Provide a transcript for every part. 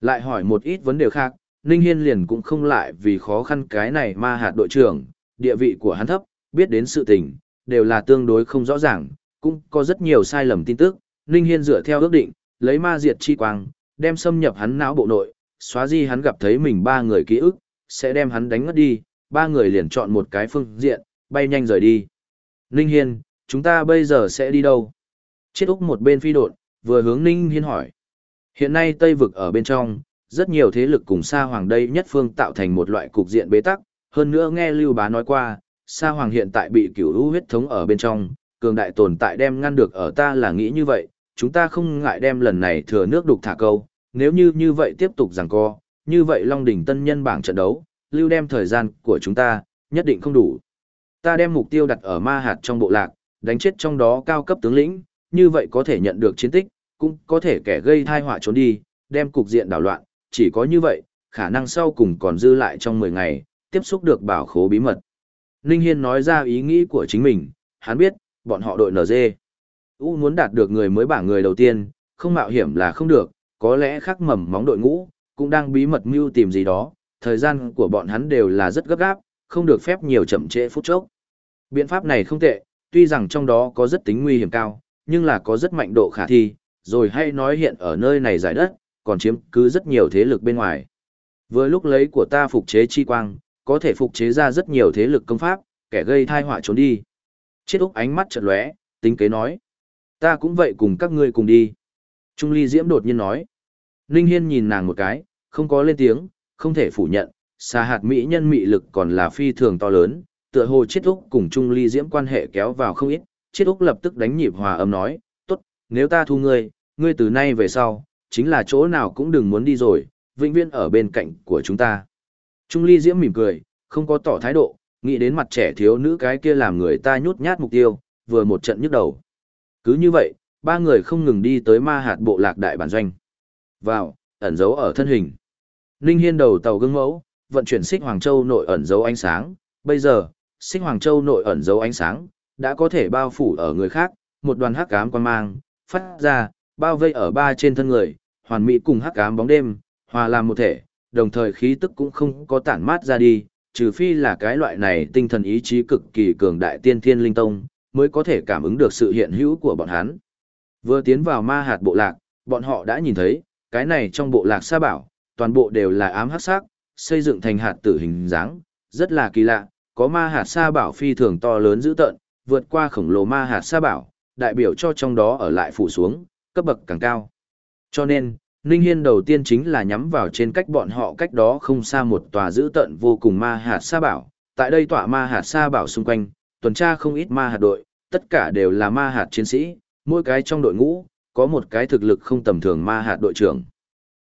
Lại hỏi một ít vấn đề khác, Ninh Hiên liền cũng không lại vì khó khăn cái này ma hạt đội trưởng, địa vị của hắn thấp, biết đến sự tình, đều là tương đối không rõ ràng, cũng có rất nhiều sai lầm tin tức. Ninh Hiên dựa theo ước định, lấy ma diệt chi quang, đem xâm nhập hắn não bộ nội, xóa di hắn gặp thấy mình ba người ký ức, sẽ đem hắn đánh ngất đi, ba người liền chọn một cái phương diện, bay nhanh rời đi. Ninh Hiên, chúng ta bây giờ sẽ đi đâu? Chiết Úc một bên phi đột, vừa hướng Ninh Hiên hỏi. Hiện nay Tây vực ở bên trong, rất nhiều thế lực cùng Sa Hoàng đây nhất phương tạo thành một loại cục diện bế tắc, hơn nữa nghe Lưu Bá nói qua, Sa Hoàng hiện tại bị cửu u huyết thống ở bên trong, cường đại tồn tại đem ngăn được ở ta là nghĩ như vậy, chúng ta không ngại đem lần này thừa nước đục thả câu, nếu như như vậy tiếp tục giằng co, như vậy Long đỉnh tân nhân bảng trận đấu, lưu đem thời gian của chúng ta, nhất định không đủ. Ta đem mục tiêu đặt ở ma hạt trong bộ lạc, đánh chết trong đó cao cấp tướng lĩnh, như vậy có thể nhận được chiến tích, cũng có thể kẻ gây thai họa trốn đi, đem cục diện đảo loạn, chỉ có như vậy, khả năng sau cùng còn dư lại trong 10 ngày, tiếp xúc được bảo khố bí mật. Ninh Hiên nói ra ý nghĩ của chính mình, hắn biết, bọn họ đội NG. U muốn đạt được người mới bảng người đầu tiên, không mạo hiểm là không được, có lẽ khắc mầm móng đội ngũ, cũng đang bí mật mưu tìm gì đó, thời gian của bọn hắn đều là rất gấp gáp, không được phép nhiều chậm trễ phút chốc. Biện pháp này không tệ, tuy rằng trong đó có rất tính nguy hiểm cao, nhưng là có rất mạnh độ khả thi, rồi hay nói hiện ở nơi này giải đất, còn chiếm cứ rất nhiều thế lực bên ngoài. Với lúc lấy của ta phục chế chi quang, có thể phục chế ra rất nhiều thế lực công pháp, kẻ gây thai họa trốn đi. Chết Úc ánh mắt chợt lóe, tính kế nói. Ta cũng vậy cùng các ngươi cùng đi. Trung Ly Diễm đột nhiên nói. Ninh Hiên nhìn nàng một cái, không có lên tiếng, không thể phủ nhận, xa hạt mỹ nhân mị lực còn là phi thường to lớn, tựa hồ Chiết Úc cùng Trung Ly Diễm quan hệ kéo vào không ít, Chiết Úc lập tức đánh nhịp hòa âm nói, nếu ta thu ngươi, ngươi từ nay về sau, chính là chỗ nào cũng đừng muốn đi rồi, vĩnh viễn ở bên cạnh của chúng ta. Trung Ly Diễm mỉm cười, không có tỏ thái độ, nghĩ đến mặt trẻ thiếu nữ cái kia làm người ta nhút nhát mục tiêu, vừa một trận nhức đầu. Cứ như vậy, ba người không ngừng đi tới ma hạt bộ lạc đại bản doanh. Vào, ẩn giấu ở thân hình. Ninh Hiên đầu tàu gương mẫu, vận chuyển xích Hoàng Châu nội ẩn giấu ánh sáng. Bây giờ, xích Hoàng Châu nội ẩn giấu ánh sáng, đã có thể bao phủ ở người khác, một đoàn hắc ám quan mang, phát ra, bao vây ở ba trên thân người, hoàn mỹ cùng hắc ám bóng đêm, hòa làm một thể, đồng thời khí tức cũng không có tản mát ra đi, trừ phi là cái loại này tinh thần ý chí cực kỳ cường đại tiên thiên linh tông, mới có thể cảm ứng được sự hiện hữu của bọn hắn. Vừa tiến vào ma hạt bộ lạc, bọn họ đã nhìn thấy, cái này trong bộ lạc sa bảo, toàn bộ đều là ám hắc sắc, xây dựng thành hạt tử hình dáng, rất là kỳ lạ, có ma hạt sa bảo phi thường to lớn dữ tợn, vượt qua khổng lồ ma hạt sa bảo, đại biểu cho trong đó ở lại phủ xuống, cấp bậc càng cao. Cho nên, Ninh Hiên đầu tiên chính là nhắm vào trên cách bọn họ cách đó không xa một tòa giữ tận vô cùng ma hạt sa bảo. Tại đây tòa ma hạt sa bảo xung quanh, tuần tra không ít ma hạt đội, tất cả đều là ma hạt chiến sĩ, mỗi cái trong đội ngũ, có một cái thực lực không tầm thường ma hạt đội trưởng.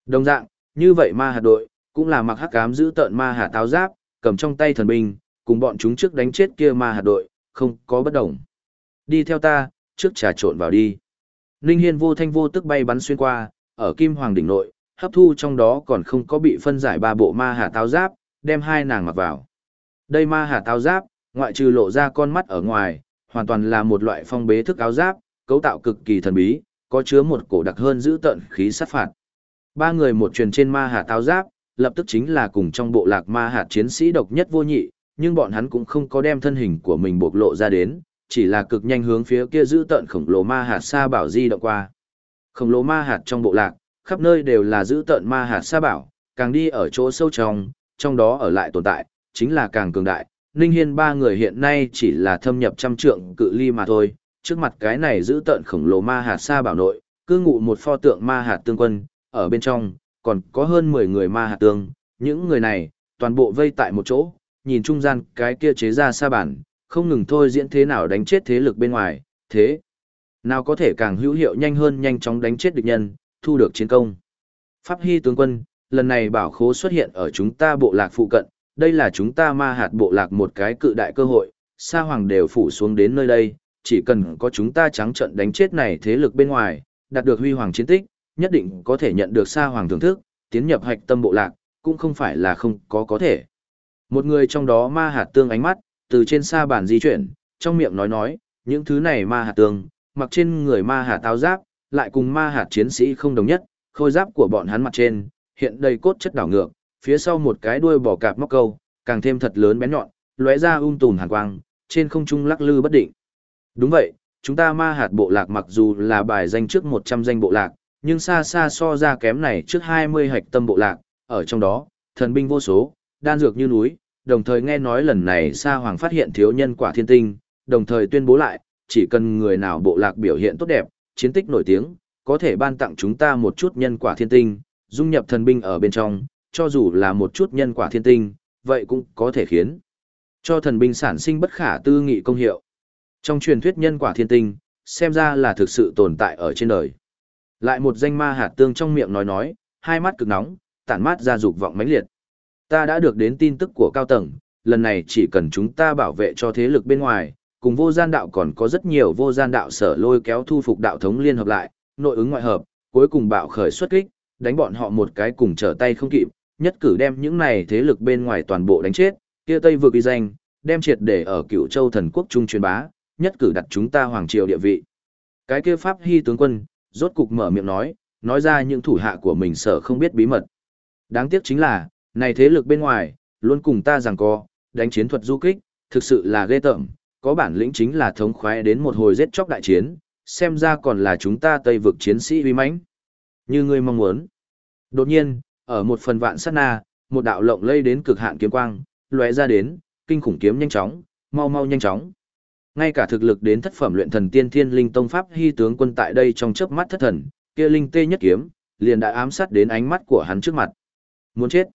Đồng dạng, như vậy ma hạt đội, cũng là mặc hắc ám giữ tợn ma hạt táo giáp, cầm trong tay thần binh, cùng bọn chúng trước đánh chết kia ma hạt đội, không có bất đồng. Đi theo ta, trước trà trộn vào đi. Ninh Hiên vô thanh vô tức bay bắn xuyên qua, ở Kim Hoàng đỉnh nội, hấp thu trong đó còn không có bị phân giải ba bộ ma Hà táo giáp, đem hai nàng mặc vào. Đây ma Hà táo giáp, ngoại trừ lộ ra con mắt ở ngoài, hoàn toàn là một loại phong bế thức áo giáp, cấu tạo cực kỳ thần bí, có chứa một cổ đặc hơn giữ tận khí sát phạt. Ba người một truyền trên ma Hà táo giáp, lập tức chính là cùng trong bộ lạc ma hạt chiến sĩ độc nhất vô nhị, nhưng bọn hắn cũng không có đem thân hình của mình bộc lộ ra đến, chỉ là cực nhanh hướng phía kia giữ tận khổng lồ ma hạt sa bảo di động qua. Khổng lồ ma hạt trong bộ lạc, khắp nơi đều là giữ tận ma hạt sa bảo, càng đi ở chỗ sâu trong, trong đó ở lại tồn tại, chính là càng cường đại. Ninh Hiên ba người hiện nay chỉ là thâm nhập trăm trượng cự ly mà thôi, trước mặt cái này giữ tận khổng lồ ma hạt sa bảo nội, cư ngụ một pho tượng ma hạt tương quân, ở bên trong, còn có hơn 10 người ma hạt tương, những người này, toàn bộ vây tại một chỗ, nhìn trung gian cái kia chế ra sa bản, không ngừng thôi diễn thế nào đánh chết thế lực bên ngoài, thế nào có thể càng hữu hiệu nhanh hơn nhanh chóng đánh chết địch nhân, thu được chiến công. Pháp Hy tướng quân, lần này bảo khố xuất hiện ở chúng ta bộ lạc phụ cận, đây là chúng ta ma hạt bộ lạc một cái cự đại cơ hội, sa hoàng đều phủ xuống đến nơi đây, chỉ cần có chúng ta trắng trận đánh chết này thế lực bên ngoài, đạt được huy hoàng chiến tích, nhất định có thể nhận được sa hoàng thưởng thức, tiến nhập hạch tâm bộ lạc, cũng không phải là không có có thể. Một người trong đó ma hạt tương ánh mắt, từ trên xa bàn di chuyển, trong miệng nói nói, những thứ này ma hạt tường mặc trên người ma hạt táo giáp, lại cùng ma hạt chiến sĩ không đồng nhất, khôi giáp của bọn hắn mặt trên, hiện đầy cốt chất đảo ngược, phía sau một cái đuôi bò cạp móc câu, càng thêm thật lớn bén nhọn, lóe ra um tùm hàn quang, trên không trung lắc lư bất định. Đúng vậy, chúng ta ma hạt bộ lạc mặc dù là bài danh trước 100 danh bộ lạc, nhưng xa xa so ra kém này trước 20 hạch tâm bộ lạc, ở trong đó, thần binh vô số, đan dược như núi, đồng thời nghe nói lần này Sa Hoàng phát hiện thiếu nhân quả thiên tinh, đồng thời tuyên bố lại, chỉ cần người nào bộ lạc biểu hiện tốt đẹp, chiến tích nổi tiếng, có thể ban tặng chúng ta một chút nhân quả thiên tinh, dung nhập thần binh ở bên trong, cho dù là một chút nhân quả thiên tinh, vậy cũng có thể khiến cho thần binh sản sinh bất khả tư nghị công hiệu. Trong truyền thuyết nhân quả thiên tinh, xem ra là thực sự tồn tại ở trên đời. Lại một danh ma hạt tương trong miệng nói nói, hai mắt cực nóng, tản mát ra dục vọng mãnh liệt. Ta đã được đến tin tức của cao tầng, lần này chỉ cần chúng ta bảo vệ cho thế lực bên ngoài, cùng vô gian đạo còn có rất nhiều vô gian đạo sở lôi kéo thu phục đạo thống liên hợp lại, nội ứng ngoại hợp, cuối cùng bạo khởi xuất kích, đánh bọn họ một cái cùng trở tay không kịp, nhất cử đem những này thế lực bên ngoài toàn bộ đánh chết, kia Tây vực uy danh, đem triệt để ở Cựu Châu thần quốc trung truyền bá, nhất cử đặt chúng ta hoàng triều địa vị. Cái kia pháp hy tướng quân, rốt cục mở miệng nói, nói ra những thủ hạ của mình sợ không biết bí mật. Đáng tiếc chính là, này thế lực bên ngoài, luôn cùng ta rằng co, đánh chiến thuật du kích, thực sự là ghê tởm, có bản lĩnh chính là thống khoái đến một hồi giết chóc đại chiến, xem ra còn là chúng ta Tây vực chiến sĩ uy mãnh. Như ngươi mong muốn. Đột nhiên, ở một phần vạn sát na, một đạo lộng lây đến cực hạn kiếm quang, lóe ra đến, kinh khủng kiếm nhanh chóng, mau mau nhanh chóng. Ngay cả thực lực đến thất phẩm luyện thần tiên thiên linh tông pháp hy tướng quân tại đây trong chớp mắt thất thần, kia linh tê nhất kiếm, liền đã ám sát đến ánh mắt của hắn trước mặt. Muốn chết.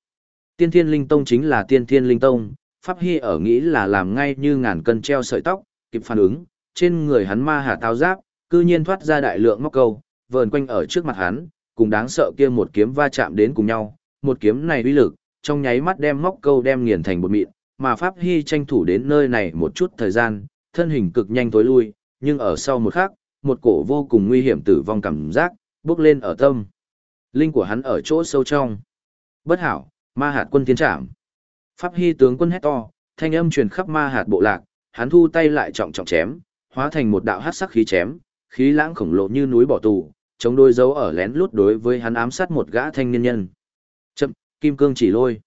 Tiên thiên linh tông chính là tiên thiên linh tông, pháp hy ở nghĩ là làm ngay như ngàn cân treo sợi tóc, kịp phản ứng, trên người hắn ma hà táo giáp, cư nhiên thoát ra đại lượng móc câu, vờn quanh ở trước mặt hắn, cùng đáng sợ kia một kiếm va chạm đến cùng nhau, một kiếm này uy lực, trong nháy mắt đem móc câu đem nghiền thành bột mịn, mà Pháp Hy tranh thủ đến nơi này một chút thời gian, thân hình cực nhanh tối lui, nhưng ở sau một khắc, một cổ vô cùng nguy hiểm tử vong cảm giác, bước lên ở tâm. Linh của hắn ở chỗ sâu trong. Bất hảo, ma hạt quân tiến trảm. Pháp Hy tướng quân hét to, thanh âm truyền khắp ma hạt bộ lạc, hắn thu tay lại trọng trọng chém, hóa thành một đạo hắc sắc khí chém, khí lãng khổng lồ như núi bỏ tù, chống đôi dấu ở lén lút đối với hắn ám sát một gã thanh niên nhân. Chậm, kim cương chỉ lôi.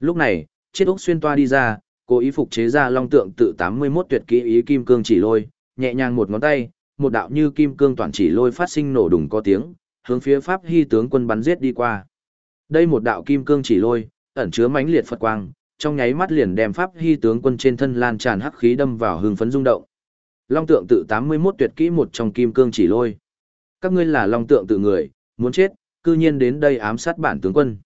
Lúc này, chiếc úc xuyên toa đi ra, cố ý phục chế ra long tượng tự 81 tuyệt kỹ ý kim cương chỉ lôi, nhẹ nhàng một ngón tay, một đạo như kim cương toàn chỉ lôi phát sinh nổ đùng có tiếng, hướng phía pháp hy tướng quân bắn giết đi qua. Đây một đạo kim cương chỉ lôi, ẩn chứa mãnh liệt Phật quang, trong nháy mắt liền đem pháp hy tướng quân trên thân lan tràn hắc khí đâm vào hưng phấn rung động. Long tượng tự 81 tuyệt kỹ một trong kim cương chỉ lôi. Các ngươi là long tượng tự người, muốn chết, cư nhiên đến đây ám sát bản tướng quân.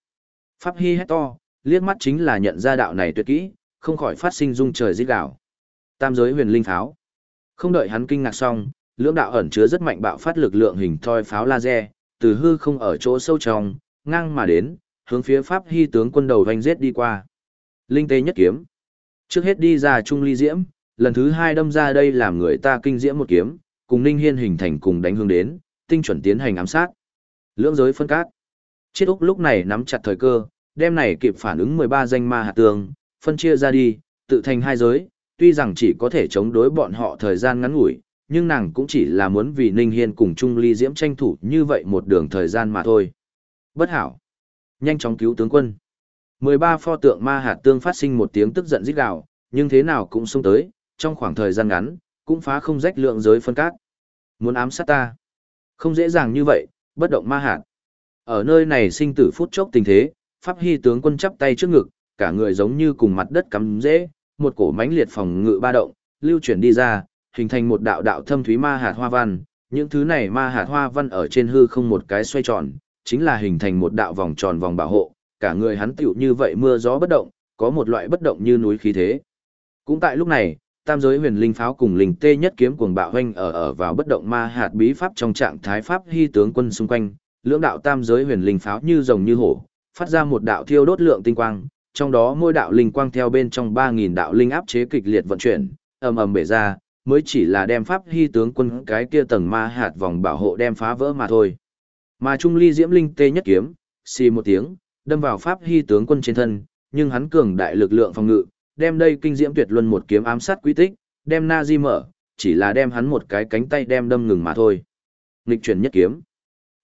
Pháp Hy hét to, liếc mắt chính là nhận ra đạo này tuyệt kỹ, không khỏi phát sinh rung trời rít gào. Tam giới huyền linh pháo. Không đợi hắn kinh ngạc xong, lưỡng đạo ẩn chứa rất mạnh bạo phát lực lượng hình thoi pháo laser, từ hư không ở chỗ sâu trong, ngang mà đến, hướng phía Pháp Hy tướng quân đầu vanh giết đi qua. Linh tê nhất kiếm. Trước hết đi ra trung ly diễm, lần thứ hai đâm ra đây làm người ta kinh diễm một kiếm, cùng Ninh Hiên hình thành cùng đánh hướng đến, tinh chuẩn tiến hành ám sát. Lưỡng giới phân cát. Chiết Úc lúc này nắm chặt thời cơ, đem này kịp phản ứng 13 danh ma hạt tường, phân chia ra đi, tự thành hai giới, tuy rằng chỉ có thể chống đối bọn họ thời gian ngắn ngủi, nhưng nàng cũng chỉ là muốn vì Ninh Hiên cùng Trung Ly Diễm tranh thủ như vậy một đường thời gian mà thôi. Bất hảo. Nhanh chóng cứu tướng quân. 13 pho tượng ma hạt tương phát sinh một tiếng tức giận rít gào, nhưng thế nào cũng xông tới, trong khoảng thời gian ngắn, cũng phá không rách lượng giới phân cát. Muốn ám sát ta. Không dễ dàng như vậy, bất động ma hạt. Ở nơi này sinh tử phút chốc tình thế, Pháp Hy tướng quân chắp tay trước ngực, cả người giống như cùng mặt đất cắm rễ một cổ mãnh liệt phòng ngự ba động, lưu chuyển đi ra, hình thành một đạo đạo thâm thúy ma hạt hoa văn. Những thứ này ma hạt hoa văn ở trên hư không một cái xoay tròn, chính là hình thành một đạo vòng tròn vòng bảo hộ, cả người hắn tựu như vậy mưa gió bất động, có một loại bất động như núi khí thế. Cũng tại lúc này, tam giới huyền linh pháo cùng linh tê nhất kiếm cuồng bạo hoanh ở ở vào bất động ma hạt bí pháp trong trạng thái pháp hy tướng quân xung quanh, lưỡng đạo tam giới huyền linh pháo như rồng như hổ, phát ra một đạo thiêu đốt lượng tinh quang, trong đó mỗi đạo linh quang theo bên trong 3000 đạo linh áp chế kịch liệt vận chuyển, ầm ầm bể ra, mới chỉ là đem pháp hy tướng quân cái kia tầng ma hạt vòng bảo hộ đem phá vỡ mà thôi. Mà trung ly diễm linh tê nhất kiếm, xì một tiếng, đâm vào pháp hy tướng quân trên thân, nhưng hắn cường đại lực lượng phòng ngự, đem đây kinh diễm tuyệt luân một kiếm ám sát quy tích, đem na di mở, chỉ là đem hắn một cái cánh tay đem đâm ngừng mà thôi. Nghịch chuyển nhất kiếm.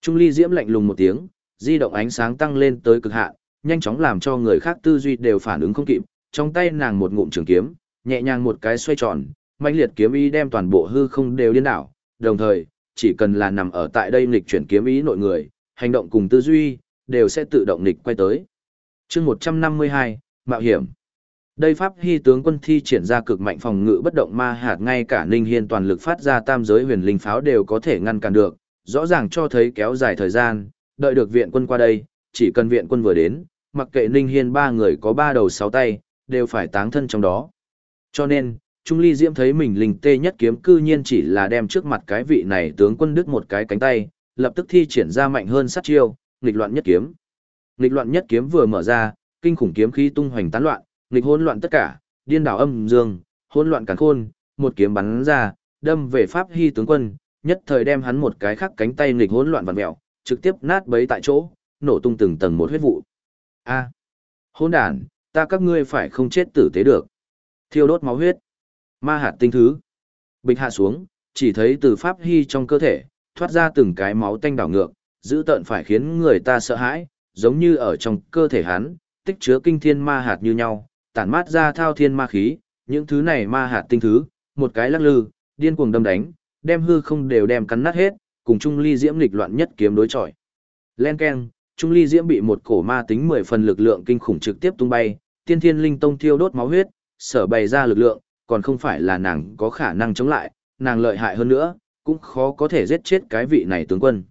Trung ly diễm lạnh lùng một tiếng, di động ánh sáng tăng lên tới cực hạn, nhanh chóng làm cho người khác tư duy đều phản ứng không kịp, trong tay nàng một ngụm trường kiếm, nhẹ nhàng một cái xoay tròn, mãnh liệt kiếm ý đem toàn bộ hư không đều điên đảo, đồng thời, chỉ cần là nằm ở tại đây nghịch chuyển kiếm ý nội người, hành động cùng tư duy, đều sẽ tự động nghịch quay tới. chương 152, Mạo hiểm. Đây Pháp Hy tướng quân thi triển ra cực mạnh phòng ngự bất động ma hạt ngay cả Ninh Hiên toàn lực phát ra tam giới huyền linh pháo đều có thể ngăn cản được, rõ ràng cho thấy kéo dài thời gian, đợi được viện quân qua đây, chỉ cần viện quân vừa đến, mặc kệ Ninh Hiên ba người có ba đầu sáu tay, đều phải táng thân trong đó. Cho nên, Trung Ly Diễm thấy mình linh tê nhất kiếm cư nhiên chỉ là đem trước mặt cái vị này tướng quân đứt một cái cánh tay, lập tức thi triển ra mạnh hơn sát chiêu, nghịch loạn nhất kiếm. Nghịch loạn nhất kiếm vừa mở ra, kinh khủng kiếm khí tung hoành tán loạn, nghịch hỗn loạn tất cả, điên đảo âm dương, hỗn loạn càn khôn, một kiếm bắn ra, đâm về Pháp Hy tướng quân, nhất thời đem hắn một cái khác cánh tay nghịch hỗn loạn vặn mèo, trực tiếp nát bấy tại chỗ, nổ tung từng tầng một huyết vụ. A, hỗn đàn, ta các ngươi phải không chết tử tế được. Thiêu đốt máu huyết. Ma hạt tinh thứ. Bịch hạ xuống, chỉ thấy từ Pháp Hy trong cơ thể, thoát ra từng cái máu tanh đảo ngược, giữ tợn phải khiến người ta sợ hãi, giống như ở trong cơ thể hắn, tích chứa kinh thiên ma hạt như nhau, tản mát ra thao thiên ma khí, những thứ này ma hạt tinh thứ, một cái lắc lư, điên cuồng đâm đánh, đem hư không đều đem cắn nát hết, cùng Trung Ly Diễm nghịch loạn nhất kiếm đối chọi. Len keng, Trung Ly Diễm bị một cổ ma tính 10 phần lực lượng kinh khủng trực tiếp tung bay, Tiên Thiên Linh Tông thiêu đốt máu huyết, sở bày ra lực lượng, còn không phải là nàng có khả năng chống lại, nàng lợi hại hơn nữa, cũng khó có thể giết chết cái vị này tướng quân.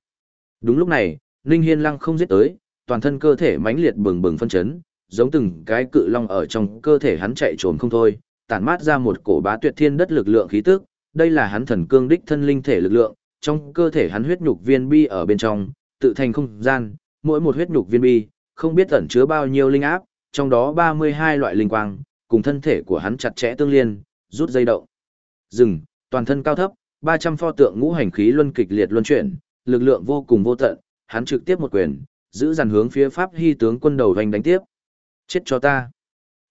Đúng lúc này, Ninh Hiên Lăng không giết tới, toàn thân cơ thể mãnh liệt bừng bừng phân chấn, giống từng cái cự long ở trong cơ thể hắn chạy trốn không thôi, tản mát ra một cổ bá tuyệt thiên đất lực lượng khí tức, đây là hắn thần cương đích thân linh thể lực lượng, trong cơ thể hắn huyết nhục viên bi ở bên trong, tự thành không gian, mỗi một huyết nhục viên bi, không biết ẩn chứa bao nhiêu linh áp, trong đó 32 loại linh quang, cùng thân thể của hắn chặt chẽ tương liên, rút dây động. Dừng, toàn thân cao thấp, 300 pho tượng ngũ hành khí luân kịch liệt luân chuyển, lực lượng vô cùng vô tận, hắn trực tiếp một quyền, giữ dàn hướng phía Pháp Hy tướng quân đầu vành đánh tiếp. Chết cho ta.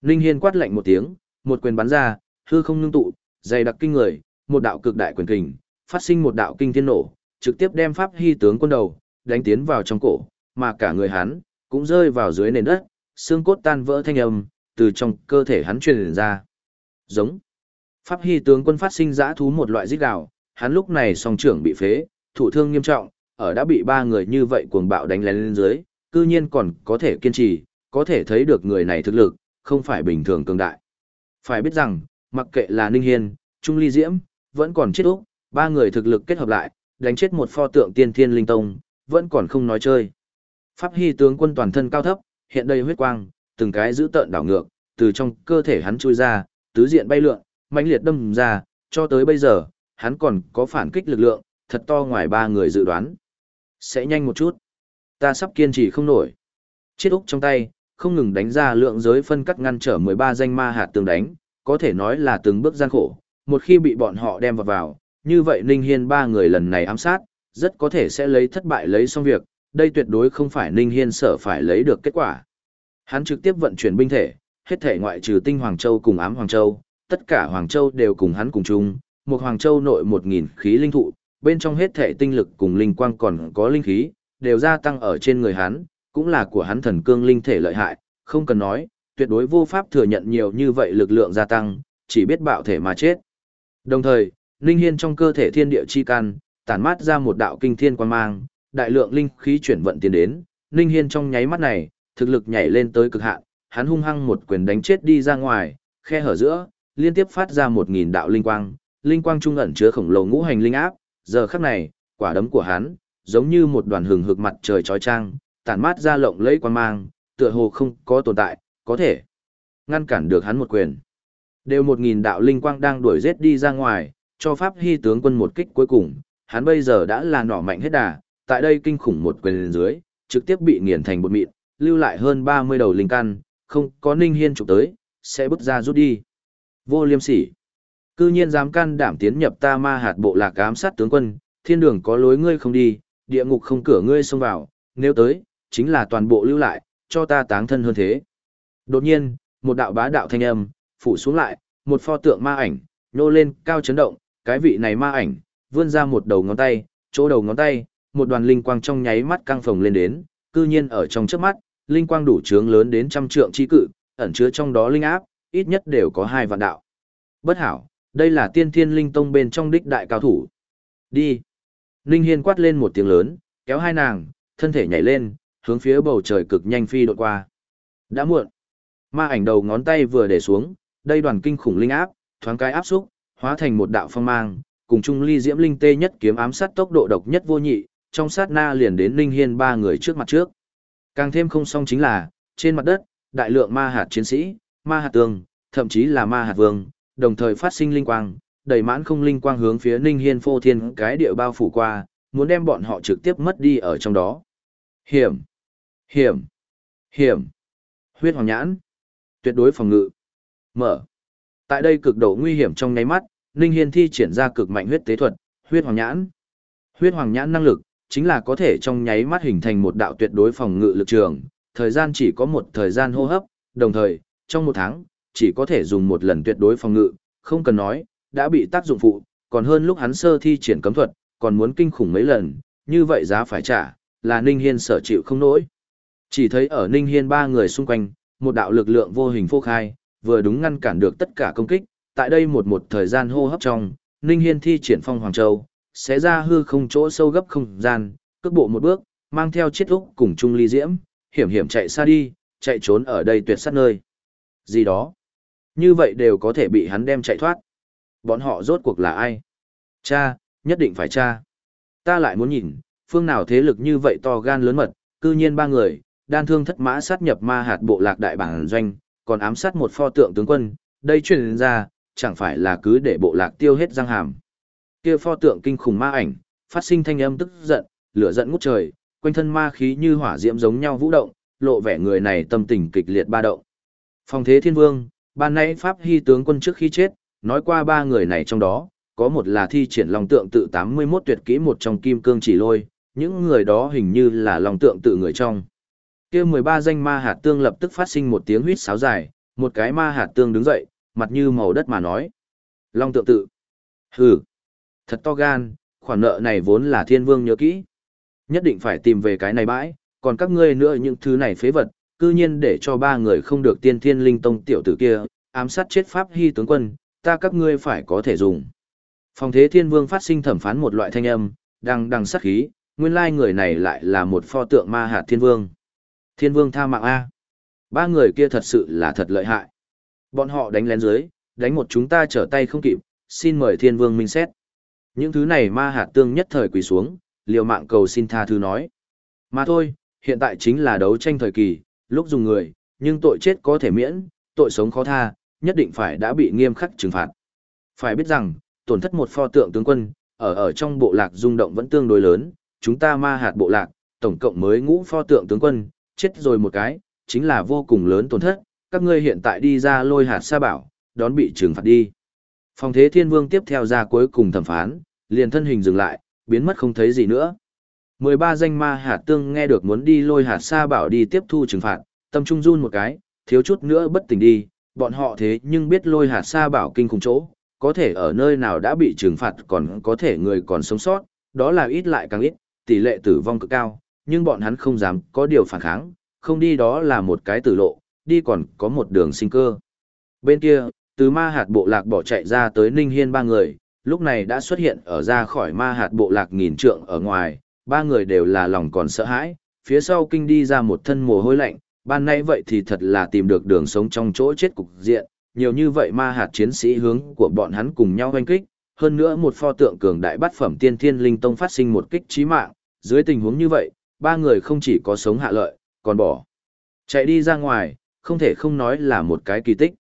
linh Hiên quát lạnh một tiếng, một quyền bắn ra, hư không ngưng tụ, dày đặc kinh người, một đạo cực đại quyền kình, phát sinh một đạo kinh thiên nổ, trực tiếp đem Pháp Hy tướng quân đầu, đánh tiến vào trong cổ, mà cả người hắn, cũng rơi vào dưới nền đất, xương cốt tan vỡ thanh âm, từ trong cơ thể hắn truyền ra. Giống. Pháp Hy tướng quân phát sinh giã thú một loại giết gào, hắn lúc này song trưởng bị phế, thủ thương nghiêm trọng, ở đã bị ba người như vậy cuồng bạo đánh lén lên dưới, cư nhiên còn có thể kiên trì, có thể thấy được người này thực lực, không phải bình thường cường đại. Phải biết rằng, mặc kệ là Ninh Hiên, Trung Ly Diễm, vẫn còn chết úc, ba người thực lực kết hợp lại, đánh chết một pho tượng tiên thiên linh tông, vẫn còn không nói chơi. Pháp Hy tướng quân toàn thân cao thấp, hiện đầy huyết quang, từng cái giữ tợn đảo ngược, từ trong cơ thể hắn chui ra, tứ diện bay lượn, mãnh liệt đâm ra, cho tới bây giờ, hắn còn có phản kích lực lượng, thật to ngoài ba người dự đoán. Sẽ nhanh một chút. Ta sắp kiên trì không nổi. Chiếc Úc trong tay, không ngừng đánh ra lượng giới phân cắt ngăn trở 13 danh ma hạt tường đánh, có thể nói là từng bước gian khổ. Một khi bị bọn họ đem vào vào, như vậy Ninh Hiên ba người lần này ám sát, rất có thể sẽ lấy thất bại lấy xong việc, đây tuyệt đối không phải Ninh Hiên sợ phải lấy được kết quả. Hắn trực tiếp vận chuyển binh thể, hết thể ngoại trừ tinh Hoàng Châu cùng ám Hoàng Châu, tất cả Hoàng Châu đều cùng hắn cùng chung, một Hoàng Châu nội 1.000 khí linh thụ, bên trong hết thể tinh lực cùng linh quang còn có linh khí, đều gia tăng ở trên người hắn, cũng là của hắn thần cương linh thể lợi hại, không cần nói, tuyệt đối vô pháp thừa nhận nhiều như vậy lực lượng gia tăng, chỉ biết bạo thể mà chết. Đồng thời, linh hiên trong cơ thể thiên địa chi can, tản mát ra một đạo kinh thiên quan mang, đại lượng linh khí chuyển vận tiến đến, linh hiên trong nháy mắt này, thực lực nhảy lên tới cực hạn, hắn hung hăng một quyền đánh chết đi ra ngoài, khe hở giữa, liên tiếp phát ra một nghìn đạo linh quang, linh quang trung ẩn chứa khổng lồ ngũ hành linh áp, giờ khắc này, quả đấm của hắn, giống như một đoàn hừng hực mặt trời chói chang, tản mát ra lộng lẫy quang mang, tựa hồ không có tồn tại, có thể ngăn cản được hắn một quyền. Đều một nghìn đạo linh quang đang đuổi giết đi ra ngoài, cho Pháp Hy tướng quân một kích cuối cùng, hắn bây giờ đã là nỏ mạnh hết đà, tại đây kinh khủng một quyền dưới, trực tiếp bị nghiền thành bột mịn, lưu lại hơn 30 đầu linh căn, không có Ninh Hiên chụp tới, sẽ bước ra rút đi. Vô liêm sỉ. Cư nhiên dám can đảm tiến nhập ta ma hạt bộ lạc ám sát tướng quân, thiên đường có lối ngươi không đi, địa ngục không cửa ngươi xông vào, nếu tới, chính là toàn bộ lưu lại, cho ta táng thân hơn thế. Đột nhiên, một đạo bá đạo thanh âm, phủ xuống lại, một pho tượng ma ảnh, nô lên, cao chấn động, cái vị này ma ảnh, vươn ra một đầu ngón tay, chỗ đầu ngón tay, một đoàn linh quang trong nháy mắt căng phồng lên đến, cư nhiên ở trong trước mắt, linh quang đủ trướng lớn đến trăm trượng chi cự, ẩn chứa trong đó linh áp, ít nhất đều có hai vạn đạo. Bất hảo, đây là tiên thiên linh tông bên trong đích đại cao thủ. Đi. Ninh Hiên quát lên một tiếng lớn, kéo hai nàng, thân thể nhảy lên, hướng phía bầu trời cực nhanh phi đột qua. Đã muộn. Ma ảnh đầu ngón tay vừa để xuống, đây đoàn kinh khủng linh áp, thoáng cái áp xúc, hóa thành một đạo phong mang, cùng chung ly diễm linh tê nhất kiếm ám sát tốc độ độc nhất vô nhị, trong sát na liền đến Ninh Hiên ba người trước mặt trước. Càng thêm không song chính là, trên mặt đất, đại lượng ma hạt chiến sĩ, ma hạt tường, thậm chí là ma hạt vương, đồng thời phát sinh linh quang, đầy mãn không linh quang hướng phía Ninh Hiên phô thiên cái địa bao phủ qua, muốn đem bọn họ trực tiếp mất đi ở trong đó. Hiểm! Hiểm! Hiểm! Huyết hoàng nhãn! Tuyệt đối phòng ngự! Mở! Tại đây cực độ nguy hiểm trong nháy mắt, Ninh Hiên thi triển ra cực mạnh huyết tế thuật, huyết hoàng nhãn. Huyết hoàng nhãn năng lực, chính là có thể trong nháy mắt hình thành một đạo tuyệt đối phòng ngự lực trường, thời gian chỉ có một thời gian hô hấp, đồng thời, trong một tháng, chỉ có thể dùng một lần tuyệt đối phòng ngự, không cần nói, đã bị tác dụng phụ, còn hơn lúc hắn sơ thi triển cấm thuật, còn muốn kinh khủng mấy lần, như vậy giá phải trả, là Ninh Hiên sở chịu không nổi. Chỉ thấy ở Ninh Hiên ba người xung quanh, một đạo lực lượng vô hình phô khai, vừa đúng ngăn cản được tất cả công kích, tại đây một một thời gian hô hấp trong, Ninh Hiên thi triển phong Hoàng Châu, sẽ ra hư không chỗ sâu gấp không gian, cước bộ một bước, mang theo chiếc úc cùng Trung Ly Diễm, hiểm hiểm chạy xa đi, chạy trốn ở đây tuyệt sát nơi. Gì đó? Như vậy đều có thể bị hắn đem chạy thoát. Bọn họ rốt cuộc là ai? Cha, nhất định phải cha. Ta lại muốn nhìn, phương nào thế lực như vậy to gan lớn mật, cư nhiên ba người, đan thương thất mã sát nhập ma hạt bộ lạc đại bản doanh, còn ám sát một pho tượng tướng quân, đây truyền ra, chẳng phải là cứ để bộ lạc tiêu hết răng hàm. Kia pho tượng kinh khủng ma ảnh, phát sinh thanh âm tức giận, lửa giận ngút trời, quanh thân ma khí như hỏa diễm giống nhau vũ động, lộ vẻ người này tâm tình kịch liệt ba động. Phong thế thiên vương, ban nãy Pháp Hy tướng quân trước khi chết, nói qua ba người này trong đó, có một là thi triển lòng tượng tự 81 tuyệt kỹ một trong kim cương chỉ lôi, những người đó hình như là lòng tượng tự người trong. kia 13 danh ma hạt tương lập tức phát sinh một tiếng huýt sáo dài, một cái ma hạt tương đứng dậy, mặt như màu đất mà nói. Long tượng tự. Hừ. Thật to gan, khoản nợ này vốn là thiên vương nhớ kỹ. Nhất định phải tìm về cái này bãi, còn các ngươi nữa những thứ này phế vật, cư nhiên để cho ba người không được tiên thiên linh tông tiểu tử kia, ám sát chết Pháp Hy tướng quân, ta các ngươi phải có thể dùng. Phòng thế thiên vương phát sinh thẩm phán một loại thanh âm, đằng đằng sát khí, nguyên lai người này lại là một pho tượng ma hạt thiên vương. Thiên vương tha mạng A. Ba người kia thật sự là thật lợi hại. Bọn họ đánh lén dưới, đánh một chúng ta trở tay không kịp, xin mời thiên vương minh xét. Những thứ này ma hạt tương nhất thời quỳ xuống, liều mạng cầu xin tha thứ nói. Mà thôi, hiện tại chính là đấu tranh thời kỳ, lúc dùng người, nhưng tội chết có thể miễn, tội sống khó tha, nhất định phải đã bị nghiêm khắc trừng phạt. Phải biết rằng, tổn thất một pho tượng tướng quân, ở ở trong bộ lạc rung động vẫn tương đối lớn, chúng ta ma hạt bộ lạc, tổng cộng mới ngũ pho tượng tướng quân, chết rồi một cái, chính là vô cùng lớn tổn thất, các ngươi hiện tại đi ra lôi hạt sa bảo, đón bị trừng phạt đi. phong thế thiên vương tiếp theo ra cuối cùng thẩm phán, liền thân hình dừng lại, biến mất không thấy gì nữa. 13 danh ma hạt tương nghe được muốn đi lôi hạt sa bảo đi tiếp thu trừng phạt, tâm trung run một cái, thiếu chút nữa bất tỉnh đi, bọn họ thế nhưng biết lôi hạt sa bảo kinh khủng chỗ, có thể ở nơi nào đã bị trừng phạt còn có thể người còn sống sót, đó là ít lại càng ít, tỷ lệ tử vong cực cao, nhưng bọn hắn không dám có điều phản kháng, không đi đó là một cái tử lộ, đi còn có một đường sinh cơ. Bên kia, từ ma hạt bộ lạc bỏ chạy ra tới Ninh Hiên ba người, lúc này đã xuất hiện ở ra khỏi ma hạt bộ lạc nghìn trượng ở ngoài, ba người đều là lòng còn sợ hãi, phía sau kinh đi ra một thân mồ hôi lạnh, ban nay vậy thì thật là tìm được đường sống trong chỗ chết cục diện, nhiều như vậy ma hạt chiến sĩ hướng của bọn hắn cùng nhau hoanh kích, hơn nữa một pho tượng cường đại bát phẩm tiên thiên linh tông phát sinh một kích chí mạng, dưới tình huống như vậy, ba người không chỉ có sống hạ lợi, còn bỏ. Chạy đi ra ngoài, không thể không nói là một cái kỳ tích.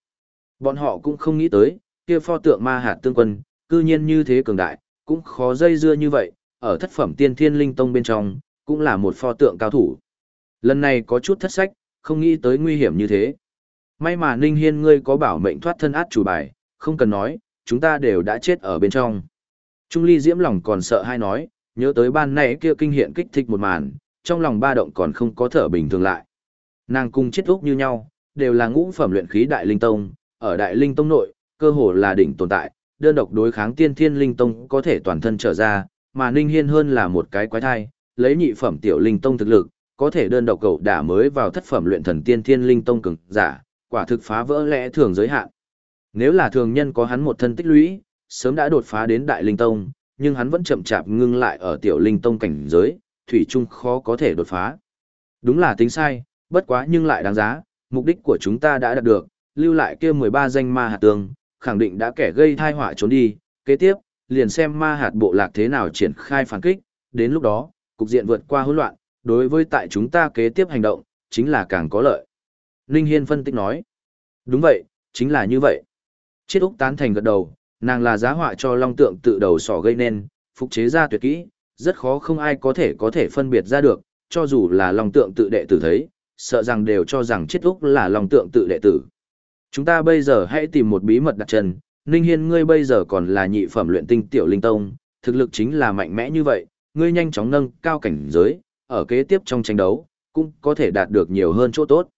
Bọn họ cũng không nghĩ tới, kia pho tượng ma hạt tương quân, cư nhiên như thế cường đại, cũng khó dây dưa như vậy, ở thất phẩm tiên thiên linh tông bên trong, cũng là một pho tượng cao thủ. Lần này có chút thất sách, không nghĩ tới nguy hiểm như thế. May mà Ninh Hiên ngươi có bảo mệnh thoát thân át chủ bài, không cần nói, chúng ta đều đã chết ở bên trong. Trung ly diễm lòng còn sợ hay nói, nhớ tới ban nãy kia kinh hiện kích thích một màn, trong lòng ba động còn không có thở bình thường lại. Nàng cùng chết úc như nhau, đều là ngũ phẩm luyện khí đại linh tông, ở đại linh tông nội, cơ hồ là đỉnh tồn tại, đơn độc đối kháng tiên thiên linh tông có thể toàn thân trở ra, mà Ninh Hiên hơn là một cái quái thai, lấy nhị phẩm tiểu linh tông thực lực, có thể đơn độc cậu đả mới vào thất phẩm luyện thần tiên thiên linh tông cường giả, quả thực phá vỡ lẽ thường giới hạn. Nếu là thường nhân có hắn một thân tích lũy, sớm đã đột phá đến đại linh tông, nhưng hắn vẫn chậm chạp ngưng lại ở tiểu linh tông cảnh giới, thủy chung khó có thể đột phá. Đúng là tính sai, bất quá nhưng lại đáng giá, mục đích của chúng ta đã đạt được, lưu lại kia 13 danh ma hạt tường, khẳng định đã kẻ gây tai họa trốn đi, kế tiếp, liền xem ma hạt bộ lạc thế nào triển khai phản kích, đến lúc đó, cục diện vượt qua hỗn loạn, đối với tại chúng ta kế tiếp hành động, chính là càng có lợi. Ninh Hiên phân tích nói, đúng vậy, chính là như vậy. Chiết Úc tán thành gật đầu, nàng là giá họa cho long tượng tự đầu sỏ gây nên, phục chế ra tuyệt kỹ, rất khó không ai có thể có thể phân biệt ra được, cho dù là long tượng tự đệ tử thấy, sợ rằng đều cho rằng Chiết Úc là long tượng tự đệ tử. Chúng ta bây giờ hãy tìm một bí mật đặt chân, Ninh Hiên ngươi bây giờ còn là nhị phẩm luyện tinh tiểu linh tông, thực lực chính là mạnh mẽ như vậy, ngươi nhanh chóng nâng cao cảnh giới, ở kế tiếp trong tranh đấu, cũng có thể đạt được nhiều hơn chỗ tốt.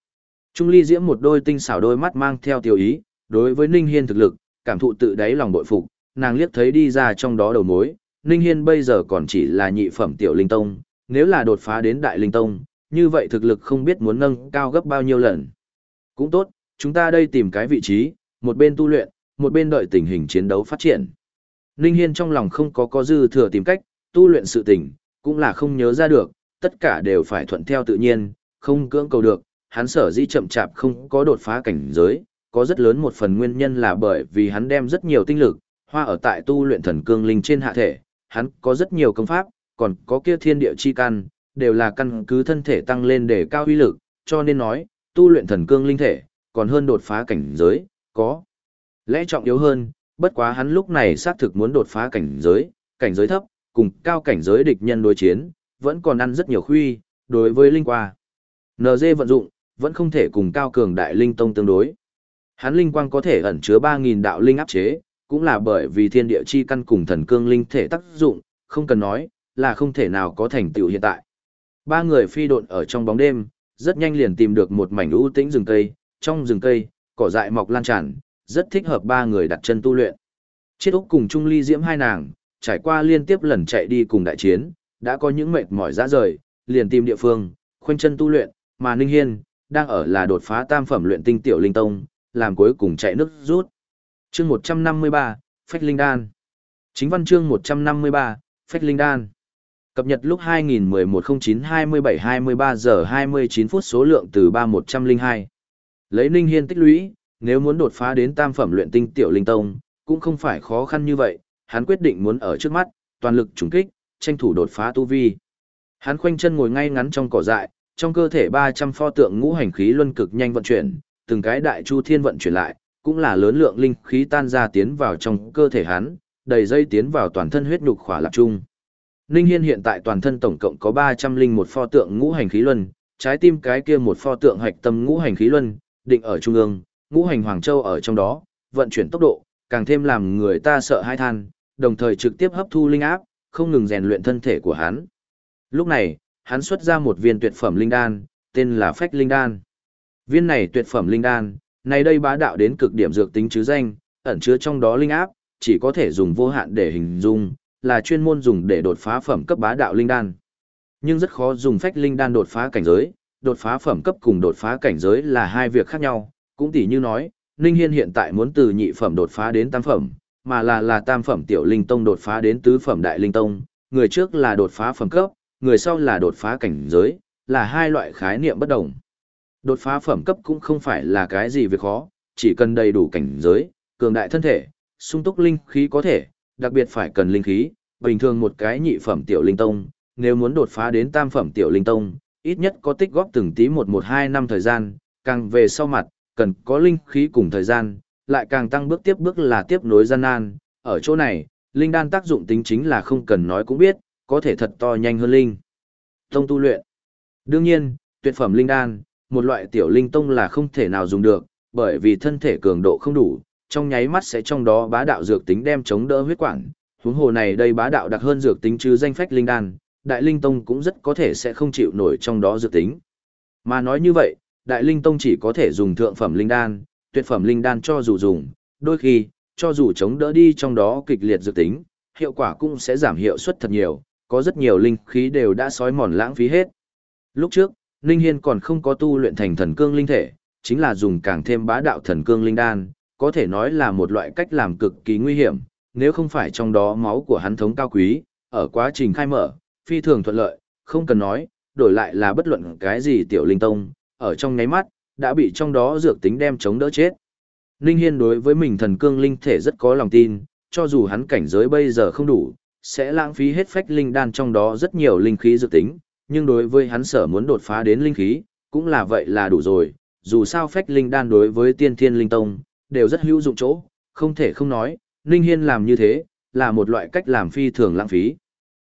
Trung Ly Diễm một đôi tinh xảo đôi mắt mang theo tiểu ý, đối với Ninh Hiên thực lực, cảm thụ tự đáy lòng bội phục, nàng liếc thấy đi ra trong đó đầu mối, Ninh Hiên bây giờ còn chỉ là nhị phẩm tiểu linh tông, nếu là đột phá đến đại linh tông, như vậy thực lực không biết muốn nâng cao gấp bao nhiêu lần. Cũng tốt, chúng ta đây tìm cái vị trí, một bên tu luyện, một bên đợi tình hình chiến đấu phát triển. Ninh Hiên trong lòng không có có dư thừa tìm cách, tu luyện sự tình, cũng là không nhớ ra được, tất cả đều phải thuận theo tự nhiên, không cưỡng cầu được, hắn sở dĩ chậm chạp không có đột phá cảnh giới, có rất lớn một phần nguyên nhân là bởi vì hắn đem rất nhiều tinh lực, hoa ở tại tu luyện thần cương linh trên hạ thể, hắn có rất nhiều công pháp, còn có kia thiên địa chi căn, đều là căn cứ thân thể tăng lên để cao uy lực, cho nên nói, tu luyện thần cương linh thể, còn hơn đột phá cảnh giới, có lẽ trọng yếu hơn, bất quá hắn lúc này xác thực muốn đột phá cảnh giới, cảnh giới thấp, cùng cao cảnh giới địch nhân đối chiến, vẫn còn ăn rất nhiều khuy, đối với linh qua. NG vận dụng, vẫn không thể cùng cao cường đại linh tông tương đối. Hắn linh quang có thể ẩn chứa 3000 đạo linh áp chế, cũng là bởi vì thiên địa chi căn cùng thần cương linh thể tác dụng, không cần nói, là không thể nào có thành tựu hiện tại. Ba người phi độn ở trong bóng đêm, rất nhanh liền tìm được một mảnh ưu tĩnh rừng cây, trong rừng cây, cỏ dại mọc lan tràn, rất thích hợp ba người đặt chân tu luyện. Chiết Úc cùng Trung Ly Diễm hai nàng, trải qua liên tiếp lần chạy đi cùng đại chiến, đã có những mệt mỏi ra rời, liền tìm địa phương, khoanh chân tu luyện, mà Ninh Hiên, đang ở là đột phá tam phẩm luyện tinh tiểu linh tông, làm cuối cùng chạy nước rút. Chương 153, Phách Linh Đan. Chính văn chương 153, Phách Linh Đan. Cập nhật lúc 2011-09-27-23 giờ 29 phút số lượng từ 3102. Lấy Ninh Hiên tích lũy, nếu muốn đột phá đến tam phẩm luyện tinh tiểu linh tông, cũng không phải khó khăn như vậy, hắn quyết định muốn ở trước mắt, toàn lực trùng kích, tranh thủ đột phá tu vi. Hắn khoanh chân ngồi ngay ngắn trong cỏ dại, trong cơ thể 300 pho tượng ngũ hành khí luân cực nhanh vận chuyển, từng cái đại chu thiên vận chuyển lại, cũng là lớn lượng linh khí tan ra tiến vào trong cơ thể hắn, đầy dây tiến vào toàn thân huyết nhục khỏa lạc trung. Ninh Hiên hiện tại toàn thân tổng cộng có 300 linh một pho tượng ngũ hành khí luân, trái tim cái kia một pho tượng hạch tâm ngũ hành khí luân, định ở trung ương, ngũ hành hoàng châu ở trong đó, vận chuyển tốc độ, càng thêm làm người ta sợ hãi than, đồng thời trực tiếp hấp thu linh áp, không ngừng rèn luyện thân thể của hắn. Lúc này, hắn xuất ra một viên tuyệt phẩm linh đan, tên là Phách Linh Đan. Viên này tuyệt phẩm linh đan, này đây bá đạo đến cực điểm dược tính chứ danh, ẩn chứa trong đó linh áp, chỉ có thể dùng vô hạn để hình dung, là chuyên môn dùng để đột phá phẩm cấp bá đạo linh đan. Nhưng rất khó dùng Phách Linh Đan đột phá cảnh giới, đột phá phẩm cấp cùng đột phá cảnh giới là hai việc khác nhau, cũng tỉ như nói, Ninh Hiên hiện tại muốn từ nhị phẩm đột phá đến tam phẩm, mà là là tam phẩm tiểu linh tông đột phá đến tứ phẩm đại linh tông, người trước là đột phá phẩm cấp, người sau là đột phá cảnh giới, là hai loại khái niệm bất đồng. Đột phá phẩm cấp cũng không phải là cái gì việc khó, chỉ cần đầy đủ cảnh giới, cường đại thân thể, sung túc linh khí có thể, đặc biệt phải cần linh khí, bình thường một cái nhị phẩm tiểu linh tông, nếu muốn đột phá đến tam phẩm tiểu linh tông, ít nhất có tích góp từng tí một một hai năm thời gian, càng về sau mặt, cần có linh khí cùng thời gian, lại càng tăng bước tiếp bước là tiếp nối gian nan, ở chỗ này, linh đan tác dụng tính chính là không cần nói cũng biết, có thể thật to nhanh hơn linh. Tông tu luyện. Đương nhiên, tuyệt phẩm linh đan, một loại tiểu linh tông là không thể nào dùng được, bởi vì thân thể cường độ không đủ, trong nháy mắt sẽ trong đó bá đạo dược tính đem chống đỡ huyết quản. Huống hồ này đây bá đạo đặc hơn dược tính chứ danh phách linh đan, đại linh tông cũng rất có thể sẽ không chịu nổi trong đó dược tính. Mà nói như vậy, đại linh tông chỉ có thể dùng thượng phẩm linh đan, tuyệt phẩm linh đan cho dù dùng, đôi khi, cho dù chống đỡ đi trong đó kịch liệt dược tính, hiệu quả cũng sẽ giảm hiệu suất thật nhiều, có rất nhiều linh khí đều đã sói mòn lãng phí hết. Lúc trước, Ninh Hiên còn không có tu luyện thành thần cương linh thể, chính là dùng càng thêm bá đạo thần cương linh đan, có thể nói là một loại cách làm cực kỳ nguy hiểm, nếu không phải trong đó máu của hắn thống cao quý, ở quá trình khai mở, phi thường thuận lợi, không cần nói, đổi lại là bất luận cái gì tiểu linh tông, ở trong nháy mắt, đã bị trong đó dược tính đem chống đỡ chết. Ninh Hiên đối với mình thần cương linh thể rất có lòng tin, cho dù hắn cảnh giới bây giờ không đủ, sẽ lãng phí hết phách linh đan trong đó rất nhiều linh khí dược tính, nhưng đối với hắn sở muốn đột phá đến linh khí, cũng là vậy là đủ rồi, dù sao phách linh đan đối với tiên thiên linh tông, đều rất hữu dụng chỗ, không thể không nói, Ninh Hiên làm như thế, là một loại cách làm phi thường lãng phí.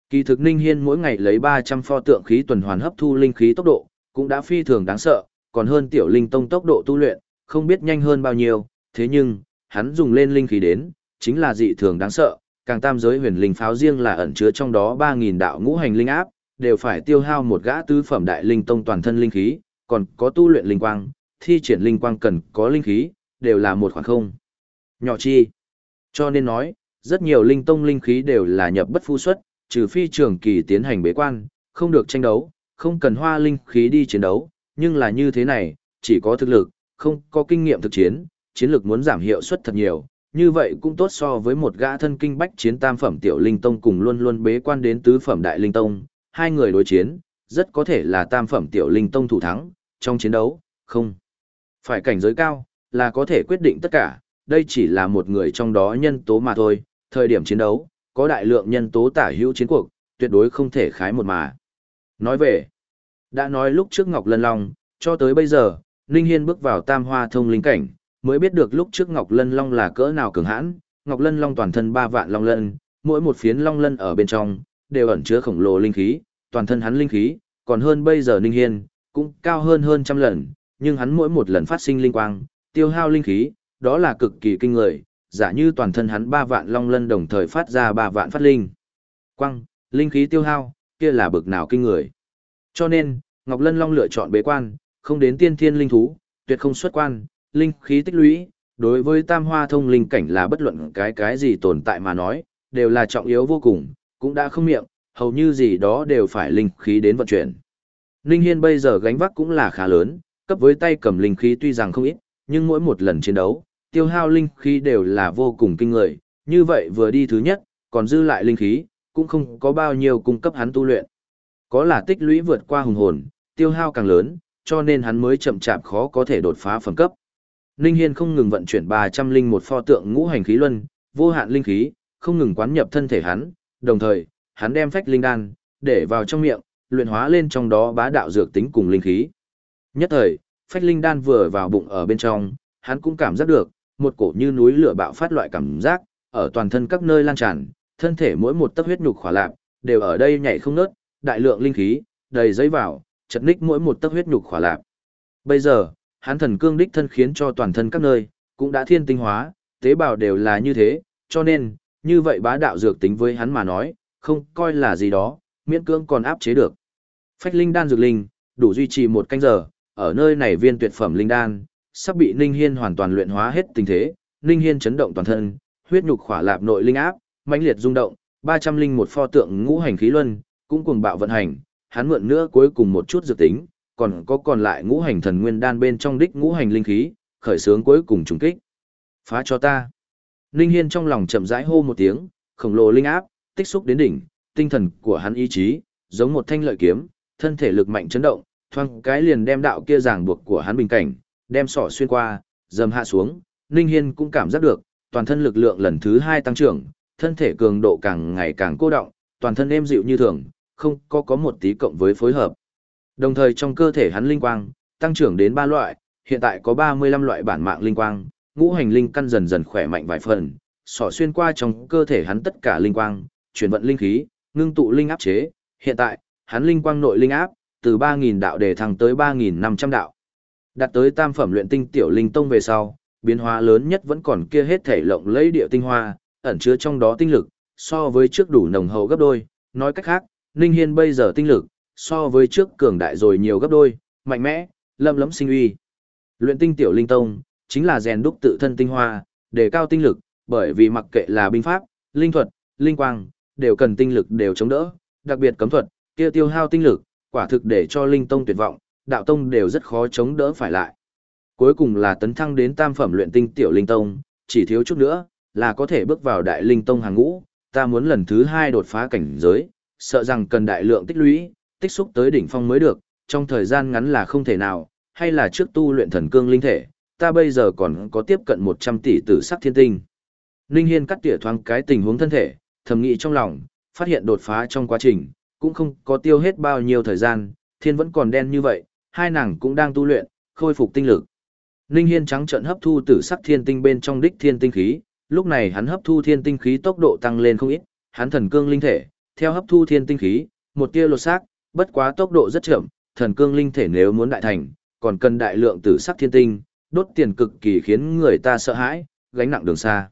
Kỳ thực Ninh Hiên mỗi ngày lấy 300 pho tượng khí tuần hoàn hấp thu linh khí tốc độ, cũng đã phi thường đáng sợ, còn hơn tiểu linh tông tốc độ tu luyện, không biết nhanh hơn bao nhiêu, thế nhưng, hắn dùng lên linh khí đến, chính là dị thường đáng sợ, càng tam giới huyền linh pháo riêng là ẩn chứa trong đó 3.000 đạo ngũ hành linh áp, đều phải tiêu hao một gã tứ phẩm đại linh tông toàn thân linh khí, còn có tu luyện linh quang, thi triển linh quang cần có linh khí, đều là một khoảng không. Nhỏ chi. Cho nên nói, rất nhiều linh tông linh khí đều là nhập bất phu xuất, trừ phi trường kỳ tiến hành bế quan, không được tranh đấu, không cần hoa linh khí đi chiến đấu, nhưng là như thế này, chỉ có thực lực, không có kinh nghiệm thực chiến, chiến lược muốn giảm hiệu suất thật nhiều, như vậy cũng tốt so với một gã thân kinh bách chiến tam phẩm tiểu linh tông cùng luôn luôn bế quan đến tứ phẩm đại linh tông, hai người đối chiến, rất có thể là tam phẩm tiểu linh tông thủ thắng, trong chiến đấu, không. Phải cảnh giới cao, là có thể quyết định tất cả, đây chỉ là một người trong đó nhân tố mà thôi, thời điểm chiến đấu, có đại lượng nhân tố tả hữu chiến cuộc, tuyệt đối không thể khái một mà. Nói về, đã nói lúc trước Ngọc Lân Long, cho tới bây giờ, Ninh Hiên bước vào tam hoa thông linh cảnh, mới biết được lúc trước Ngọc Lân Long là cỡ nào cường hãn, Ngọc Lân Long toàn thân ba vạn long lân, mỗi một phiến long lân ở bên trong, đều ẩn chứa khổng lồ linh khí, toàn thân hắn linh khí, còn hơn bây giờ Ninh Hiên, cũng cao hơn hơn trăm lần, nhưng hắn mỗi một lần phát sinh linh quang, tiêu hao linh khí, đó là cực kỳ kinh người, giả như toàn thân hắn ba vạn long lân đồng thời phát ra ba vạn phát linh. Quang, linh khí tiêu hao, kia là bực nào kinh người. Cho nên, Ngọc Lân Long lựa chọn bế quan, không đến tiên thiên linh thú, tuyệt không xuất quan, linh khí tích lũy, đối với tam hoa thông linh cảnh là bất luận cái cái gì tồn tại mà nói, đều là trọng yếu vô cùng, cũng đã không miệng, hầu như gì đó đều phải linh khí đến vận chuyển. Ninh Hiên bây giờ gánh vác cũng là khá lớn, cấp với tay cầm linh khí tuy rằng không ít, nhưng mỗi một lần chiến đấu, tiêu hao linh khí đều là vô cùng kinh người, như vậy vừa đi thứ nhất, còn dư lại linh khí, cũng không có bao nhiêu cung cấp hắn tu luyện. Có là tích lũy vượt qua hùng hồn, tiêu hao càng lớn, cho nên hắn mới chậm chạp khó có thể đột phá phẩm cấp. Ninh Hiên không ngừng vận chuyển 300 linh một pho tượng ngũ hành khí luân, vô hạn linh khí, không ngừng quán nhập thân thể hắn, đồng thời, hắn đem phách linh đan để vào trong miệng, luyện hóa lên trong đó bá đạo dược tính cùng linh khí. Nhất thời, phách linh đan vừa vào bụng ở bên trong, hắn cũng cảm giác được một cổ như núi lửa bạo phát loại cảm giác ở toàn thân các nơi lan tràn, thân thể mỗi một tấc huyết nhục khỏa lạc đều ở đây nhảy không ngớt, đại lượng linh khí đầy giấy vào, chật ních mỗi một tấc huyết nhục khỏa lạp. Bây giờ, hắn thần cương đích thân khiến cho toàn thân các nơi cũng đã thiên tinh hóa, tế bào đều là như thế, cho nên, như vậy bá đạo dược tính với hắn mà nói, không coi là gì đó, miễn cưỡng còn áp chế được. Phách linh đan dược linh, đủ duy trì một canh giờ, ở nơi này viên tuyệt phẩm linh đan, sắp bị Ninh Hiên hoàn toàn luyện hóa hết tình thế, Ninh Hiên chấn động toàn thân, huyết nhục khỏa lạp nội linh áp, mãnh liệt rung động, 300 linh một pho tượng ngũ hành khí luân, cũng cuồng bạo vận hành, hắn mượn nữa cuối cùng một chút dự tính, còn có còn lại ngũ hành thần nguyên đan bên trong đích ngũ hành linh khí, khởi sướng cuối cùng trùng kích. Phá cho ta. Linh Hiên trong lòng chậm rãi hô một tiếng, khổng lồ linh áp, tích xúc đến đỉnh, tinh thần của hắn ý chí, giống một thanh lợi kiếm, thân thể lực mạnh chấn động, thoang cái liền đem đạo kia ràng buộc của hắn bình cảnh, đem sỏ xuyên qua, dầm hạ xuống, Ninh Hiên cũng cảm giác được, toàn thân lực lượng lần thứ hai tăng trưởng, thân thể cường độ càng ngày càng cô động, toàn thân êm dịu như thường, không có có một tí cộng với phối hợp. Đồng thời trong cơ thể hắn linh quang, tăng trưởng đến 3 loại, hiện tại có 35 loại bản mạng linh quang, ngũ hành linh căn dần dần khỏe mạnh vài phần, sỏ xuyên qua trong cơ thể hắn tất cả linh quang, chuyển vận linh khí, ngưng tụ linh áp chế, hiện tại, hắn linh quang nội linh áp, từ 3.000 đạo đề thăng tới 3.500 đạo. Đạt tới tam phẩm luyện tinh tiểu linh tông về sau, biến hóa lớn nhất vẫn còn kia hết thể lộng lấy địa tinh hoa, ẩn chứa trong đó tinh lực, so với trước đủ nồng hậu gấp đôi, nói cách khác, Ninh Hiên bây giờ tinh lực, so với trước cường đại rồi nhiều gấp đôi, mạnh mẽ, lâm lấm sinh uy. Luyện tinh tiểu linh tông, chính là rèn đúc tự thân tinh hoa, để cao tinh lực, bởi vì mặc kệ là binh pháp, linh thuật, linh quang, đều cần tinh lực đều chống đỡ, đặc biệt cấm thuật, kia tiêu hao tinh lực, quả thực để cho linh tông tuyệt vọng, đạo tông đều rất khó chống đỡ phải lại. Cuối cùng là tấn thăng đến tam phẩm luyện tinh tiểu linh tông, chỉ thiếu chút nữa, là có thể bước vào đại linh tông hàng ngũ, ta muốn lần thứ hai đột phá cảnh giới, sợ rằng cần đại lượng tích lũy, tích xúc tới đỉnh phong mới được, trong thời gian ngắn là không thể nào, hay là trước tu luyện thần cương linh thể, ta bây giờ còn có tiếp cận 100 tỷ tử sắc thiên tinh. Ninh Hiên cắt tỉa thoáng cái tình huống thân thể, thầm nghĩ trong lòng, phát hiện đột phá trong quá trình, cũng không có tiêu hết bao nhiêu thời gian, thiên vẫn còn đen như vậy, hai nàng cũng đang tu luyện, khôi phục tinh lực. Ninh Hiên trắng trợn hấp thu tử sắc thiên tinh bên trong đích thiên tinh khí, lúc này hắn hấp thu thiên tinh khí tốc độ tăng lên không ít, hắn thần cương linh thể, theo hấp thu thiên tinh khí, một tia lột xác, bất quá tốc độ rất chậm, thần cương linh thể nếu muốn đại thành, còn cần đại lượng tử sắc thiên tinh, đốt tiền cực kỳ khiến người ta sợ hãi, gánh nặng đường xa.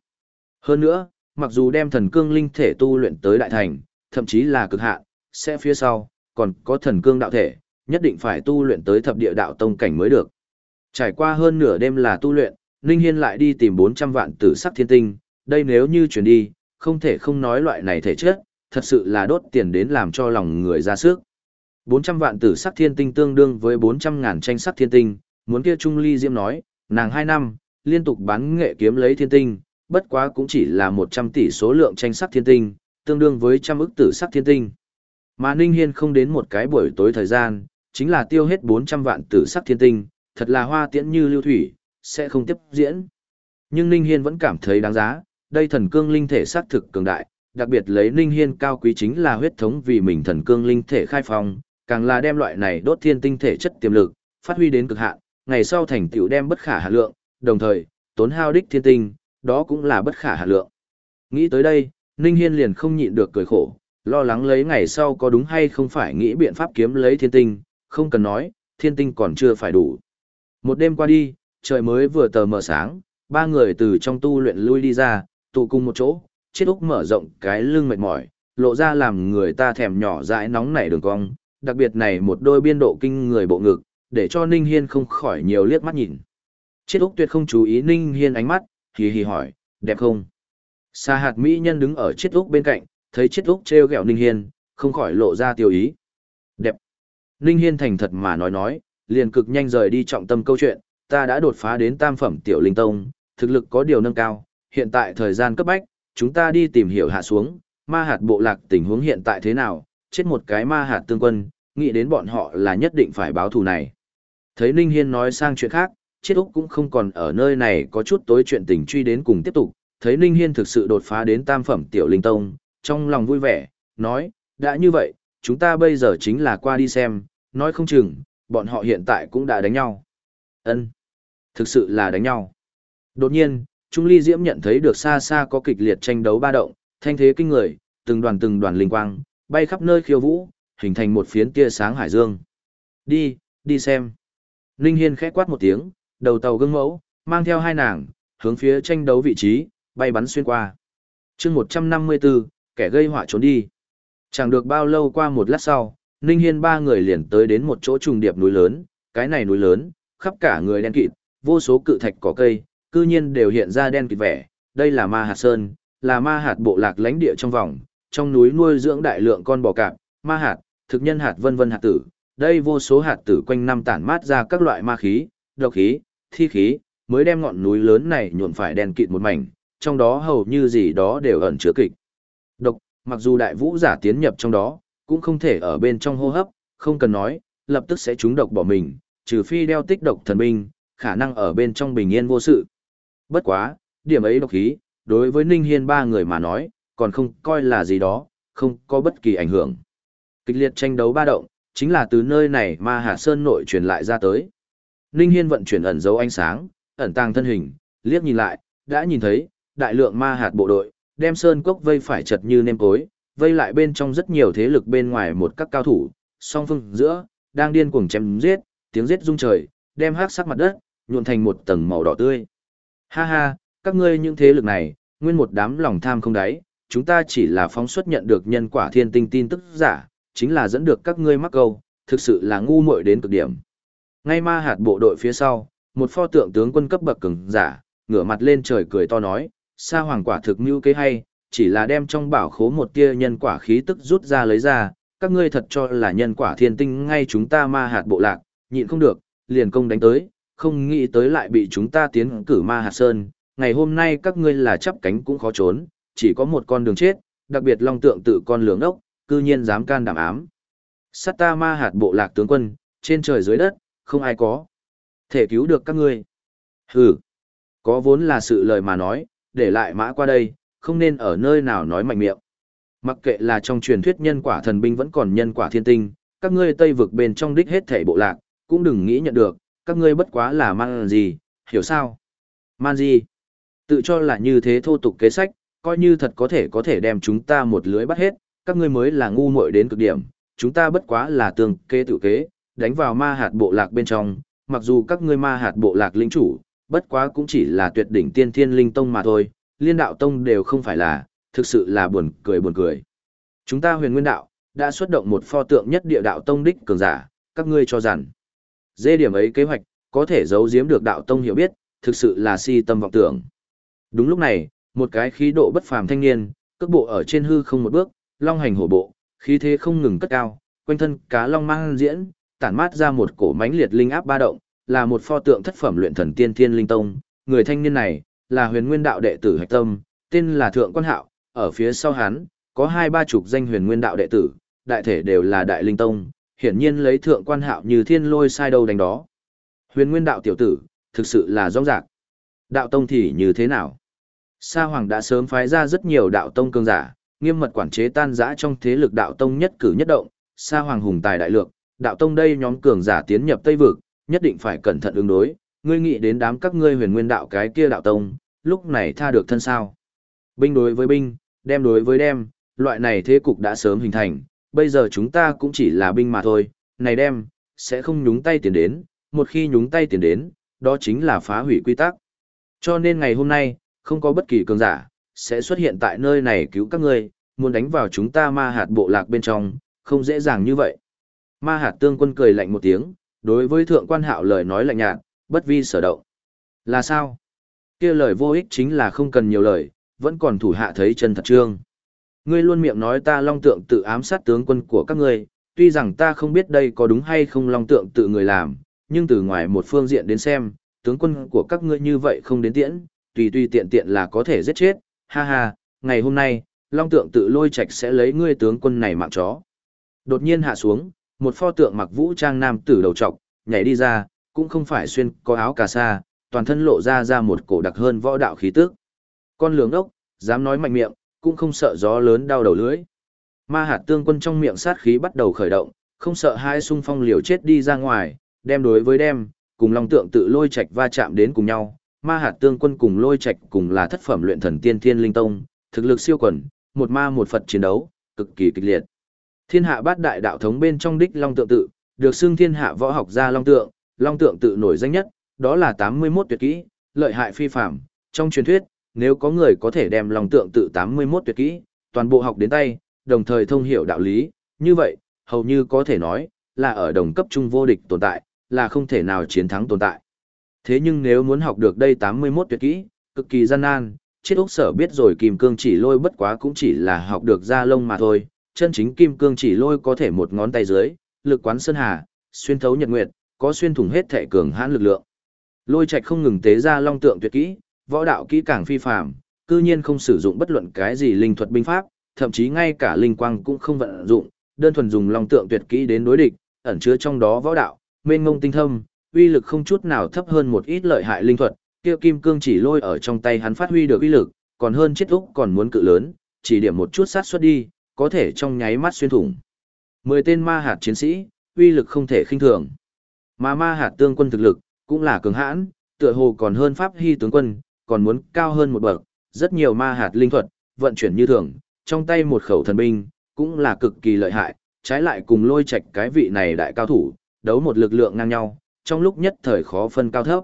Hơn nữa, mặc dù đem thần cương linh thể tu luyện tới đại thành, thậm chí là cực hạn, sẽ phía sau, còn có thần cương đạo thể, nhất định phải tu luyện tới thập địa đạo tông cảnh mới được. Trải qua hơn nửa đêm là tu luyện, Ninh Hiên lại đi tìm 400 vạn tử sắc thiên tinh, đây nếu như chuyển đi, không thể không nói loại này thể chất, thật sự là đốt tiền đến làm cho lòng người ra sức. 400 vạn tử sắc thiên tinh tương đương với 400 ngàn tranh sắc thiên tinh, muốn kia Trung Ly Diễm nói, nàng 2 năm, liên tục bán nghệ kiếm lấy thiên tinh, bất quá cũng chỉ là 100 tỷ số lượng tranh sắc thiên tinh, tương đương với trăm ức tử sắc thiên tinh. Mà Ninh Hiên không đến một cái buổi tối thời gian, chính là tiêu hết 400 vạn tử sắc thiên tinh, thật là hoa tiễn như lưu thủy, sẽ không tiếp diễn. Nhưng Ninh Hiên vẫn cảm thấy đáng giá, đây thần cương linh thể sắc thực cường đại, đặc biệt lấy Ninh Hiên cao quý chính là huyết thống vì mình thần cương linh thể khai phong, càng là đem loại này đốt thiên tinh thể chất tiềm lực, phát huy đến cực hạn, ngày sau thành tựu đem bất khả hạ lượng, đồng thời, tốn hao đích thiên tinh, đó cũng là bất khả hạ lượng. Nghĩ tới đây, Ninh Hiên liền không nhịn được cười khổ, lo lắng lấy ngày sau có đúng hay không phải nghĩ biện pháp kiếm lấy thiên tinh, không cần nói, thiên tinh còn chưa phải đủ. Một đêm qua đi, trời mới vừa tờ mờ sáng, ba người từ trong tu luyện lui đi ra, tụ cùng một chỗ, chiếc úc mở rộng cái lưng mệt mỏi, lộ ra làm người ta thèm nhỏ dãi nóng nảy đường cong, đặc biệt này một đôi biên độ kinh người bộ ngực, để cho Ninh Hiên không khỏi nhiều liếc mắt nhìn. Chiết Úc tuyệt không chú ý Ninh Hiên ánh mắt, hì hì hỏi, đẹp không? Sa hạt Mỹ nhân đứng ở Chiết Úc bên cạnh, thấy Chiết Úc treo gẹo Ninh Hiên, không khỏi lộ ra tiêu ý. Đẹp. Ninh Hiên thành thật mà nói nói, liền cực nhanh rời đi trọng tâm câu chuyện, ta đã đột phá đến tam phẩm tiểu linh tông, thực lực có điều nâng cao, hiện tại thời gian cấp bách, chúng ta đi tìm hiểu hạ xuống, ma hạt bộ lạc tình huống hiện tại thế nào, chết một cái ma hạt tương quân, nghĩ đến bọn họ là nhất định phải báo thù này. Thấy Ninh Hiên nói sang chuyện khác, chết Úc cũng không còn ở nơi này có chút tối chuyện tình truy đến cùng tiếp tục, thấy Ninh Hiên thực sự đột phá đến tam phẩm tiểu linh tông, trong lòng vui vẻ, nói, đã như vậy, chúng ta bây giờ chính là qua đi xem, nói không chừng, bọn họ hiện tại cũng đã đánh nhau. Ân, Thực sự là đánh nhau. Đột nhiên, Trung Ly Diễm nhận thấy được xa xa có kịch liệt tranh đấu ba động, thanh thế kinh người, từng đoàn từng đoàn linh quang, bay khắp nơi khiêu vũ, hình thành một phiến tia sáng hải dương. Đi, đi xem. Ninh Hiên khẽ quát một tiếng, đầu tàu gương mẫu, mang theo hai nàng, hướng phía tranh đấu vị trí, bay bắn xuyên qua. chương 154, kẻ gây họa trốn đi. Chẳng được bao lâu qua một lát sau, Ninh Hiên ba người liền tới đến một chỗ trùng điệp núi lớn, cái này núi lớn, khắp cả người đen kịt, vô số cự thạch cỏ cây, cư nhiên đều hiện ra đen kịt vẻ, đây là ma hạt sơn, là ma hạt bộ lạc lãnh địa trong vòng, trong núi nuôi dưỡng đại lượng con bò cạp, ma hạt, thực nhân hạt vân vân hạt tử, đây vô số hạt tử quanh năm tản mát ra các loại ma khí, độc khí, thi khí, mới đem ngọn núi lớn này nhuộm phải đen kịt một mảnh, trong đó hầu như gì đó đều ẩn chứa kịch. Độc, mặc dù đại vũ giả tiến nhập trong đó, cũng không thể ở bên trong hô hấp, không cần nói, lập tức sẽ trúng độc bỏ mình, trừ phi đeo tích độc thần binh, khả năng ở bên trong bình yên vô sự. Bất quá, điểm ấy độc khí, đối với Ninh Hiên ba người mà nói, còn không coi là gì đó, không có bất kỳ ảnh hưởng. Kịch liệt tranh đấu ba động, chính là từ nơi này mà Hà Sơn nội truyền lại ra tới. Ninh Hiên vận chuyển ẩn dấu ánh sáng, ẩn tàng thân hình, liếc nhìn lại, đã nhìn thấy, đại lượng ma hạt bộ đội, đem Sơn Cốc vây phải chật như nêm cối, vây lại bên trong rất nhiều thế lực bên ngoài một các cao thủ, song phương giữa, đang điên cuồng chém giết, tiếng giết rung trời, đem hắc sắc mặt đất, nhuộn thành một tầng màu đỏ tươi. Ha ha, các ngươi những thế lực này, nguyên một đám lòng tham không đáy, chúng ta chỉ là phóng xuất nhận được nhân quả thiên tinh tin tức giả, chính là dẫn được các ngươi mắc câu, thực sự là ngu muội đến cực điểm. Ngay ma hạt bộ đội phía sau, một pho tượng tướng quân cấp bậc cường giả, ngửa mặt lên trời cười to nói, sa hoàng quả thực mưu kế hay, chỉ là đem trong bảo khố một tia nhân quả khí tức rút ra lấy ra, các ngươi thật cho là nhân quả thiên tinh ngay chúng ta ma hạt bộ lạc, nhịn không được, liền công đánh tới, không nghĩ tới lại bị chúng ta tiến cử ma hạt sơn, ngày hôm nay các ngươi là chắp cánh cũng khó trốn, chỉ có một con đường chết, đặc biệt long tượng tự con lưỡng ốc, cư nhiên dám can đảm ám. Sát ta ma hạt bộ lạc tướng quân, trên trời dưới đất, không ai có. Thể cứu được các ngươi. Hừ, có vốn là sự lời mà nói, để lại mã qua đây, không nên ở nơi nào nói mạnh miệng. Mặc kệ là trong truyền thuyết nhân quả thần binh vẫn còn nhân quả thiên tinh, các ngươi tây vực bên trong đích hết thể bộ lạc, cũng đừng nghĩ nhận được, các ngươi bất quá là man gì, hiểu sao? Man gì? Tự cho là như thế thô tục kế sách, coi như thật có thể có thể đem chúng ta một lưới bắt hết, các ngươi mới là ngu muội đến cực điểm, chúng ta bất quá là tường kế tự kế, đánh vào ma hạt bộ lạc bên trong, mặc dù các ngươi ma hạt bộ lạc lĩnh chủ, bất quá cũng chỉ là tuyệt đỉnh tiên thiên linh tông mà thôi, liên đạo tông đều không phải là, thực sự là buồn cười buồn cười. Chúng ta huyền nguyên đạo, đã xuất động một pho tượng nhất địa đạo tông đích cường giả, các ngươi cho rằng, dê điểm ấy kế hoạch, có thể giấu giếm được đạo tông hiểu biết, thực sự là si tâm vọng tưởng. Đúng lúc này, một cái khí độ bất phàm thanh niên, cước bộ ở trên hư không một bước, long hành hổ bộ, khí thế không ngừng cất cao, quanh thân cá long mang diễn, tản mát ra một cổ mãnh liệt linh áp ba động, là một pho tượng thất phẩm luyện thần tiên thiên linh tông, người thanh niên này là huyền nguyên đạo đệ tử hạch tâm, tên là Thượng Quan Hạo, ở phía sau hắn có hai ba chục danh huyền nguyên đạo đệ tử, đại thể đều là đại linh tông, hiển nhiên lấy Thượng Quan Hạo như thiên lôi sai đầu đánh đó. Huyền nguyên đạo tiểu tử, thực sự là rõ ràng. Đạo tông thì như thế nào? Sa Hoàng đã sớm phái ra rất nhiều đạo tông cường giả, nghiêm mật quản chế tan rã trong thế lực đạo tông nhất cử nhất động, Sa Hoàng hùng tài đại lược, đạo tông đây nhóm cường giả tiến nhập Tây vực, nhất định phải cẩn thận ứng đối, ngươi nghĩ đến đám các ngươi huyền nguyên đạo cái kia đạo tông, lúc này tha được thân sao? Binh đối với binh, đem đối với đem, loại này thế cục đã sớm hình thành, bây giờ chúng ta cũng chỉ là binh mà thôi, này đem, sẽ không nhúng tay tiền đến, một khi nhúng tay tiền đến, đó chính là phá hủy quy tắc. Cho nên ngày hôm nay, không có bất kỳ cường giả, sẽ xuất hiện tại nơi này cứu các ngươi, muốn đánh vào chúng ta ma hạt bộ lạc bên trong, không dễ dàng như vậy. Ma hạt tương quân cười lạnh một tiếng, đối với thượng quan hạo lời nói lạnh nhạt, bất vi sở động. Là sao? kia lời vô ích chính là không cần nhiều lời, vẫn còn thủ hạ thấy chân thật trương. Ngươi luôn miệng nói ta long tượng tự ám sát tướng quân của các ngươi, tuy rằng ta không biết đây có đúng hay không long tượng tự người làm, nhưng từ ngoài một phương diện đến xem, tướng quân của các ngươi như vậy không đến tiễn, tùy tùy tiện tiện là có thể giết chết, ha ha, ngày hôm nay, long tượng tự lôi Trạch sẽ lấy ngươi tướng quân này mạng chó. Đột nhiên hạ xuống, một pho tượng mặc vũ trang nam tử đầu trọc, nhảy đi ra, cũng không phải xuyên có áo cà sa, toàn thân lộ ra ra một cổ đặc hơn võ đạo khí tức. Con lường ốc, dám nói mạnh miệng, cũng không sợ gió lớn đau đầu lưỡi. Ma hạt tương quân trong miệng sát khí bắt đầu khởi động, không sợ hai xung phong liều chết đi ra ngoài, đem đối với đem, cùng long tượng tự lôi Trạch va chạm đến cùng nhau. Ma hạt tương quân cùng lôi Trạch cùng là thất phẩm luyện thần tiên thiên linh tông, thực lực siêu quần, một ma một Phật chiến đấu, cực kỳ kịch liệt. Thiên hạ bát đại đạo thống bên trong đích long tượng tự, được xưng thiên hạ võ học gia long tượng, long tượng tự nổi danh nhất, đó là 81 tuyệt kỹ, lợi hại phi phàm. Trong truyền thuyết, nếu có người có thể đem lòng tượng tự 81 tuyệt kỹ, toàn bộ học đến tay, đồng thời thông hiểu đạo lý, như vậy, hầu như có thể nói, là ở đồng cấp trung vô địch tồn tại, là không thể nào chiến thắng tồn tại. Thế nhưng nếu muốn học được đây 81 tuyệt kỹ, cực kỳ gian nan, chết ốc sở biết rồi kim cương chỉ lôi bất quá cũng chỉ là học được ra lông mà thôi, chân chính kim cương chỉ lôi có thể một ngón tay dưới, lực quán sơn hà, xuyên thấu nhật nguyệt, có xuyên thủng hết thể cường hãn lực lượng. Lôi Trạch không ngừng tế ra long tượng tuyệt kỹ, võ đạo kỹ càng phi phàm, cư nhiên không sử dụng bất luận cái gì linh thuật binh pháp, thậm chí ngay cả linh quang cũng không vận dụng, đơn thuần dùng long tượng tuyệt kỹ đến đối địch, ẩn chứa trong đó võ đạo, mênh ngông tinh thâm, uy lực không chút nào thấp hơn một ít lợi hại linh thuật, kia kim cương chỉ lôi ở trong tay hắn phát huy được uy lực, còn hơn chết úc còn muốn cự lớn, chỉ điểm một chút sát xuất đi, có thể trong nháy mắt xuyên thủng. Mười tên ma hạt chiến sĩ, uy lực không thể khinh thường. Mà ma hạt tương quân thực lực, cũng là cường hãn, tựa hồ còn hơn pháp hy tướng quân, còn muốn cao hơn một bậc, rất nhiều ma hạt linh thuật, vận chuyển như thường, trong tay một khẩu thần binh, cũng là cực kỳ lợi hại, trái lại cùng lôi Trạch cái vị này đại cao thủ, đấu một lực lượng ngang nhau, trong lúc nhất thời khó phân cao thấp.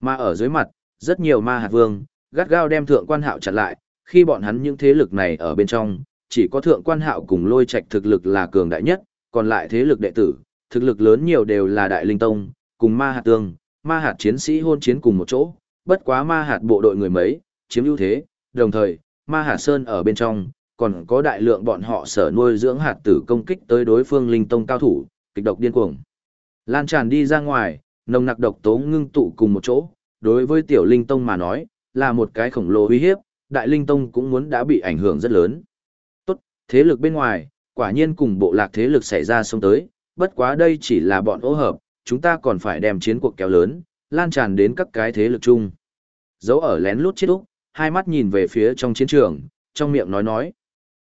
Mà ở dưới mặt, rất nhiều ma hạt vương, gắt gao đem thượng quan hạo chặn lại, khi bọn hắn những thế lực này ở bên trong, chỉ có thượng quan hạo cùng lôi Trạch thực lực là cường đại nhất, còn lại thế lực đệ tử, thực lực lớn nhiều đều là đại linh tông, cùng ma hạt tương, ma hạt chiến sĩ hôn chiến cùng một chỗ, bất quá ma hạt bộ đội người mấy, chiếm ưu thế, đồng thời, ma hạt sơn ở bên trong, còn có đại lượng bọn họ sở nuôi dưỡng hạt tử công kích tới đối phương linh tông cao thủ, kịch độc điên cuồng. Lan tràn đi ra ngoài, nồng nặc độc tố ngưng tụ cùng một chỗ, đối với tiểu linh tông mà nói, là một cái khổng lồ uy hiếp, đại linh tông cũng muốn đã bị ảnh hưởng rất lớn. Tốt, thế lực bên ngoài, quả nhiên cùng bộ lạc thế lực xảy ra xông tới, bất quá đây chỉ là bọn ô hợp, chúng ta còn phải đem chiến cuộc kéo lớn, lan tràn đến các cái thế lực chung. Dấu ở lén lút chết úc, hai mắt nhìn về phía trong chiến trường, trong miệng nói nói.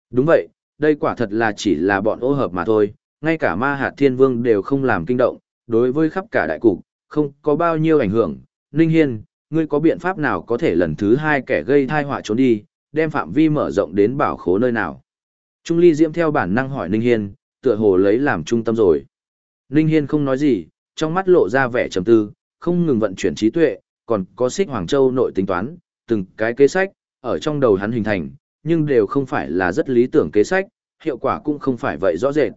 Đúng vậy, đây quả thật là chỉ là bọn ô hợp mà thôi, ngay cả ma hạt thiên vương đều không làm kinh động, đối với khắp cả đại cục, không có bao nhiêu ảnh hưởng. Ninh Hiên, ngươi có biện pháp nào có thể lần thứ hai kẻ gây tai họa trốn đi, đem phạm vi mở rộng đến bảo khố nơi nào? Trung Ly Diễm theo bản năng hỏi Ninh Hiên, tựa hồ lấy làm trung tâm rồi. Ninh Hiên không nói gì, trong mắt lộ ra vẻ trầm tư, không ngừng vận chuyển trí tuệ, còn có xích Hoàng Châu nội tính toán, từng cái kế sách, ở trong đầu hắn hình thành, nhưng đều không phải là rất lý tưởng kế sách, hiệu quả cũng không phải vậy rõ rệt.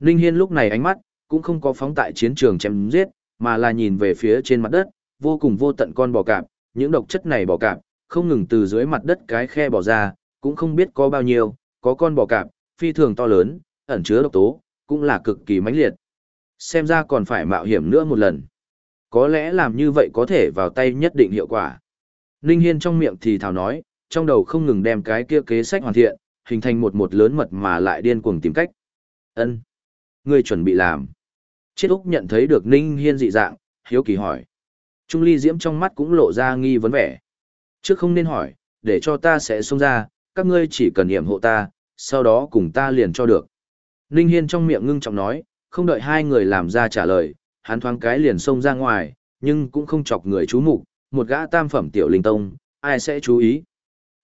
Ninh Hiên lúc này ánh mắt, cũng không có phóng tại chiến trường chém giết, mà là nhìn về phía trên mặt đất, vô cùng vô tận con bò cạp, những độc chất này bò cạp, không ngừng từ dưới mặt đất cái khe bò ra, cũng không biết có bao nhiêu, có con bò cạp, phi thường to lớn, ẩn chứa độc tố, cũng là cực kỳ mãnh liệt. Xem ra còn phải mạo hiểm nữa một lần. Có lẽ làm như vậy có thể vào tay nhất định hiệu quả. Ninh Hiên trong miệng thì thào nói, trong đầu không ngừng đem cái kia kế sách hoàn thiện, hình thành một một lớn mật mà lại điên cuồng tìm cách. Ân, Ngươi chuẩn bị làm. Chiết Úc nhận thấy được Ninh Hiên dị dạng, hiếu kỳ hỏi. Trung Ly Diễm trong mắt cũng lộ ra nghi vấn vẻ. Trước không nên hỏi, để cho ta sẽ xông ra, các ngươi chỉ cần hiểm hộ ta, sau đó cùng ta liền cho được. Ninh Hiên trong miệng ngưng trọng nói, không đợi hai người làm ra trả lời, hắn thoáng cái liền xông ra ngoài, nhưng cũng không chọc người chú mục, một gã tam phẩm tiểu linh tông, ai sẽ chú ý.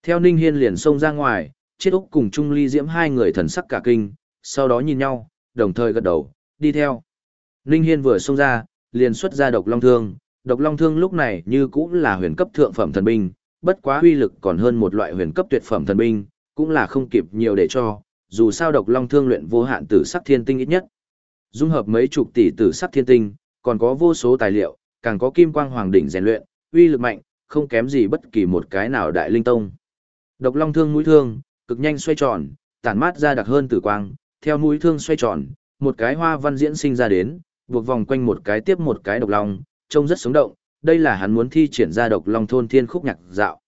Theo Ninh Hiên liền xông ra ngoài, Chiết Úc cùng Trung Ly Diễm hai người thần sắc cả kinh, sau đó nhìn nhau, đồng thời gật đầu, đi theo. Ninh Hiên vừa xông ra, liền xuất ra độc long thương, độc long thương lúc này như cũng là huyền cấp thượng phẩm thần binh, bất quá uy lực còn hơn một loại huyền cấp tuyệt phẩm thần binh, cũng là không kịp nhiều để cho, dù sao độc long thương luyện vô hạn tử sắc thiên tinh ít nhất. Dung hợp mấy chục tỷ tử sắc thiên tinh, còn có vô số tài liệu, càng có kim quang hoàng đỉnh rèn luyện, uy lực mạnh, không kém gì bất kỳ một cái nào đại linh tông. Độc long thương mũi thương, cực nhanh xoay tròn, tản mát ra đặc hơn tử quang, theo mũi thương xoay tròn, một cái hoa văn diễn sinh ra đến, buộc vòng quanh một cái tiếp một cái độc long, trông rất sống động, đây là hắn muốn thi triển ra độc long thôn thiên khúc nhạc dạo.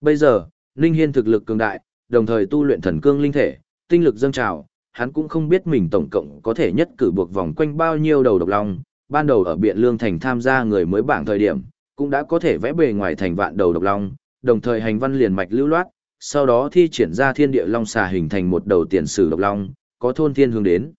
Bây giờ, Ninh Hiên thực lực cường đại, đồng thời tu luyện thần cương linh thể, tinh lực dâng trào, hắn cũng không biết mình tổng cộng có thể nhất cử buộc vòng quanh bao nhiêu đầu độc long, ban đầu ở Biện Lương Thành tham gia người mới bảng thời điểm, cũng đã có thể vẽ bề ngoài thành vạn đầu độc long, đồng thời hành văn liền mạch lưu loát, sau đó thi triển ra thiên địa long xà hình thành một đầu tiền sử độc long, có thôn thiên hướng đến.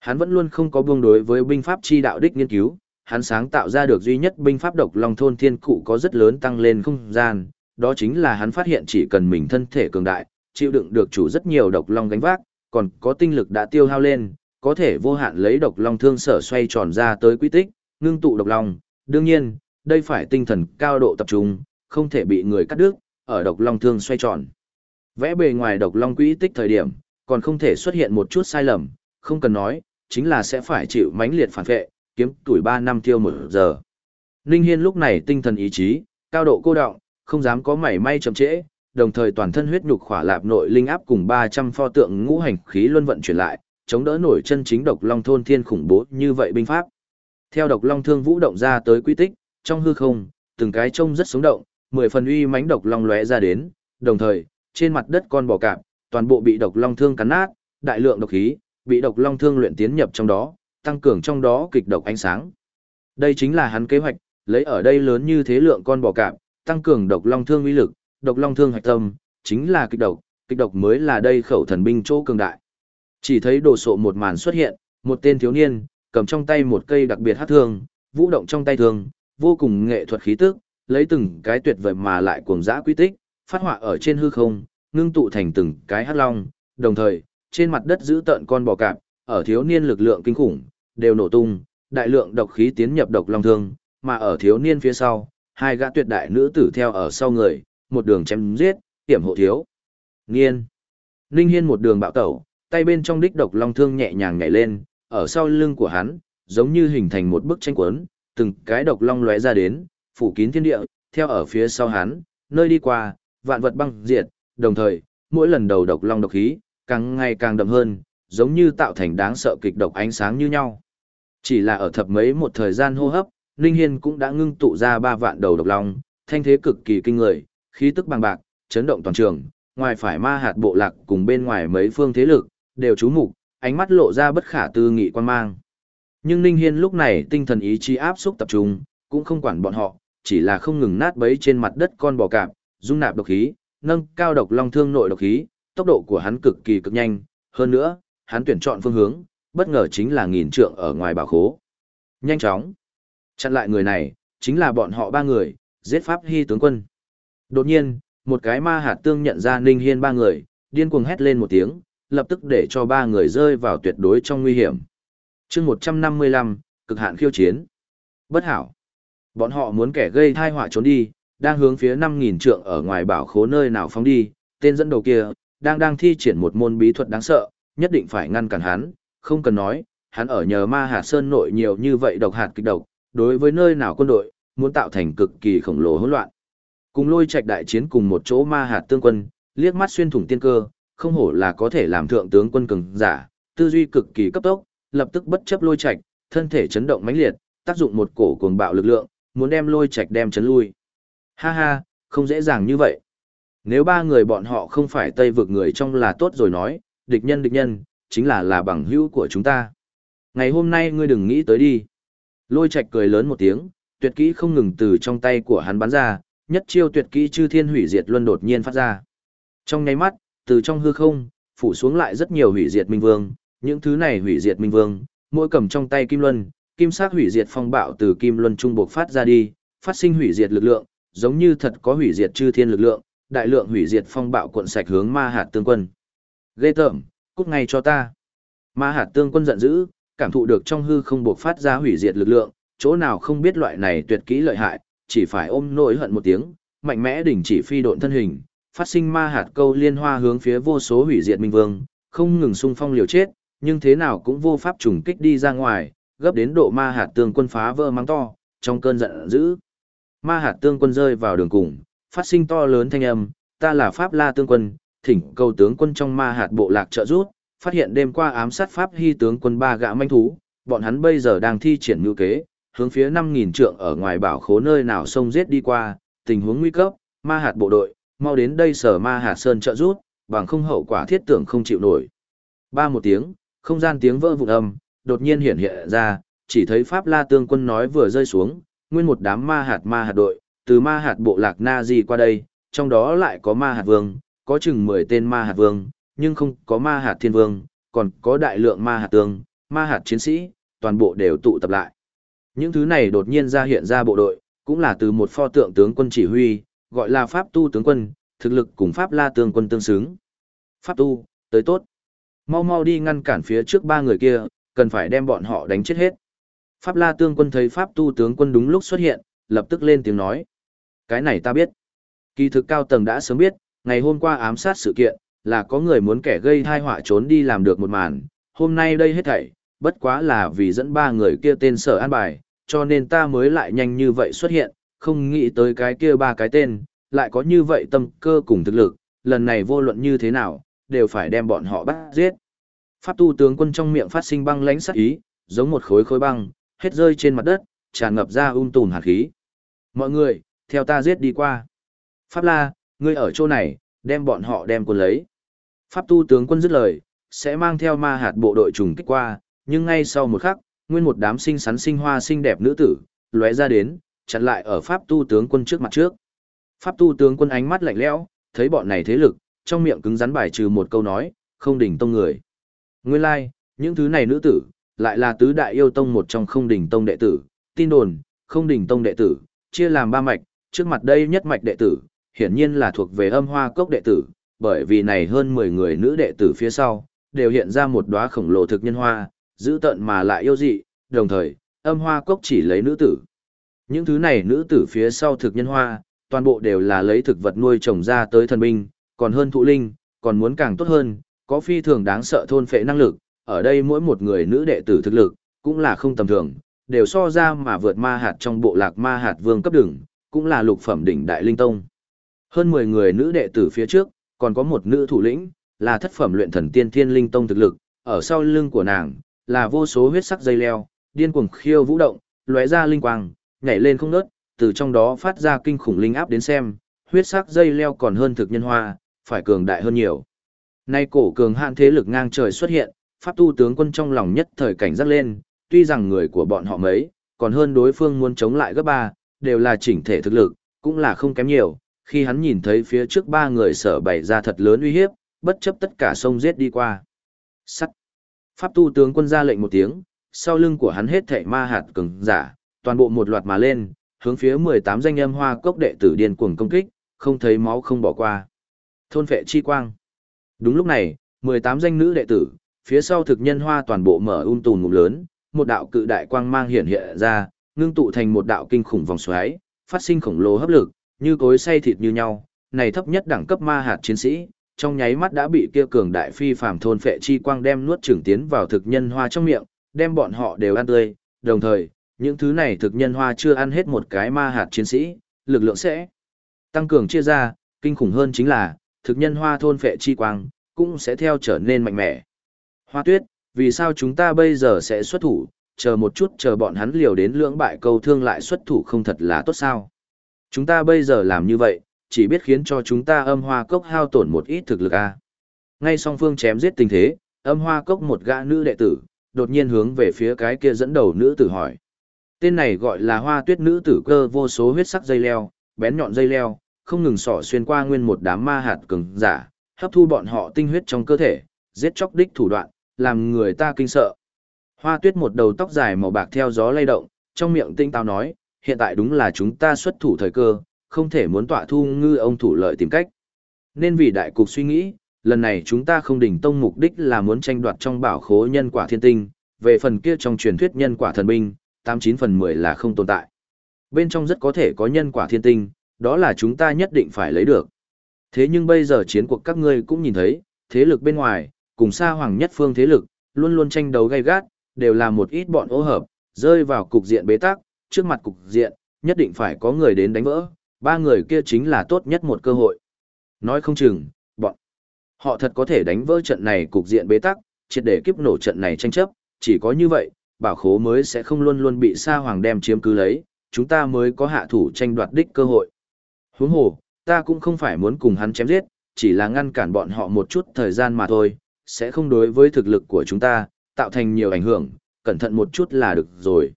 Hắn vẫn luôn không có buông đối với binh pháp chi đạo đích nghiên cứu, hắn sáng tạo ra được duy nhất binh pháp độc long thôn thiên cụ có rất lớn tăng lên không gian, đó chính là hắn phát hiện chỉ cần mình thân thể cường đại, chịu đựng được chủ rất nhiều độc long gánh vác, còn có tinh lực đã tiêu hao lên, có thể vô hạn lấy độc long thương sở xoay tròn ra tới quy tích, ngưng tụ độc long. Đương nhiên, đây phải tinh thần cao độ tập trung, không thể bị người cắt đứt, ở độc long thương xoay tròn. Vẽ bề ngoài độc long quỹ tích thời điểm, còn không thể xuất hiện một chút sai lầm, không cần nói, chính là sẽ phải chịu mãnh liệt phản vệ, kiếm tuổi 3 năm tiêu một giờ. Ninh Hiên lúc này tinh thần ý chí, cao độ cô động, không dám có mảy may chậm trễ, đồng thời toàn thân huyết nhục khỏa lạp nội linh áp cùng 300 pho tượng ngũ hành khí luân vận chuyển lại, chống đỡ nổi chân chính độc long thôn thiên khủng bố như vậy binh pháp. Theo độc long thương vũ động ra tới quy tích, trong hư không, từng cái trông rất sống động, mười phần uy mãnh độc long lóe ra đến, đồng thời, trên mặt đất con bò cạp, toàn bộ bị độc long thương cắn nát, đại lượng độc khí, bị độc long thương luyện tiến nhập trong đó, tăng cường trong đó kịch độc ánh sáng. Đây chính là hắn kế hoạch, lấy ở đây lớn như thế lượng con bò cạp, tăng cường độc long thương uy lực, độc long thương hạch tâm, chính là kịch độc, kịch độc mới là đây khẩu thần binh chỗ cường đại. Chỉ thấy đồ sộ một màn xuất hiện, một tên thiếu niên, cầm trong tay một cây đặc biệt hát thương, vũ động trong tay thương, vô cùng nghệ thuật khí tức, lấy từng cái tuyệt vời mà lại cuồng dã quy tích, phát họa ở trên hư không, ngưng tụ thành từng cái hát long, đồng thời, trên mặt đất giữ tợn con bò cạp, ở thiếu niên lực lượng kinh khủng, đều nổ tung, đại lượng độc khí tiến nhập độc long thương, mà ở thiếu niên phía sau, hai gã tuyệt đại nữ tử theo ở sau người, một đường chém giết, hiểm hộ thiếu. Nghiên. Ninh Hiên một đường bạo tẩu, tay bên trong đích độc long thương nhẹ nhàng nhảy lên, ở sau lưng của hắn, giống như hình thành một bức tranh cuốn, từng cái độc long lóe ra đến, phủ kín thiên địa, theo ở phía sau hắn, nơi đi qua, vạn vật băng diệt, đồng thời, mỗi lần đầu độc long độc khí, càng ngày càng đậm hơn, giống như tạo thành đáng sợ kịch độc ánh sáng như nhau. Chỉ là ở thập mấy một thời gian hô hấp, Ninh Hiên cũng đã ngưng tụ ra ba vạn đầu độc long, thanh thế cực kỳ kinh người, khí tức bằng bạc, chấn động toàn trường, ngoài phải ma hạt bộ lạc cùng bên ngoài mấy phương thế lực, đều chú mục, ánh mắt lộ ra bất khả tư nghị quan mang. Nhưng Ninh Hiên lúc này tinh thần ý chí áp xúc tập trung, cũng không quản bọn họ, chỉ là không ngừng nát bấy trên mặt đất con bò cạp, dung nạp độc khí, nâng cao độc long thương nội độc khí, tốc độ của hắn cực kỳ cực nhanh, hơn nữa, hắn tuyển chọn phương hướng, bất ngờ chính là nghìn trượng ở ngoài bảo khố. Nhanh chóng, chặn lại người này, chính là bọn họ ba người, giết pháp hy tướng quân. Đột nhiên, một cái ma hạt tương nhận ra Ninh Hiên ba người, điên cuồng hét lên một tiếng, lập tức để cho ba người rơi vào tuyệt đối trong nguy hiểm. chương 155, cực hạn khiêu chiến. Bất hảo. Bọn họ muốn kẻ gây tai họa trốn đi, đang hướng phía 5.000 trượng ở ngoài bảo khố nơi nào phóng đi, tên dẫn đầu kia, đang đang thi triển một môn bí thuật đáng sợ, nhất định phải ngăn cản hắn, không cần nói, hắn ở nhờ ma hạt sơn nội nhiều như vậy độc hạt kịch độc, đối với nơi nào quân đội, muốn tạo thành cực kỳ khổng lồ hỗn loạn. Cùng lôi trạch đại chiến cùng một chỗ ma hạt tương quân, liếc mắt xuyên thủng tiên cơ, không hổ là có thể làm thượng tướng quân cường giả, tư duy cực kỳ cấp tốc, lập tức bất chấp lôi trạch, thân thể chấn động mãnh liệt, tác dụng một cổ cuồng bạo lực lượng, muốn đem lôi trạch đem chấn lui. Ha ha, không dễ dàng như vậy. Nếu ba người bọn họ không phải tây vực người trong là tốt rồi nói, địch nhân địch nhân, chính là là bằng hữu của chúng ta. Ngày hôm nay ngươi đừng nghĩ tới đi. Lôi Trạch cười lớn một tiếng, tuyệt kỹ không ngừng từ trong tay của hắn bắn ra, nhất chiêu tuyệt kỹ chư thiên hủy diệt luân đột nhiên phát ra. Trong nháy mắt, từ trong hư không, phủ xuống lại rất nhiều hủy diệt minh vương, những thứ này hủy diệt minh vương, mỗi cầm trong tay kim luân, kim sắc hủy diệt phong bạo từ kim luân trung bộc phát ra đi, phát sinh hủy diệt lực lượng, giống như thật có hủy diệt chư thiên lực lượng, đại lượng hủy diệt phong bạo cuộn sạch hướng ma hạt tương quân. Ghê tởm, cút ngay cho ta. Ma hạt tương quân giận dữ, cảm thụ được trong hư không buộc phát ra hủy diệt lực lượng, chỗ nào không biết loại này tuyệt kỹ lợi hại, chỉ phải ôm nỗi hận một tiếng, mạnh mẽ đỉnh chỉ phi độn thân hình, phát sinh ma hạt câu liên hoa hướng phía vô số hủy diệt minh vương, không ngừng xung phong liều chết, nhưng thế nào cũng vô pháp trùng kích đi ra ngoài, gấp đến độ ma hạt tương quân phá vỡ mắng to, trong cơn giận dữ. Ma hạt tương quân rơi vào đường cùng, phát sinh to lớn thanh âm, ta là Pháp La tương quân, thỉnh cầu tướng quân trong ma hạt bộ lạc trợ rút, phát hiện đêm qua ám sát Pháp Hy tướng quân ba gã manh thú, bọn hắn bây giờ đang thi triển ngư kế, hướng phía 5.000 trượng ở ngoài bảo khố nơi nào sông giết đi qua, tình huống nguy cấp, ma hạt bộ đội, mau đến đây sở ma hạt sơn trợ rút, bằng không hậu quả thiết tưởng không chịu nổi. Ba một tiếng, không gian tiếng vỡ vụn âm, đột nhiên hiện hiện ra, chỉ thấy Pháp La tương quân nói vừa rơi xuống, nguyên một đám ma hạt ma hạt đội, từ ma hạt bộ lạc Na Di qua đây, trong đó lại có ma hạt vương, có chừng 10 tên ma hạt vương, nhưng không có ma hạt thiên vương, còn có đại lượng ma hạt tương, ma hạt chiến sĩ, toàn bộ đều tụ tập lại. Những thứ này đột nhiên ra hiện ra bộ đội, cũng là từ một pho tượng tướng quân chỉ huy, gọi là Pháp tu tướng quân, thực lực cùng Pháp la tướng quân tương xứng. Pháp tu, tới tốt. Mau mau đi ngăn cản phía trước ba người kia, cần phải đem bọn họ đánh chết hết. Pháp la tướng quân thấy Pháp tu tướng quân đúng lúc xuất hiện, lập tức lên tiếng nói. Cái này ta biết. Kỳ thực cao tầng đã sớm biết, ngày hôm qua ám sát sự kiện, là có người muốn kẻ gây thai họa trốn đi làm được một màn. Hôm nay đây hết thảy, bất quá là vì dẫn ba người kia tên sở an bài, cho nên ta mới lại nhanh như vậy xuất hiện, không nghĩ tới cái kia ba cái tên, lại có như vậy tâm cơ cùng thực lực, lần này vô luận như thế nào, đều phải đem bọn họ bắt giết. Pháp tu tướng quân trong miệng phát sinh băng lãnh sắc ý, giống một khối khối băng, hết rơi trên mặt đất, tràn ngập ra um tùm hạt khí. Mọi người, theo ta giết đi qua. Pháp La, ngươi ở chỗ này, đem bọn họ đem quân lấy. Pháp tu tướng quân dứt lời, sẽ mang theo ma hạt bộ đội trùng kích qua, nhưng ngay sau một khắc, nguyên một đám sinh sắn sinh hoa xinh đẹp nữ tử, lóe ra đến, chặn lại ở Pháp tu tướng quân trước mặt trước. Pháp tu tướng quân ánh mắt lạnh lẽo, thấy bọn này thế lực, trong miệng cứng rắn bài trừ một câu nói, không đỉnh tông người. Nguyên lai, like, những thứ này nữ tử, lại là tứ đại yêu tông một trong không đỉnh tông đệ tử, tin đồn, không đỉnh tông đệ tử, chia làm ba mạch, trước mặt đây nhất mạch đệ tử, hiển nhiên là thuộc về âm hoa cốc đệ tử, bởi vì này hơn 10 người nữ đệ tử phía sau, đều hiện ra một đóa khổng lồ thực nhân hoa, dữ tận mà lại yêu dị, đồng thời, âm hoa cốc chỉ lấy nữ tử. Những thứ này nữ tử phía sau thực nhân hoa, toàn bộ đều là lấy thực vật nuôi trồng ra tới thần binh, còn hơn thụ linh, còn muốn càng tốt hơn, có phi thường đáng sợ thôn phệ năng lực, ở đây mỗi một người nữ đệ tử thực lực, cũng là không tầm thường, đều so ra mà vượt ma hạt trong bộ lạc ma hạt vương cấp đường, cũng là lục phẩm đỉnh đại linh tông. Hơn 10 người nữ đệ tử phía trước, còn có một nữ thủ lĩnh, là thất phẩm luyện thần tiên thiên linh tông thực lực, ở sau lưng của nàng, là vô số huyết sắc dây leo, điên cuồng khiêu vũ động, lóe ra linh quang, nhảy lên không ngớt, từ trong đó phát ra kinh khủng linh áp đến xem, huyết sắc dây leo còn hơn thực nhân hoa, phải cường đại hơn nhiều. Nay cổ cường hạn thế lực ngang trời xuất hiện, pháp tu tướng quân trong lòng nhất thời cảnh giác lên, tuy rằng người của bọn họ mấy, còn hơn đối phương muốn chống lại gấp ba, đều là chỉnh thể thực lực, cũng là không kém nhiều, khi hắn nhìn thấy phía trước ba người sở bày ra thật lớn uy hiếp, bất chấp tất cả sông giết đi qua. Sắt. Pháp tu tướng quân ra lệnh một tiếng, sau lưng của hắn hết thảy ma hạt cường giả, toàn bộ một loạt mà lên, hướng phía 18 danh âm hoa cốc đệ tử điên cuồng công kích, không thấy máu không bỏ qua. Thôn phệ chi quang. Đúng lúc này, 18 danh nữ đệ tử, phía sau thực nhân hoa toàn bộ mở um tùm ngụm lớn, một đạo cự đại quang mang hiện hiện ra, ngưng tụ thành một đạo kinh khủng vòng xoáy, phát sinh khổng lồ hấp lực, như cối xay thịt như nhau, này thấp nhất đẳng cấp ma hạt chiến sĩ, trong nháy mắt đã bị kia cường đại phi phàm thôn phệ chi quang đem nuốt trưởng tiến vào thực nhân hoa trong miệng, đem bọn họ đều ăn tươi, đồng thời, những thứ này thực nhân hoa chưa ăn hết một cái ma hạt chiến sĩ, lực lượng sẽ tăng cường chia ra, kinh khủng hơn chính là, thực nhân hoa thôn phệ chi quang, cũng sẽ theo trở nên mạnh mẽ. Hoa tuyết, vì sao chúng ta bây giờ sẽ xuất thủ, chờ một chút chờ bọn hắn liều đến lưỡng bại câu thương lại xuất thủ không thật là tốt sao. Chúng ta bây giờ làm như vậy, chỉ biết khiến cho chúng ta âm hoa cốc hao tổn một ít thực lực a. À. Ngay song phương chém giết tình thế, âm hoa cốc một gã nữ đệ tử, đột nhiên hướng về phía cái kia dẫn đầu nữ tử hỏi. Tên này gọi là hoa tuyết nữ tử cơ vô số huyết sắc dây leo, bén nhọn dây leo, không ngừng sỏ xuyên qua nguyên một đám ma hạt cường giả, hấp thu bọn họ tinh huyết trong cơ thể, giết chóc đích thủ đoạn, làm người ta kinh sợ. Hoa tuyết một đầu tóc dài màu bạc theo gió lay động, trong miệng tinh tao nói, hiện tại đúng là chúng ta xuất thủ thời cơ, không thể muốn tọa thu ngư ông thủ lợi tìm cách. Nên vì đại cục suy nghĩ, lần này chúng ta không đỉnh tông mục đích là muốn tranh đoạt trong bảo khố nhân quả thiên tinh, về phần kia trong truyền thuyết nhân quả thần binh, 89 phần 10 là không tồn tại. Bên trong rất có thể có nhân quả thiên tinh, đó là chúng ta nhất định phải lấy được. Thế nhưng bây giờ chiến cuộc các ngươi cũng nhìn thấy, thế lực bên ngoài, cùng xa hoàng nhất phương thế lực, luôn luôn tranh đấu gay gắt, đều là một ít bọn ô hợp, rơi vào cục diện bế tắc, trước mặt cục diện, nhất định phải có người đến đánh vỡ, ba người kia chính là tốt nhất một cơ hội. Nói không chừng, bọn họ thật có thể đánh vỡ trận này cục diện bế tắc, triệt để kiếp nổ trận này tranh chấp, chỉ có như vậy, bảo khố mới sẽ không luôn luôn bị sa hoàng đem chiếm cứ lấy, chúng ta mới có hạ thủ tranh đoạt đích cơ hội. Huống hồ, ta cũng không phải muốn cùng hắn chém giết, chỉ là ngăn cản bọn họ một chút thời gian mà thôi, sẽ không đối với thực lực của chúng ta, tạo thành nhiều ảnh hưởng, cẩn thận một chút là được rồi.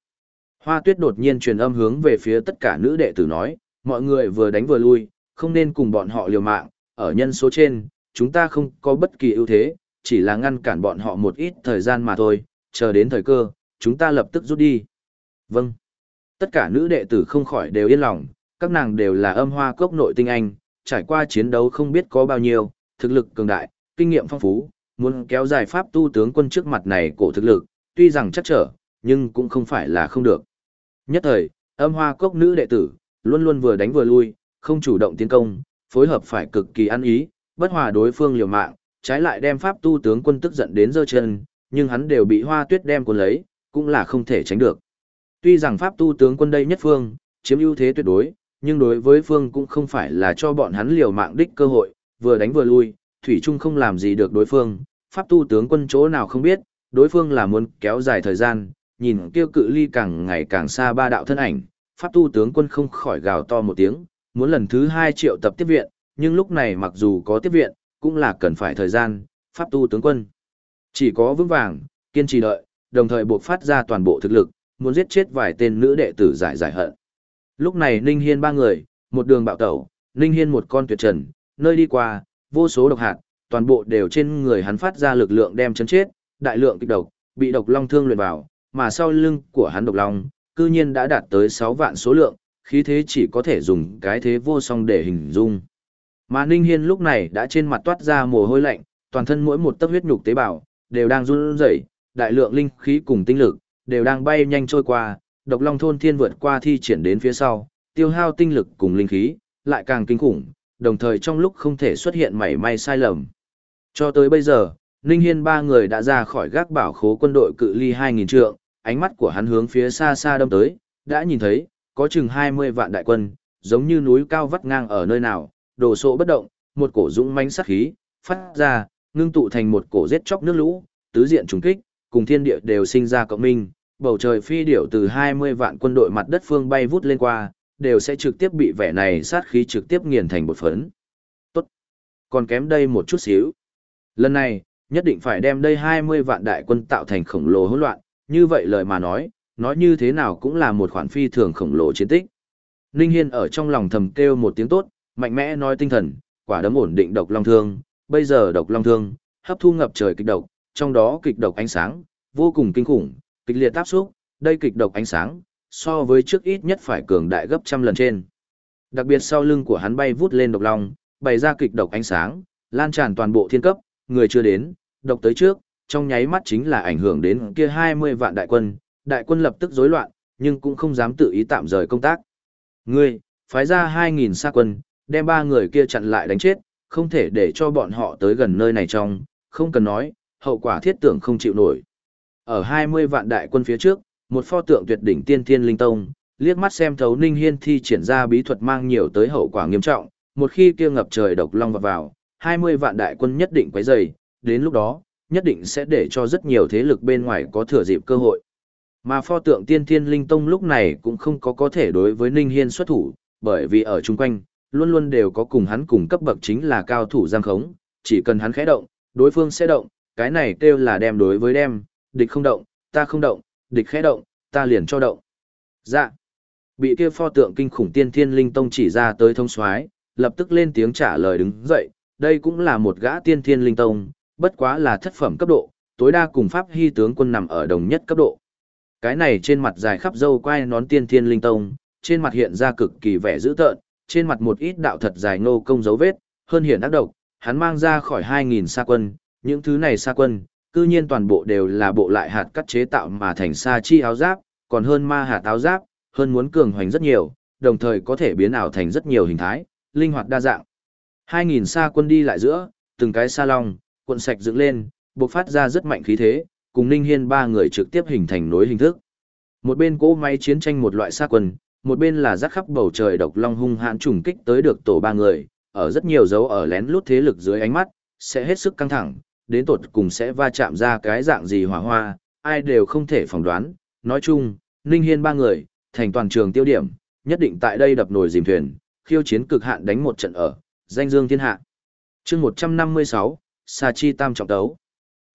Hoa tuyết đột nhiên truyền âm hướng về phía tất cả nữ đệ tử nói, mọi người vừa đánh vừa lui, không nên cùng bọn họ liều mạng, ở nhân số trên, chúng ta không có bất kỳ ưu thế, chỉ là ngăn cản bọn họ một ít thời gian mà thôi, chờ đến thời cơ, chúng ta lập tức rút đi. Vâng. Tất cả nữ đệ tử không khỏi đều yên lòng, các nàng đều là âm hoa cốc nội tinh anh, trải qua chiến đấu không biết có bao nhiêu, thực lực cường đại, kinh nghiệm phong phú, muốn kéo dài pháp tu tướng quân trước mặt này cổ thực lực, tuy rằng chắc trở, nhưng cũng không phải là không được. Nhất thời, âm hoa cốc nữ đệ tử, luôn luôn vừa đánh vừa lui, không chủ động tiến công, phối hợp phải cực kỳ ăn ý, bất hòa đối phương liều mạng, trái lại đem pháp tu tướng quân tức giận đến giơ chân, nhưng hắn đều bị hoa tuyết đem cuốn lấy, cũng là không thể tránh được. Tuy rằng pháp tu tướng quân đây nhất phương, chiếm ưu thế tuyệt đối, nhưng đối với phương cũng không phải là cho bọn hắn liều mạng đích cơ hội, vừa đánh vừa lui, thủy chung không làm gì được đối phương, pháp tu tướng quân chỗ nào không biết, đối phương là muốn kéo dài thời gian, nhìn kêu cự ly càng ngày càng xa ba đạo thân ảnh, pháp tu tướng quân không khỏi gào to một tiếng, muốn lần thứ hai triệu tập tiếp viện, nhưng lúc này mặc dù có tiếp viện, cũng là cần phải thời gian, pháp tu tướng quân. Chỉ có vững vàng, kiên trì đợi, đồng thời buộc phát ra toàn bộ thực lực, muốn giết chết vài tên nữ đệ tử giải giải hận. Lúc này Ninh Hiên ba người, một đường bạo tẩu, Ninh Hiên một con tuyệt trần, nơi đi qua, vô số độc hạt, toàn bộ đều trên người hắn phát ra lực lượng đem chấn chết, đại lượng kịch độc, bị độc long thương luyện vào, mà sau lưng của hắn độc long, cư nhiên đã đạt tới 6 vạn số lượng, khí thế chỉ có thể dùng cái thế vô song để hình dung. Mà Ninh Hiên lúc này đã trên mặt toát ra mồ hôi lạnh, toàn thân mỗi một tấc huyết nhục tế bào đều đang run rẩy, đại lượng linh khí cùng tinh lực đều đang bay nhanh trôi qua, độc long thôn thiên vượt qua thi triển đến phía sau, tiêu hao tinh lực cùng linh khí, lại càng kinh khủng, đồng thời trong lúc không thể xuất hiện mảy may sai lầm. Cho tới bây giờ, Ninh Hiên ba người đã ra khỏi gác bảo khố quân đội cự ly 2.000 trượng, ánh mắt của hắn hướng phía xa xa đâm tới, đã nhìn thấy, có chừng 20 vạn đại quân, giống như núi cao vắt ngang ở nơi nào, đổ sộ bất động, một cổ dũng mãnh sát khí, phát ra, ngưng tụ thành một cổ giết chóc nước lũ, tứ diện trùng kích, cùng thiên địa đều sinh ra cộng minh, bầu trời phi điểu từ 20 vạn quân đội mặt đất phương bay vút lên qua, đều sẽ trực tiếp bị vẻ này sát khí trực tiếp nghiền thành một phấn. Tốt. Còn kém đây một chút xíu. Lần này, nhất định phải đem đây 20 vạn đại quân tạo thành khổng lồ hỗn loạn, như vậy lời mà nói, nói như thế nào cũng là một khoản phi thường khổng lồ chiến tích. Ninh Hiên ở trong lòng thầm kêu một tiếng tốt, mạnh mẽ nói tinh thần, quả đấm ổn định độc long thương, bây giờ độc long thương, hấp thu ngập trời kịch độc, trong đó kịch độc ánh sáng, vô cùng kinh khủng, kịch liệt áp xúc, đây kịch độc ánh sáng, so với trước ít nhất phải cường đại gấp trăm lần trên. Đặc biệt sau lưng của hắn bay vút lên độc long, bày ra kịch độc ánh sáng, lan tràn toàn bộ thiên cấp, người chưa đến, độc tới trước, trong nháy mắt chính là ảnh hưởng đến kia 20 vạn đại quân, đại quân lập tức rối loạn, nhưng cũng không dám tự ý tạm rời công tác. Ngươi, phái ra 2.000 xa quân, đem ba người kia chặn lại đánh chết, không thể để cho bọn họ tới gần nơi này trong, không cần nói, hậu quả thiết tưởng không chịu nổi. Ở 20 vạn đại quân phía trước, một pho tượng tuyệt đỉnh tiên thiên linh tông, liếc mắt xem thấu Ninh Hiên thi triển ra bí thuật mang nhiều tới hậu quả nghiêm trọng, một khi kia ngập trời độc long vào vào, 20 vạn đại quân nhất định quấy rầy, đến lúc đó, nhất định sẽ để cho rất nhiều thế lực bên ngoài có thừa dịp cơ hội. Mà pho tượng tiên thiên linh tông lúc này cũng không có có thể đối với Ninh Hiên xuất thủ, bởi vì ở chung quanh, luôn luôn đều có cùng hắn cùng cấp bậc chính là cao thủ giang khống, chỉ cần hắn khẽ động, đối phương sẽ động, cái này kêu là đem đối với đem, địch không động, ta không động, địch khẽ động, ta liền cho động. Dạ. Bị kia pho tượng kinh khủng tiên thiên linh tông chỉ ra tới thông soái, lập tức lên tiếng trả lời đứng dậy, đây cũng là một gã tiên thiên linh tông, bất quá là thất phẩm cấp độ, tối đa cùng pháp hy tướng quân nằm ở đồng nhất cấp độ. Cái này trên mặt dài khắp dâu quai nón tiên thiên linh tông, trên mặt hiện ra cực kỳ vẻ dữ tợn, trên mặt một ít đạo thật dài ngô công dấu vết, hơn hiển ác độc, hắn mang ra khỏi 2.000 sa quân, những thứ này sa quân, cư nhiên toàn bộ đều là bộ lại hạt cắt chế tạo mà thành sa chi áo giáp, còn hơn ma hạt áo giáp, hơn muốn cường hoành rất nhiều, đồng thời có thể biến ảo thành rất nhiều hình thái, linh hoạt đa dạng. 2.000 sa quân đi lại giữa, từng cái sa long, cuộn sạch dựng lên, bộc phát ra rất mạnh khí thế, cùng Ninh Hiên ba người trực tiếp hình thành nối hình thức. Một bên cỗ máy chiến tranh một loại sát quân, một bên là rắc khắp bầu trời độc long hung hãn trùng kích tới được tổ ba người, ở rất nhiều dấu ở lén lút thế lực dưới ánh mắt, sẽ hết sức căng thẳng, đến tột cùng sẽ va chạm ra cái dạng gì hỏa hoa, ai đều không thể phỏng đoán. Nói chung, Ninh Hiên ba người, thành toàn trường tiêu điểm, nhất định tại đây đập nồi dìm thuyền, khiêu chiến cực hạn đánh một trận ở, danh dương thiên hạ. Chương 156, Sa Chi Tam Trọng Tấu.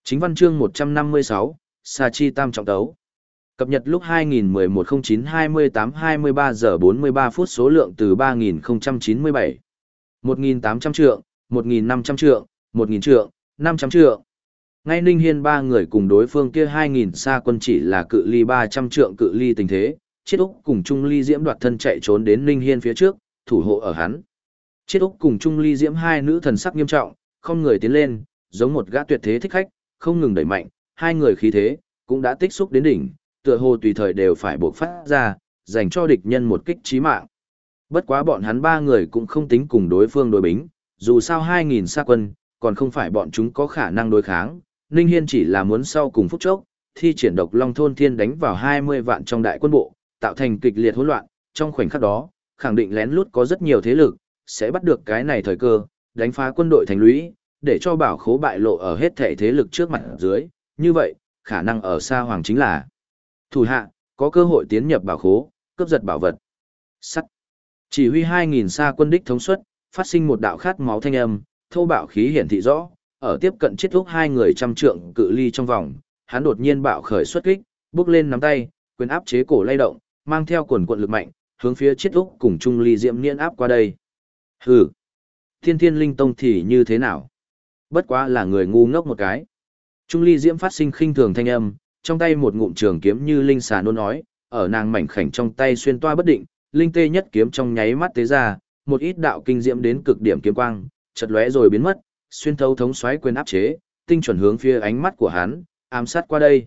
Chính văn chương 156, Sa Chi Tam Trọng Tấu. Cập nhật lúc 2011-09-28-23 giờ 43 phút số lượng từ 3097. 1.800 trượng, 1.500 trượng, 1.000 trượng, 500 trượng. Ngay Ninh Hiên ba người cùng đối phương kia 2.000 xa quân chỉ là cự ly 300 trượng cự ly tình thế, Chiết Úc cùng Trung Ly Diễm đoạt thân chạy trốn đến Ninh Hiên phía trước, thủ hộ ở hắn. Chiết Úc cùng Trung Ly Diễm hai nữ thần sắc nghiêm trọng, không người tiến lên, giống một gã tuyệt thế thích khách, không ngừng đẩy mạnh, hai người khí thế, cũng đã tích xúc đến đỉnh, tựa hồ tùy thời đều phải buộc phát ra, dành cho địch nhân một kích chí mạng. Bất quá bọn hắn ba người cũng không tính cùng đối phương đối bính, dù sao 2.000 xa quân, còn không phải bọn chúng có khả năng đối kháng. Ninh Hiên chỉ là muốn sau cùng phút chốc, thi triển độc long thôn thiên đánh vào 20 vạn trong đại quân bộ, tạo thành kịch liệt hỗn loạn, trong khoảnh khắc đó, khẳng định lén lút có rất nhiều thế lực, sẽ bắt được cái này thời cơ, đánh phá quân đội thành lũy, để cho bảo khố bại lộ ở hết thể thế lực trước mặt dưới, như vậy, khả năng ở xa hoàng chính là thủ hạ, có cơ hội tiến nhập bảo khố, cướp giật bảo vật. Sắt. Chỉ huy 2.000 xa quân đích thống suất, phát sinh một đạo khát máu thanh âm, thô bạo khí hiển thị rõ, ở tiếp cận chết lúc hai người trăm trượng cự ly trong vòng, hắn đột nhiên bạo khởi xuất kích, bước lên nắm tay, quyền áp chế cổ lay động, mang theo quần quận lực mạnh, hướng phía chết lúc cùng Trung Ly Diễm Niên áp qua đây. Hừ, Thiên Thiên Linh Tông thì như thế nào? Bất quá là người ngu ngốc một cái. Trung Ly Diễm phát sinh khinh thường thanh âm, trong tay một ngụm trường kiếm như linh xà nôn nói, ở nàng mảnh khảnh trong tay xuyên toa bất định, linh tê nhất kiếm trong nháy mắt tế ra, một ít đạo kinh diễm đến cực điểm kiếm quang, chợt lóe rồi biến mất, xuyên thấu thống xoáy quyền áp chế, tinh chuẩn hướng phía ánh mắt của hắn, ám sát qua đây.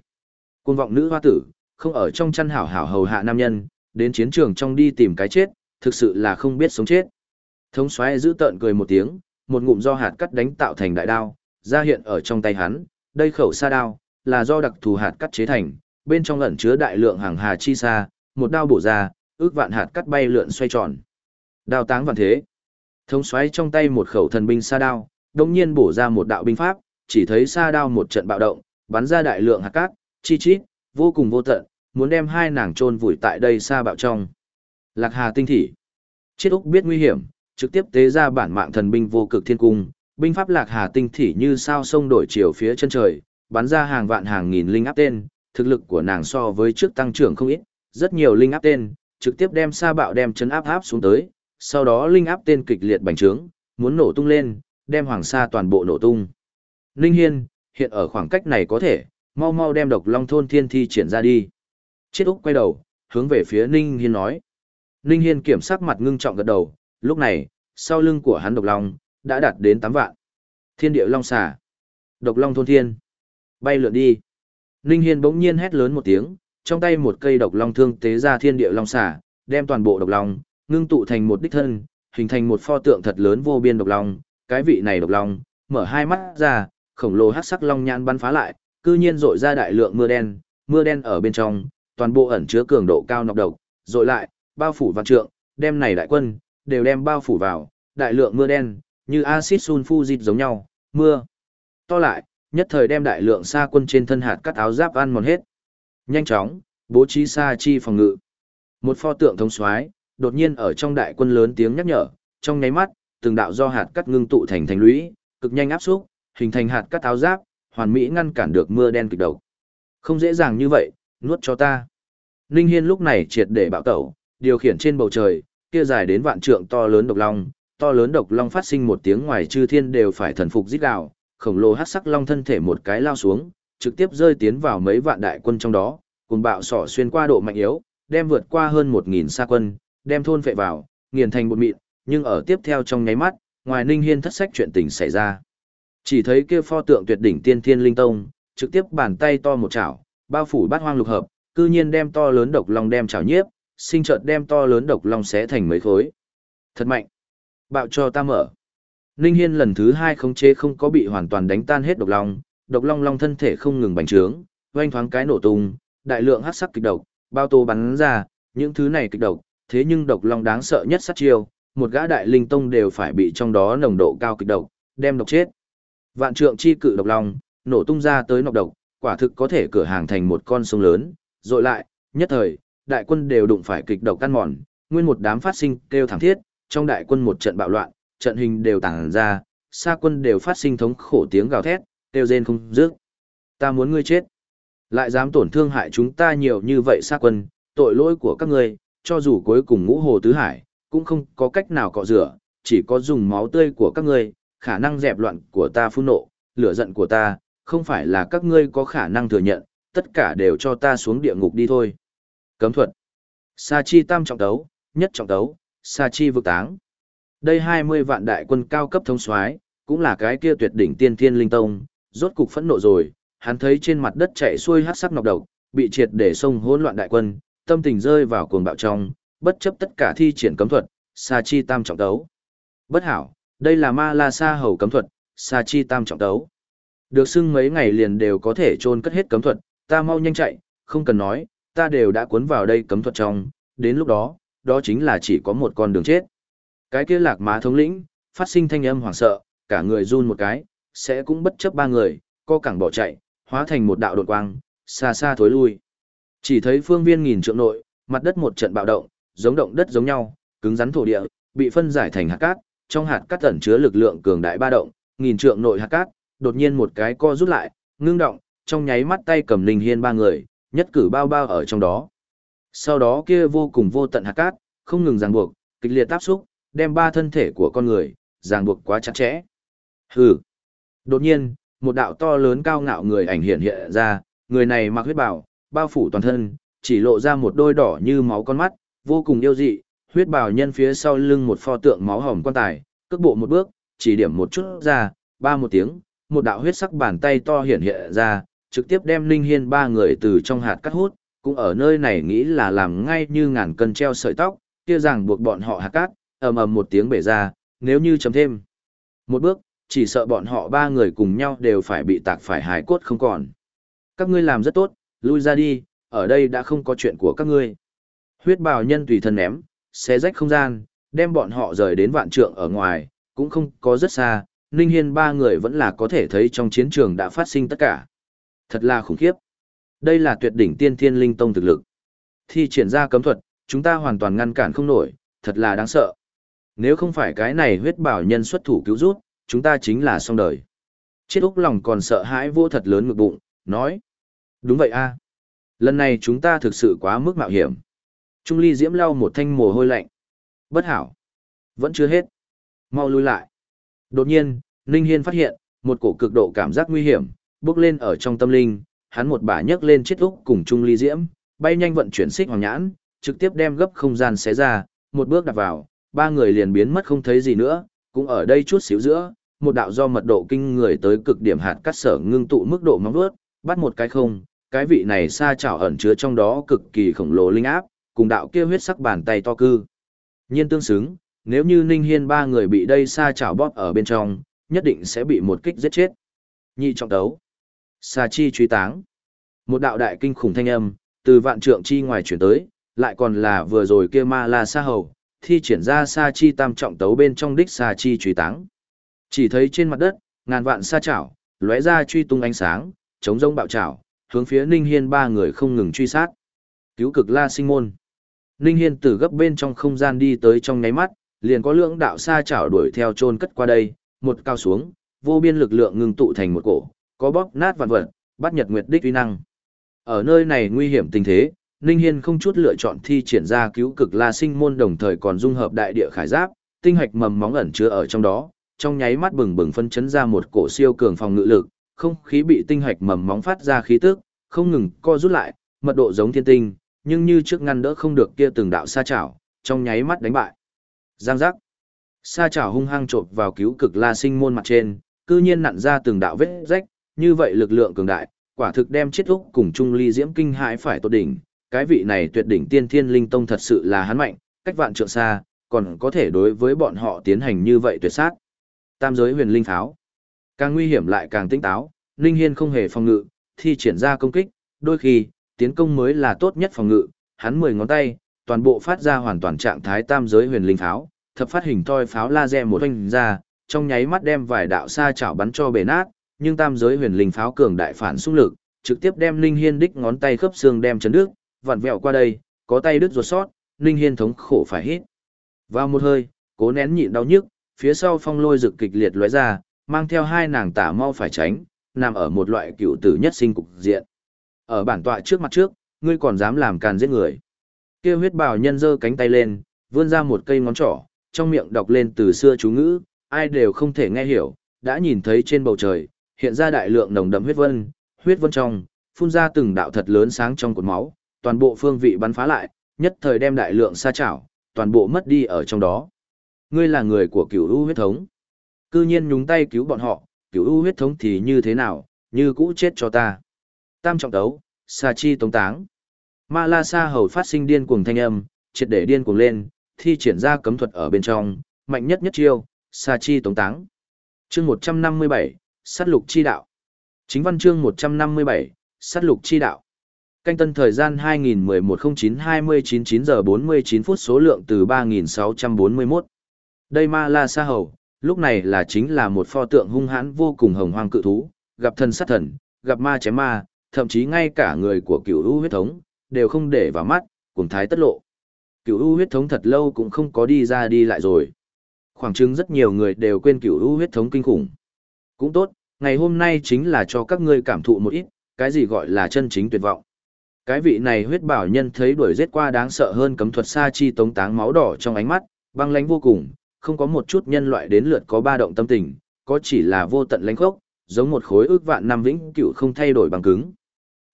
Côn vọng nữ hoa tử, không ở trong chăn hảo hảo hầu hạ nam nhân, đến chiến trường trong đi tìm cái chết, thực sự là không biết sống chết. Thống xoáy giữ tợn cười một tiếng, một ngụm do hạt cắt đánh tạo thành đại đao, ra hiện ở trong tay hắn, đây khẩu sa đao, là do đặc thù hạt cắt chế thành, bên trong ẩn chứa đại lượng hàng hà chi sa, một đao bổ ra, ước vạn hạt cắt bay lượn xoay tròn. Đao táng vạn thế. Thống xoáy trong tay một khẩu thần binh sa đao, đồng nhiên bổ ra một đạo binh pháp, chỉ thấy sa đao một trận bạo động, bắn ra đại lượng hạt cát, chi chít, vô cùng vô tận, muốn đem hai nàng chôn vùi tại đây sa bạo trong. Lạc Hà tinh thỉ. Chiết Úc biết nguy hiểm, trực tiếp tế ra bản mạng thần binh vô cực thiên cung, binh pháp Lạc Hà tinh thỉ như sao sông đổi chiều phía chân trời, bắn ra hàng vạn hàng nghìn linh áp tên, thực lực của nàng so với trước tăng trưởng không ít, rất nhiều linh áp tên, trực tiếp đem sa bạo đem chấn áp áp xuống tới, sau đó linh áp tên kịch liệt bành trướng, muốn nổ tung lên, đem hoàng sa toàn bộ nổ tung. Linh Hiên, hiện ở khoảng cách này có thể, mau mau đem độc long thôn thiên thi triển ra đi. Chiết Úc quay đầu, hướng về phía Ninh Hiên nói. Ninh Hiên kiểm sắc mặt ngưng trọng gật đầu, lúc này, sau lưng của hắn độc long, đã đạt đến 8 vạn. Thiên địa long xà. Độc long thôn thiên. Bay lượn đi. Ninh Hiên bỗng nhiên hét lớn một tiếng, trong tay một cây độc long thương tế ra thiên địa long xà, đem toàn bộ độc long, ngưng tụ thành một đích thân, hình thành một pho tượng thật lớn vô biên độc long. Cái vị này độc long, mở hai mắt ra, khổng lồ hắc sắc long nhãn bắn phá lại, cư nhiên rội ra đại lượng mưa đen, mưa đen ở bên trong, toàn bộ ẩn chứa cường độ cao nọc độc, rội lại, bao phủ vạn trượng, đem này đại quân, đều đem bao phủ vào, đại lượng mưa đen, như axit sulfuric giống nhau, mưa. To lại, nhất thời đem đại lượng xa quân trên thân hạt cắt áo giáp ăn mòn hết. Nhanh chóng, bố trí xa chi phòng ngự. Một pho tượng thống soái đột nhiên ở trong đại quân lớn tiếng nhắc nhở, trong nháy mắt, từng đạo do hạt cắt ngưng tụ thành thành lũy, cực nhanh áp xúc, hình thành hạt cắt áo giáp, hoàn mỹ ngăn cản được mưa đen kịch độc. Không dễ dàng như vậy, nuốt cho ta. Ninh Hiên lúc này triệt để bạo tẩu, điều khiển trên bầu trời, kia dài đến vạn trượng to lớn độc long, to lớn độc long phát sinh một tiếng ngoài chư thiên đều phải thần phục rít gào, khổng lồ hắc sắc long thân thể một cái lao xuống, trực tiếp rơi tiến vào mấy vạn đại quân trong đó, cùng bạo sỏ xuyên qua độ mạnh yếu, đem vượt qua hơn 1000 xa quân, đem thôn phệ vào, nghiền thành một mịn, nhưng ở tiếp theo trong nháy mắt, ngoài Ninh Hiên thất sách chuyện tình xảy ra. Chỉ thấy kia pho tượng tuyệt đỉnh tiên thiên linh tông, trực tiếp bàn tay to một chảo, bao phủ bát hoang lục hợp, cư nhiên đem to lớn độc long đem chảo nhiếp, sinh chợt đem to lớn độc long xé thành mấy khối. Thật mạnh. Bạo cho ta mở. Ninh Hiên lần thứ hai không chế không có bị hoàn toàn đánh tan hết độc long, độc long long thân thể không ngừng bành trướng, oanh thoáng cái nổ tung, đại lượng hắc sắc kịch độc, bao tô bắn ra, những thứ này kịch độc, thế nhưng độc long đáng sợ nhất sát chiêu, một gã đại linh tông đều phải bị trong đó nồng độ cao kịch độc, đem độc chết. Vạn trượng chi cự độc long, nổ tung ra tới nọc độc, quả thực có thể cửa hàng thành một con sông lớn, rồi lại, nhất thời, đại quân đều đụng phải kịch độc căn mòn, nguyên một đám phát sinh kêu thảm thiết, trong đại quân một trận bạo loạn, trận hình đều tàng ra, xa quân đều phát sinh thống khổ tiếng gào thét, kêu rên không dứt. Ta muốn ngươi chết. Lại dám tổn thương hại chúng ta nhiều như vậy xa quân, tội lỗi của các ngươi, cho dù cuối cùng ngũ hồ tứ hải, cũng không có cách nào cọ rửa, chỉ có dùng máu tươi của các ngươi, khả năng dẹp loạn của ta phun nộ, lửa giận của ta, không phải là các ngươi có khả năng thừa nhận, tất cả đều cho ta xuống địa ngục đi thôi. Cấm thuật. Sa chi tam trọng tấu, nhất trọng tấu, sa chi vực táng. Đây 20 vạn đại quân cao cấp thông soái, cũng là cái kia tuyệt đỉnh tiên thiên linh tông, rốt cục phẫn nộ rồi, hắn thấy trên mặt đất chạy xuôi hát sắc nọc độc, bị triệt để sông hỗn loạn đại quân, tâm tình rơi vào cuồng bạo trong, bất chấp tất cả thi triển cấm thuật, sa chi tam trọng tấu. Bất hảo, đây là ma la sa hầu cấm thuật, sa chi tam trọng tấu. Được xưng mấy ngày liền đều có thể trôn cất hết cấm thuật, ta mau nhanh chạy, không cần nói, ta đều đã cuốn vào đây cấm thuật trong, đến lúc đó, đó chính là chỉ có một con đường chết. Cái kia lạc má thống lĩnh, phát sinh thanh âm hoảng sợ, cả người run một cái, sẽ cũng bất chấp ba người, co cẳng bỏ chạy, hóa thành một đạo đột quang, xa xa thối lui. Chỉ thấy phương viên nghìn trượng nội, mặt đất một trận bạo động, giống động đất giống nhau, cứng rắn thổ địa, bị phân giải thành hạt cát, trong hạt cát ẩn chứa lực lượng cường đại ba động, nghìn trượng nội hạt cát, đột nhiên một cái co rút lại, ngưng động, trong nháy mắt tay cầm Linh Hiên ba người, nhất cử bao bao ở trong đó. Sau đó kia vô cùng vô tận hạt cát, không ngừng ràng buộc, kịch liệt tác xúc, đem ba thân thể của con người, ràng buộc quá chặt chẽ. Hừ. Đột nhiên, một đạo to lớn cao ngạo người ảnh hiện hiện ra, người này mặc huyết bào, bao phủ toàn thân, chỉ lộ ra một đôi đỏ như máu con mắt, vô cùng yêu dị, huyết bào nhân phía sau lưng một pho tượng máu hồng quan tài, cước bộ một bước, chỉ điểm một chút ra, ba một tiếng, một đạo huyết sắc bàn tay to hiện hiện ra, trực tiếp đem Linh Hiên ba người từ trong hạt cắt hút, cũng ở nơi này nghĩ là làm ngay như ngàn cân treo sợi tóc, kia rằng buộc bọn họ hạt cát, ầm ầm một tiếng bể ra, nếu như chấm thêm. Một bước, chỉ sợ bọn họ ba người cùng nhau đều phải bị tạc phải hài cốt không còn. Các ngươi làm rất tốt, lui ra đi, ở đây đã không có chuyện của các ngươi. Huyết bào nhân tùy thân ném, xé rách không gian, đem bọn họ rời đến vạn trượng ở ngoài, cũng không có rất xa, Ninh Hiên ba người vẫn là có thể thấy trong chiến trường đã phát sinh tất cả. Thật là khủng khiếp. Đây là tuyệt đỉnh tiên thiên linh tông thực lực. Thi triển ra cấm thuật, chúng ta hoàn toàn ngăn cản không nổi, thật là đáng sợ. Nếu không phải cái này huyết bảo nhân xuất thủ cứu rút, chúng ta chính là xong đời. Chết Úc lòng còn sợ hãi vô thật lớn ngực bụng, nói. Đúng vậy a Lần này chúng ta thực sự quá mức mạo hiểm. Trung ly diễm lau một thanh mồ hôi lạnh. Bất hảo. Vẫn chưa hết. Mau lui lại. Đột nhiên, Ninh Hiên phát hiện, một cổ cực độ cảm giác nguy hiểm, bước lên ở trong tâm linh, hắn một bà nhấc lên chết úc cùng Trung ly diễm, bay nhanh vận chuyển xích hoàng nhãn, trực tiếp đem gấp không gian xé ra, một bước đặt vào, ba người liền biến mất không thấy gì nữa, cũng ở đây chút xíu giữa, một đạo do mật độ kinh người tới cực điểm hạt cắt sở ngưng tụ mức độ móng vuốt, bắt một cái không, cái vị này xa chảo ẩn chứa trong đó cực kỳ khổng lồ linh áp, cùng đạo kia huyết sắc bàn tay to cư. Nhiên tương xứng, nếu như Ninh Hiên ba người bị đây xa chảo bóp ở bên trong, nhất định sẽ bị một kích giết chết. Nhị trọng đấu. Sa chi truy táng. Một đạo đại kinh khủng thanh âm, từ vạn trượng chi ngoài chuyển tới, lại còn là vừa rồi kia ma la sa hầu, thi triển ra sa chi tam trọng tấu bên trong đích sa chi truy táng. Chỉ thấy trên mặt đất, ngàn vạn sa chảo, lóe ra truy tung ánh sáng, chống rông bạo chảo, hướng phía Ninh Hiên ba người không ngừng truy sát. Cứu cực la sinh môn. Ninh Hiên từ gấp bên trong không gian đi tới trong nháy mắt, liền có lượng đạo sa chảo đuổi theo trôn cất qua đây, một cao xuống, vô biên lực lượng ngừng tụ thành một cổ, có bóp nát vạn vật, bắt nhật nguyệt đích uy năng. Ở nơi này nguy hiểm tình thế, Ninh Hiên không chút lựa chọn thi triển ra cứu cực la sinh môn đồng thời còn dung hợp đại địa khải giáp, tinh hạch mầm móng ẩn chứa ở trong đó, trong nháy mắt bừng bừng phân chấn ra một cổ siêu cường phòng ngự lực, không khí bị tinh hạch mầm móng phát ra khí tức, không ngừng co rút lại, mật độ giống thiên tinh, nhưng như trước ngăn đỡ không được kia từng đạo sa chảo, trong nháy mắt đánh bại. Giang giác. Sa chảo hung hăng chộp vào cứu cực la sinh môn mặt trên, cư nhiên nặn ra từng đạo vết rách, như vậy lực lượng cường đại, quả thực đem chết úc cùng Trung Ly Diễm kinh hãi phải tốt đỉnh. Cái vị này tuyệt đỉnh tiên thiên linh tông thật sự là hắn mạnh, cách vạn trượng xa, còn có thể đối với bọn họ tiến hành như vậy tuyệt sát. Tam giới huyền linh pháo. Càng nguy hiểm lại càng tinh táo, Linh Hiên không hề phòng ngự, thi triển ra công kích, đôi khi, tiến công mới là tốt nhất phòng ngự, hắn mười ngón tay, toàn bộ phát ra hoàn toàn trạng thái tam giới huyền linh pháo, thập phát hình toi pháo laser một hoành ra, trong nháy mắt đem vài đạo xa chảo bắn cho bể nát, nhưng tam giới huyền linh pháo cường đại phản xung lực, trực tiếp đem Linh Hiên đích ngón tay khớp xương đem chấn đứt, vặn vẹo qua đây, có tay đứt ruột sót, Linh Hiên thống khổ phải hít. Vào một hơi, cố nén nhịn đau nhức, phía sau phong lôi rực kịch liệt lóe ra, mang theo hai nàng tả mau phải tránh, nằm ở một loại cựu tử nhất sinh cục diện. Ở bản tọa trước mặt trước, ngươi còn dám làm càn giết người. Kia huyết bào nhân giơ cánh tay lên, vươn ra một cây ngón trỏ, trong miệng đọc lên từ xưa chú ngữ, ai đều không thể nghe hiểu, đã nhìn thấy trên bầu trời, hiện ra đại lượng nồng đậm huyết vân, huyết vân trong, phun ra từng đạo thật lớn sáng trong cột máu, toàn bộ phương vị bắn phá lại, nhất thời đem đại lượng sa chảo, toàn bộ mất đi ở trong đó. Ngươi là người của cửu u huyết thống. Cư nhiên nhúng tay cứu bọn họ, cửu u huyết thống thì như thế nào, như cũ chết cho ta. Tam trọng tấu, sa chi tống táng. Ma la sa hầu phát sinh điên cuồng thanh âm, triệt để điên cuồng lên, thi triển ra cấm thuật ở bên trong, mạnh nhất nhất chiêu, sa chi tống táng. Chương 157, sát lục chi đạo. Chính văn chương 157, sát lục chi đạo. Canh tân thời gian 2011-09-29 giờ 49 phút số lượng từ 3641. Đây ma la sa hầu, lúc này là chính là một pho tượng hung hãn vô cùng hồng hoang cự thú, gặp thần sát thần, gặp ma chém ma, thậm chí ngay cả người của cựu u huyết thống, đều không để vào mắt, cùng thái tất lộ. Cựu u huyết thống thật lâu cũng không có đi ra đi lại rồi. Khoảng chừng rất nhiều người đều quên cựu u huyết thống kinh khủng. Cũng tốt, ngày hôm nay chính là cho các ngươi cảm thụ một ít, cái gì gọi là chân chính tuyệt vọng. Cái vị này huyết bảo nhân thấy đuổi giết qua đáng sợ hơn cấm thuật sa chi tống táng máu đỏ trong ánh mắt, băng lánh vô cùng, không có một chút nhân loại đến lượt có ba động tâm tình, có chỉ là vô tận lánh khốc, giống một khối ước vạn năm vĩnh cửu không thay đổi bằng cứng.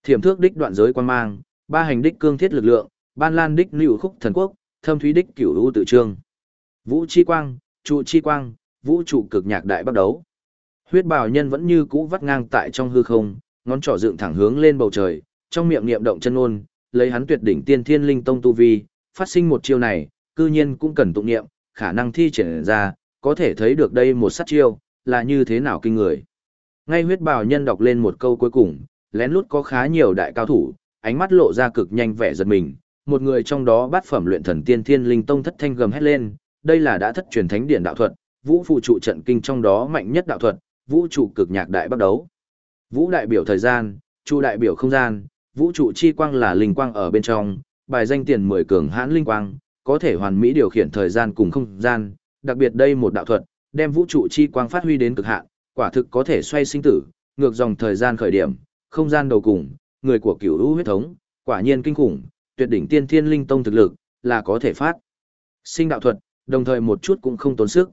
Thiểm thước đích đoạn giới quan mang, ba hành đích cương thiết lực lượng, ban lan đích lưu khúc thần quốc, thâm thúy đích cửu u tự trương. Vũ chi quang, trụ chi quang, vũ trụ cực nhạc đại bắt đấu. Huyết bào nhân vẫn như cũ vắt ngang tại trong hư không, ngón trỏ dựng thẳng hướng lên bầu trời, trong miệng niệm động chân ngôn, lấy hắn tuyệt đỉnh tiên thiên linh tông tu vi, phát sinh một chiêu này, cư nhiên cũng cần tụng niệm, khả năng thi triển ra, có thể thấy được đây một sát chiêu, là như thế nào kinh người. Ngay huyết bào nhân đọc lên một câu cuối cùng, lén lút có khá nhiều đại cao thủ, ánh mắt lộ ra cực nhanh vẻ giật mình, một người trong đó bắt phẩm luyện thần tiên thiên linh tông thất thanh gầm hét lên, đây là đã thất truyền thánh điển đạo thuật, vũ phụ trụ trận kinh trong đó mạnh nhất đạo thuật, vũ trụ cực nhạc đại bắt đấu. Vũ đại biểu thời gian, chu đại biểu không gian, vũ trụ chi quang là linh quang ở bên trong, bài danh tiền 10 cường hãn linh quang, có thể hoàn mỹ điều khiển thời gian cùng không gian, đặc biệt đây một đạo thuật, đem vũ trụ chi quang phát huy đến cực hạn, quả thực có thể xoay sinh tử, ngược dòng thời gian khởi điểm, không gian đầu cùng, người của cửu lũ huyết thống, quả nhiên kinh khủng, tuyệt đỉnh tiên thiên linh tông thực lực, là có thể phát. Sinh đạo thuật, đồng thời một chút cũng không tốn sức.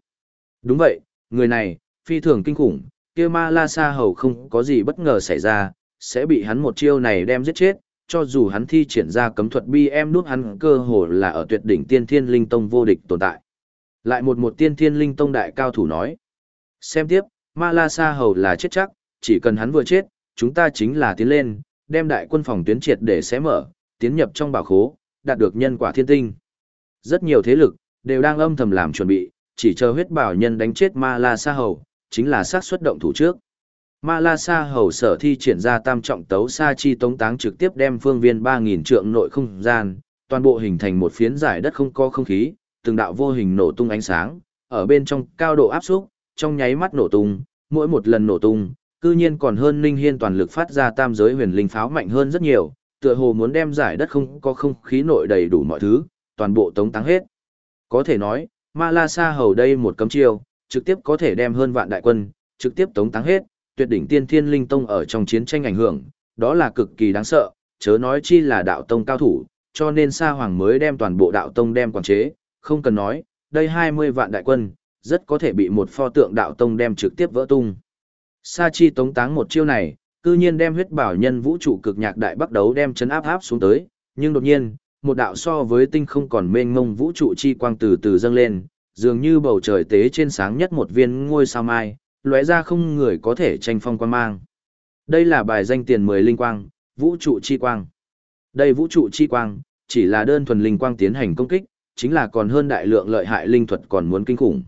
Đúng vậy, người này, phi thường kinh khủng, kia ma la sa hầu không có gì bất ngờ xảy ra, sẽ bị hắn một chiêu này đem giết chết, cho dù hắn thi triển ra cấm thuật bi em nút hắn cơ hồ là ở tuyệt đỉnh tiên thiên linh tông vô địch tồn tại. Lại một một tiên thiên linh tông đại cao thủ nói. Xem tiếp, ma la sa hầu là chết chắc, chỉ cần hắn vừa chết, chúng ta chính là tiến lên, đem đại quân phòng tuyến triệt để xé mở, tiến nhập trong bảo khố, đạt được nhân quả thiên tinh. Rất nhiều thế lực, đều đang âm thầm làm chuẩn bị, chỉ chờ huyết bảo nhân đánh chết ma la sa hầu, chính là xác suất động thủ trước. Ma La Sa hầu sở thi triển ra tam trọng tấu sa chi tống táng trực tiếp đem phương viên 3000 trượng nội không gian, toàn bộ hình thành một phiến giải đất không có không khí, từng đạo vô hình nổ tung ánh sáng, ở bên trong cao độ áp xúc, trong nháy mắt nổ tung, mỗi một lần nổ tung, cư nhiên còn hơn Ninh Hiên toàn lực phát ra tam giới huyền linh pháo mạnh hơn rất nhiều, tựa hồ muốn đem giải đất không có không khí nội đầy đủ mọi thứ, toàn bộ tống táng hết. Có thể nói, Ma La Sa hầu đây một cấm chiêu, trực tiếp có thể đem hơn vạn đại quân, trực tiếp tống táng hết, tuyệt đỉnh tiên thiên linh tông ở trong chiến tranh ảnh hưởng, đó là cực kỳ đáng sợ, chớ nói chi là đạo tông cao thủ, cho nên Sa Hoàng mới đem toàn bộ đạo tông đem quản chế, không cần nói, đây 20 vạn đại quân, rất có thể bị một pho tượng đạo tông đem trực tiếp vỡ tung. Sa chi tống táng một chiêu này, cư nhiên đem huyết bảo nhân vũ trụ cực nhạc đại bắt đấu đem chấn áp áp xuống tới, nhưng đột nhiên, một đạo so với tinh không còn mênh mông vũ trụ chi quang từ từ dâng lên, dường như bầu trời tế trên sáng nhất một viên ngôi sao mai, lóe ra không người có thể tranh phong quan mang. Đây là bài danh tiền 10 linh quang, vũ trụ chi quang. Đây vũ trụ chi quang, chỉ là đơn thuần linh quang tiến hành công kích, chính là còn hơn đại lượng lợi hại linh thuật còn muốn kinh khủng.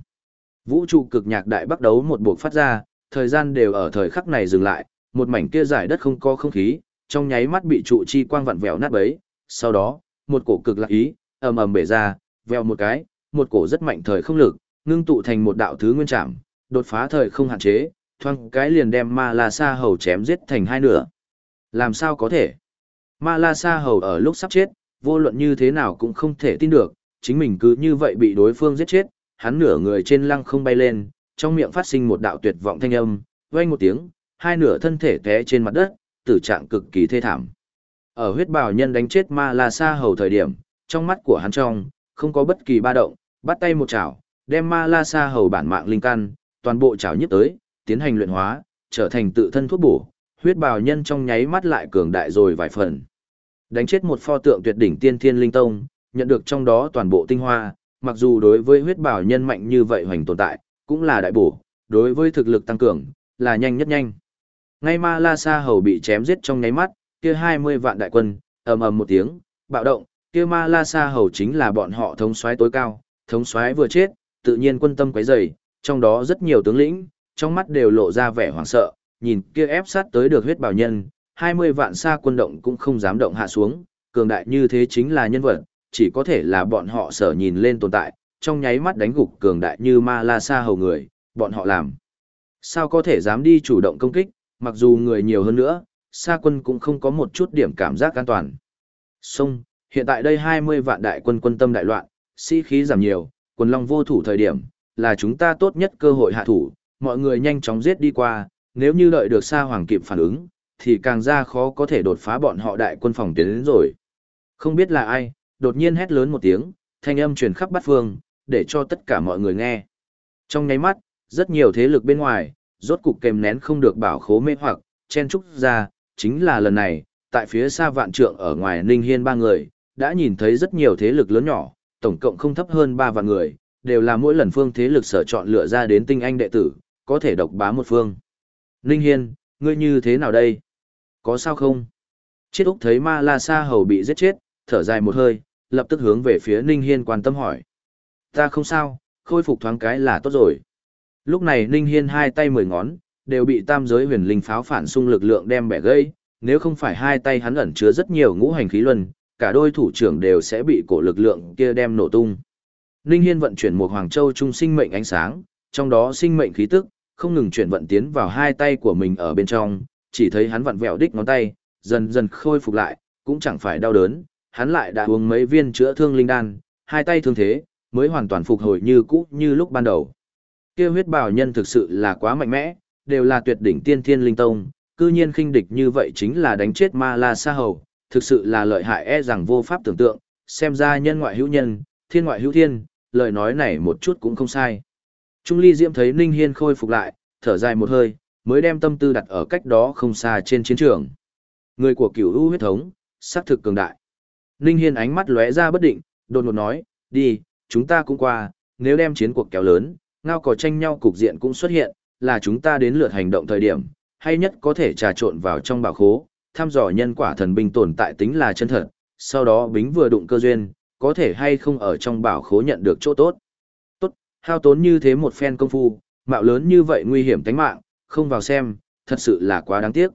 Vũ trụ cực nhạc đại bắt đấu một buộc phát ra, thời gian đều ở thời khắc này dừng lại, một mảnh kia giải đất không có không khí, trong nháy mắt bị trụ chi quang vặn vẹo nát bấy, sau đó, một cổ cực lạc ý, ầm ầm bể ra, vèo một cái, một cổ rất mạnh thời không lực, ngưng tụ thành một đạo thứ nguyên trảm, đột phá thời không hạn chế, thoang cái liền đem Ma La Sa Hầu chém giết thành hai nửa. Làm sao có thể? Ma La Sa Hầu ở lúc sắp chết, vô luận như thế nào cũng không thể tin được, chính mình cứ như vậy bị đối phương giết chết, hắn nửa người trên lăng không bay lên, trong miệng phát sinh một đạo tuyệt vọng thanh âm, vang một tiếng, hai nửa thân thể té trên mặt đất, tử trạng cực kỳ thê thảm. Ở huyết bào nhân đánh chết Ma La Sa Hầu thời điểm, trong mắt của hắn trong, không có bất kỳ ba động, bắt tay một chảo, đem Ma La Sa Hầu bản mạng linh căn, toàn bộ chảo nhất tới, tiến hành luyện hóa, trở thành tự thân thuốc bổ, huyết bào nhân trong nháy mắt lại cường đại rồi vài phần. Đánh chết một pho tượng tuyệt đỉnh tiên thiên linh tông, nhận được trong đó toàn bộ tinh hoa, mặc dù đối với huyết bào nhân mạnh như vậy hoành tồn tại, cũng là đại bổ, đối với thực lực tăng cường, là nhanh nhất nhanh. Ngay Ma La Sa Hầu bị chém giết trong nháy mắt, kia 20 vạn đại quân, ầm ầm một tiếng, bạo động, kia Ma La Sa Hầu chính là bọn họ thống soái tối cao, thống soái vừa chết, tự nhiên quân tâm quấy rầy, trong đó rất nhiều tướng lĩnh, trong mắt đều lộ ra vẻ hoảng sợ, nhìn kia ép sát tới được huyết bảo nhân, 20 vạn xa quân động cũng không dám động hạ xuống, cường đại như thế chính là nhân vật, chỉ có thể là bọn họ sở nhìn lên tồn tại, trong nháy mắt đánh gục cường đại như ma la sa hầu người, bọn họ làm. Sao có thể dám đi chủ động công kích, mặc dù người nhiều hơn nữa, xa quân cũng không có một chút điểm cảm giác an toàn. Xong, hiện tại đây 20 vạn đại quân quân tâm đại loạn, sĩ khí giảm nhiều, quần long vô thủ thời điểm, là chúng ta tốt nhất cơ hội hạ thủ, mọi người nhanh chóng giết đi qua, nếu như đợi được Sa Hoàng kịp phản ứng, thì càng ra khó có thể đột phá bọn họ đại quân phòng tiến đến rồi. Không biết là ai, đột nhiên hét lớn một tiếng, thanh âm truyền khắp bát phương, để cho tất cả mọi người nghe. Trong nháy mắt, rất nhiều thế lực bên ngoài, rốt cục kèm nén không được bảo khố mê hoặc, chen trúc ra, chính là lần này, tại phía xa vạn trượng ở ngoài Ninh Hiên ba người, đã nhìn thấy rất nhiều thế lực lớn nhỏ, tổng cộng không thấp hơn ba vạn người, đều là mỗi lần phương thế lực sở chọn lựa ra đến tinh anh đệ tử, có thể độc bá một phương. Ninh Hiên, ngươi như thế nào đây? Có sao không? Chiết Úc thấy Ma La Sa Hầu bị giết chết, thở dài một hơi, lập tức hướng về phía Ninh Hiên quan tâm hỏi. Ta không sao, khôi phục thoáng cái là tốt rồi. Lúc này Ninh Hiên hai tay mười ngón, đều bị tam giới huyền linh pháo phản xung lực lượng đem bẻ gãy, nếu không phải hai tay hắn ẩn chứa rất nhiều ngũ hành khí luân, cả đôi thủ trưởng đều sẽ bị cổ lực lượng kia đem nổ tung. Ninh Hiên vận chuyển một Hoàng Châu trung sinh mệnh ánh sáng, trong đó sinh mệnh khí tức, không ngừng chuyển vận tiến vào hai tay của mình ở bên trong, chỉ thấy hắn vặn vẹo đích ngón tay, dần dần khôi phục lại, cũng chẳng phải đau đớn, hắn lại đã uống mấy viên chữa thương linh đan, hai tay thương thế, mới hoàn toàn phục hồi như cũ như lúc ban đầu. Kia huyết bảo nhân thực sự là quá mạnh mẽ, đều là tuyệt đỉnh tiên thiên linh tông, cư nhiên khinh địch như vậy chính là đánh chết ma la sa hầu, thực sự là lợi hại e rằng vô pháp tưởng tượng, xem ra nhân ngoại hữu nhân, thiên ngoại hữu thiên, lời nói này một chút cũng không sai. Trung ly diễm thấy Ninh Hiên khôi phục lại, thở dài một hơi, mới đem tâm tư đặt ở cách đó không xa trên chiến trường. Người của cửu u huyết thống, sát thực cường đại. Ninh Hiên ánh mắt lóe ra bất định, đột ngột nói, đi, chúng ta cũng qua, nếu đem chiến cuộc kéo lớn, ngao cỏ tranh nhau cục diện cũng xuất hiện, là chúng ta đến lượt hành động thời điểm, hay nhất có thể trà trộn vào trong bảo khố, thăm dò nhân quả thần binh tồn tại tính là chân thật, sau đó bính vừa đụng cơ duyên, có thể hay không ở trong bảo khố nhận được chỗ tốt. Tốt, hao tốn như thế một phen công phu, mạo lớn như vậy nguy hiểm tính mạng, không vào xem, thật sự là quá đáng tiếc.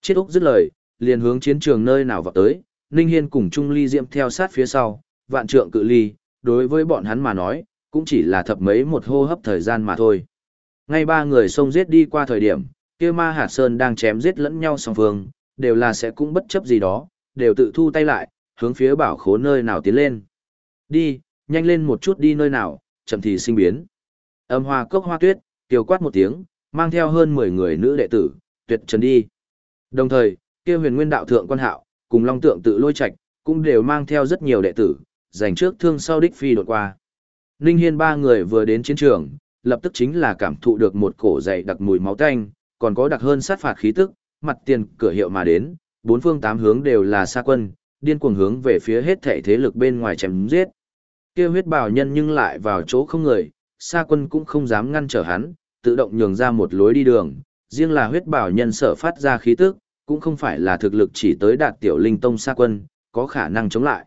Chiết Úc dứt lời, liền hướng chiến trường nơi nào vào tới, Ninh Hiên cùng Trung Ly Diệm theo sát phía sau, vạn trượng cự ly, đối với bọn hắn mà nói, cũng chỉ là thập mấy một hô hấp thời gian mà thôi. Ngay ba người xông giết đi qua thời điểm, kia ma hạt sơn đang chém giết lẫn nhau song phương, đều là sẽ cũng bất chấp gì đó, đều tự thu tay lại, hướng phía bảo khố nơi nào tiến lên. Đi, nhanh lên một chút đi nơi nào, chậm thì sinh biến. Âm hoa cốc hoa tuyết, kiều quát một tiếng, mang theo hơn 10 người nữ đệ tử, tuyệt trần đi. Đồng thời, kia huyền nguyên đạo thượng quan hạo, cùng long tượng tự lôi Trạch cũng đều mang theo rất nhiều đệ tử, giành trước thương sau đích phi đột qua. Ninh Hiên ba người vừa đến chiến trường, lập tức chính là cảm thụ được một cổ dày đặc mùi máu tanh, còn có đặc hơn sát phạt khí tức, mặt tiền cửa hiệu mà đến, bốn phương tám hướng đều là xa quân, điên cuồng hướng về phía hết thể thế lực bên ngoài chém giết. Kia huyết bào nhân nhưng lại vào chỗ không người, xa quân cũng không dám ngăn trở hắn, tự động nhường ra một lối đi đường, riêng là huyết bào nhân sở phát ra khí tức, cũng không phải là thực lực chỉ tới đạt tiểu linh tông xa quân, có khả năng chống lại.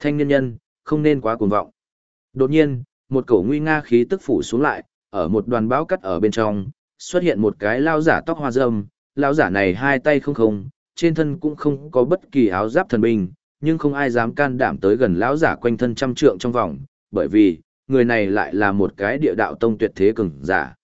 Thanh niên nhân, không nên quá cuồng vọng. Đột nhiên, một cổ nguy nga khí tức phủ xuống lại, ở một đoàn bão cắt ở bên trong, xuất hiện một cái lao giả tóc hoa râm, lão giả này hai tay không không, trên thân cũng không có bất kỳ áo giáp thần binh, nhưng không ai dám can đảm tới gần lão giả quanh thân trăm trượng trong vòng, bởi vì, người này lại là một cái địa đạo tông tuyệt thế cường giả.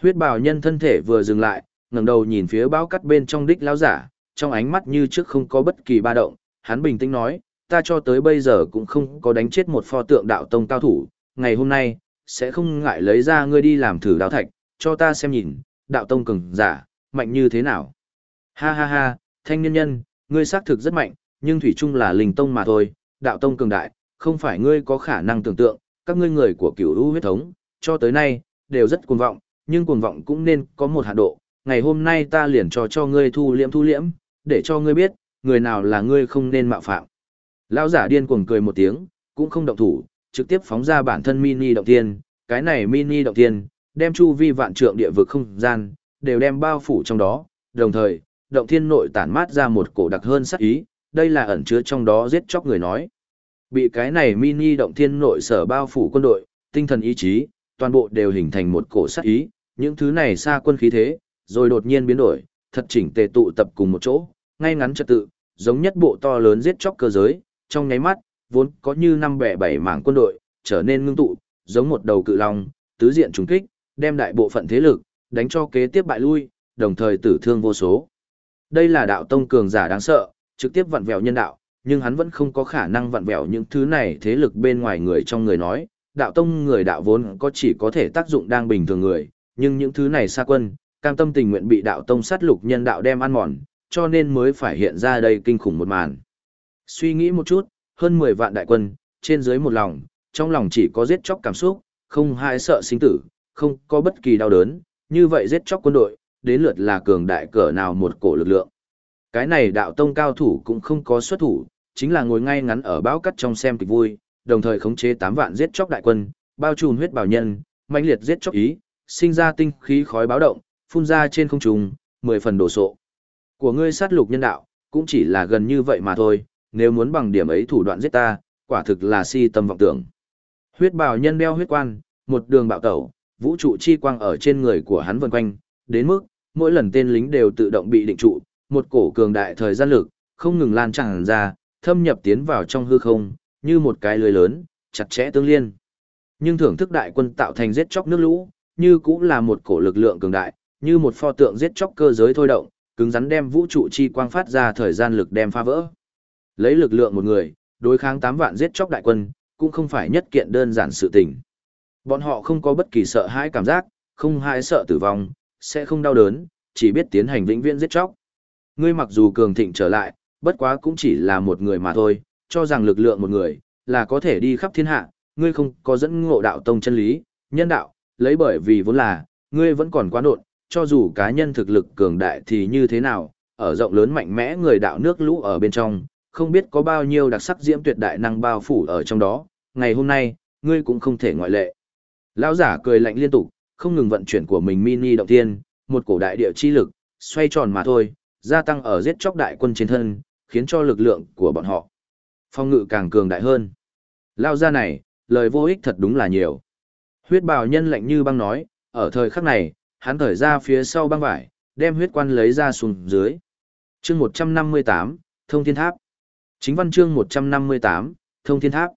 Huyết bào nhân thân thể vừa dừng lại, ngẩng đầu nhìn phía bão cắt bên trong đích lão giả, trong ánh mắt như trước không có bất kỳ ba động, hắn bình tĩnh nói, ta cho tới bây giờ cũng không có đánh chết một pho tượng đạo tông cao thủ, ngày hôm nay, sẽ không ngại lấy ra ngươi đi làm thử đào thạch, cho ta xem nhìn, đạo tông cường giả, mạnh như thế nào. Ha ha ha, thanh niên nhân, ngươi xác thực rất mạnh, nhưng thủy chung là linh tông mà thôi, đạo tông cường đại, không phải ngươi có khả năng tưởng tượng, các ngươi người của cửu u huyết thống, cho tới nay, đều rất cuồng vọng, nhưng cuồng vọng cũng nên có một hạn độ, ngày hôm nay ta liền cho cho ngươi thu liễm thu liễm, để cho ngươi biết, người nào là ngươi không nên mạo phạm. Lão giả điên cuồng cười một tiếng, cũng không động thủ, trực tiếp phóng ra bản thân mini động tiên, cái này mini động tiên, đem chu vi vạn trượng địa vực không gian, đều đem bao phủ trong đó, đồng thời, động thiên nội tản mát ra một cổ đặc hơn sắc ý, đây là ẩn chứa trong đó giết chóc người nói. Bị cái này mini động thiên nội sở bao phủ quân đội, tinh thần ý chí, toàn bộ đều hình thành một cổ sắc ý, những thứ này xa quân khí thế, rồi đột nhiên biến đổi, thật chỉnh tề tụ tập cùng một chỗ, ngay ngắn trật tự, giống nhất bộ to lớn giết chóc cơ giới, trong nháy mắt, vốn có như năm bẻ bảy mảng quân đội, trở nên ngưng tụ, giống một đầu cự long, tứ diện trùng kích, đem đại bộ phận thế lực, đánh cho kế tiếp bại lui, đồng thời tử thương vô số. Đây là đạo tông cường giả đáng sợ, trực tiếp vặn vẹo nhân đạo, nhưng hắn vẫn không có khả năng vặn vẹo những thứ này thế lực bên ngoài người trong người nói, đạo tông người đạo vốn có chỉ có thể tác dụng đang bình thường người, nhưng những thứ này xa quân, cam tâm tình nguyện bị đạo tông sát lục nhân đạo đem ăn mòn, cho nên mới phải hiện ra đây kinh khủng một màn. Suy nghĩ một chút, hơn 10 vạn đại quân, trên dưới một lòng, trong lòng chỉ có giết chóc cảm xúc, không hại sợ sinh tử, không có bất kỳ đau đớn, như vậy giết chóc quân đội, đến lượt là cường đại cỡ nào một cổ lực lượng. Cái này đạo tông cao thủ cũng không có xuất thủ, chính là ngồi ngay ngắn ở bão cắt trong xem kịch vui, đồng thời khống chế 8 vạn giết chóc đại quân, bao trùm huyết bảo nhân, mãnh liệt giết chóc ý, sinh ra tinh khí khói báo động, phun ra trên không trung, 10 phần đổ sộ. Của ngươi sát lục nhân đạo, cũng chỉ là gần như vậy mà thôi, nếu muốn bằng điểm ấy thủ đoạn giết ta, quả thực là si tâm vọng tưởng. Huyết bào nhân đeo huyết quan, một đường bạo tẩu, vũ trụ chi quang ở trên người của hắn vần quanh, đến mức, mỗi lần tên lính đều tự động bị định trụ, một cổ cường đại thời gian lực, không ngừng lan tràn ra, thâm nhập tiến vào trong hư không, như một cái lưới lớn, chặt chẽ tương liên. nhưng thưởng thức đại quân tạo thành giết chóc nước lũ, như cũng là một cổ lực lượng cường đại, như một pho tượng giết chóc cơ giới thôi động, cứng rắn đem vũ trụ chi quang phát ra thời gian lực đem phá vỡ. Lấy lực lượng một người, đối kháng 8 vạn giết chóc đại quân, cũng không phải nhất kiện đơn giản sự tình. Bọn họ không có bất kỳ sợ hãi cảm giác, không hãi sợ tử vong, sẽ không đau đớn, chỉ biết tiến hành vĩnh viễn giết chóc. Ngươi mặc dù cường thịnh trở lại, bất quá cũng chỉ là một người mà thôi, cho rằng lực lượng một người, là có thể đi khắp thiên hạ, ngươi không có dẫn ngộ đạo tông chân lý, nhân đạo, lấy bởi vì vốn là, ngươi vẫn còn quá nộn, cho dù cá nhân thực lực cường đại thì như thế nào, ở rộng lớn mạnh mẽ người đạo nước lũ ở bên trong, không biết có bao nhiêu đặc sắc diễm tuyệt đại năng bao phủ ở trong đó, ngày hôm nay, ngươi cũng không thể ngoại lệ. Lão giả cười lạnh liên tục, không ngừng vận chuyển của mình mini động thiên, một cổ đại địa chi lực, xoay tròn mà thôi, gia tăng ở giết chóc đại quân trên thân, khiến cho lực lượng của bọn họ phong ngự càng cường đại hơn. Lao ra này, lời vô ích thật đúng là nhiều. Huyết bào nhân lạnh như băng nói, ở thời khắc này, hắn thở ra phía sau băng vải, đem huyết quan lấy ra xuống dưới. Chương 158, Thông Thiên Tháp. Chính văn chương 158, Thông Thiên Tháp.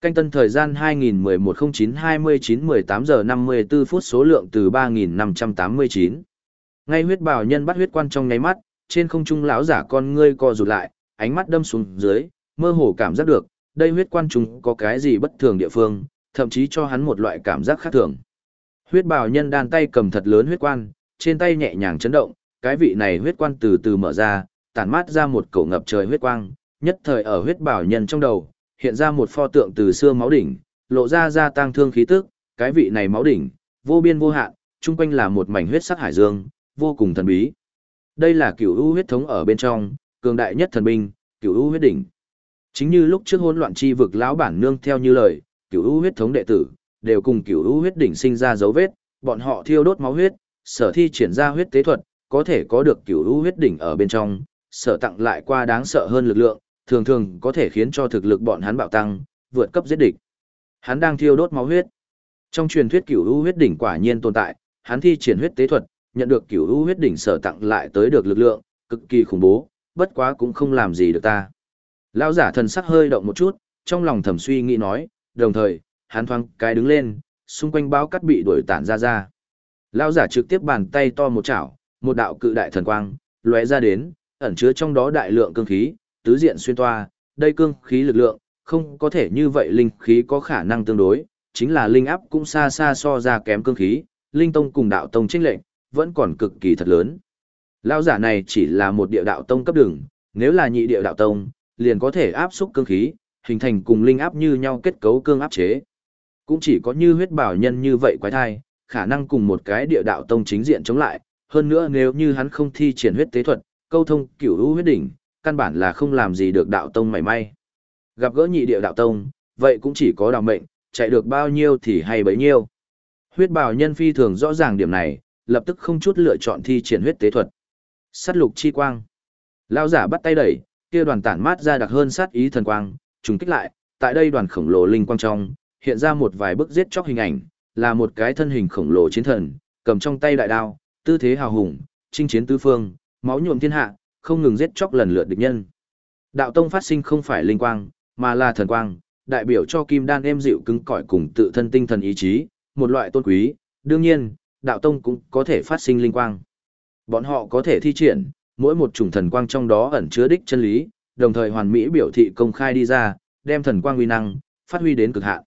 Canh tân thời gian 2011-09-29-18 giờ 54 phút số lượng từ 3.589. Ngay huyết bào nhân bắt huyết quan trong nháy mắt, trên không trung lão giả con ngươi co rụt lại, ánh mắt đâm xuống dưới, mơ hồ cảm giác được, đây huyết quan chúng có cái gì bất thường địa phương, thậm chí cho hắn một loại cảm giác khác thường. Huyết bào nhân đàn tay cầm thật lớn huyết quan, trên tay nhẹ nhàng chấn động, cái vị này huyết quan từ từ mở ra, tản mát ra một cổ ngập trời huyết quang, nhất thời ở huyết bào nhân trong đầu, hiện ra một pho tượng từ xưa máu đỉnh, lộ ra ra tăng thương khí tức, cái vị này máu đỉnh, vô biên vô hạn, chung quanh là một mảnh huyết sắc hải dương, vô cùng thần bí. Đây là cửu u huyết thống ở bên trong, cường đại nhất thần binh, cửu u huyết đỉnh. Chính như lúc trước hỗn loạn chi vực lão bản nương theo như lời, cửu u huyết thống đệ tử, đều cùng cửu u huyết đỉnh sinh ra dấu vết, bọn họ thiêu đốt máu huyết, sở thi triển ra huyết tế thuật, có thể có được cửu u huyết đỉnh ở bên trong, sở tặng lại qua đáng sợ hơn lực lượng, thường thường có thể khiến cho thực lực bọn hắn bạo tăng, vượt cấp giết địch. Hắn đang thiêu đốt máu huyết. Trong truyền thuyết cửu u huyết đỉnh quả nhiên tồn tại, hắn thi triển huyết tế thuật, nhận được cửu u huyết đỉnh sở tặng lại tới được lực lượng, cực kỳ khủng bố, bất quá cũng không làm gì được ta. Lão giả thần sắc hơi động một chút, trong lòng thầm suy nghĩ nói, đồng thời, hắn thoáng cái đứng lên, xung quanh báo cắt bị đuổi tản ra ra. Lão giả trực tiếp bàn tay to một chảo, một đạo cự đại thần quang, lóe ra đến, ẩn chứa trong đó đại lượng cương khí, tứ diện xuyên toa, đây cương khí lực lượng, không có thể như vậy linh khí có khả năng tương đối, chính là linh áp cũng xa xa so ra kém cương khí, linh tông cùng đạo tông chênh lệnh, vẫn còn cực kỳ thật lớn. Lão giả này chỉ là một địa đạo tông cấp đường, nếu là nhị địa đạo tông, liền có thể áp xúc cương khí, hình thành cùng linh áp như nhau kết cấu cương áp chế. Cũng chỉ có như huyết bảo nhân như vậy quái thai, khả năng cùng một cái địa đạo tông chính diện chống lại, hơn nữa nếu như hắn không thi triển huyết tế thuật, câu thông cửu hữu huyết đỉnh, căn bản là không làm gì được đạo tông mảy may. Gặp gỡ nhị địa đạo tông, vậy cũng chỉ có đào mệnh, chạy được bao nhiêu thì hay bấy nhiêu. Huyết bào nhân phi thường rõ ràng điểm này, lập tức không chút lựa chọn thi triển huyết tế thuật. Sát lục chi quang. Lao giả bắt tay đẩy, kia đoàn tản mát ra đặc hơn sát ý thần quang, trùng kích lại, tại đây đoàn khổng lồ linh quang trong, hiện ra một vài bức giết chóc hình ảnh, là một cái thân hình khổng lồ chiến thần, cầm trong tay đại đao, tư thế hào hùng, chinh chiến tứ phương, máu nhuộm thiên hạ, không ngừng giết chóc lần lượt địch nhân. Đạo tông phát sinh không phải linh quang, mà là thần quang, đại biểu cho kim đan êm dịu cứng cỏi cùng tự thân tinh thần ý chí, một loại tôn quý, đương nhiên, đạo tông cũng có thể phát sinh linh quang. Bọn họ có thể thi triển, mỗi một chủng thần quang trong đó ẩn chứa đích chân lý, đồng thời hoàn mỹ biểu thị công khai đi ra, đem thần quang uy năng phát huy đến cực hạn.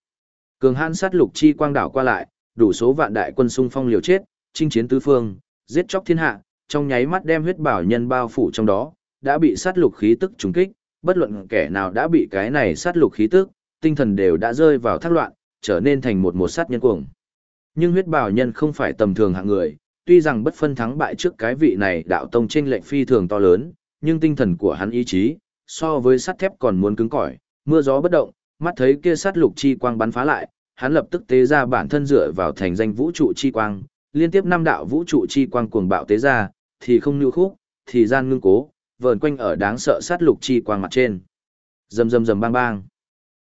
Cường hãn sát lục chi quang đảo qua lại, đủ số vạn đại quân xung phong liều chết, chinh chiến tứ phương, giết chóc thiên hạ, trong nháy mắt đem huyết bảo nhân bao phủ trong đó, đã bị sát lục khí tức trùng kích, bất luận kẻ nào đã bị cái này sát lục khí tức, tinh thần đều đã rơi vào thác loạn, trở nên thành một một sát nhân cuồng. Nhưng huyết bảo nhân không phải tầm thường hạng người, tuy rằng bất phân thắng bại trước cái vị này đạo tông trên lệnh phi thường to lớn, nhưng tinh thần của hắn ý chí, so với sắt thép còn muốn cứng cỏi, mưa gió bất động, mắt thấy kia sát lục chi quang bắn phá lại, hắn lập tức tế ra bản thân dựa vào thành danh vũ trụ chi quang, liên tiếp năm đạo vũ trụ chi quang cuồng bạo tế ra, thì không nhu khúc, thì gian ngưng cố, vờn quanh ở đáng sợ sát lục chi quang mặt trên. Rầm rầm rầm bang bang.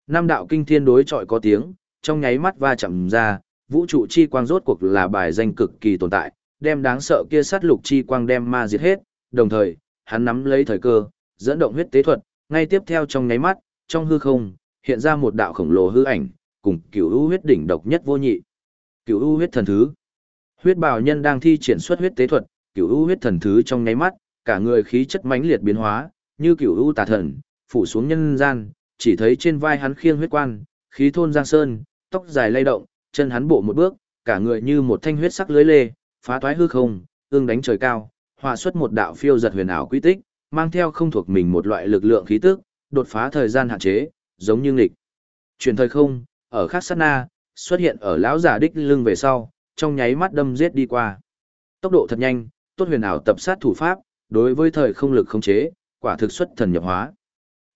Năm đạo kinh thiên đối chọi có tiếng, trong nháy mắt va chạm ra, vũ trụ chi quang rốt cuộc là bài danh cực kỳ tồn tại, đem đáng sợ kia sát lục chi quang đem ma diệt hết, đồng thời, hắn nắm lấy thời cơ, dẫn động huyết tế thuật, ngay tiếp theo trong nháy mắt, trong hư không, hiện ra một đạo khổng lồ hư ảnh, cùng cửu u huyết đỉnh độc nhất vô nhị. Cửu u huyết thần thứ. Huyết bào nhân đang thi triển xuất huyết tế thuật, cửu u huyết thần thứ trong nháy mắt, cả người khí chất mãnh liệt biến hóa, như cửu u tà thần, phủ xuống nhân gian, chỉ thấy trên vai hắn khiêng huyết quan, khí thôn giang sơn, tóc dài lay động, chân hắn bộ một bước, cả người như một thanh huyết sắc lưới lê, phá toái hư không, ương đánh trời cao, hòa xuất một đạo phiêu giật huyền ảo quy tích, mang theo không thuộc mình một loại lực lượng khí tức, đột phá thời gian hạn chế, giống như nghịch. Chuyển thời không, ở khắc sát na, xuất hiện ở lão giả đích lưng về sau, trong nháy mắt đâm giết đi qua. Tốc độ thật nhanh, tốt huyền ảo tập sát thủ pháp, đối với thời không lực khống chế, quả thực xuất thần nhập hóa.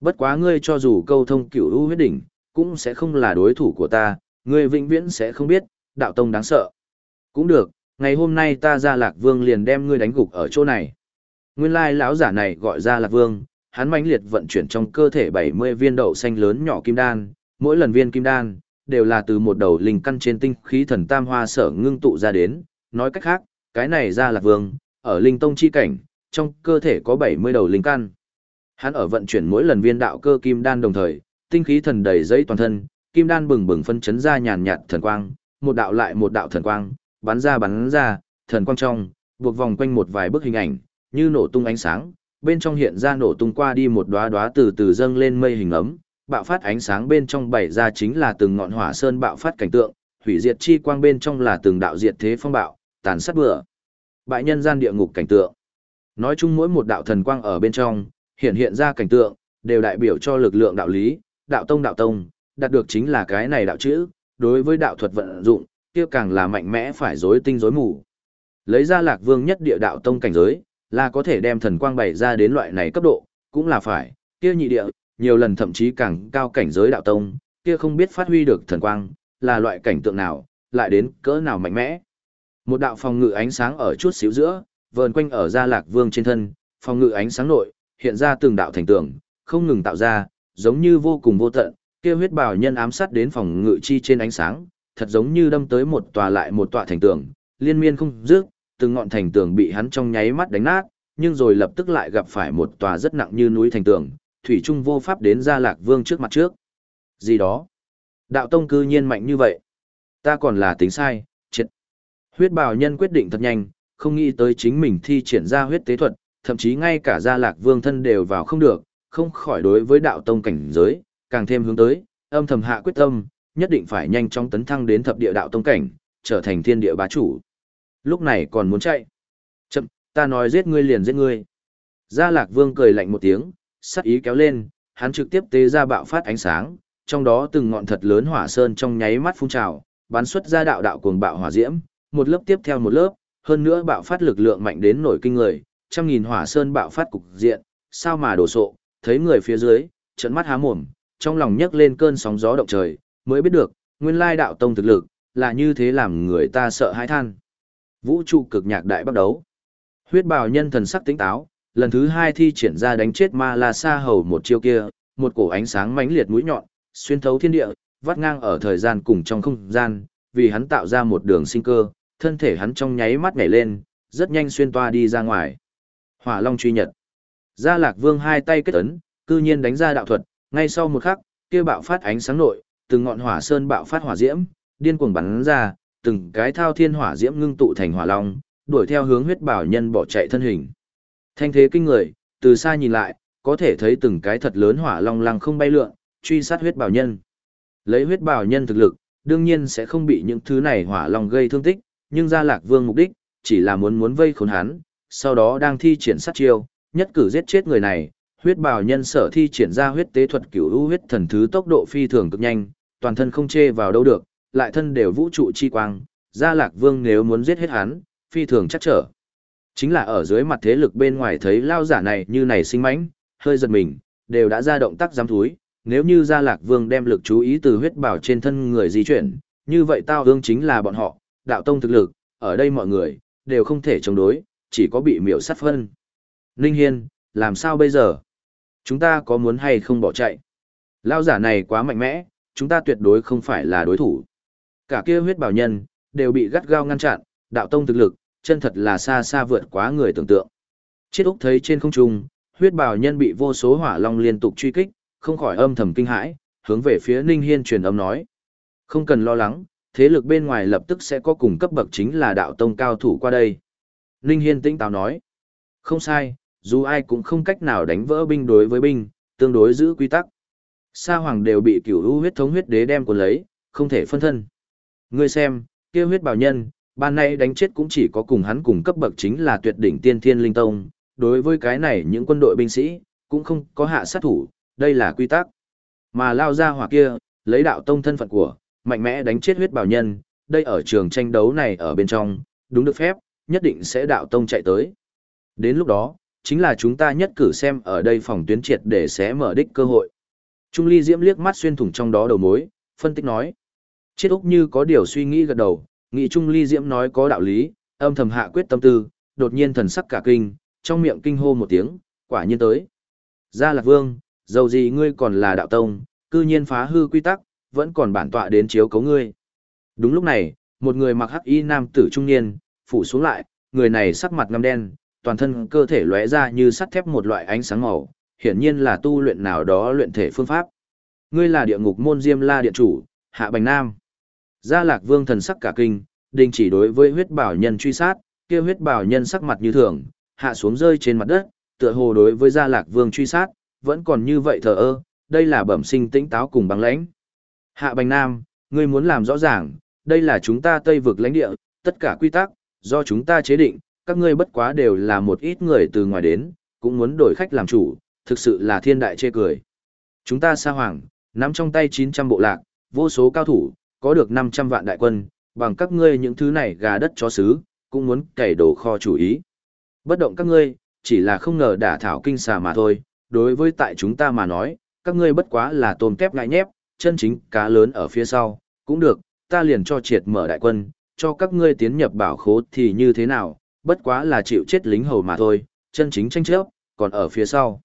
Bất quá ngươi cho dù câu thông cửu u huyết đỉnh, cũng sẽ không là đối thủ của ta, ngươi vĩnh viễn sẽ không biết, đạo tông đáng sợ. Cũng được, ngày hôm nay ta ra lạc vương liền đem ngươi đánh gục ở chỗ này. Nguyên lai lão giả này gọi ra lạc vương, hắn mãnh liệt vận chuyển trong cơ thể 70 viên đậu xanh lớn nhỏ kim đan, mỗi lần viên kim đan đều là từ một đầu linh căn trên tinh khí thần tam hoa sở ngưng tụ ra đến, nói cách khác, cái này ra lạc vương, ở linh tông chi cảnh, trong cơ thể có 70 đầu linh căn. Hắn ở vận chuyển mỗi lần viên đạo cơ kim đan đồng thời, tinh khí thần đầy giấy toàn thân, kim đan bừng bừng phân chấn ra nhàn nhạt thần quang, một đạo lại một đạo thần quang, bắn ra bắn ra, thần quang trong, buộc vòng quanh một vài bức hình ảnh, như nổ tung ánh sáng, bên trong hiện ra nổ tung qua đi một đóa đóa từ từ dâng lên mây hình ấm, bạo phát ánh sáng bên trong bảy ra chính là từng ngọn hỏa sơn bạo phát cảnh tượng, hủy diệt chi quang bên trong là từng đạo diệt thế phong bạo, tàn sát bừa. Bại nhân gian địa ngục cảnh tượng. Nói chung mỗi một đạo thần quang ở bên trong, hiện hiện ra cảnh tượng, đều đại biểu cho lực lượng đạo lý, đạo tông đạo tông, đạt được chính là cái này đạo chữ, đối với đạo thuật vận dụng, kia càng là mạnh mẽ phải rối tinh rối mù. Lấy ra lạc vương nhất địa đạo tông cảnh giới, là có thể đem thần quang bày ra đến loại này cấp độ, cũng là phải, kia nhị địa, nhiều lần thậm chí càng cao cảnh giới đạo tông, kia không biết phát huy được thần quang, là loại cảnh tượng nào, lại đến cỡ nào mạnh mẽ. Một đạo phòng ngự ánh sáng ở chút xíu giữa, vờn quanh ở gia lạc vương trên thân, phòng ngự ánh sáng nội, hiện ra từng đạo thành tường, không ngừng tạo ra, giống như vô cùng vô tận, kia huyết bào nhân ám sát đến phòng ngự chi trên ánh sáng, thật giống như đâm tới một tòa lại một tòa thành tường, liên miên không dứt, từng ngọn thành tường bị hắn trong nháy mắt đánh nát, nhưng rồi lập tức lại gặp phải một tòa rất nặng như núi thành tường, thủy trung vô pháp đến gia lạc vương trước mặt trước. Gì đó? Đạo tông cư nhiên mạnh như vậy. Ta còn là tính sai. Huyết bào nhân quyết định thật nhanh, không nghĩ tới chính mình thi triển ra huyết tế thuật, thậm chí ngay cả gia lạc vương thân đều vào không được, không khỏi đối với đạo tông cảnh giới, càng thêm hướng tới, âm thầm hạ quyết tâm, nhất định phải nhanh chóng tấn thăng đến thập địa đạo tông cảnh, trở thành thiên địa bá chủ. Lúc này còn muốn chạy. Chậm, ta nói giết ngươi liền giết ngươi. Gia Lạc Vương cười lạnh một tiếng, sắc ý kéo lên, hắn trực tiếp tế ra bạo phát ánh sáng, trong đó từng ngọn thật lớn hỏa sơn trong nháy mắt phun trào, bắn xuất ra đạo đạo cuồng bạo hỏa diễm, một lớp tiếp theo một lớp, hơn nữa bạo phát lực lượng mạnh đến nổi kinh người, trăm nghìn hỏa sơn bạo phát cục diện, sao mà đổ sộ, thấy người phía dưới, trận mắt há mồm, trong lòng nhấc lên cơn sóng gió động trời, mới biết được, nguyên lai đạo tông thực lực, là như thế làm người ta sợ hãi than. Vũ trụ cực nhạc đại bắt đấu. Huyết bào nhân thần sắc tính táo, lần thứ hai thi triển ra đánh chết ma la sa hầu một chiêu kia, một cổ ánh sáng mãnh liệt mũi nhọn, xuyên thấu thiên địa, vắt ngang ở thời gian cùng trong không gian, vì hắn tạo ra một đường sinh cơ, thân thể hắn trong nháy mắt nhảy lên, rất nhanh xuyên toa đi ra ngoài. Hỏa Long truy nhật. Gia Lạc Vương hai tay kết ấn, cư nhiên đánh ra đạo thuật, ngay sau một khắc, kia bạo phát ánh sáng nội, từng ngọn hỏa sơn bạo phát hỏa diễm, điên cuồng bắn ra, từng cái thao thiên hỏa diễm ngưng tụ thành hỏa long, đuổi theo hướng huyết bảo nhân bỏ chạy thân hình. Thanh thế kinh người, từ xa nhìn lại, có thể thấy từng cái thật lớn hỏa long lăng không bay lượn, truy sát huyết bảo nhân. Lấy huyết bảo nhân thực lực, đương nhiên sẽ không bị những thứ này hỏa long gây thương tích, nhưng gia lạc vương mục đích, chỉ là muốn muốn vây khốn hắn, sau đó đang thi triển sát chiêu, nhất cử giết chết người này, huyết bào nhân sở thi triển ra huyết tế thuật cửu u huyết thần thứ tốc độ phi thường cực nhanh, toàn thân không chê vào đâu được, lại thân đều vũ trụ chi quang, gia lạc vương nếu muốn giết hết hắn, phi thường chắc trở. Chính là ở dưới mặt thế lực bên ngoài thấy lao giả này như này sinh mãnh, hơi giật mình, đều đã ra động tác giám thúi, nếu như gia lạc vương đem lực chú ý từ huyết bảo trên thân người di chuyển, như vậy tao ương chính là bọn họ, đạo tông thực lực, ở đây mọi người, đều không thể chống đối, chỉ có bị miểu sát phân. Ninh Hiên, làm sao bây giờ? Chúng ta có muốn hay không bỏ chạy? Lao giả này quá mạnh mẽ, chúng ta tuyệt đối không phải là đối thủ. Cả kia huyết bảo nhân, đều bị gắt gao ngăn chặn, đạo tông thực lực, chân thật là xa xa vượt quá người tưởng tượng. Chiết Úc thấy trên không trung, huyết bảo nhân bị vô số hỏa long liên tục truy kích, không khỏi âm thầm kinh hãi, hướng về phía Ninh Hiên truyền âm nói. Không cần lo lắng, thế lực bên ngoài lập tức sẽ có cùng cấp bậc chính là đạo tông cao thủ qua đây. Ninh Hiên tĩnh táo nói. Không sai, dù ai cũng không cách nào đánh vỡ binh đối với binh, tương đối giữ quy tắc. Sa hoàng đều bị cửu u huyết thống huyết đế đem cuốn lấy, không thể phân thân. Ngươi xem, kia huyết bảo nhân, ban nay đánh chết cũng chỉ có cùng hắn cùng cấp bậc chính là tuyệt đỉnh tiên thiên linh tông. Đối với cái này những quân đội binh sĩ, cũng không có hạ sát thủ, đây là quy tắc. Mà lao ra hỏa kia, lấy đạo tông thân phận của, mạnh mẽ đánh chết huyết bảo nhân, đây ở trường tranh đấu này ở bên trong, đúng được phép, nhất định sẽ đạo tông chạy tới. Đến lúc đó, chính là chúng ta nhất cử xem ở đây phòng tuyến triệt để sẽ mở đích cơ hội. Trung ly diễm liếc mắt xuyên thủng trong đó đầu mối, phân tích nói. Chiết Úc như có điều suy nghĩ gật đầu, nghĩ Trung ly diễm nói có đạo lý, âm thầm hạ quyết tâm tư, đột nhiên thần sắc cả kinh, trong miệng kinh hô một tiếng, quả nhiên tới. Gia Lạc Vương, dầu gì ngươi còn là đạo tông, cư nhiên phá hư quy tắc, vẫn còn bản tọa đến chiếu cấu ngươi. Đúng lúc này, một người mặc hắc y nam tử trung niên, phủ xuống lại, người này sắc mặt ngăm đen, toàn thân cơ thể lóe ra như sắt thép một loại ánh sáng màu, hiển nhiên là tu luyện nào đó luyện thể phương pháp. Ngươi là địa ngục môn Diêm La điện chủ, Hạ Bành Nam. Gia Lạc Vương thần sắc cả kinh, đình chỉ đối với huyết bảo nhân truy sát, kia huyết bảo nhân sắc mặt như thường, hạ xuống rơi trên mặt đất, tựa hồ đối với Gia Lạc Vương truy sát, vẫn còn như vậy thờ ơ, đây là bẩm sinh tĩnh táo cùng băng lãnh. Hạ Bành Nam, ngươi muốn làm rõ ràng, đây là chúng ta Tây vực lãnh địa, tất cả quy tắc, do chúng ta chế định, các ngươi bất quá đều là một ít người từ ngoài đến, cũng muốn đổi khách làm chủ, thực sự là thiên đại chê cười. Chúng ta xa hoàng, nắm trong tay 900 bộ lạc, vô số cao thủ, có được 500 vạn đại quân, bằng các ngươi những thứ này gà đất chó sứ, cũng muốn cày đổ kho chủ ý. Bất động các ngươi, chỉ là không ngờ đả thảo kinh xà mà thôi, đối với tại chúng ta mà nói, các ngươi bất quá là tôm kép ngại nhép, chân chính cá lớn ở phía sau, cũng được, ta liền cho triệt mở đại quân, cho các ngươi tiến nhập bảo khố thì như thế nào, bất quá là chịu chết lính hầu mà thôi, chân chính tranh chấp, còn ở phía sau.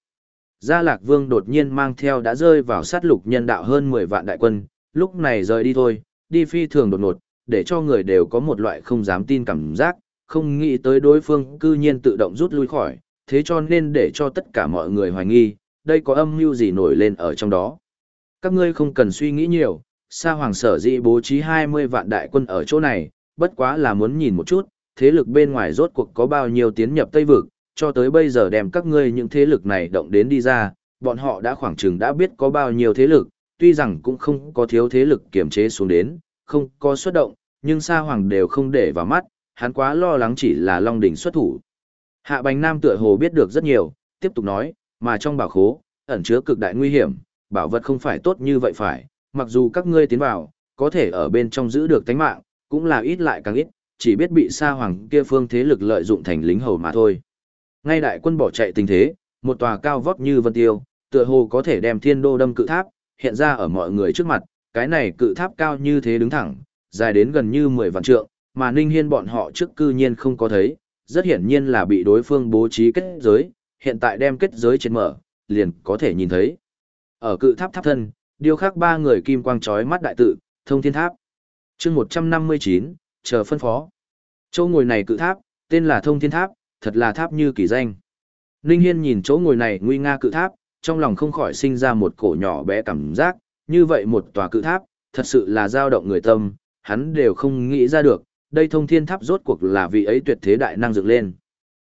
Gia Lạc Vương đột nhiên mang theo đã rơi vào sát lục nhân đạo hơn 10 vạn đại quân, lúc này rời đi thôi, đi phi thường đột ngột, để cho người đều có một loại không dám tin cảm giác, không nghĩ tới đối phương cư nhiên tự động rút lui khỏi, thế cho nên để cho tất cả mọi người hoài nghi, đây có âm mưu gì nổi lên ở trong đó. Các ngươi không cần suy nghĩ nhiều, Sa Hoàng sở dĩ bố trí 20 vạn đại quân ở chỗ này, bất quá là muốn nhìn một chút, thế lực bên ngoài rốt cuộc có bao nhiêu tiến nhập Tây Vực, cho tới bây giờ đem các ngươi những thế lực này động đến đi ra, bọn họ đã khoảng chừng đã biết có bao nhiêu thế lực, tuy rằng cũng không có thiếu thế lực kiểm chế xuống đến, không có xuất động, nhưng Sa Hoàng đều không để vào mắt, hắn quá lo lắng chỉ là Long Đỉnh xuất thủ. Hạ Bành Nam tựa hồ biết được rất nhiều, tiếp tục nói, mà trong bảo khố, ẩn chứa cực đại nguy hiểm, bảo vật không phải tốt như vậy phải, mặc dù các ngươi tiến vào, có thể ở bên trong giữ được tánh mạng, cũng là ít lại càng ít, chỉ biết bị Sa Hoàng kia phương thế lực lợi dụng thành lính hầu mà thôi. Ngay đại quân bỏ chạy tình thế, một tòa cao vóc như vân tiêu, tựa hồ có thể đem thiên đô đâm cự tháp, hiện ra ở mọi người trước mặt, cái này cự tháp cao như thế đứng thẳng, dài đến gần như 10 vạn trượng, mà Ninh Hiên bọn họ trước cư nhiên không có thấy, rất hiển nhiên là bị đối phương bố trí kết giới, hiện tại đem kết giới trên mở, liền có thể nhìn thấy. Ở cự tháp tháp thân, điêu khắc ba người kim quang chói mắt đại tự, thông thiên tháp. chương 159, chờ phân phó. Chỗ ngồi này cự tháp, tên là thông thiên tháp, thật là tháp như kỳ danh. Ninh Hiên nhìn chỗ ngồi này nguy nga cự tháp, trong lòng không khỏi sinh ra một cổ nhỏ bé cảm giác, như vậy một tòa cự tháp, thật sự là dao động người tâm, hắn đều không nghĩ ra được, đây thông thiên tháp rốt cuộc là vị ấy tuyệt thế đại năng dựng lên.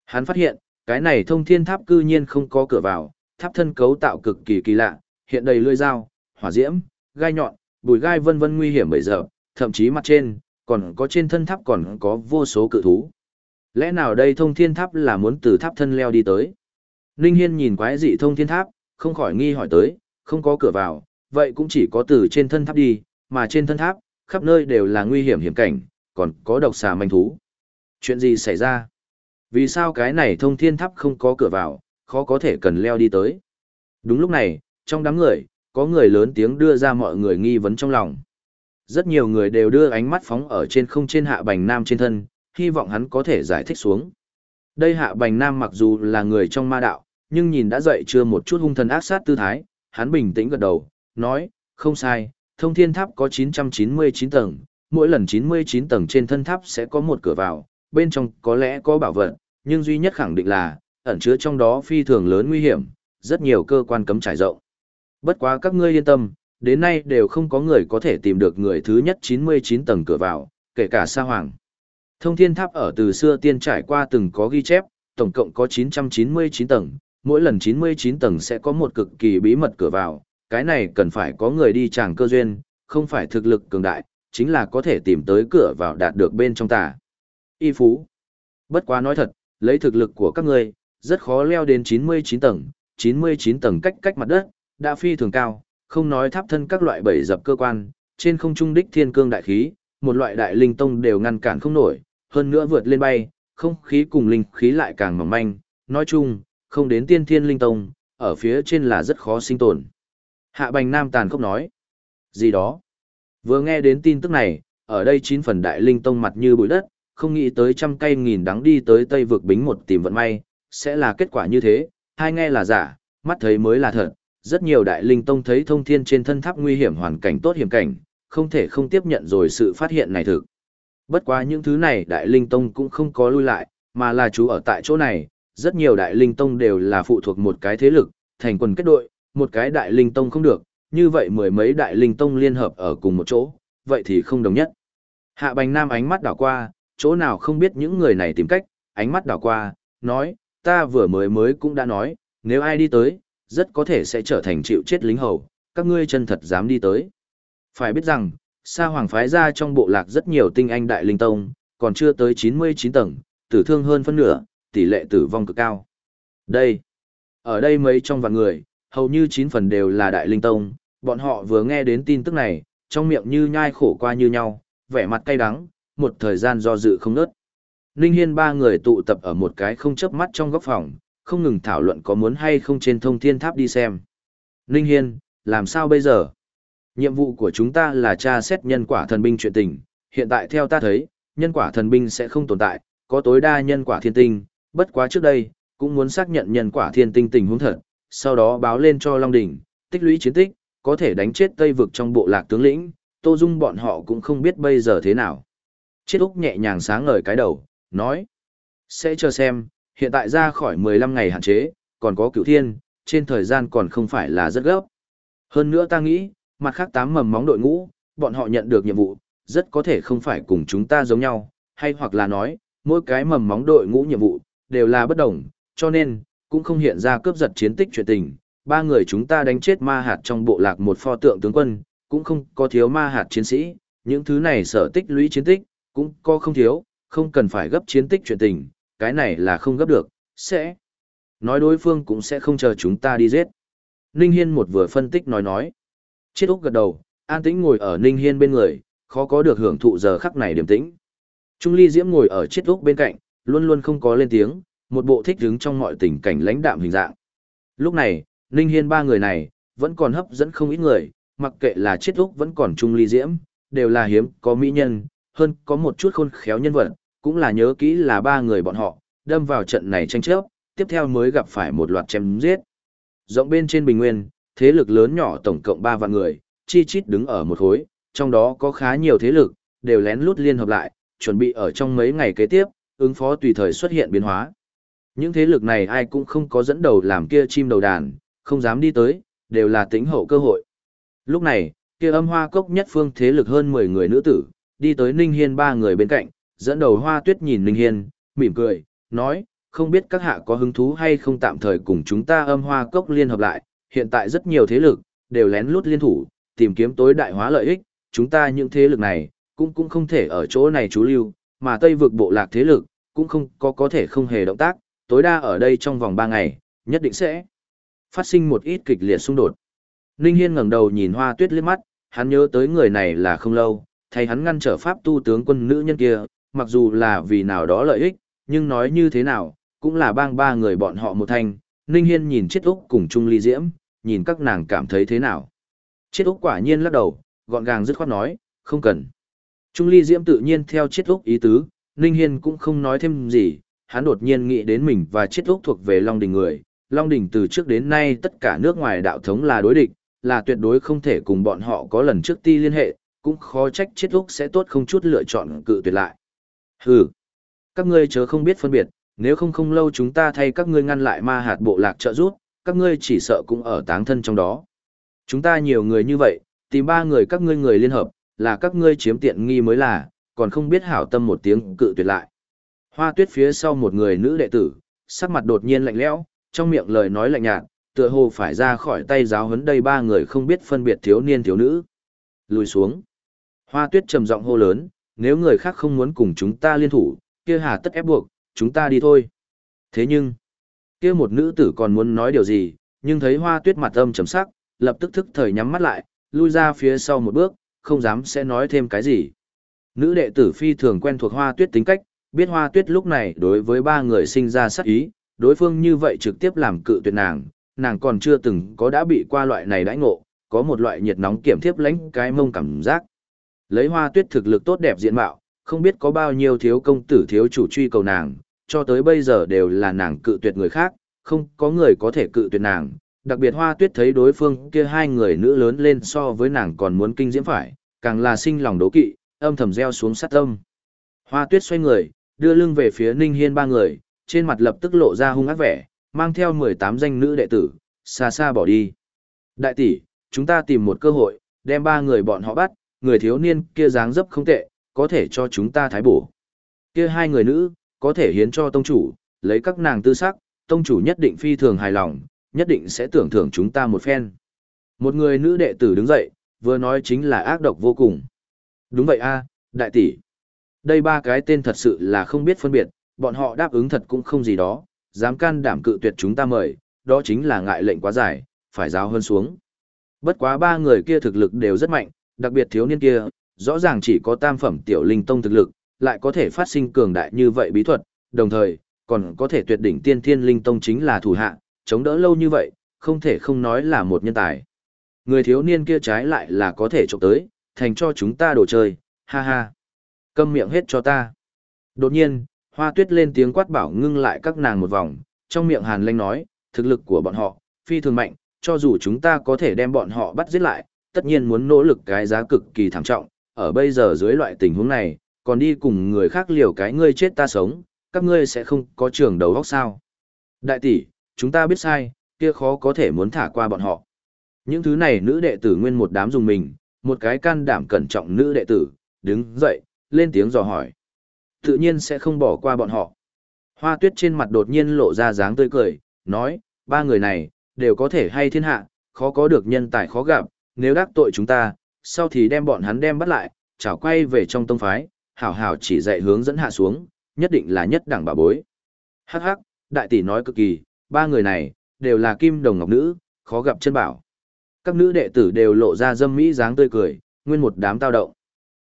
Hắn phát hiện, cái này thông thiên tháp cư nhiên không có cửa vào, tháp thân cấu tạo cực kỳ kỳ lạ, hiện đầy lưỡi dao, hỏa diễm, gai nhọn, bùi gai vân vân nguy hiểm bởi giờ, thậm chí mặt trên, còn có trên thân tháp còn có vô số cự thú. Lẽ nào đây thông thiên tháp là muốn từ tháp thân leo đi tới? Ninh Hiên nhìn quái dị thông thiên tháp, không khỏi nghi hỏi tới, không có cửa vào, vậy cũng chỉ có từ trên thân tháp đi, mà trên thân tháp, khắp nơi đều là nguy hiểm hiểm cảnh, còn có độc xà manh thú. Chuyện gì xảy ra? Vì sao cái này thông thiên tháp không có cửa vào, khó có thể cần leo đi tới? Đúng lúc này, trong đám người, có người lớn tiếng đưa ra mọi người nghi vấn trong lòng. Rất nhiều người đều đưa ánh mắt phóng ở trên không trên hạ bành nam trên thân, hy vọng hắn có thể giải thích xuống. Đây hạ bành nam mặc dù là người trong ma đạo, nhưng nhìn đã dậy chưa một chút hung thần ác sát tư thái, hắn bình tĩnh gật đầu, nói, không sai, thông thiên tháp có 999 tầng, mỗi lần 99 tầng trên thân tháp sẽ có một cửa vào, bên trong có lẽ có bảo vật, nhưng duy nhất khẳng định là, ẩn chứa trong đó phi thường lớn nguy hiểm, rất nhiều cơ quan cấm trải rộng. Bất quá các ngươi yên tâm, Đến nay đều không có người có thể tìm được người thứ nhất 99 tầng cửa vào, kể cả Sa Hoàng. Thông thiên tháp ở từ xưa tiên trải qua từng có ghi chép, tổng cộng có 999 tầng, mỗi lần 99 tầng sẽ có một cực kỳ bí mật cửa vào, cái này cần phải có người đi chàng cơ duyên, không phải thực lực cường đại, chính là có thể tìm tới cửa vào đạt được bên trong tà. Y phú. Bất quá nói thật, lấy thực lực của các ngươi, rất khó leo đến 99 tầng, 99 tầng cách cách mặt đất, đã phi thường cao, không nói tháp thân các loại bảy dập cơ quan, trên không trung đích thiên cương đại khí, một loại đại linh tông đều ngăn cản không nổi, hơn nữa vượt lên bay, không khí cùng linh khí lại càng mỏng manh, nói chung, không đến tiên thiên linh tông, ở phía trên là rất khó sinh tồn. Hạ Bành Nam tàn khốc nói, gì đó. Vừa nghe đến tin tức này, ở đây chín phần đại linh tông mặt như bụi đất, không nghĩ tới trăm cây nghìn đắng đi tới Tây vực bính một tìm vận may, sẽ là kết quả như thế, hai nghe là giả, mắt thấy mới là thật. Rất nhiều đại linh tông thấy thông thiên trên thân tháp nguy hiểm hoàn cảnh tốt hiểm cảnh, không thể không tiếp nhận rồi sự phát hiện này thực. Bất quá những thứ này đại linh tông cũng không có lui lại, mà là chú ở tại chỗ này, rất nhiều đại linh tông đều là phụ thuộc một cái thế lực, thành quần kết đội, một cái đại linh tông không được, như vậy mười mấy đại linh tông liên hợp ở cùng một chỗ, vậy thì không đồng nhất. Hạ Bành Nam ánh mắt đảo qua, chỗ nào không biết những người này tìm cách, ánh mắt đảo qua, nói, ta vừa mới mới cũng đã nói, nếu ai đi tới, rất có thể sẽ trở thành chịu chết lính hầu, các ngươi chân thật dám đi tới. Phải biết rằng, Sa Hoàng phái ra trong bộ lạc rất nhiều tinh anh đại linh tông, còn chưa tới 99 tầng, tử thương hơn phân nửa, tỷ lệ tử vong cực cao. Đây, ở đây mấy trong vạn người, hầu như 9 phần đều là đại linh tông, bọn họ vừa nghe đến tin tức này, trong miệng như nhai khổ qua như nhau, vẻ mặt cay đắng, một thời gian do dự không nớt. Ninh Hiên ba người tụ tập ở một cái không chớp mắt trong góc phòng, không ngừng thảo luận có muốn hay không trên thông thiên tháp đi xem. Ninh Hiên, làm sao bây giờ? Nhiệm vụ của chúng ta là tra xét nhân quả thần binh chuyện tình, hiện tại theo ta thấy, nhân quả thần binh sẽ không tồn tại, có tối đa nhân quả thiên tinh, bất quá trước đây, cũng muốn xác nhận nhân quả thiên tinh tình huống thật, sau đó báo lên cho Long Đỉnh, tích lũy chiến tích, có thể đánh chết Tây vực trong bộ lạc tướng lĩnh, Tô Dung bọn họ cũng không biết bây giờ thế nào. Chiết Úc nhẹ nhàng sáng ngời cái đầu, nói, sẽ chờ xem, hiện tại ra khỏi 15 ngày hạn chế, còn có cửu thiên, trên thời gian còn không phải là rất gấp. Hơn nữa ta nghĩ, mặt khác tám mầm móng đội ngũ, bọn họ nhận được nhiệm vụ, rất có thể không phải cùng chúng ta giống nhau, hay hoặc là nói, mỗi cái mầm móng đội ngũ nhiệm vụ, đều là bất đồng, cho nên, cũng không hiện ra cướp giật chiến tích chuyện tình. Ba người chúng ta đánh chết ma hạt trong bộ lạc một pho tượng tướng quân, cũng không có thiếu ma hạt chiến sĩ, những thứ này sở tích lũy chiến tích, cũng có không thiếu, không cần phải gấp chiến tích chuyện tình, cái này là không gấp được, sẽ. Nói đối phương cũng sẽ không chờ chúng ta đi giết. Ninh Hiên một vừa phân tích nói nói. Chiết Úc gật đầu, an tĩnh ngồi ở Ninh Hiên bên người, khó có được hưởng thụ giờ khắc này điềm tĩnh. Trung Ly Diễm ngồi ở Chiết Úc bên cạnh, luôn luôn không có lên tiếng, một bộ thích đứng trong mọi tình cảnh lãnh đạm hình dạng. Lúc này, Ninh Hiên ba người này, vẫn còn hấp dẫn không ít người, mặc kệ là Chiết Úc vẫn còn Trung Ly Diễm, đều là hiếm, có mỹ nhân, hơn có một chút khôn khéo nhân vật, cũng là nhớ kỹ là ba người bọn họ, đâm vào trận này tranh chấp, tiếp theo mới gặp phải một loạt chém giết. Rộng bên trên bình nguyên, thế lực lớn nhỏ tổng cộng 3 vạn người, chi chít đứng ở một khối, trong đó có khá nhiều thế lực, đều lén lút liên hợp lại, chuẩn bị ở trong mấy ngày kế tiếp, ứng phó tùy thời xuất hiện biến hóa. Những thế lực này ai cũng không có dẫn đầu làm kia chim đầu đàn, không dám đi tới, đều là tính hậu cơ hội. Lúc này, kia âm hoa cốc nhất phương thế lực hơn 10 người nữ tử, đi tới Ninh Hiên ba người bên cạnh, dẫn đầu hoa tuyết nhìn Ninh Hiên, mỉm cười, nói, không biết các hạ có hứng thú hay không tạm thời cùng chúng ta âm hoa cốc liên hợp lại, hiện tại rất nhiều thế lực, đều lén lút liên thủ, tìm kiếm tối đại hóa lợi ích, chúng ta những thế lực này, cũng cũng không thể ở chỗ này trú lưu, mà Tây vực bộ lạc thế lực, cũng không có có thể không hề động tác, tối đa ở đây trong vòng 3 ngày, nhất định sẽ phát sinh một ít kịch liệt xung đột. Ninh Hiên ngẩng đầu nhìn Hoa Tuyết liếc mắt, hắn nhớ tới người này là không lâu, thay hắn ngăn trở pháp tu tướng quân nữ nhân kia, mặc dù là vì nào đó lợi ích, nhưng nói như thế nào, cũng là bang ba người bọn họ một thanh. Ninh Hiên nhìn chết Úc cùng Trung Ly Diễm, nhìn các nàng cảm thấy thế nào. Chết Úc quả nhiên lắc đầu, gọn gàng dứt khoát nói, không cần. Trung Ly Diễm tự nhiên theo chết Úc ý tứ, Ninh Hiên cũng không nói thêm gì, hắn đột nhiên nghĩ đến mình và chết Úc thuộc về Long Đình người. Long Đình từ trước đến nay tất cả nước ngoài đạo thống là đối địch, là tuyệt đối không thể cùng bọn họ có lần trước ti liên hệ, cũng khó trách chết Úc sẽ tốt không chút lựa chọn cự tuyệt lại. Hừ, các ngươi chớ không biết phân biệt, nếu không không lâu chúng ta thay các ngươi ngăn lại ma hạt bộ lạc trợ giúp, các ngươi chỉ sợ cũng ở táng thân trong đó. Chúng ta nhiều người như vậy, tìm ba người các ngươi người liên hợp, là các ngươi chiếm tiện nghi mới là, còn không biết hảo tâm một tiếng cự tuyệt lại. Hoa tuyết phía sau một người nữ đệ tử, sắc mặt đột nhiên lạnh lẽo, trong miệng lời nói lạnh nhạt, tựa hồ phải ra khỏi tay giáo huấn đây ba người không biết phân biệt thiếu niên thiếu nữ. Lùi xuống. Hoa tuyết trầm giọng hô lớn, nếu người khác không muốn cùng chúng ta liên thủ, kia hà tất ép buộc, chúng ta đi thôi. Thế nhưng, kia một nữ tử còn muốn nói điều gì, nhưng thấy hoa tuyết mặt âm trầm sắc, lập tức thức thời nhắm mắt lại, lui ra phía sau một bước, không dám sẽ nói thêm cái gì. Nữ đệ tử phi thường quen thuộc hoa tuyết tính cách, biết hoa tuyết lúc này đối với ba người sinh ra sắc ý, đối phương như vậy trực tiếp làm cự tuyệt nàng, nàng còn chưa từng có đã bị qua loại này đãi ngộ, có một loại nhiệt nóng kiểm thiếp lãnh cái mông cảm giác. Lấy hoa tuyết thực lực tốt đẹp diện mạo, không biết có bao nhiêu thiếu công tử thiếu chủ truy cầu nàng, cho tới bây giờ đều là nàng cự tuyệt người khác, không có người có thể cự tuyệt nàng. Đặc biệt hoa tuyết thấy đối phương kia hai người nữ lớn lên so với nàng còn muốn kinh diễm phải, càng là sinh lòng đố kỵ, âm thầm gieo xuống sát tâm. Hoa tuyết xoay người, đưa lưng về phía Ninh Hiên ba người, trên mặt lập tức lộ ra hung ác vẻ, mang theo 18 danh nữ đệ tử, xa xa bỏ đi. Đại tỷ, chúng ta tìm một cơ hội, đem ba người bọn họ bắt, người thiếu niên kia dáng dấp không tệ, có thể cho chúng ta thái bổ. Kia hai người nữ, có thể hiến cho tông chủ, lấy các nàng tư sắc, tông chủ nhất định phi thường hài lòng, nhất định sẽ tưởng thưởng chúng ta một phen. Một người nữ đệ tử đứng dậy, vừa nói chính là ác độc vô cùng. Đúng vậy a, đại tỷ. Đây ba cái tên thật sự là không biết phân biệt, bọn họ đáp ứng thật cũng không gì đó, dám can đảm cự tuyệt chúng ta mời, đó chính là ngại lệnh quá dài, phải giáo hơn xuống. Bất quá ba người kia thực lực đều rất mạnh, đặc biệt thiếu niên kia, rõ ràng chỉ có tam phẩm tiểu linh tông thực lực, lại có thể phát sinh cường đại như vậy bí thuật, đồng thời, còn có thể tuyệt đỉnh tiên thiên linh tông chính là thủ hạ, chống đỡ lâu như vậy, không thể không nói là một nhân tài. Người thiếu niên kia trái lại là có thể trộm tới, thành cho chúng ta đồ chơi, ha ha. Câm miệng hết cho ta. Đột nhiên, hoa tuyết lên tiếng quát bảo ngưng lại các nàng một vòng, trong miệng hàn lanh nói, thực lực của bọn họ, phi thường mạnh, cho dù chúng ta có thể đem bọn họ bắt giết lại, tất nhiên muốn nỗ lực cái giá cực kỳ thảm trọng, ở bây giờ dưới loại tình huống này, còn đi cùng người khác liều cái ngươi chết ta sống, các ngươi sẽ không có trường đầu óc sao. Đại tỷ, chúng ta biết sai, kia khó có thể muốn thả qua bọn họ. Những thứ này nữ đệ tử nguyên một đám dùng mình, một cái can đảm cẩn trọng nữ đệ tử, đứng dậy, lên tiếng dò hỏi. Tự nhiên sẽ không bỏ qua bọn họ. Hoa tuyết trên mặt đột nhiên lộ ra dáng tươi cười, nói, ba người này, đều có thể hay thiên hạ, khó có được nhân tài khó gặp, nếu đắc tội chúng ta, sau thì đem bọn hắn đem bắt lại, chảo quay về trong tông phái, hảo hảo chỉ dạy hướng dẫn hạ xuống, nhất định là nhất đẳng bà bối. Hắc hắc, đại tỷ nói cực kỳ, ba người này, đều là kim đồng ngọc nữ, khó gặp chân bảo. Các nữ đệ tử đều lộ ra dâm mỹ dáng tươi cười, nguyên một đám tao động.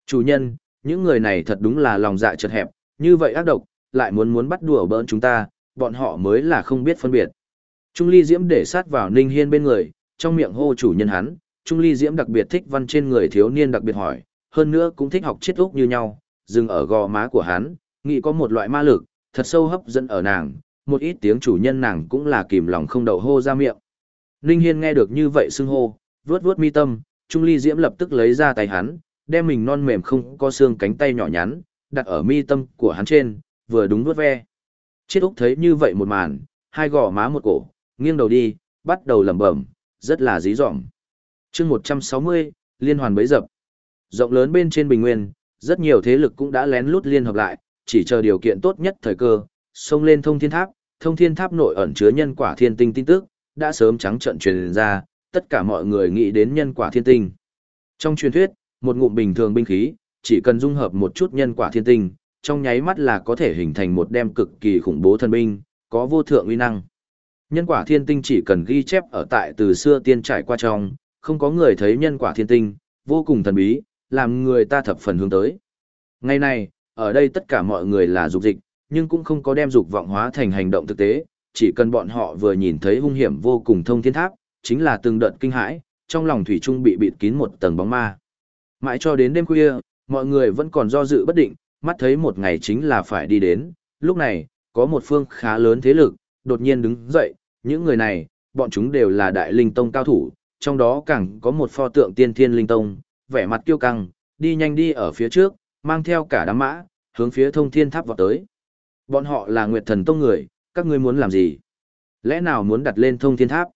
Chủ nhân, những người này thật đúng là lòng dạ chật hẹp, như vậy ác độc, lại muốn muốn bắt đùa bỡn chúng ta, bọn họ mới là không biết phân biệt. Trung Ly Diễm để sát vào Ninh Hiên bên người, trong miệng hô chủ nhân hắn, Trung Ly Diễm đặc biệt thích văn trên người thiếu niên đặc biệt hỏi, hơn nữa cũng thích học chiết úc như nhau, dừng ở gò má của hắn, nghĩ có một loại ma lực, thật sâu hấp dẫn ở nàng, một ít tiếng chủ nhân nàng cũng là kìm lòng không đậu hô ra miệng. Ninh Hiên nghe được như vậy xưng hô, vuốt vuốt mi tâm, Trung Ly Diễm lập tức lấy ra tay hắn, đem mình non mềm không có xương cánh tay nhỏ nhắn, đặt ở mi tâm của hắn trên, vừa đúng vuốt ve. Chiết Úc thấy như vậy một màn, hai gò má một cổ, nghiêng đầu đi, bắt đầu lẩm bẩm, rất là dí dỏm chương 160, liên hoàn bấy dập. Rộng lớn bên trên bình nguyên, rất nhiều thế lực cũng đã lén lút liên hợp lại, chỉ chờ điều kiện tốt nhất thời cơ, xông lên thông thiên tháp, thông thiên tháp nội ẩn chứa nhân quả thiên tinh tin tức, đã sớm trắng trận truyền ra, tất cả mọi người nghĩ đến nhân quả thiên tinh. Trong truyền thuyết, một ngụm bình thường binh khí, chỉ cần dung hợp một chút nhân quả thiên tinh, trong nháy mắt là có thể hình thành một đem cực kỳ khủng bố thần binh, có vô thượng uy năng. Nhân quả thiên tinh chỉ cần ghi chép ở tại từ xưa tiên trải qua trong, không có người thấy nhân quả thiên tinh, vô cùng thần bí, làm người ta thập phần hướng tới. Ngày này, ở đây tất cả mọi người là dục dịch, nhưng cũng không có đem dục vọng hóa thành hành động thực tế, chỉ cần bọn họ vừa nhìn thấy hung hiểm vô cùng thông thiên tháp, chính là từng đợt kinh hãi, trong lòng thủy trung bị bịt kín một tầng bóng ma. Mãi cho đến đêm khuya, mọi người vẫn còn do dự bất định, mắt thấy một ngày chính là phải đi đến, lúc này, có một phương khá lớn thế lực, đột nhiên đứng dậy, những người này, bọn chúng đều là đại linh tông cao thủ, trong đó càng có một pho tượng tiên thiên linh tông, vẻ mặt kiêu căng, đi nhanh đi ở phía trước, mang theo cả đám mã, hướng phía thông thiên tháp vào tới. Bọn họ là Nguyệt Thần Tông người, các ngươi muốn làm gì? Lẽ nào muốn đặt lên thông thiên tháp?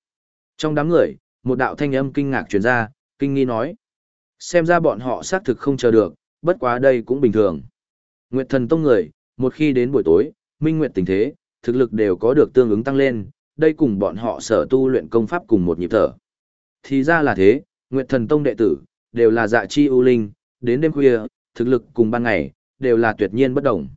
Trong đám người, một đạo thanh âm kinh ngạc truyền ra, kinh nghi nói. Xem ra bọn họ xác thực không chờ được, bất quá đây cũng bình thường. Nguyệt thần tông người, một khi đến buổi tối, minh nguyệt tình thế, thực lực đều có được tương ứng tăng lên, đây cùng bọn họ sở tu luyện công pháp cùng một nhịp thở. Thì ra là thế, Nguyệt thần tông đệ tử, đều là dạ chi ưu linh, đến đêm khuya, thực lực cùng ban ngày, đều là tuyệt nhiên bất đồng.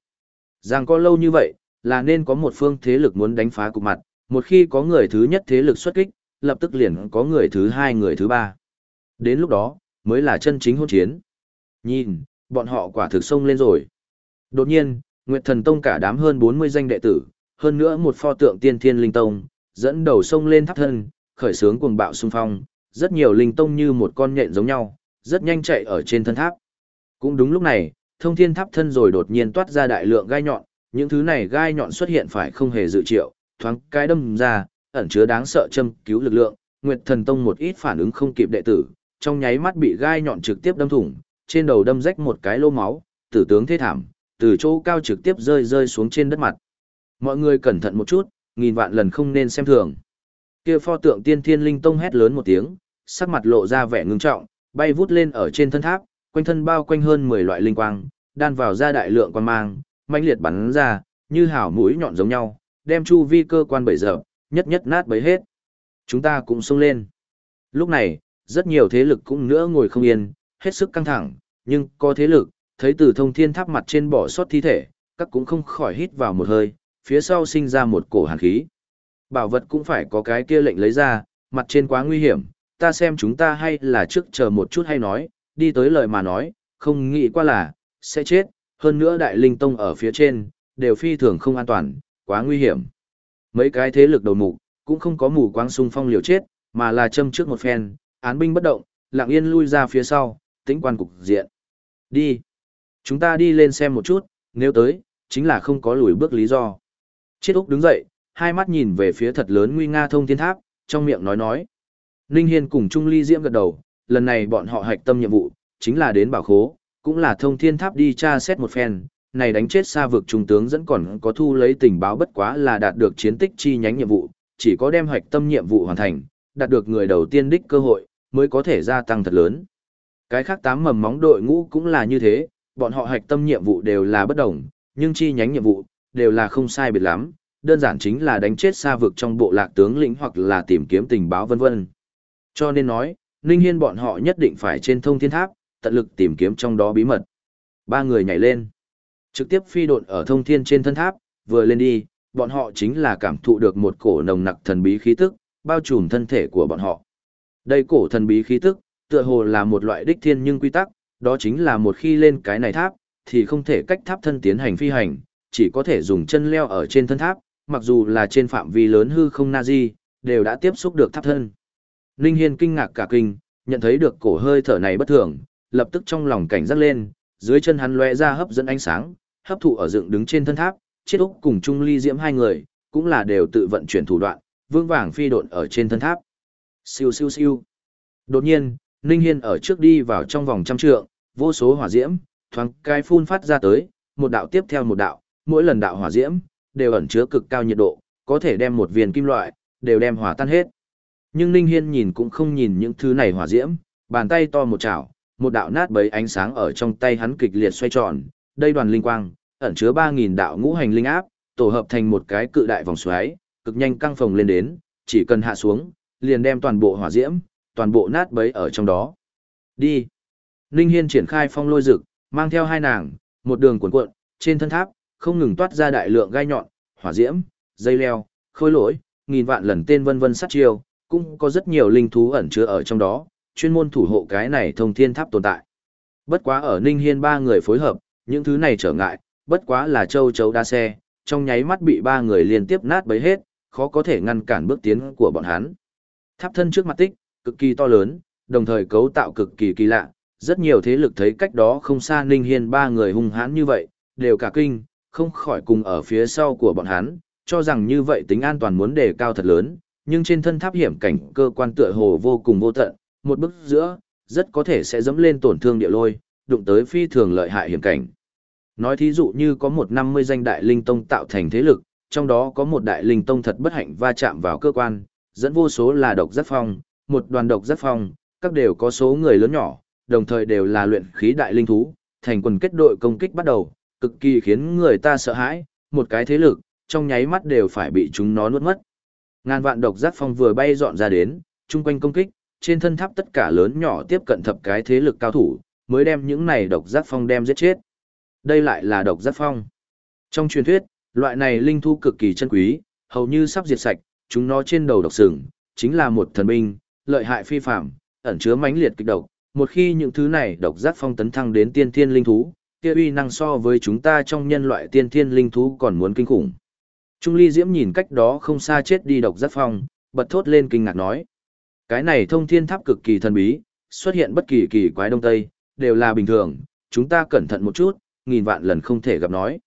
Giang có lâu như vậy, là nên có một phương thế lực muốn đánh phá cục mặt, một khi có người thứ nhất thế lực xuất kích, lập tức liền có người thứ hai người thứ ba. Đến lúc đó, mới là chân chính hôn chiến. Nhìn, bọn họ quả thực sông lên rồi. Đột nhiên, Nguyệt Thần Tông cả đám hơn 40 danh đệ tử, hơn nữa một pho tượng tiên thiên linh tông, dẫn đầu sông lên tháp thân, khởi sướng cuồng bạo xung phong, rất nhiều linh tông như một con nhện giống nhau, rất nhanh chạy ở trên thân tháp. Cũng đúng lúc này, thông thiên tháp thân rồi đột nhiên toát ra đại lượng gai nhọn, những thứ này gai nhọn xuất hiện phải không hề dự triệu, thoáng cái đâm ra, ẩn chứa đáng sợ châm cứu lực lượng, Nguyệt Thần Tông một ít phản ứng không kịp đệ tử, trong nháy mắt bị gai nhọn trực tiếp đâm thủng, trên đầu đâm rách một cái lỗ máu, tử tướng thế thảm, từ chỗ cao trực tiếp rơi rơi xuống trên đất mặt. Mọi người cẩn thận một chút, nghìn vạn lần không nên xem thường. Kia pho tượng Tiên Thiên Linh Tông hét lớn một tiếng, sắc mặt lộ ra vẻ ngưng trọng, bay vút lên ở trên thân tháp, quanh thân bao quanh hơn 10 loại linh quang, đan vào ra đại lượng quan mang, mãnh liệt bắn ra, như hảo mũi nhọn giống nhau, đem chu vi cơ quan bảy giờ, nhất nhất nát bấy hết. Chúng ta cũng xông lên. Lúc này, rất nhiều thế lực cũng nữa ngồi không yên, hết sức căng thẳng, nhưng có thế lực, thấy từ thông thiên tháp mặt trên bỏ sót thi thể, các cũng không khỏi hít vào một hơi, phía sau sinh ra một cổ hàn khí. Bảo vật cũng phải có cái kia lệnh lấy ra, mặt trên quá nguy hiểm, ta xem chúng ta hay là trước chờ một chút hay nói, đi tới lời mà nói, không nghĩ qua là, sẽ chết, hơn nữa đại linh tông ở phía trên, đều phi thường không an toàn, quá nguy hiểm. Mấy cái thế lực đầu mục, cũng không có mù quáng sung phong liều chết, mà là châm trước một phen, án binh bất động, lặng yên lui ra phía sau, tĩnh quan cục diện. Đi. Chúng ta đi lên xem một chút, nếu tới, chính là không có lùi bước lý do. Chiết Úc đứng dậy, hai mắt nhìn về phía thật lớn nguy nga thông thiên tháp, trong miệng nói nói. Ninh Hiên cùng Trung Ly Diễm gật đầu, lần này bọn họ hạch tâm nhiệm vụ, chính là đến bảo khố, cũng là thông thiên tháp đi tra xét một phen, này đánh chết xa vực trung tướng dẫn còn có thu lấy tình báo bất quá là đạt được chiến tích chi nhánh nhiệm vụ, chỉ có đem hoạch tâm nhiệm vụ hoàn thành, đạt được người đầu tiên đích cơ hội, mới có thể gia tăng thật lớn. Cái khác tám mầm móng đội ngũ cũng là như thế, bọn họ hoạch tâm nhiệm vụ đều là bất đồng, nhưng chi nhánh nhiệm vụ, đều là không sai biệt lắm, đơn giản chính là đánh chết xa vực trong bộ lạc tướng lĩnh hoặc là tìm kiếm tình báo vân vân. Cho nên nói, Ninh Hiên bọn họ nhất định phải trên thông thiên tháp, tận lực tìm kiếm trong đó bí mật. Ba người nhảy lên. Trực tiếp phi độn ở thông thiên trên thân tháp, vừa lên đi, bọn họ chính là cảm thụ được một cổ nồng nặc thần bí khí tức, bao trùm thân thể của bọn họ. Đây cổ thần bí khí tức, tựa hồ là một loại đích thiên nhưng quy tắc, đó chính là một khi lên cái này tháp, thì không thể cách tháp thân tiến hành phi hành, chỉ có thể dùng chân leo ở trên thân tháp, mặc dù là trên phạm vi lớn hư không na di, đều đã tiếp xúc được tháp thân. Ninh Hiên kinh ngạc cả kinh, nhận thấy được cổ hơi thở này bất thường, lập tức trong lòng cảnh giác lên, dưới chân hắn lóe ra hấp dẫn ánh sáng, hấp thụ ở dựng đứng trên thân tháp, chiết úc cùng Trung Ly Diễm hai người, cũng là đều tự vận chuyển thủ đoạn, vương vàng phi độn ở trên thân tháp. Siêu siêu siêu. Đột nhiên, Ninh Hiên ở trước đi vào trong vòng trăm trượng, vô số hỏa diễm, thoáng cái phun phát ra tới, một đạo tiếp theo một đạo, mỗi lần đạo hỏa diễm, đều ẩn chứa cực cao nhiệt độ, có thể đem một viên kim loại, đều đem hòa tan hết. Nhưng Ninh Hiên nhìn cũng không nhìn những thứ này hỏa diễm, bàn tay to một chảo, một đạo nát bấy ánh sáng ở trong tay hắn kịch liệt xoay tròn, đây đoàn linh quang, ẩn chứa 3000 đạo ngũ hành linh áp, tổ hợp thành một cái cự đại vòng xoáy, cực nhanh căng phồng lên đến, chỉ cần hạ xuống, liền đem toàn bộ hỏa diễm, toàn bộ nát bấy ở trong đó. Đi. Ninh Hiên triển khai phong lôi dực, mang theo hai nàng, một đường cuộn cuộn, trên thân tháp, không ngừng toát ra đại lượng gai nhọn, hỏa diễm, dây leo, khôi lỗi, nghìn vạn lần tên vân vân sát chiêu, cũng có rất nhiều linh thú ẩn chứa ở trong đó, chuyên môn thủ hộ cái này thông thiên tháp tồn tại. Bất quá ở Ninh Hiên ba người phối hợp, những thứ này trở ngại, bất quá là châu chấu đa xe, trong nháy mắt bị ba người liên tiếp nát bấy hết, khó có thể ngăn cản bước tiến của bọn hắn. Tháp thân trước mặt tích, cực kỳ to lớn, đồng thời cấu tạo cực kỳ kỳ lạ, rất nhiều thế lực thấy cách đó không xa Ninh Hiên ba người hung hãn như vậy, đều cả kinh, không khỏi cùng ở phía sau của bọn hắn, cho rằng như vậy tính an toàn muốn đề cao thật lớn, nhưng trên thân tháp hiểm cảnh cơ quan tựa hồ vô cùng vô tận, một bước giữa, rất có thể sẽ dẫm lên tổn thương địa lôi, đụng tới phi thường lợi hại hiểm cảnh. Nói thí dụ như có một năm mươi danh đại linh tông tạo thành thế lực, trong đó có một đại linh tông thật bất hạnh va chạm vào cơ quan, dẫn vô số là độc giác phong, một đoàn độc giác phong, các đều có số người lớn nhỏ, đồng thời đều là luyện khí đại linh thú, thành quần kết đội công kích bắt đầu, cực kỳ khiến người ta sợ hãi, một cái thế lực, trong nháy mắt đều phải bị chúng nó nuốt mất. Ngàn vạn độc giác phong vừa bay dọn ra đến, chung quanh công kích, trên thân tháp tất cả lớn nhỏ tiếp cận thập cái thế lực cao thủ, mới đem những này độc giác phong đem giết chết. Đây lại là độc giác phong. Trong truyền thuyết, loại này linh thu cực kỳ chân quý, hầu như sắp diệt sạch, chúng nó trên đầu độc sừng, chính là một thần binh, lợi hại phi phạm, ẩn chứa mãnh liệt kịch độc. Một khi những thứ này độc giác phong tấn thăng đến tiên thiên linh thú, kia uy năng so với chúng ta trong nhân loại tiên thiên linh thú còn muốn kinh khủng. Trung Ly Diễm nhìn cách đó không xa chết đi độc giác phong, bật thốt lên kinh ngạc nói. Cái này thông thiên tháp cực kỳ thần bí, xuất hiện bất kỳ kỳ quái đông tây, đều là bình thường, chúng ta cẩn thận một chút, nghìn vạn lần không thể gặp nói.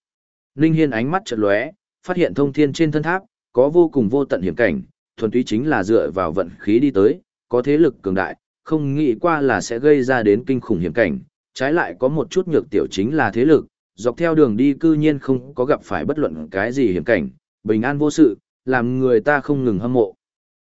Ninh Hiên ánh mắt chợt lóe, phát hiện thông thiên trên thân tháp, có vô cùng vô tận hiểm cảnh, thuần túy chính là dựa vào vận khí đi tới, có thế lực cường đại, không nghĩ qua là sẽ gây ra đến kinh khủng hiểm cảnh, trái lại có một chút nhược tiểu chính là thế lực, dọc theo đường đi cư nhiên không có gặp phải bất luận cái gì hiểm cảnh, bình an vô sự, làm người ta không ngừng hâm mộ.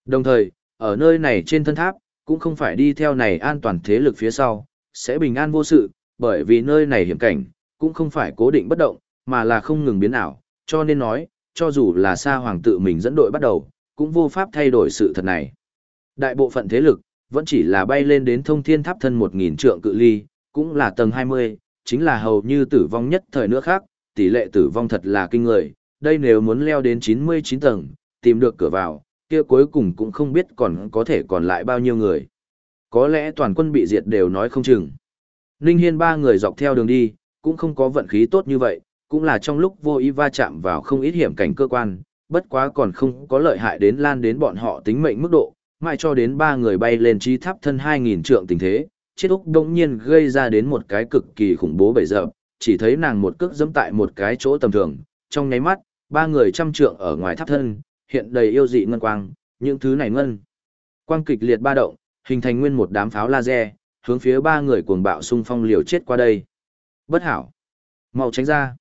Đồng thời, ở nơi này trên thân tháp, cũng không phải đi theo này an toàn thế lực phía sau, sẽ bình an vô sự, bởi vì nơi này hiểm cảnh, cũng không phải cố định bất động, mà là không ngừng biến ảo, cho nên nói, cho dù là Sa Hoàng tự mình dẫn đội bắt đầu, cũng vô pháp thay đổi sự thật này. Đại bộ phận thế lực, vẫn chỉ là bay lên đến thông thiên tháp thân 1.000 trượng cự ly, cũng là tầng 20, chính là hầu như tử vong nhất thời nữa khác, tỷ lệ tử vong thật là kinh người, đây nếu muốn leo đến 99 tầng, tìm được cửa vào, kia cuối cùng cũng không biết còn có thể còn lại bao nhiêu người. Có lẽ toàn quân bị diệt đều nói không chừng. Ninh Hiên ba người dọc theo đường đi, cũng không có vận khí tốt như vậy, cũng là trong lúc vô ý va chạm vào không ít hiểm cảnh cơ quan, bất quá còn không có lợi hại đến lan đến bọn họ tính mệnh mức độ, mãi cho đến ba người bay lên chi tháp thân 2.000 trượng tình thế, chết úc đông nhiên gây ra đến một cái cực kỳ khủng bố bảy dập, chỉ thấy nàng một cước dẫm tại một cái chỗ tầm thường, trong nháy mắt, ba người trăm trượng ở ngoài tháp thân, hiện đầy yêu dị ngân quang, những thứ này ngân. Quang kịch liệt ba động, hình thành nguyên một đám pháo laser, hướng phía ba người cuồng bạo xung phong liều chết qua đây. Bất hảo. mau tránh ra.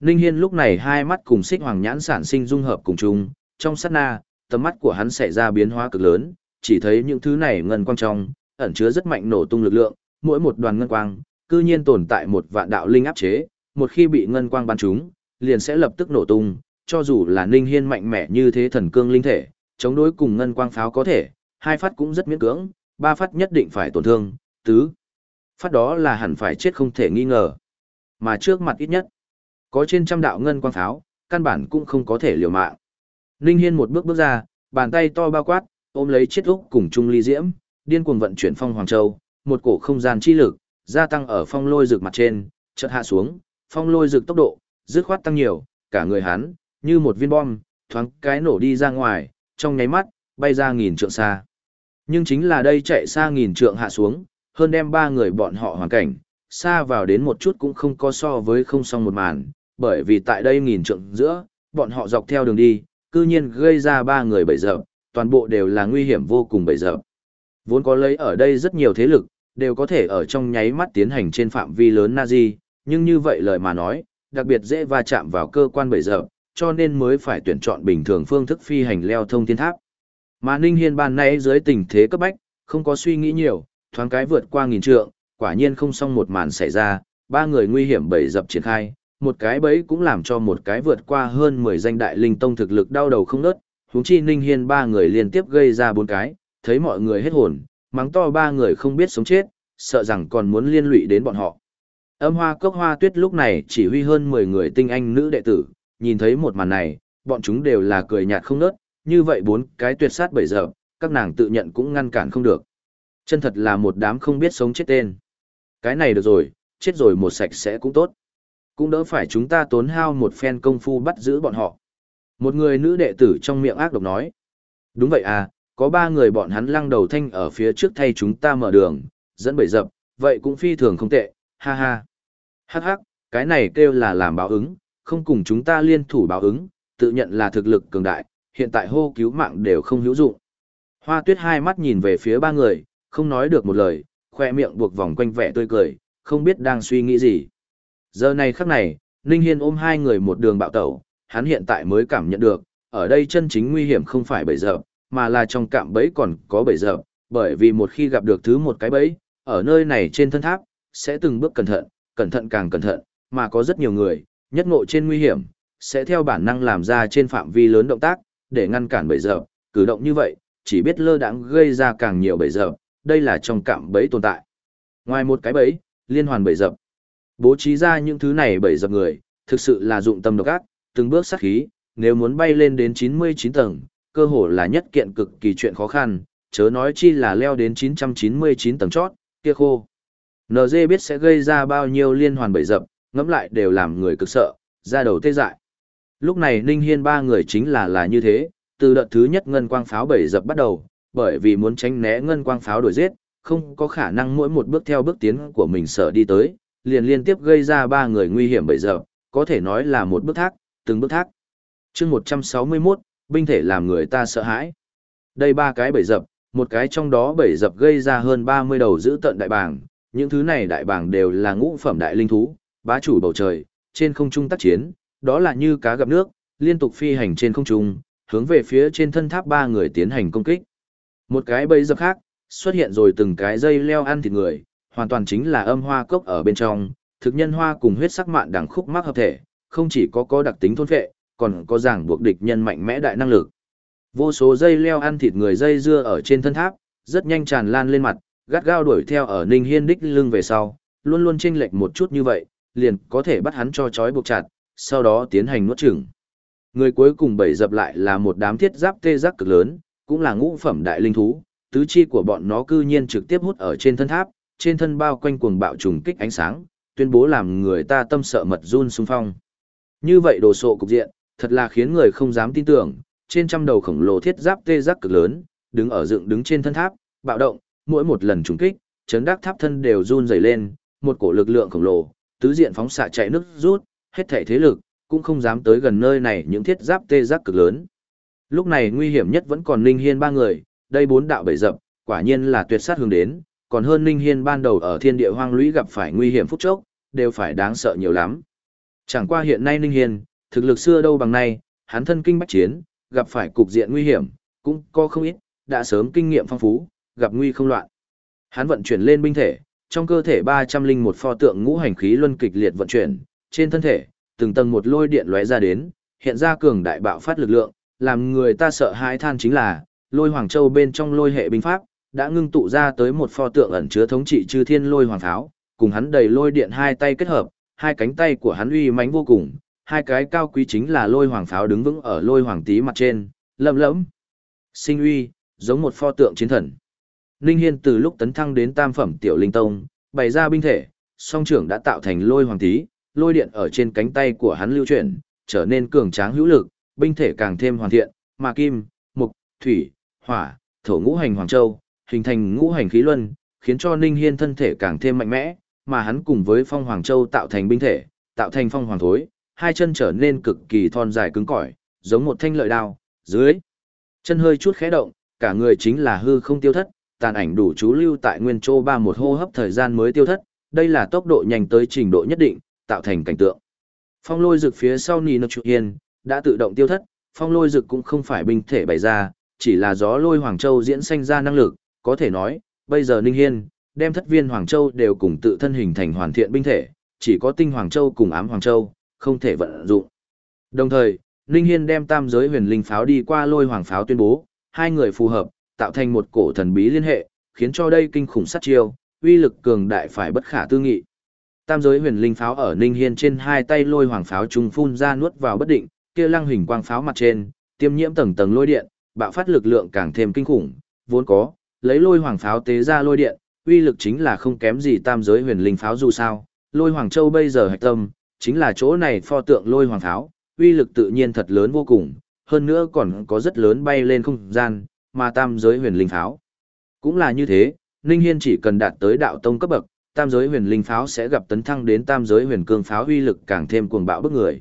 Ninh Hiên lúc này hai mắt cùng xích hoàng nhãn sản sinh dung hợp cùng chung, trong sát na, tầm mắt của hắn xảy ra biến hóa cực lớn, chỉ thấy những thứ này ngân quang trong, ẩn chứa rất mạnh nổ tung lực lượng, mỗi một đoàn ngân quang, cư nhiên tồn tại một vạn đạo linh áp chế, một khi bị ngân quang bắn trúng, liền sẽ lập tức nổ tung, cho dù là Ninh Hiên mạnh mẽ như thế thần cương linh thể, chống đối cùng ngân quang pháo có thể, hai phát cũng rất miễn cưỡng, ba phát nhất định phải tổn thương, tứ. Phát đó là hẳn phải chết không thể nghi ngờ. Mà trước mặt ít nhất, có trên trăm đạo ngân quang pháo, căn bản cũng không có thể liều mạng. Ninh Hiên một bước bước ra, bàn tay to bao quát, ôm lấy chiếc úc cùng Trung Ly Diễm, điên cuồng vận chuyển phong Hoàng Châu, một cổ không gian chi lực, gia tăng ở phong lôi rực mặt trên, chợt hạ xuống, phong lôi rực tốc độ, dứt khoát tăng nhiều, cả người hắn, như một viên bom, thoáng cái nổ đi ra ngoài, trong nháy mắt, bay ra nghìn trượng xa. Nhưng chính là đây chạy xa nghìn trượng hạ xuống, hơn đem ba người bọn họ hoàn cảnh, xa vào đến một chút cũng không có so với không song một màn, bởi vì tại đây nghìn trượng giữa, bọn họ dọc theo đường đi, cư nhiên gây ra ba người bầy dập, toàn bộ đều là nguy hiểm vô cùng bầy dập. Vốn có lấy ở đây rất nhiều thế lực, đều có thể ở trong nháy mắt tiến hành trên phạm vi lớn Nazi, nhưng như vậy lời mà nói, đặc biệt dễ va chạm vào cơ quan bầy dập, cho nên mới phải tuyển chọn bình thường phương thức phi hành leo thông thiên tháp. Mà Ninh Hiên ban nay dưới tình thế cấp bách, không có suy nghĩ nhiều, thoáng cái vượt qua nghìn trượng, quả nhiên không xong một màn xảy ra, ba người nguy hiểm bầy dập triển khai, một cái bẫy cũng làm cho một cái vượt qua hơn 10 danh đại linh tông thực lực đau đầu không nớt, huống chi Ninh Hiên ba người liên tiếp gây ra bốn cái, thấy mọi người hết hồn, mắng to ba người không biết sống chết, sợ rằng còn muốn liên lụy đến bọn họ. Âm hoa cốc hoa tuyết lúc này chỉ huy hơn 10 người tinh anh nữ đệ tử, nhìn thấy một màn này, bọn chúng đều là cười nhạt không nớt, như vậy bốn cái tuyệt sát bảy giờ, các nàng tự nhận cũng ngăn cản không được. Chân thật là một đám không biết sống chết tên. Cái này được rồi, chết rồi một sạch sẽ cũng tốt. Cũng đỡ phải chúng ta tốn hao một phen công phu bắt giữ bọn họ. Một người nữ đệ tử trong miệng ác độc nói. Đúng vậy à, có ba người bọn hắn lăng đầu thanh ở phía trước thay chúng ta mở đường, dẫn bầy dập, vậy cũng phi thường không tệ, ha ha. Hắc hắc, cái này kêu là làm báo ứng, không cùng chúng ta liên thủ báo ứng, tự nhận là thực lực cường đại, hiện tại hô cứu mạng đều không hữu dụng. Hoa tuyết hai mắt nhìn về phía ba người, không nói được một lời, khoe miệng buộc vòng quanh vẻ tươi cười, không biết đang suy nghĩ gì. Giờ này khắc này, Ninh Hiên ôm hai người một đường bạo tẩu, hắn hiện tại mới cảm nhận được, ở đây chân chính nguy hiểm không phải bầy dập, mà là trong cạm bẫy còn có bẫy dập, bởi vì một khi gặp được thứ một cái bẫy, ở nơi này trên thân tháp, sẽ từng bước cẩn thận, cẩn thận càng cẩn thận, mà có rất nhiều người, nhất ngộ trên nguy hiểm, sẽ theo bản năng làm ra trên phạm vi lớn động tác, để ngăn cản bẫy dập, cử động như vậy, chỉ biết lơ đãng gây ra càng nhiều bẫy dập, đây là trong cạm bẫy tồn tại. Ngoài một cái bẫy, liên hoàn bẫy dập. Bố trí ra những thứ này bẫy dập người, thực sự là dụng tâm độc ác, từng bước sát khí, nếu muốn bay lên đến 99 tầng, cơ hồ là nhất kiện cực kỳ chuyện khó khăn, chớ nói chi là leo đến 999 tầng chót, kia khô. NG biết sẽ gây ra bao nhiêu liên hoàn bẫy dập, ngẫm lại đều làm người cực sợ, ra đầu tê dại. Lúc này Ninh Hiên ba người chính là là như thế, từ đợt thứ nhất ngân quang pháo bẫy dập bắt đầu, bởi vì muốn tránh né ngân quang pháo đuổi giết, không có khả năng mỗi một bước theo bước tiến của mình sợ đi tới, liền liên tiếp gây ra ba người nguy hiểm bẫy dập, có thể nói là một bước thác, từng bước thác. Chương 161, binh thể làm người ta sợ hãi. Đây ba cái bẫy dập, một cái trong đó bẫy dập gây ra hơn 30 đầu giữ tận đại bàng, những thứ này đại bàng đều là ngũ phẩm đại linh thú, bá chủ bầu trời, trên không trung tác chiến, đó là như cá gặp nước, liên tục phi hành trên không trung, hướng về phía trên thân tháp ba người tiến hành công kích. Một cái bẫy dập khác, xuất hiện rồi từng cái dây leo ăn thịt người, hoàn toàn chính là âm hoa cốc ở bên trong, thực nhân hoa cùng huyết sắc mạn đằng khúc mắc hợp thể, không chỉ có có đặc tính thôn phệ, còn có ràng buộc địch nhân mạnh mẽ đại năng lực. Vô số dây leo ăn thịt người dây dưa ở trên thân tháp, rất nhanh tràn lan lên mặt, gắt gao đuổi theo ở Ninh Hiên đích lưng về sau, luôn luôn chênh lệch một chút như vậy, liền có thể bắt hắn cho chói buộc chặt, sau đó tiến hành nuốt chửng. Người cuối cùng bảy dập lại là một đám thiết giáp tê giác cực lớn, cũng là ngũ phẩm đại linh thú, tứ chi của bọn nó cư nhiên trực tiếp hút ở trên thân tháp, trên thân bao quanh cuồng bạo trùng kích ánh sáng, tuyên bố làm người ta tâm sợ mật run xung phong. Như vậy đồ sộ cục diện, thật là khiến người không dám tin tưởng, trên trăm đầu khổng lồ thiết giáp tê giác cực lớn, đứng ở dựng đứng trên thân tháp, bạo động, mỗi một lần trùng kích, chấn đắc tháp thân đều run rẩy lên, một cổ lực lượng khổng lồ, tứ diện phóng xạ chạy nước rút, hết thảy thế lực, cũng không dám tới gần nơi này những thiết giáp tê giác cực lớn. Lúc này nguy hiểm nhất vẫn còn Ninh Hiên ba người, đây bốn đạo bảy dập, quả nhiên là tuyệt sát hướng đến, còn hơn Ninh Hiên ban đầu ở thiên địa hoang lũy gặp phải nguy hiểm phút chốc, đều phải đáng sợ nhiều lắm. Chẳng qua hiện nay Ninh Hiên, thực lực xưa đâu bằng nay, hắn thân kinh bách chiến, gặp phải cục diện nguy hiểm, cũng có không ít, đã sớm kinh nghiệm phong phú, gặp nguy không loạn. Hắn vận chuyển lên binh thể, trong cơ thể 301 pho tượng ngũ hành khí luân kịch liệt vận chuyển, trên thân thể, từng tầng một lôi điện lóe ra đến, hiện ra cường đại bạo phát lực lượng, làm người ta sợ hãi than chính là, lôi hoàng châu bên trong lôi hệ binh pháp, đã ngưng tụ ra tới một pho tượng ẩn chứa thống trị chư thiên lôi hoàng tháo, cùng hắn đầy lôi điện hai tay kết hợp, hai cánh tay của hắn uy mãnh vô cùng, hai cái cao quý chính là lôi hoàng pháo đứng vững ở lôi hoàng tí mặt trên, lầm lẫm, sinh uy, giống một pho tượng chiến thần. Ninh Hiên từ lúc tấn thăng đến tam phẩm tiểu linh tông, bày ra binh thể, song trưởng đã tạo thành lôi hoàng tí, lôi điện ở trên cánh tay của hắn lưu chuyển, trở nên cường tráng hữu lực, binh thể càng thêm hoàn thiện, mà kim, mục, thủy, hỏa, thổ ngũ hành hoàng châu, hình thành ngũ hành khí luân, khiến cho Ninh Hiên thân thể càng thêm mạnh mẽ, mà hắn cùng với phong hoàng châu tạo thành binh thể, tạo thành phong hoàng thối, hai chân trở nên cực kỳ thon dài cứng cỏi, giống một thanh lợi đao, dưới chân hơi chút khẽ động, cả người chính là hư không tiêu thất, tàn ảnh đủ chú lưu tại nguyên châu ba một hô hấp thời gian mới tiêu thất, đây là tốc độ nhanh tới trình độ nhất định, tạo thành cảnh tượng. Phong lôi rực phía sau Nì Nơ Trụ Hiên, đã tự động tiêu thất, phong lôi rực cũng không phải binh thể bày ra, chỉ là gió lôi Hoàng Châu diễn sanh ra năng lực, có thể nói, bây giờ Ninh Hiên, đem thất viên Hoàng Châu đều cùng tự thân hình thành hoàn thiện binh thể, chỉ có tinh Hoàng Châu cùng ám Hoàng Châu, không thể vận dụng. Đồng thời, Ninh Hiên đem tam giới huyền linh pháo đi qua lôi hoàng pháo tuyên bố, hai người phù hợp, tạo thành một cổ thần bí liên hệ, khiến cho đây kinh khủng sát chiêu, uy lực cường đại phải bất khả tư nghị. Tam giới huyền linh pháo ở Ninh Hiên trên hai tay lôi hoàng pháo trung phun ra nuốt vào bất định, kia lăng hình quang pháo mặt trên, tiêm nhiễm tầng tầng lôi điện, bạo phát lực lượng càng thêm kinh khủng, vốn có, lấy lôi hoàng pháo tế ra lôi điện, uy lực chính là không kém gì tam giới huyền linh pháo dù sao. Lôi hoàng châu bây giờ hạch tâm, chính là chỗ này pho tượng lôi hoàng tháo uy lực tự nhiên thật lớn vô cùng, hơn nữa còn có rất lớn bay lên không gian, mà tam giới huyền linh pháo. Cũng là như thế, Ninh Hiên chỉ cần đạt tới đạo tông cấp bậc, tam giới huyền linh pháo sẽ gặp tấn thăng đến tam giới huyền cương pháo uy lực càng thêm cuồng bạo bức người.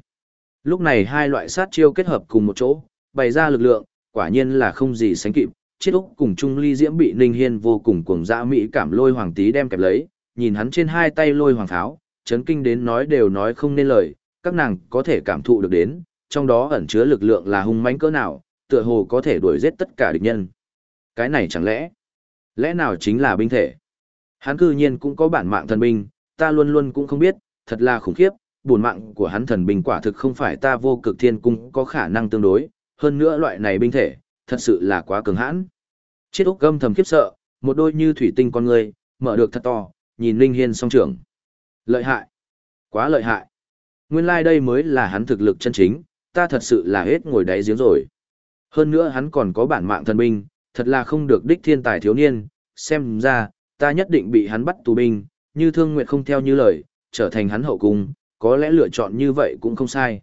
Lúc này hai loại sát chiêu kết hợp cùng một chỗ, bày ra lực lượng, quả nhiên là không gì sánh kịp. Chiết Úc cùng Trung Ly Diễm bị Ninh Hiên vô cùng cuồng dã mỹ cảm lôi hoàng tí đem kẹp lấy, nhìn hắn trên hai tay lôi hoàng pháo, chấn kinh đến nói đều nói không nên lời, các nàng có thể cảm thụ được đến, trong đó ẩn chứa lực lượng là hung mãnh cỡ nào, tựa hồ có thể đuổi giết tất cả địch nhân. Cái này chẳng lẽ, lẽ nào chính là binh thể? Hắn cư nhiên cũng có bản mạng thần binh, ta luôn luôn cũng không biết, thật là khủng khiếp, bổn mạng của hắn thần binh quả thực không phải ta vô cực thiên cung có khả năng tương đối, hơn nữa loại này binh thể, thật sự là quá cường hãn. Chiếc Úc gâm thầm khiếp sợ, một đôi như thủy tinh con người, mở được thật to, nhìn Linh Hiên song trưởng. Lợi hại, quá lợi hại. Nguyên lai like đây mới là hắn thực lực chân chính, ta thật sự là hết ngồi đáy giếng rồi. Hơn nữa hắn còn có bản mạng thần binh, thật là không được đích thiên tài thiếu niên, xem ra, ta nhất định bị hắn bắt tù binh, như thương nguyện không theo như lời, trở thành hắn hậu cung, có lẽ lựa chọn như vậy cũng không sai.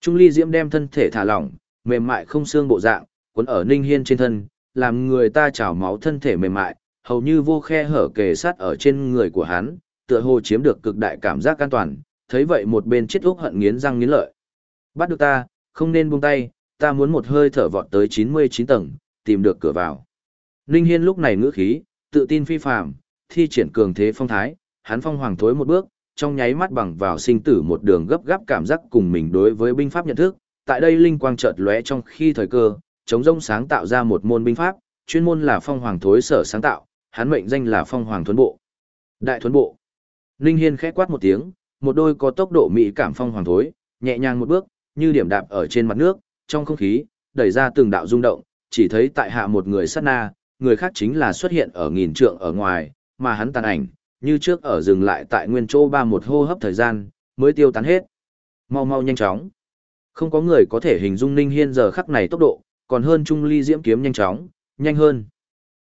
Trung ly diễm đem thân thể thả lỏng, mềm mại không xương bộ dạng, cuốn ở ninh hiên trên thân, làm người ta trào máu thân thể mềm mại, hầu như vô khe hở kề sát ở trên người của hắn, tựa hồ chiếm được cực đại cảm giác an toàn, thấy vậy một bên chết úc hận nghiến răng nghiến lợi. Bắt được ta, không nên buông tay, ta muốn một hơi thở vọt tới 99 tầng, tìm được cửa vào. Ninh Hiên lúc này ngữ khí, tự tin phi phàm, thi triển cường thế phong thái, hắn phong hoàng thối một bước, trong nháy mắt bằng vào sinh tử một đường gấp gáp cảm giác cùng mình đối với binh pháp nhận thức, tại đây linh quang chợt lóe trong khi thời cơ, chống rông sáng tạo ra một môn binh pháp, chuyên môn là phong hoàng thối sở sáng tạo, hắn mệnh danh là phong hoàng thuấn bộ. Đại thuấn bộ. Ninh Hiên khẽ quát một tiếng, một đôi có tốc độ mỹ cảm phong hoàng thối, nhẹ nhàng một bước, như điểm đạp ở trên mặt nước, trong không khí, đẩy ra từng đạo rung động, chỉ thấy tại hạ một người sát na, người khác chính là xuất hiện ở nghìn trượng ở ngoài, mà hắn tàn ảnh, như trước ở dừng lại tại nguyên chỗ ba một hô hấp thời gian, mới tiêu tán hết. Mau mau nhanh chóng. Không có người có thể hình dung Ninh Hiên giờ khắc này tốc độ, còn hơn Trung Ly Diễm kiếm nhanh chóng, nhanh hơn.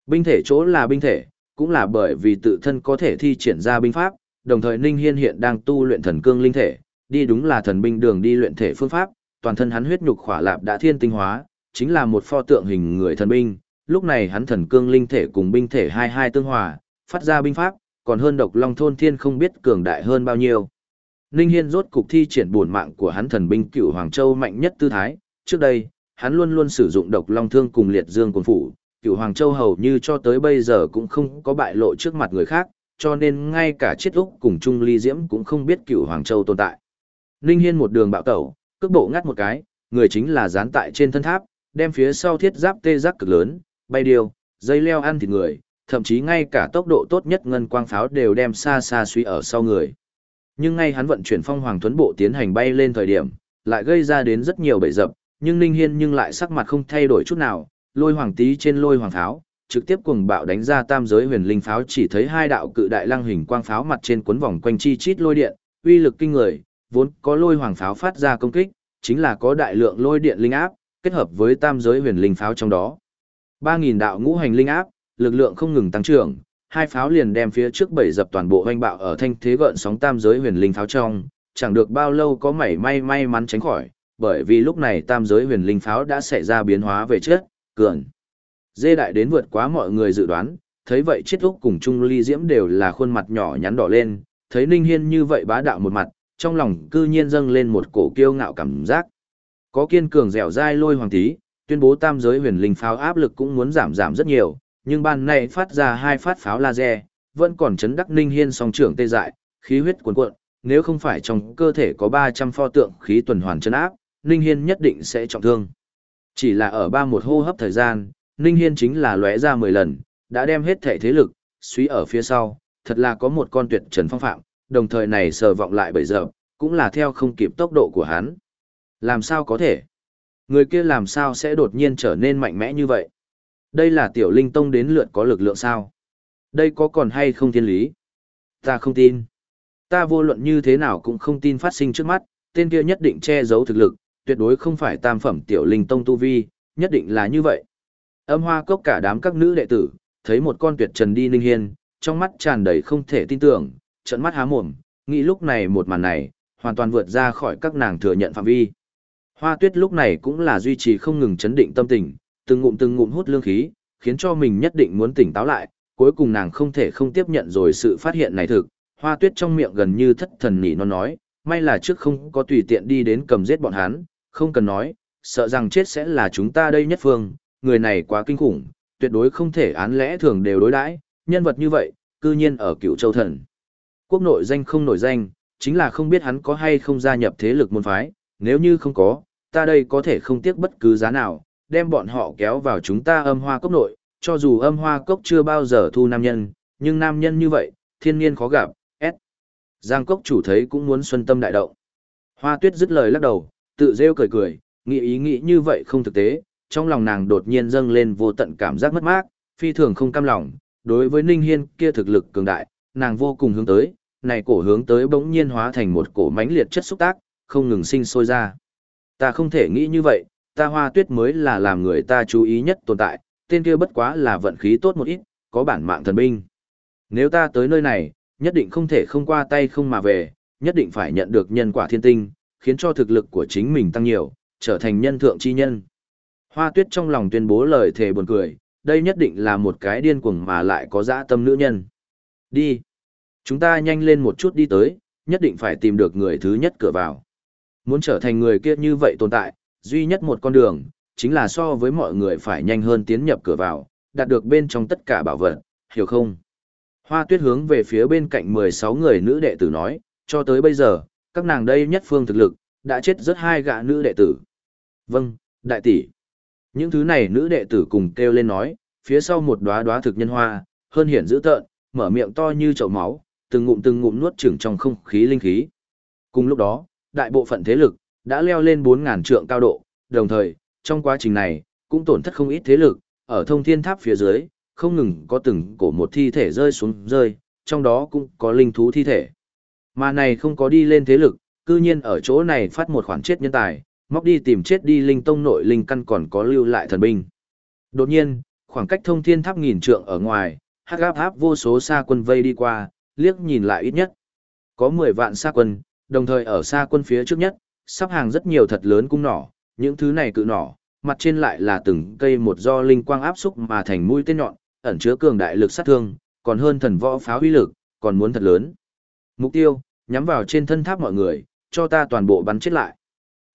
Binh thể chỗ là binh thể, cũng là bởi vì tự thân có thể thi triển ra binh pháp, đồng thời Ninh Hiên hiện đang tu luyện thần cương linh thể, đi đúng là thần binh đường đi luyện thể phương pháp, toàn thân hắn huyết nhục khỏa lạp đã thiên tinh hóa, chính là một pho tượng hình người thần binh, lúc này hắn thần cương linh thể cùng binh thể hai hai tương hòa, phát ra binh pháp, còn hơn độc long thôn thiên không biết cường đại hơn bao nhiêu. Ninh Hiên rốt cục thi triển bổn mạng của hắn thần binh cửu Hoàng Châu mạnh nhất tư thái, trước đây, hắn luôn luôn sử dụng độc long thương cùng liệt dương quân phủ, cửu Hoàng Châu hầu như cho tới bây giờ cũng không có bại lộ trước mặt người khác, cho nên ngay cả chiết úc cùng Trung Ly Diễm cũng không biết Cựu Hoàng Châu tồn tại. Ninh Hiên một đường bạo tẩu, cước bộ ngắt một cái, người chính là dán tại trên thân tháp, đem phía sau thiết giáp tê giác cực lớn, bay điều, dây leo ăn thịt người, thậm chí ngay cả tốc độ tốt nhất ngân quang pháo đều đem xa xa suy ở sau người. Nhưng ngay hắn vận chuyển phong hoàng tuấn bộ tiến hành bay lên thời điểm, lại gây ra đến rất nhiều bẫy dập, nhưng Ninh Hiên nhưng lại sắc mặt không thay đổi chút nào, lôi hoàng tí trên lôi hoàng pháo, trực tiếp cuồng bạo đánh ra tam giới huyền linh pháo chỉ thấy hai đạo cự đại lăng hình quang pháo mặt trên cuốn vòng quanh chi chít lôi điện, uy lực kinh người, vốn có lôi hoàng pháo phát ra công kích, chính là có đại lượng lôi điện linh áp, kết hợp với tam giới huyền linh pháo trong đó. ba nghìn đạo ngũ hành linh áp, lực lượng không ngừng tăng trưởng, hai pháo liền đem phía trước bảy dập toàn bộ hoanh bạo ở thanh thế gợn sóng tam giới huyền linh pháo trong, chẳng được bao lâu có mảy may may mắn tránh khỏi, bởi vì lúc này tam giới huyền linh pháo đã xảy ra biến hóa về trước, cường. Dê đại đến vượt quá mọi người dự đoán, thấy vậy chết úc cùng Trung Ly Diễm đều là khuôn mặt nhỏ nhắn đỏ lên, thấy Ninh Hiên như vậy bá đạo một mặt, trong lòng cư nhiên dâng lên một cổ kiêu ngạo cảm giác. Có kiên cường dẻo dai lôi hoàng tí, tuyên bố tam giới huyền linh pháo áp lực cũng muốn giảm giảm rất nhiều, nhưng ban này phát ra hai phát pháo laser, vẫn còn chấn đắc ninh hiên song trưởng tê dại, khí huyết cuồn cuộn, nếu không phải trong cơ thể có 300 pho tượng khí tuần hoàn chân áp, ninh hiên nhất định sẽ trọng thương. Chỉ là ở ba một hô hấp thời gian, ninh hiên chính là lóe ra 10 lần, đã đem hết thể thế lực, suy ở phía sau, thật là có một con tuyệt trần phong phạm, đồng thời này sờ vọng lại bởi giờ, cũng là theo không kịp tốc độ của hắn. Làm sao có thể? Người kia làm sao sẽ đột nhiên trở nên mạnh mẽ như vậy? Đây là tiểu linh tông đến lượt có lực lượng sao? Đây có còn hay không thiên lý? Ta không tin. Ta vô luận như thế nào cũng không tin phát sinh trước mắt, tên kia nhất định che giấu thực lực, tuyệt đối không phải tam phẩm tiểu linh tông tu vi, nhất định là như vậy. Âm hoa cốc cả đám các nữ đệ tử, thấy một con tuyệt trần đi ninh hiên, trong mắt tràn đầy không thể tin tưởng, trận mắt há mồm, nghĩ lúc này một màn này, hoàn toàn vượt ra khỏi các nàng thừa nhận phạm vi. Hoa tuyết lúc này cũng là duy trì không ngừng chấn định tâm tình, từng ngụm từng ngụm hút lương khí, khiến cho mình nhất định muốn tỉnh táo lại, cuối cùng nàng không thể không tiếp nhận rồi sự phát hiện này thực. Hoa tuyết trong miệng gần như thất thần nỉ nó nói, may là trước không có tùy tiện đi đến cầm giết bọn hắn, không cần nói, sợ rằng chết sẽ là chúng ta đây nhất phương, người này quá kinh khủng, tuyệt đối không thể án lẽ thường đều đối đãi, nhân vật như vậy, cư nhiên ở cựu châu thần. Quốc nội danh không nổi danh, chính là không biết hắn có hay không gia nhập thế lực môn phái, nếu như không có, ta đây có thể không tiếc bất cứ giá nào, đem bọn họ kéo vào chúng ta âm hoa cốc nội, cho dù âm hoa cốc chưa bao giờ thu nam nhân, nhưng nam nhân như vậy, thiên nhiên khó gặp, S. Giang cốc chủ thấy cũng muốn xuân tâm đại động. Hoa tuyết dứt lời lắc đầu, tự rêu cười cười, nghĩ ý nghĩ như vậy không thực tế, trong lòng nàng đột nhiên dâng lên vô tận cảm giác mất mát, phi thường không cam lòng, đối với Ninh Hiên kia thực lực cường đại, nàng vô cùng hướng tới, này cổ hướng tới bỗng nhiên hóa thành một cổ mãnh liệt chất xúc tác, không ngừng sinh sôi ra. Ta không thể nghĩ như vậy, ta hoa tuyết mới là làm người ta chú ý nhất tồn tại, tên kia bất quá là vận khí tốt một ít, có bản mạng thần binh. Nếu ta tới nơi này, nhất định không thể không qua tay không mà về, nhất định phải nhận được nhân quả thiên tinh, khiến cho thực lực của chính mình tăng nhiều, trở thành nhân thượng chi nhân. Hoa tuyết trong lòng tuyên bố lời thề buồn cười, đây nhất định là một cái điên cuồng mà lại có dã tâm nữ nhân. Đi. Chúng ta nhanh lên một chút đi tới, nhất định phải tìm được người thứ nhất cửa vào. Muốn trở thành người kia như vậy tồn tại, duy nhất một con đường, chính là so với mọi người phải nhanh hơn tiến nhập cửa vào, đạt được bên trong tất cả bảo vật, hiểu không? Hoa tuyết hướng về phía bên cạnh 16 người nữ đệ tử nói, cho tới bây giờ, các nàng đây nhất phương thực lực, đã chết rất hai gã nữ đệ tử. Vâng, đại tỷ. Những thứ này nữ đệ tử cùng kêu lên nói, phía sau một đóa đóa thực nhân hoa, hơn hiển dữ tợn, mở miệng to như chậu máu, từng ngụm từng ngụm nuốt chửng trong không khí linh khí. Cùng lúc đó, đại bộ phận thế lực đã leo lên 4000 trượng cao độ, đồng thời, trong quá trình này, cũng tổn thất không ít thế lực, ở thông thiên tháp phía dưới, không ngừng có từng cổ một thi thể rơi xuống rơi, trong đó cũng có linh thú thi thể. Mà này không có đi lên thế lực, cư nhiên ở chỗ này phát một khoản chết nhân tài, móc đi tìm chết đi linh tông nội linh căn còn có lưu lại thần binh. Đột nhiên, khoảng cách thông thiên tháp nghìn trượng ở ngoài, hắc áp áp vô số xa quân vây đi qua, liếc nhìn lại ít nhất. Có 10 vạn xa quân, đồng thời ở xa quân phía trước nhất, sắp hàng rất nhiều thật lớn cung nỏ, những thứ này cự nỏ, mặt trên lại là từng cây một do linh quang áp xúc mà thành mũi tên nhọn, ẩn chứa cường đại lực sát thương, còn hơn thần võ pháo uy lực, còn muốn thật lớn. Mục tiêu, nhắm vào trên thân tháp mọi người, cho ta toàn bộ bắn chết lại.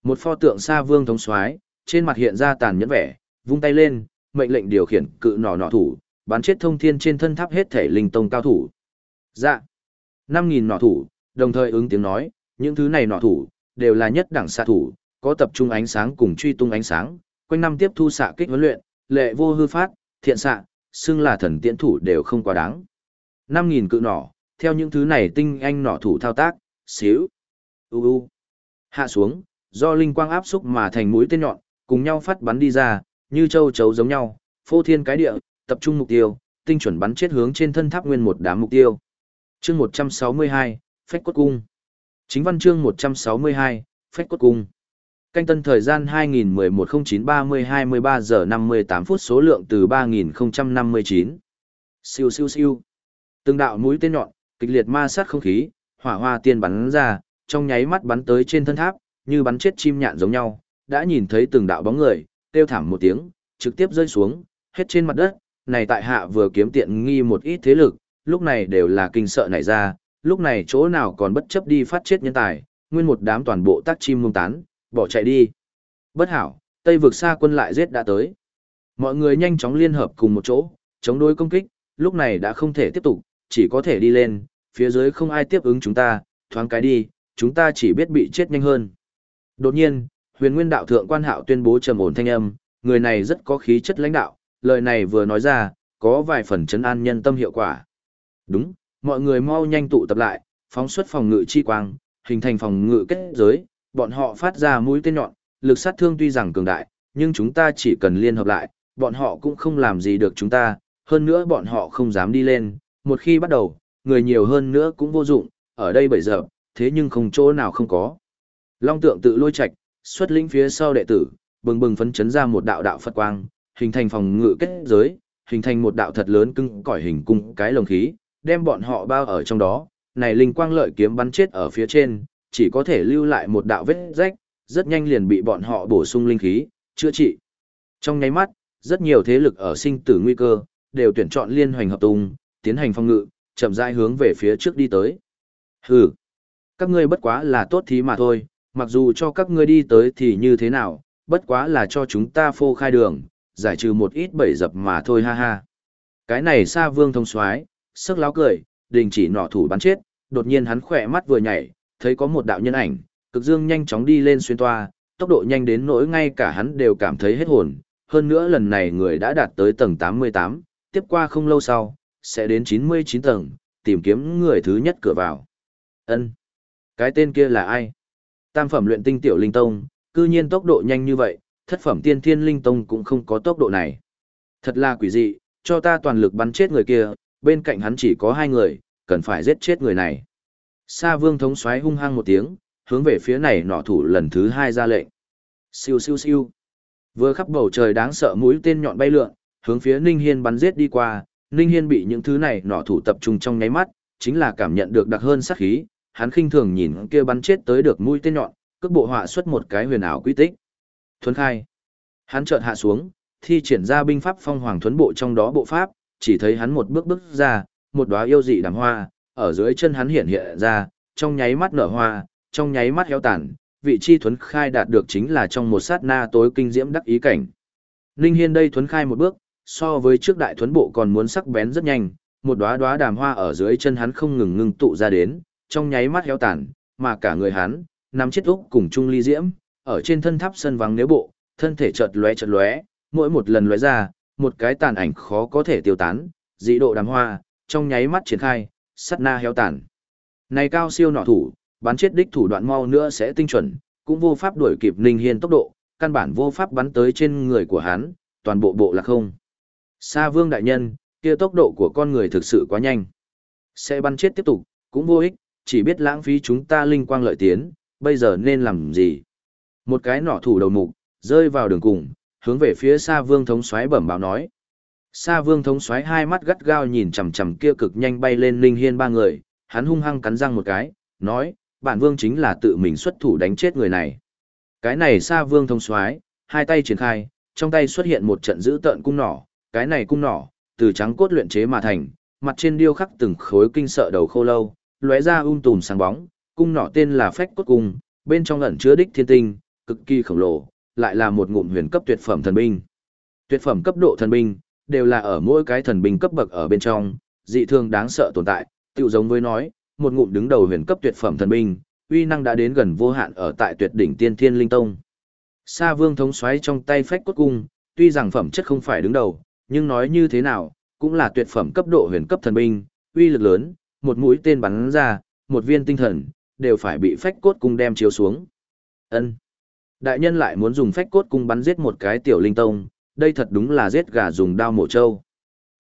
Một pho tượng xa vương thống soái, trên mặt hiện ra tàn nhẫn vẻ, vung tay lên, mệnh lệnh điều khiển cự nỏ nỏ thủ, bắn chết thông thiên trên thân tháp hết thể linh tông cao thủ. Dạ. 5000 nỏ thủ, đồng thời ứng tiếng nói, những thứ này nỏ thủ đều là nhất đẳng xạ thủ, có tập trung ánh sáng cùng truy tung ánh sáng, quanh năm tiếp thu xạ kích huấn luyện, lệ vô hư phát, thiện xạ, xưng là thần tiễn thủ đều không quá đáng. 5000 cự nỏ, theo những thứ này tinh anh nỏ thủ thao tác, xíu, u u, hạ xuống, do linh quang áp xúc mà thành mũi tên nhọn, cùng nhau phát bắn đi ra, như châu chấu giống nhau, phô thiên cái địa, tập trung mục tiêu, tinh chuẩn bắn chết hướng trên thân tháp nguyên một đám mục tiêu. Chương 162, Phách cốt cung. Chính văn chương 162, Phách cốt cung. Canh tân thời gian 2011-09-30-23 giờ 58 phút số lượng từ 3059. Siêu siêu siêu. Từng đạo mũi tên nhọn, kịch liệt ma sát không khí, hỏa hoa tiên bắn ra, trong nháy mắt bắn tới trên thân tháp, như bắn chết chim nhạn giống nhau, đã nhìn thấy từng đạo bóng người, kêu thảm một tiếng, trực tiếp rơi xuống, hết trên mặt đất, này tại hạ vừa kiếm tiện nghi một ít thế lực, lúc này đều là kinh sợ nảy ra, lúc này chỗ nào còn bất chấp đi phát chết nhân tài, nguyên một đám toàn bộ tác chim mông tán, bỏ chạy đi. Bất hảo, Tây vực xa quân lại giết đã tới. Mọi người nhanh chóng liên hợp cùng một chỗ, chống đối công kích, lúc này đã không thể tiếp tục, chỉ có thể đi lên, phía dưới không ai tiếp ứng chúng ta, thoáng cái đi, chúng ta chỉ biết bị chết nhanh hơn. Đột nhiên, huyền nguyên đạo thượng quan hạo tuyên bố trầm ổn thanh âm, người này rất có khí chất lãnh đạo, lời này vừa nói ra, có vài phần chấn an nhân tâm hiệu quả. Đúng, mọi người mau nhanh tụ tập lại, phóng xuất phòng ngự chi quang, hình thành phòng ngự kết giới, bọn họ phát ra mũi tên nhọn, lực sát thương tuy rằng cường đại, nhưng chúng ta chỉ cần liên hợp lại, bọn họ cũng không làm gì được chúng ta, hơn nữa bọn họ không dám đi lên, một khi bắt đầu, người nhiều hơn nữa cũng vô dụng, ở đây bây giờ, thế nhưng không chỗ nào không có. Long tượng tự lôi Trạch xuất lĩnh phía sau đệ tử, bừng bừng phấn chấn ra một đạo đạo Phật quang, hình thành phòng ngự kết giới, hình thành một đạo thật lớn cưng cõi hình cung cái lồng khí, đem bọn họ bao ở trong đó, này linh quang lợi kiếm bắn chết ở phía trên, chỉ có thể lưu lại một đạo vết rách, rất nhanh liền bị bọn họ bổ sung linh khí, chữa trị. Trong nháy mắt, rất nhiều thế lực ở sinh tử nguy cơ, đều tuyển chọn liên hoành hợp tung, tiến hành phòng ngự, chậm rãi hướng về phía trước đi tới. Hừ, các ngươi bất quá là tốt thí mà thôi, mặc dù cho các ngươi đi tới thì như thế nào, bất quá là cho chúng ta phô khai đường, giải trừ một ít bẫy dập mà thôi ha ha. Cái này xa vương thông soái sức láo cười, đình chỉ nọ thủ bắn chết, đột nhiên hắn khỏe mắt vừa nhảy, thấy có một đạo nhân ảnh, cực dương nhanh chóng đi lên xuyên toa, tốc độ nhanh đến nỗi ngay cả hắn đều cảm thấy hết hồn. Hơn nữa lần này người đã đạt tới tầng 88, tiếp qua không lâu sau, sẽ đến 99 tầng, tìm kiếm người thứ nhất cửa vào. Ân, Cái tên kia là ai? Tam phẩm luyện tinh tiểu linh tông, cư nhiên tốc độ nhanh như vậy, thất phẩm tiên thiên linh tông cũng không có tốc độ này. Thật là quỷ dị, cho ta toàn lực bắn chết người kia, bên cạnh hắn chỉ có hai người, cần phải giết chết người này. Sa vương thống xoáy hung hăng một tiếng, hướng về phía này nọ thủ lần thứ hai ra lệnh. Siêu siêu siêu. Vừa khắp bầu trời đáng sợ mũi tên nhọn bay lượn, hướng phía Ninh Hiên bắn giết đi qua, Ninh Hiên bị những thứ này nọ thủ tập trung trong nháy mắt, chính là cảm nhận được đặc hơn sát khí, hắn khinh thường nhìn kia bắn chết tới được mũi tên nhọn, cước bộ họa xuất một cái huyền ảo quy tích. Thuấn khai. Hắn chợt hạ xuống, thi triển ra binh pháp phong hoàng thuấn bộ trong đó bộ pháp, chỉ thấy hắn một bước bước ra, một đóa yêu dị đàm hoa, ở dưới chân hắn hiện hiện ra, trong nháy mắt nở hoa, trong nháy mắt héo tàn, vị chi thuấn khai đạt được chính là trong một sát na tối kinh diễm đắc ý cảnh. Ninh Hiên đây thuấn khai một bước, so với trước đại thuấn bộ còn muốn sắc bén rất nhanh, một đóa đóa đàm hoa ở dưới chân hắn không ngừng ngưng tụ ra đến, trong nháy mắt héo tàn, mà cả người hắn, nắm chết úc cùng chung ly diễm, ở trên thân tháp sân vắng nếu bộ, thân thể chợt lóe chợt lóe, mỗi một lần lóe ra, một cái tàn ảnh khó có thể tiêu tán, dị độ đám hoa, trong nháy mắt triển khai, sắt na héo tàn. Này cao siêu nọ thủ, bắn chết đích thủ đoạn mau nữa sẽ tinh chuẩn, cũng vô pháp đuổi kịp Ninh Hiên tốc độ, căn bản vô pháp bắn tới trên người của hắn, toàn bộ bộ là không. Sa Vương đại nhân, kia tốc độ của con người thực sự quá nhanh. Sẽ bắn chết tiếp tục, cũng vô ích, chỉ biết lãng phí chúng ta linh quang lợi tiến, bây giờ nên làm gì? Một cái nỏ thủ đầu mục, rơi vào đường cùng, hướng về phía xa Vương thống xoáy bẩm báo nói. Sa Vương thống xoáy hai mắt gắt gao nhìn chằm chằm kia cực nhanh bay lên Linh Hiên ba người, hắn hung hăng cắn răng một cái, nói, bản vương chính là tự mình xuất thủ đánh chết người này. Cái này Sa Vương thống xoáy hai tay triển khai, trong tay xuất hiện một trận giữ tợn cung nỏ, cái này cung nỏ, từ trắng cốt luyện chế mà thành, mặt trên điêu khắc từng khối kinh sợ đầu khô lâu, lóe ra um tùm sáng bóng, cung nỏ tên là Phách cốt cung, bên trong ẩn chứa đích thiên tinh, cực kỳ khổng lồ, lại là một ngụm huyền cấp tuyệt phẩm thần binh. Tuyệt phẩm cấp độ thần binh, đều là ở mỗi cái thần binh cấp bậc ở bên trong, dị thường đáng sợ tồn tại, tựu giống với nói, một ngụm đứng đầu huyền cấp tuyệt phẩm thần binh, uy năng đã đến gần vô hạn ở tại tuyệt đỉnh tiên thiên linh tông. Sa Vương thống xoáy trong tay phách cốt cung, tuy rằng phẩm chất không phải đứng đầu, nhưng nói như thế nào, cũng là tuyệt phẩm cấp độ huyền cấp thần binh, uy lực lớn, một mũi tên bắn ra, một viên tinh thần, đều phải bị phách cốt cung đem chiếu xuống. Ân. Đại nhân lại muốn dùng phách cốt cung bắn giết một cái tiểu linh tông, đây thật đúng là giết gà dùng đao mổ trâu.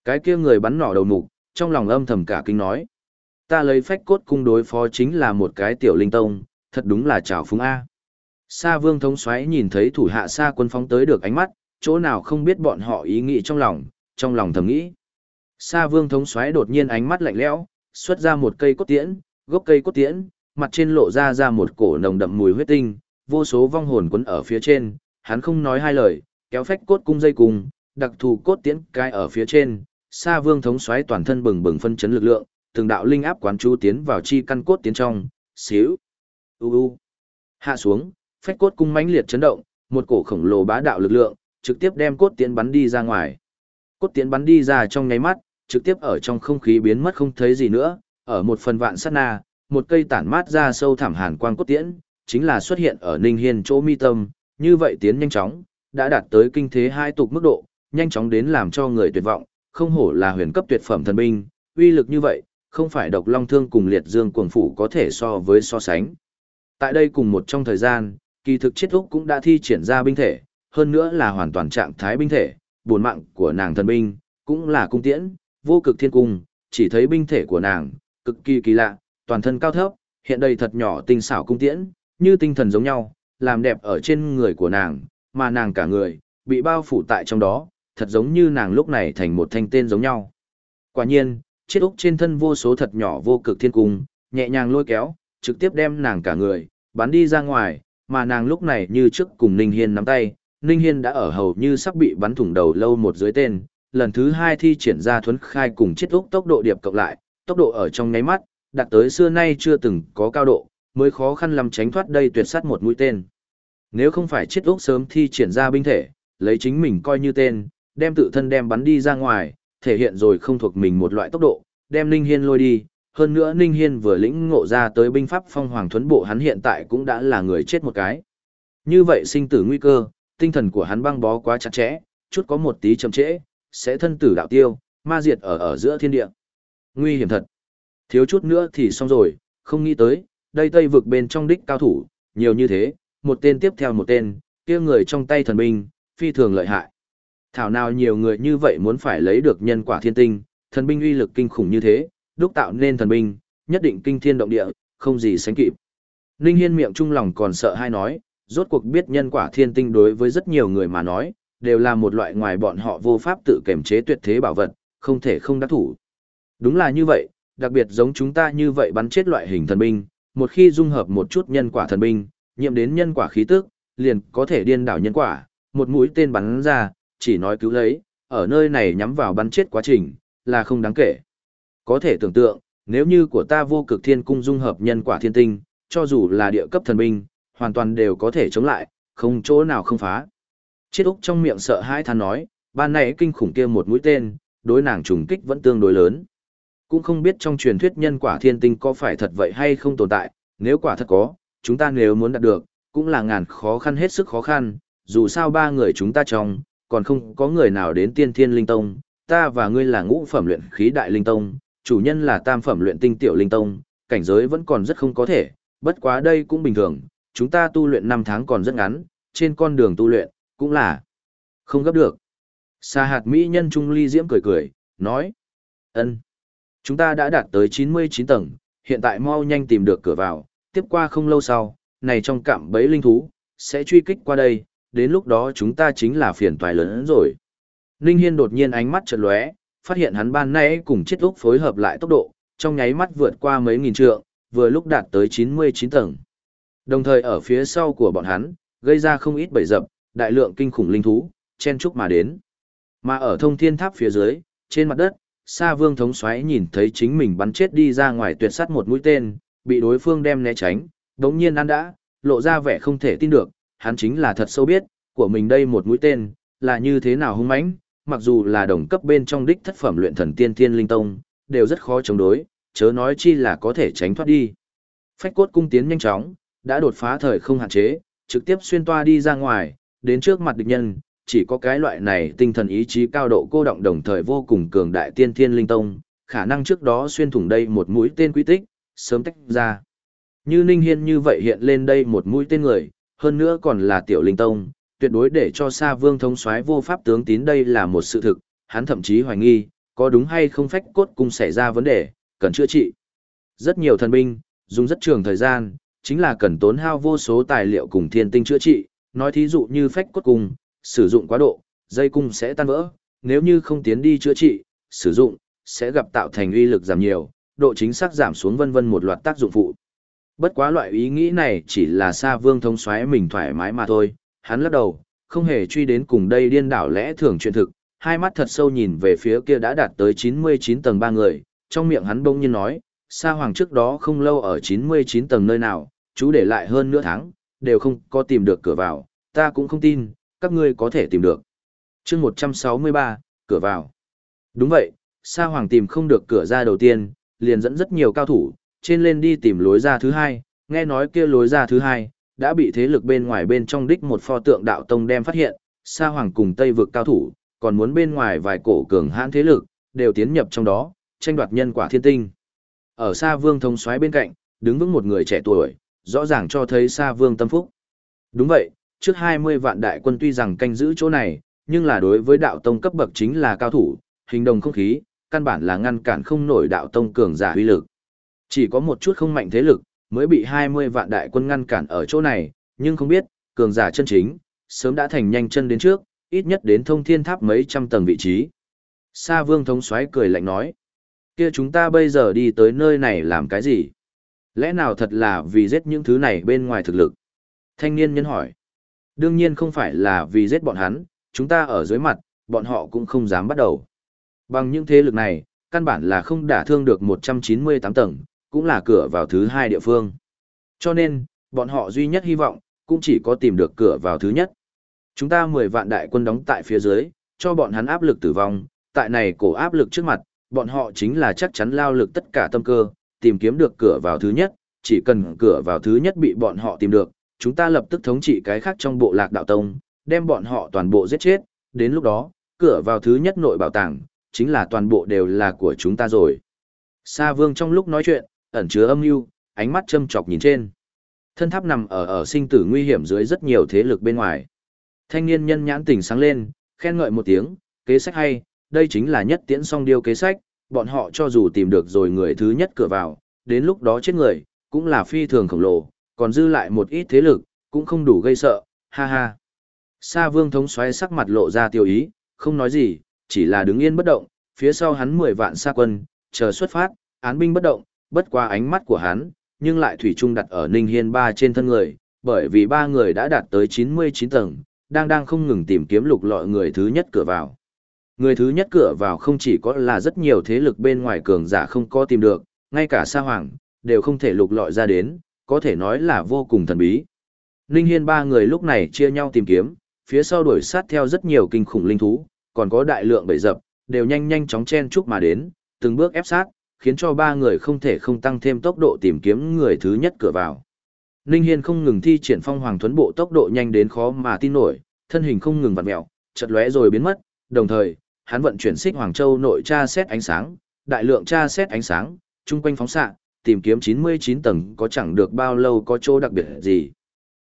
Cái kia người bắn nỏ đầu mục, trong lòng âm thầm cả kinh nói. Ta lấy phách cốt cung đối phó chính là một cái tiểu linh tông, thật đúng là trào phúng A. Sa vương thống xoáy nhìn thấy thủ hạ sa quân phóng tới được ánh mắt, chỗ nào không biết bọn họ ý nghĩ trong lòng, trong lòng thầm nghĩ. Sa vương thống xoáy đột nhiên ánh mắt lạnh lẽo, xuất ra một cây cốt tiễn, gốc cây cốt tiễn, mặt trên lộ ra ra một cổ nồng đậm mùi huyết tinh, vô số vong hồn quấn ở phía trên, hắn không nói hai lời, kéo phách cốt cung dây cùng, đặc thù cốt tiễn cai ở phía trên, Sa Vương thống xoáy toàn thân bừng bừng phân chấn lực lượng, từng đạo linh áp quán chú tiến vào chi căn cốt tiến trong, xíu. U u. Hạ xuống, phách cốt cung mãnh liệt chấn động, một cổ khổng lồ bá đạo lực lượng, trực tiếp đem cốt tiễn bắn đi ra ngoài. Cốt tiễn bắn đi ra trong nháy mắt, trực tiếp ở trong không khí biến mất không thấy gì nữa, ở một phần vạn sát na, một cây tản mát ra sâu thẳm hàn quang cốt tiễn, chính là xuất hiện ở Ninh Hiên chỗ mi tâm, như vậy tiến nhanh chóng, đã đạt tới kinh thế hai tục mức độ, nhanh chóng đến làm cho người tuyệt vọng, không hổ là huyền cấp tuyệt phẩm thần binh, uy lực như vậy, không phải độc long thương cùng liệt dương cuồng phủ có thể so với so sánh. Tại đây cùng một trong thời gian, kỳ thực chết úc cũng đã thi triển ra binh thể, hơn nữa là hoàn toàn trạng thái binh thể, buồn mạng của nàng thần binh, cũng là cung tiễn, vô cực thiên cung, chỉ thấy binh thể của nàng, cực kỳ kỳ lạ, toàn thân cao thấp, hiện đầy thật nhỏ tinh xảo cung tiễn, như tinh thần giống nhau, làm đẹp ở trên người của nàng, mà nàng cả người, bị bao phủ tại trong đó, thật giống như nàng lúc này thành một thanh tên giống nhau. Quả nhiên, chiếc úc trên thân vô số thật nhỏ vô cực thiên cung, nhẹ nhàng lôi kéo, trực tiếp đem nàng cả người, bắn đi ra ngoài, mà nàng lúc này như trước cùng Ninh Hiên nắm tay, Ninh Hiên đã ở hầu như sắp bị bắn thủng đầu lâu một dưới tên, lần thứ hai thi triển ra thuấn khai cùng chết úc tốc độ điệp cộng lại, tốc độ ở trong nháy mắt, đạt tới xưa nay chưa từng có cao độ, mới khó khăn lắm tránh thoát đây tuyệt sát một mũi tên. Nếu không phải chết úc sớm thi triển ra binh thể, lấy chính mình coi như tên, đem tự thân đem bắn đi ra ngoài, thể hiện rồi không thuộc mình một loại tốc độ, đem Ninh Hiên lôi đi. Hơn nữa Ninh Hiên vừa lĩnh ngộ ra tới binh pháp phong hoàng thuấn bộ hắn hiện tại cũng đã là người chết một cái. Như vậy sinh tử nguy cơ, tinh thần của hắn băng bó quá chặt chẽ, chút có một tí chậm trễ, sẽ thân tử đạo tiêu, ma diệt ở ở giữa thiên địa. Nguy hiểm thật. Thiếu chút nữa thì xong rồi, không nghĩ tới, đây tây vực bên trong đích cao thủ, nhiều như thế, một tên tiếp theo một tên, kia người trong tay thần binh, phi thường lợi hại. Thảo nào nhiều người như vậy muốn phải lấy được nhân quả thiên tinh, thần binh uy lực kinh khủng như thế, đúc tạo nên thần binh, nhất định kinh thiên động địa, không gì sánh kịp. Ninh Hiên miệng trung lòng còn sợ hay nói, rốt cuộc biết nhân quả thiên tinh đối với rất nhiều người mà nói, đều là một loại ngoài bọn họ vô pháp tự kiểm chế tuyệt thế bảo vật, không thể không đắc thủ. Đúng là như vậy, đặc biệt giống chúng ta như vậy bắn chết loại hình thần binh, một khi dung hợp một chút nhân quả thần binh, nhiễm đến nhân quả khí tức, liền có thể điên đảo nhân quả, một mũi tên bắn ra, chỉ nói cứu lấy, ở nơi này nhắm vào bắn chết quá trình, là không đáng kể. Có thể tưởng tượng, nếu như của ta vô cực thiên cung dung hợp nhân quả thiên tinh, cho dù là địa cấp thần binh, hoàn toàn đều có thể chống lại, không chỗ nào không phá. Chiết Úc trong miệng sợ hãi than nói, ban nãy kinh khủng kia một mũi tên, đối nàng trùng kích vẫn tương đối lớn. Cũng không biết trong truyền thuyết nhân quả thiên tinh có phải thật vậy hay không tồn tại, nếu quả thật có, chúng ta nếu muốn đạt được, cũng là ngàn khó khăn hết sức khó khăn, dù sao ba người chúng ta trong, còn không có người nào đến tiên thiên linh tông, ta và ngươi là ngũ phẩm luyện khí đại linh tông, chủ nhân là tam phẩm luyện tinh tiểu linh tông, cảnh giới vẫn còn rất không có thể, bất quá đây cũng bình thường, chúng ta tu luyện 5 tháng còn rất ngắn, trên con đường tu luyện, cũng là không gấp được. Sa hạt Mỹ nhân Trung Ly Diễm cười cười, nói, ân, chúng ta đã đạt tới 99 tầng, hiện tại mau nhanh tìm được cửa vào, tiếp qua không lâu sau, này trong cạm bẫy linh thú, sẽ truy kích qua đây, đến lúc đó chúng ta chính là phiền toài lớn hơn rồi. Ninh Hiên đột nhiên ánh mắt chật lóe, phát hiện hắn ban nay cùng chết lúc phối hợp lại tốc độ, trong nháy mắt vượt qua mấy nghìn trượng, vừa lúc đạt tới 99 tầng. Đồng thời ở phía sau của bọn hắn, gây ra không ít bẫy dập, đại lượng kinh khủng linh thú, chen chúc mà đến. Mà ở thông thiên tháp phía dưới, trên mặt đất, Sa Vương thống xoáy nhìn thấy chính mình bắn chết đi ra ngoài tuyệt sắt một mũi tên, bị đối phương đem né tránh, đống nhiên ăn đã, lộ ra vẻ không thể tin được, hắn chính là thật sâu biết, của mình đây một mũi tên, là như thế nào hung mãnh, mặc dù là đồng cấp bên trong đích thất phẩm luyện thần tiên thiên linh tông, đều rất khó chống đối, chớ nói chi là có thể tránh thoát đi. Phách cốt cung tiến nhanh chóng, đã đột phá thời không hạn chế, trực tiếp xuyên toa đi ra ngoài, đến trước mặt địch nhân, chỉ có cái loại này tinh thần ý chí cao độ cô động đồng thời vô cùng cường đại tiên thiên linh tông, khả năng trước đó xuyên thủng đây một mũi tên quy tích, sớm tách ra. Như Ninh Hiên như vậy hiện lên đây một mũi tên người, hơn nữa còn là tiểu linh tông, tuyệt đối để cho Sa Vương thống soái vô pháp tướng tín đây là một sự thực, hắn thậm chí hoài nghi, có đúng hay không phách cốt cung xảy ra vấn đề, cần chữa trị. Rất nhiều thần binh, dùng rất trường thời gian, chính là cần tốn hao vô số tài liệu cùng thiên tinh chữa trị, nói thí dụ như phách cốt cung, sử dụng quá độ, dây cung sẽ tan vỡ, nếu như không tiến đi chữa trị, sử dụng, sẽ gặp tạo thành uy lực giảm nhiều, độ chính xác giảm xuống vân vân một loạt tác dụng phụ. Bất quá loại ý nghĩ này chỉ là xa Vương thông xoáy mình thoải mái mà thôi, hắn lắc đầu, không hề truy đến cùng đây điên đảo lẽ thường chuyện thực, hai mắt thật sâu nhìn về phía kia đã đạt tới 99 tầng ba người, trong miệng hắn bỗng nhiên nói, Sa Hoàng trước đó không lâu ở 99 tầng nơi nào, chú để lại hơn nửa tháng, đều không có tìm được cửa vào, ta cũng không tin, các ngươi có thể tìm được. chương 163, cửa vào. Đúng vậy, Sa Hoàng tìm không được cửa ra đầu tiên, liền dẫn rất nhiều cao thủ, trên lên đi tìm lối ra thứ hai, nghe nói kia lối ra thứ hai, đã bị thế lực bên ngoài bên trong đích một pho tượng đạo tông đem phát hiện, Sa Hoàng cùng Tây vực cao thủ, còn muốn bên ngoài vài cổ cường hãn thế lực, đều tiến nhập trong đó, tranh đoạt nhân quả thiên tinh. Ở Sa Vương thông xoáy bên cạnh, đứng vững một người trẻ tuổi, rõ ràng cho thấy Sa Vương tâm phúc. Đúng vậy, trước 20 vạn đại quân tuy rằng canh giữ chỗ này, nhưng là đối với đạo tông cấp bậc chính là cao thủ, hình đồng không khí, căn bản là ngăn cản không nổi đạo tông cường giả uy lực. Chỉ có một chút không mạnh thế lực, mới bị 20 vạn đại quân ngăn cản ở chỗ này, nhưng không biết, cường giả chân chính, sớm đã thành nhanh chân đến trước, ít nhất đến thông thiên tháp mấy trăm tầng vị trí. Sa vương thống xoáy cười lạnh nói, kia chúng ta bây giờ đi tới nơi này làm cái gì? Lẽ nào thật là vì giết những thứ này bên ngoài thực lực? Thanh niên nhân hỏi, đương nhiên không phải là vì giết bọn hắn, chúng ta ở dưới mặt, bọn họ cũng không dám bắt đầu. Bằng những thế lực này, căn bản là không đả thương được 198 tầng, cũng là cửa vào thứ hai địa phương. Cho nên, bọn họ duy nhất hy vọng, cũng chỉ có tìm được cửa vào thứ nhất. Chúng ta 10 vạn đại quân đóng tại phía dưới, cho bọn hắn áp lực tử vong, tại này cổ áp lực trước mặt, bọn họ chính là chắc chắn lao lực tất cả tâm cơ, tìm kiếm được cửa vào thứ nhất, chỉ cần cửa vào thứ nhất bị bọn họ tìm được, chúng ta lập tức thống trị cái khác trong bộ lạc đạo tông, đem bọn họ toàn bộ giết chết, đến lúc đó, cửa vào thứ nhất nội bảo tàng, chính là toàn bộ đều là của chúng ta rồi. Sa Vương trong lúc nói chuyện, ẩn chứa âm mưu, ánh mắt châm chọc nhìn trên. Thân tháp nằm ở ở sinh tử nguy hiểm dưới rất nhiều thế lực bên ngoài. Thanh niên nhân nhãn tỉnh sáng lên, khen ngợi một tiếng, kế sách hay, đây chính là nhất tiễn song điêu kế sách, bọn họ cho dù tìm được rồi người thứ nhất cửa vào, đến lúc đó chết người, cũng là phi thường khổng lồ, còn dư lại một ít thế lực, cũng không đủ gây sợ, ha ha. Sa vương thống xoáy sắc mặt lộ ra tiêu ý, không nói gì, chỉ là đứng yên bất động, phía sau hắn 10 vạn sa quân, chờ xuất phát, án binh bất động, bất qua ánh mắt của hắn, nhưng lại thủy chung đặt ở Ninh Hiên ba trên thân người, bởi vì ba người đã đạt tới 99 tầng, đang đang không ngừng tìm kiếm lục lọi người thứ nhất cửa vào. Người thứ nhất cửa vào không chỉ có là rất nhiều thế lực bên ngoài cường giả không có tìm được, ngay cả sa hoàng, đều không thể lục lọi ra đến, có thể nói là vô cùng thần bí. Ninh Hiên ba người lúc này chia nhau tìm kiếm, phía sau đuổi sát theo rất nhiều kinh khủng linh thú, còn có đại lượng bầy dập, đều nhanh nhanh chóng chen chúc mà đến, từng bước ép sát, khiến cho ba người không thể không tăng thêm tốc độ tìm kiếm người thứ nhất cửa vào. Ninh Hiên không ngừng thi triển phong hoàng thuấn bộ tốc độ nhanh đến khó mà tin nổi, thân hình không ngừng vặn mèo, chợt lóe rồi biến mất, đồng thời, hắn vận chuyển xích hoàng châu nội tra xét ánh sáng, đại lượng tra xét ánh sáng, chung quanh phóng xạ, tìm kiếm 99 tầng có chẳng được bao lâu có chỗ đặc biệt gì.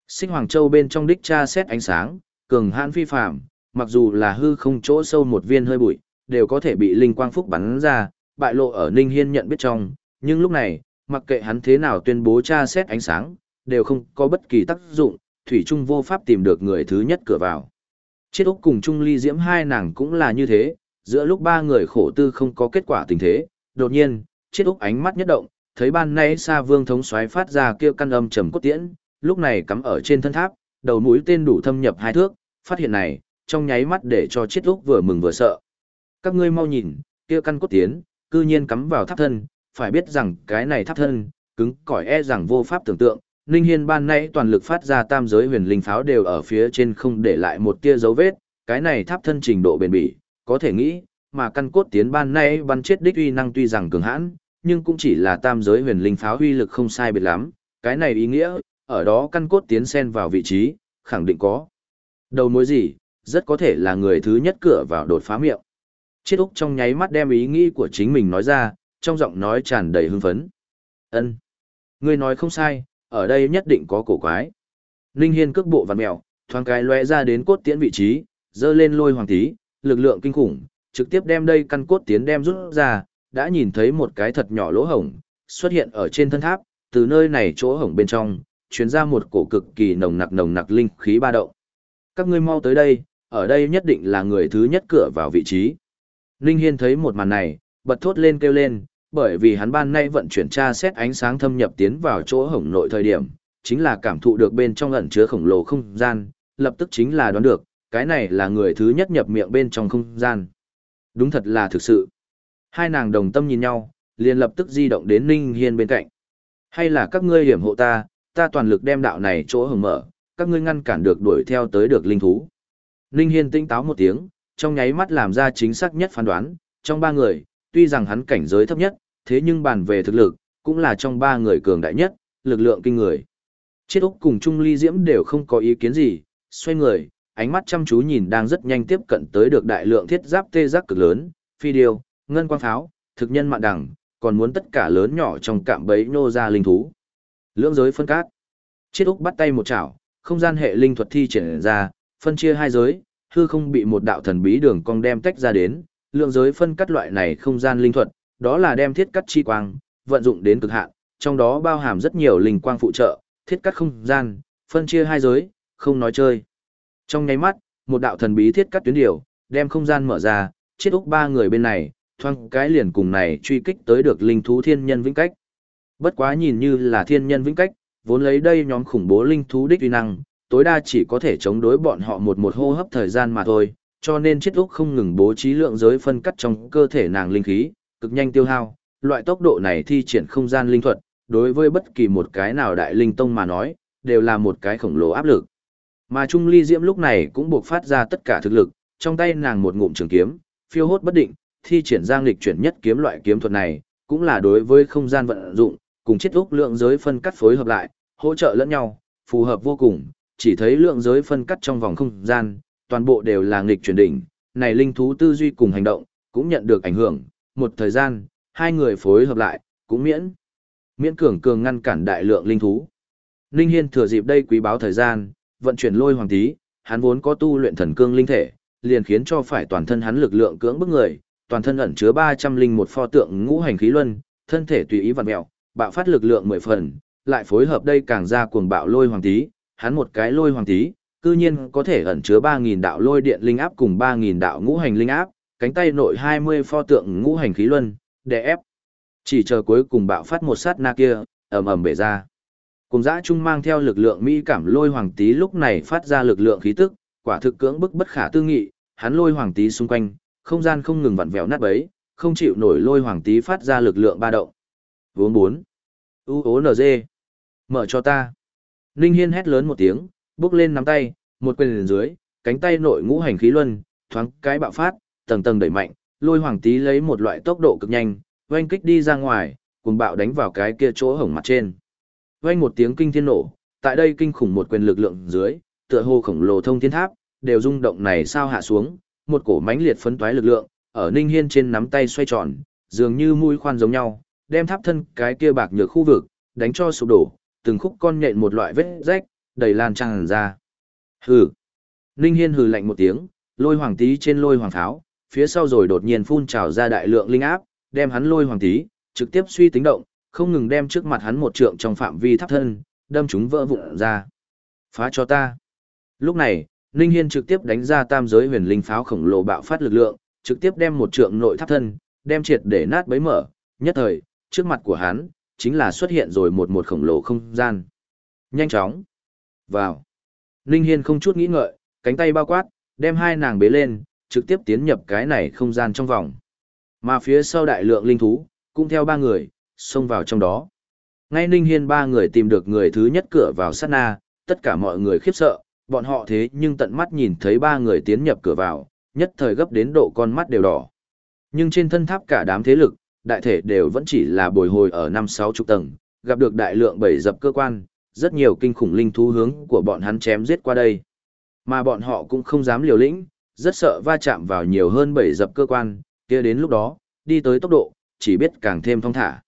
Xích hoàng châu bên trong đích tra xét ánh sáng, cường hãn phi phạm. mặc dù là hư không chỗ sâu một viên hơi bụi, đều có thể bị linh quang phúc bắn ra, bại lộ ở Ninh Hiên nhận biết trong, nhưng lúc này, mặc kệ hắn thế nào tuyên bố tra xét ánh sáng, đều không có bất kỳ tác dụng, thủy trung vô pháp tìm được người thứ nhất cửa vào. Chết Úc cùng Trung Ly Diễm hai nàng cũng là như thế, giữa lúc ba người khổ tư không có kết quả tình thế, đột nhiên, Chết Úc ánh mắt nhất động, thấy ban nay xa vương thống xoáy phát ra kia căn âm trầm cốt tiễn, lúc này cắm ở trên thân tháp, đầu mũi tên đủ thâm nhập hai thước, phát hiện này, trong nháy mắt để cho Chết Úc vừa mừng vừa sợ. Các ngươi mau nhìn, kia căn cốt tiến, cư nhiên cắm vào tháp thân, phải biết rằng cái này tháp thân, cứng cỏi e rằng vô pháp tưởng tượng, Ninh Hiên ban nãy toàn lực phát ra tam giới huyền linh pháo đều ở phía trên không để lại một tia dấu vết, cái này tháp thân trình độ bền bỉ, có thể nghĩ, mà căn cốt tiến ban nãy bắn chết đích uy năng tuy rằng cường hãn, nhưng cũng chỉ là tam giới huyền linh pháo uy lực không sai biệt lắm, cái này ý nghĩa, ở đó căn cốt tiến xen vào vị trí, khẳng định có. Đầu mối gì, rất có thể là người thứ nhất cửa vào đột phá miệng. Chiết Úc trong nháy mắt đem ý nghĩ của chính mình nói ra, trong giọng nói tràn đầy hưng phấn. Ân, Ngươi nói không sai, ở đây nhất định có cổ quái. Ninh Hiên cước bộ vặn mèo, thoáng cái lóe ra đến cốt tiễn vị trí, dơ lên lôi hoàng tí, lực lượng kinh khủng, trực tiếp đem đây căn cốt tiến đem rút ra, đã nhìn thấy một cái thật nhỏ lỗ hổng, xuất hiện ở trên thân tháp, từ nơi này chỗ hổng bên trong, truyền ra một cổ cực kỳ nồng nặc nồng nặc linh khí ba động. Các ngươi mau tới đây, ở đây nhất định là người thứ nhất cửa vào vị trí. Ninh Hiên thấy một màn này, bật thốt lên kêu lên, bởi vì hắn ban nay vận chuyển tra xét ánh sáng thâm nhập tiến vào chỗ hổng nội thời điểm, chính là cảm thụ được bên trong ẩn chứa khổng lồ không gian, lập tức chính là đoán được, cái này là người thứ nhất nhập miệng bên trong không gian. Đúng thật là thực sự. Hai nàng đồng tâm nhìn nhau, liền lập tức di động đến Ninh Hiên bên cạnh. Hay là các ngươi hiểm hộ ta, ta toàn lực đem đạo này chỗ hổng mở, các ngươi ngăn cản được đuổi theo tới được linh thú. Ninh Hiên tinh táo một tiếng, trong nháy mắt làm ra chính xác nhất phán đoán, trong ba người, tuy rằng hắn cảnh giới thấp nhất, thế nhưng bàn về thực lực, cũng là trong ba người cường đại nhất, lực lượng kinh người. Chiết Úc cùng Trung Ly Diễm đều không có ý kiến gì, xoay người, ánh mắt chăm chú nhìn đang rất nhanh tiếp cận tới được đại lượng thiết giáp tê giác cực lớn, phi điêu, ngân quang pháo, thực nhân mạn đẳng, còn muốn tất cả lớn nhỏ trong cạm bẫy nô ra linh thú. Lưỡng giới phân cát. Chiết Úc bắt tay một chảo, không gian hệ linh thuật thi triển ra, phân chia hai giới, hư không bị một đạo thần bí đường cong đem tách ra đến, lượng giới phân cắt loại này không gian linh thuật, đó là đem thiết cắt chi quang, vận dụng đến cực hạn, trong đó bao hàm rất nhiều linh quang phụ trợ, thiết cắt không gian, phân chia hai giới, không nói chơi. Trong nháy mắt, một đạo thần bí thiết cắt tuyến điều, đem không gian mở ra, chết úc ba người bên này, thoang cái liền cùng này truy kích tới được linh thú thiên nhân vĩnh cách. Bất quá nhìn như là thiên nhân vĩnh cách, vốn lấy đây nhóm khủng bố linh thú đích uy năng, tối đa chỉ có thể chống đối bọn họ một một hô hấp thời gian mà thôi, cho nên chết úc không ngừng bố trí lượng giới phân cắt trong cơ thể nàng linh khí, cực nhanh tiêu hao, loại tốc độ này thi triển không gian linh thuật, đối với bất kỳ một cái nào đại linh tông mà nói, đều là một cái khổng lồ áp lực. Mà Trung Ly Diễm lúc này cũng buộc phát ra tất cả thực lực, trong tay nàng một ngụm trường kiếm, phiêu hốt bất định, thi triển giang lịch chuyển nhất kiếm loại kiếm thuật này, cũng là đối với không gian vận dụng, cùng chết úc lượng giới phân cắt phối hợp lại, hỗ trợ lẫn nhau, phù hợp vô cùng, chỉ thấy lượng giới phân cắt trong vòng không gian, toàn bộ đều là nghịch chuyển đỉnh, này linh thú tư duy cùng hành động, cũng nhận được ảnh hưởng, một thời gian, hai người phối hợp lại, cũng miễn. Miễn cường cường ngăn cản đại lượng linh thú. Ninh Hiên thừa dịp đây quý báo thời gian, vận chuyển lôi hoàng tí, hắn vốn có tu luyện thần cương linh thể, liền khiến cho phải toàn thân hắn lực lượng cưỡng bức người, toàn thân ẩn chứa 300 linh một pho tượng ngũ hành khí luân, thân thể tùy ý vặn mèo, bạo phát lực lượng mười phần, lại phối hợp đây càng ra cuồng bạo lôi hoàng tí, hắn một cái lôi hoàng tí, cư nhiên có thể ẩn chứa 3.000 đạo lôi điện linh áp cùng 3.000 đạo ngũ hành linh áp, cánh tay nội 20 pho tượng ngũ hành khí luân, để ép. Chỉ chờ cuối cùng bạo phát một sát na kia, ầm ầm bể ra. Cùng dã trung mang theo lực lượng mỹ cảm lôi hoàng tí lúc này phát ra lực lượng khí tức, quả thực cưỡng bức bất khả tư nghị, hắn lôi hoàng tí xung quanh, không gian không ngừng vặn vẹo nát bấy, không chịu nổi lôi hoàng tí phát ra lực lượng ba động. Vốn bốn. U ố NG. Mở cho ta. Ninh Hiên hét lớn một tiếng, bước lên nắm tay, một quyền lên dưới, cánh tay nội ngũ hành khí luân, thoáng cái bạo phát, tầng tầng đẩy mạnh, lôi hoàng tí lấy một loại tốc độ cực nhanh, oanh kích đi ra ngoài, cùng bạo đánh vào cái kia chỗ hổng mặt trên. Oanh một tiếng kinh thiên nổ, tại đây kinh khủng một quyền lực lượng dưới, tựa hồ khổng lồ thông thiên tháp, đều rung động này sao hạ xuống, một cổ mãnh liệt phấn toái lực lượng, ở Ninh Hiên trên nắm tay xoay tròn, dường như mũi khoan giống nhau, đem tháp thân cái kia bạc nhược khu vực, đánh cho sụp đổ, từng khúc con nhện một loại vết rách, đầy lan tràn ra. Hừ. Ninh Hiên hừ lạnh một tiếng, lôi hoàng tí trên lôi hoàng pháo, phía sau rồi đột nhiên phun trào ra đại lượng linh áp, đem hắn lôi hoàng tí, trực tiếp suy tính động, không ngừng đem trước mặt hắn một trượng trong phạm vi thấp thân, đâm chúng vỡ vụn ra. Phá cho ta. Lúc này, Ninh Hiên trực tiếp đánh ra tam giới huyền linh pháo khổng lồ bạo phát lực lượng, trực tiếp đem một trượng nội tháp thân, đem triệt để nát bấy mở, nhất thời, trước mặt của hắn, chính là xuất hiện rồi một một khổng lồ không gian. Nhanh chóng. Vào. Ninh Hiên không chút nghĩ ngợi, cánh tay bao quát, đem hai nàng bế lên, trực tiếp tiến nhập cái này không gian trong vòng. Mà phía sau đại lượng linh thú, cũng theo ba người, xông vào trong đó. Ngay Ninh Hiên ba người tìm được người thứ nhất cửa vào sát na, tất cả mọi người khiếp sợ, bọn họ thế nhưng tận mắt nhìn thấy ba người tiến nhập cửa vào, nhất thời gấp đến độ con mắt đều đỏ. Nhưng trên thân tháp cả đám thế lực, đại thể đều vẫn chỉ là bồi hồi ở năm sáu chục tầng, gặp được đại lượng bảy dập cơ quan, rất nhiều kinh khủng linh thú hướng của bọn hắn chém giết qua đây. Mà bọn họ cũng không dám liều lĩnh, rất sợ va chạm vào nhiều hơn bảy dập cơ quan, kia đến lúc đó, đi tới tốc độ, chỉ biết càng thêm thong thả.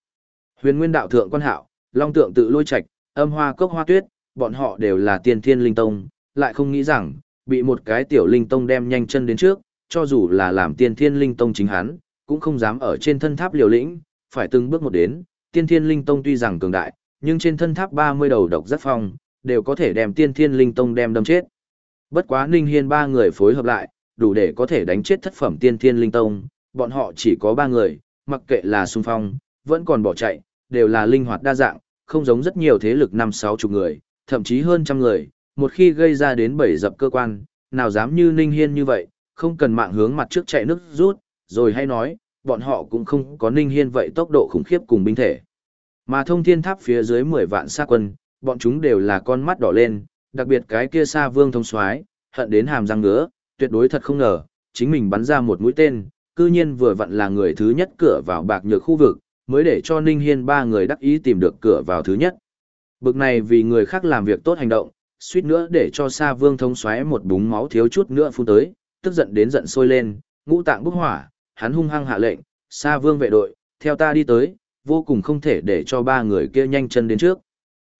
Huyền Nguyên đạo thượng quan hạo, Long tượng tự lôi trạch, âm hoa cốc hoa tuyết, bọn họ đều là tiên thiên linh tông, lại không nghĩ rằng, bị một cái tiểu linh tông đem nhanh chân đến trước, cho dù là làm tiên thiên linh tông chính hắn, cũng không dám ở trên thân tháp liều lĩnh, phải từng bước một đến, tiên thiên linh tông tuy rằng cường đại, nhưng trên thân tháp 30 đầu độc rất phong, đều có thể đem tiên thiên linh tông đem đâm chết. Bất quá Ninh Hiên ba người phối hợp lại, đủ để có thể đánh chết thất phẩm tiên thiên linh tông, bọn họ chỉ có ba người, mặc kệ là xung phong, vẫn còn bỏ chạy, đều là linh hoạt đa dạng, không giống rất nhiều thế lực năm sáu chục người, thậm chí hơn trăm người, một khi gây ra đến bảy dập cơ quan, nào dám như Ninh Hiên như vậy, không cần mạng hướng mặt trước chạy nước rút, rồi hay nói, bọn họ cũng không có Ninh Hiên vậy tốc độ khủng khiếp cùng binh thể. Mà thông thiên tháp phía dưới 10 vạn xa quân, bọn chúng đều là con mắt đỏ lên, đặc biệt cái kia xa vương thông soái hận đến hàm răng ngứa, tuyệt đối thật không ngờ, chính mình bắn ra một mũi tên, cư nhiên vừa vặn là người thứ nhất cửa vào bạc nhược khu vực, mới để cho Ninh Hiên ba người đắc ý tìm được cửa vào thứ nhất. Bực này vì người khác làm việc tốt hành động, suýt nữa để cho Sa Vương thông xoáy một búng máu thiếu chút nữa phun tới, tức giận đến giận sôi lên, ngũ tạng bốc hỏa, hắn hung hăng hạ lệnh, Sa Vương vệ đội, theo ta đi tới, vô cùng không thể để cho ba người kia nhanh chân đến trước.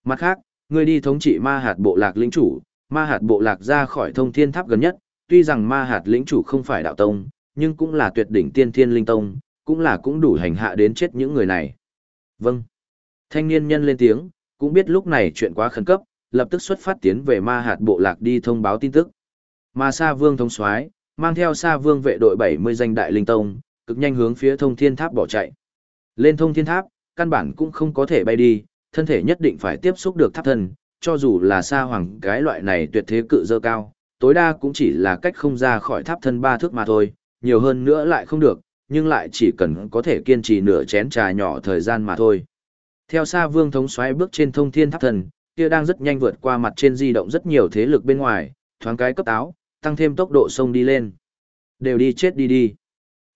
Mặt khác, ngươi đi thống trị ma hạt bộ lạc lĩnh chủ, ma hạt bộ lạc ra khỏi thông thiên tháp gần nhất, tuy rằng ma hạt lĩnh chủ không phải đạo tông, nhưng cũng là tuyệt đỉnh tiên thiên linh tông, cũng là cũng đủ hành hạ đến chết những người này. Vâng. Thanh niên nhân lên tiếng, cũng biết lúc này chuyện quá khẩn cấp, lập tức xuất phát tiến về ma hạt bộ lạc đi thông báo tin tức. Ma Sa Vương thống soái mang theo Sa Vương vệ đội 70 danh đại linh tông, cực nhanh hướng phía thông thiên tháp bỏ chạy. Lên thông thiên tháp, căn bản cũng không có thể bay đi, thân thể nhất định phải tiếp xúc được tháp thân, cho dù là Sa Hoàng cái loại này tuyệt thế cự dơ cao, tối đa cũng chỉ là cách không ra khỏi tháp thân ba thước mà thôi, nhiều hơn nữa lại không được, nhưng lại chỉ cần có thể kiên trì nửa chén trà nhỏ thời gian mà thôi. Theo Sa Vương thống Xoáy bước trên thông thiên tháp thần, kia đang rất nhanh vượt qua mặt trên di động rất nhiều thế lực bên ngoài, thoáng cái cấp táo, tăng thêm tốc độ sông đi lên. Đều đi chết đi đi.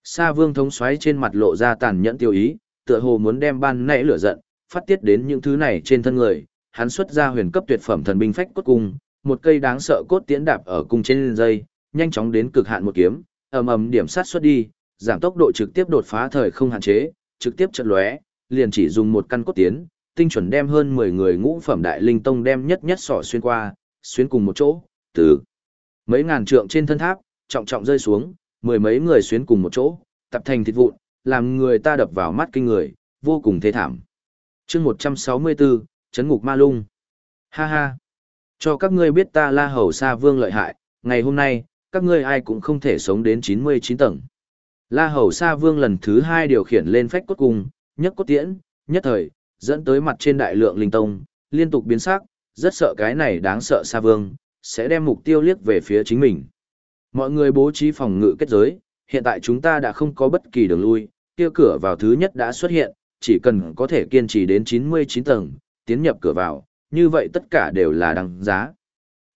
Sa Vương thống Xoáy trên mặt lộ ra tàn nhẫn tiêu ý, tựa hồ muốn đem ban nãy lửa giận, phát tiết đến những thứ này trên thân người, hắn xuất ra huyền cấp tuyệt phẩm thần binh phách cốt cung, một cây đáng sợ cốt tiễn đạp ở cung trên dây, nhanh chóng đến cực hạn một kiếm, ầm ầm điểm sát xuất đi, giảm tốc độ trực tiếp đột phá thời không hạn chế, trực tiếp chợt lóe, liền chỉ dùng một căn cốt tiến, tinh chuẩn đem hơn 10 người ngũ phẩm đại linh tông đem nhất nhất sỏ xuyên qua, xuyên cùng một chỗ, từ mấy ngàn trượng trên thân tháp, trọng trọng rơi xuống, mười mấy người xuyên cùng một chỗ, tập thành thịt vụn, làm người ta đập vào mắt kinh người, vô cùng thê thảm. chương 164, Chấn ngục ma lung. Ha ha. Cho các ngươi biết ta la hầu sa vương lợi hại, ngày hôm nay, các ngươi ai cũng không thể sống đến 99 tầng. La hầu sa vương lần thứ hai điều khiển lên phách cốt cung, nhất cốt tiễn, nhất thời, dẫn tới mặt trên đại lượng linh tông, liên tục biến sắc, rất sợ cái này đáng sợ sa vương, sẽ đem mục tiêu liếc về phía chính mình. Mọi người bố trí phòng ngự kết giới, hiện tại chúng ta đã không có bất kỳ đường lui, kia cửa vào thứ nhất đã xuất hiện, chỉ cần có thể kiên trì đến 99 tầng, tiến nhập cửa vào, như vậy tất cả đều là đăng giá.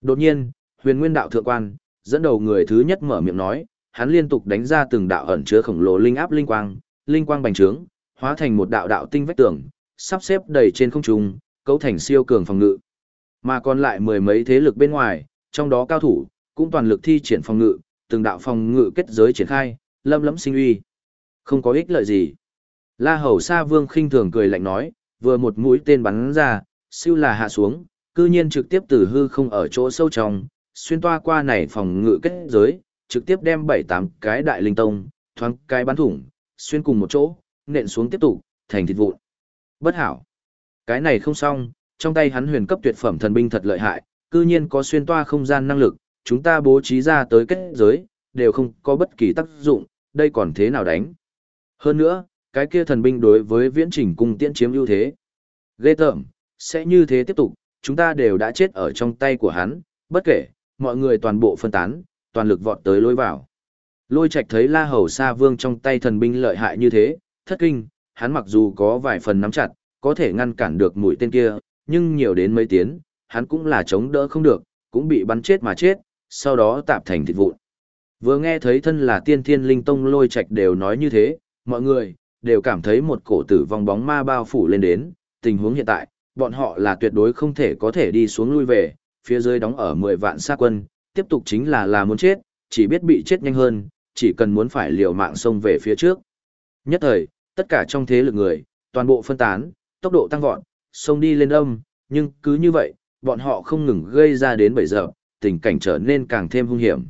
Đột nhiên, huyền nguyên đạo thượng quan, dẫn đầu người thứ nhất mở miệng nói, hắn liên tục đánh ra từng đạo ẩn chứa khổng lồ linh áp linh quang, linh quang bành trướng, hóa thành một đạo đạo tinh vách tường, sắp xếp đầy trên không trung, cấu thành siêu cường phòng ngự. Mà còn lại mười mấy thế lực bên ngoài, trong đó cao thủ, cũng toàn lực thi triển phòng ngự, từng đạo phòng ngự kết giới triển khai, lâm lẫm sinh uy. Không có ích lợi gì. La Hầu Sa Vương khinh thường cười lạnh nói, vừa một mũi tên bắn ra, siêu là hạ xuống, cư nhiên trực tiếp từ hư không ở chỗ sâu trong, xuyên toa qua này phòng ngự kết giới, trực tiếp đem bảy tám cái đại linh tông, thoáng cái bắn thủng, xuyên cùng một chỗ, nện xuống tiếp tục, thành thịt vụn. Bất hảo. Cái này không xong, trong tay hắn huyền cấp tuyệt phẩm thần binh thật lợi hại, cư nhiên có xuyên toa không gian năng lực, chúng ta bố trí ra tới kết giới, đều không có bất kỳ tác dụng, đây còn thế nào đánh. Hơn nữa, cái kia thần binh đối với viễn trình cung tiễn chiếm ưu thế. Ghê tởm, sẽ như thế tiếp tục, chúng ta đều đã chết ở trong tay của hắn, bất kể, mọi người toàn bộ phân tán, toàn lực vọt tới lối vào. Lôi Trạch thấy La Hầu Sa Vương trong tay thần binh lợi hại như thế, thất kinh, hắn mặc dù có vài phần nắm chặt, có thể ngăn cản được mũi tên kia, nhưng nhiều đến mấy tiếng, hắn cũng là chống đỡ không được, cũng bị bắn chết mà chết, sau đó tạp thành thịt vụn. Vừa nghe thấy thân là tiên thiên linh tông lôi Trạch đều nói như thế, mọi người, đều cảm thấy một cổ tử vong bóng ma bao phủ lên đến, tình huống hiện tại, bọn họ là tuyệt đối không thể có thể đi xuống lui về, phía dưới đóng ở 10 vạn xa quân, tiếp tục chính là là muốn chết, chỉ biết bị chết nhanh hơn, chỉ cần muốn phải liều mạng xông về phía trước. Nhất thời, tất cả trong thế lực người, toàn bộ phân tán, tốc độ tăng vọt, xông đi lên âm, nhưng cứ như vậy, bọn họ không ngừng gây ra đến 7 giờ, tình cảnh trở nên càng thêm hung hiểm.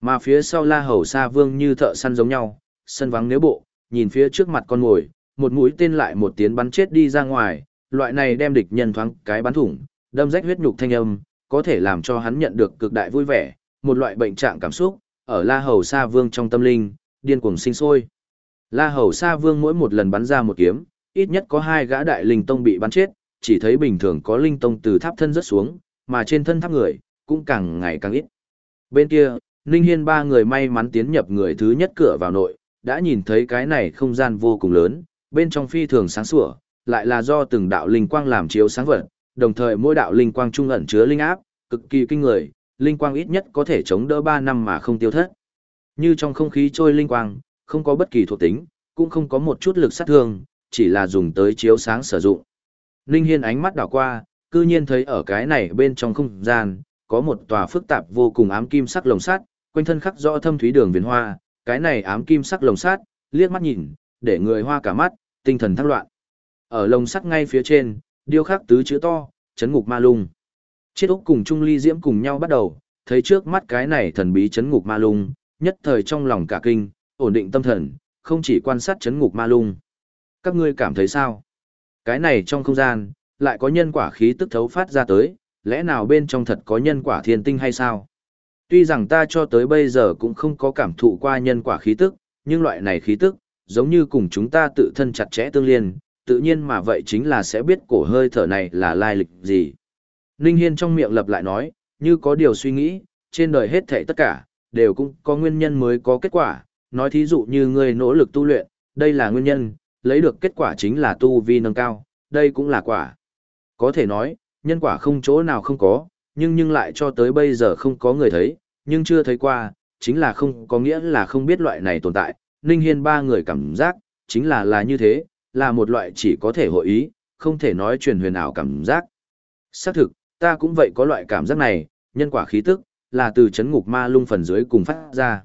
Mà phía sau La Hầu Sa Vương như thợ săn giống nhau, sân vắng nếu bộ, nhìn phía trước mặt con ngồi, một mũi tên lại một tiếng bắn chết đi ra ngoài, loại này đem địch nhân thoáng cái bắn thủng, đâm rách huyết nhục thanh âm, có thể làm cho hắn nhận được cực đại vui vẻ, một loại bệnh trạng cảm xúc, ở La Hầu Sa Vương trong tâm linh, điên cuồng sinh sôi. La Hầu Sa Vương mỗi một lần bắn ra một kiếm, ít nhất có hai gã đại linh tông bị bắn chết, chỉ thấy bình thường có linh tông từ tháp thân rất xuống, mà trên thân tháp người, cũng càng ngày càng ít. Bên kia, Ninh Hiên ba người may mắn tiến nhập người thứ nhất cửa vào nội, đã nhìn thấy cái này không gian vô cùng lớn, bên trong phi thường sáng sủa, lại là do từng đạo linh quang làm chiếu sáng vật, đồng thời mỗi đạo linh quang trung ẩn chứa linh áp, cực kỳ kinh người, linh quang ít nhất có thể chống đỡ 3 năm mà không tiêu thất. Như trong không khí trôi linh quang, không có bất kỳ thuộc tính, cũng không có một chút lực sát thương, chỉ là dùng tới chiếu sáng sử dụng. Linh Hiên ánh mắt đảo qua, cư nhiên thấy ở cái này bên trong không gian, có một tòa phức tạp vô cùng ám kim sắc lồng sắt, quanh thân khắc rõ thâm thúy đường viền hoa, cái này ám kim sắc lồng sắt, liếc mắt nhìn, để người hoa cả mắt, tinh thần thăng loạn. Ở lồng sắt ngay phía trên, điêu khắc tứ chữ to, chấn ngục ma lung. Chiết Úc cùng Trung Ly Diễm cùng nhau bắt đầu, thấy trước mắt cái này thần bí chấn ngục ma lung, nhất thời trong lòng cả kinh, ổn định tâm thần, không chỉ quan sát chấn ngục ma lung. Các ngươi cảm thấy sao? Cái này trong không gian, lại có nhân quả khí tức thấu phát ra tới, lẽ nào bên trong thật có nhân quả thiên tinh hay sao? Tuy rằng ta cho tới bây giờ cũng không có cảm thụ qua nhân quả khí tức, nhưng loại này khí tức, giống như cùng chúng ta tự thân chặt chẽ tương liên, tự nhiên mà vậy chính là sẽ biết cổ hơi thở này là lai lịch gì. Ninh Hiên trong miệng lập lại nói, như có điều suy nghĩ, trên đời hết thảy tất cả, đều cũng có nguyên nhân mới có kết quả, nói thí dụ như ngươi nỗ lực tu luyện, đây là nguyên nhân, lấy được kết quả chính là tu vi nâng cao, đây cũng là quả. Có thể nói, nhân quả không chỗ nào không có, nhưng nhưng lại cho tới bây giờ không có người thấy, nhưng chưa thấy qua, chính là không có nghĩa là không biết loại này tồn tại. Ninh Hiên ba người cảm giác, chính là là như thế, là một loại chỉ có thể hội ý, không thể nói truyền huyền ảo cảm giác. Xác thực, ta cũng vậy có loại cảm giác này, nhân quả khí tức, là từ chấn ngục ma lung phần dưới cùng phát ra.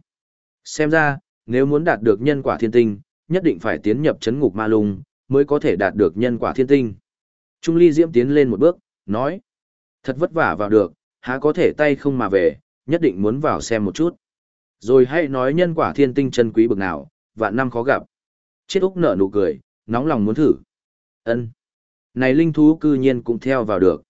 Xem ra, nếu muốn đạt được nhân quả thiên tinh, nhất định phải tiến nhập chấn ngục ma lung, mới có thể đạt được nhân quả thiên tinh. Trung Ly Diễm tiến lên một bước, nói, thật vất vả vào được, há có thể tay không mà về, nhất định muốn vào xem một chút. Rồi hãy nói nhân quả thiên tinh chân quý bực nào, vạn năm khó gặp. Chiết Úc nở nụ cười, nóng lòng muốn thử. Ân, Này linh thú cư nhiên cũng theo vào được.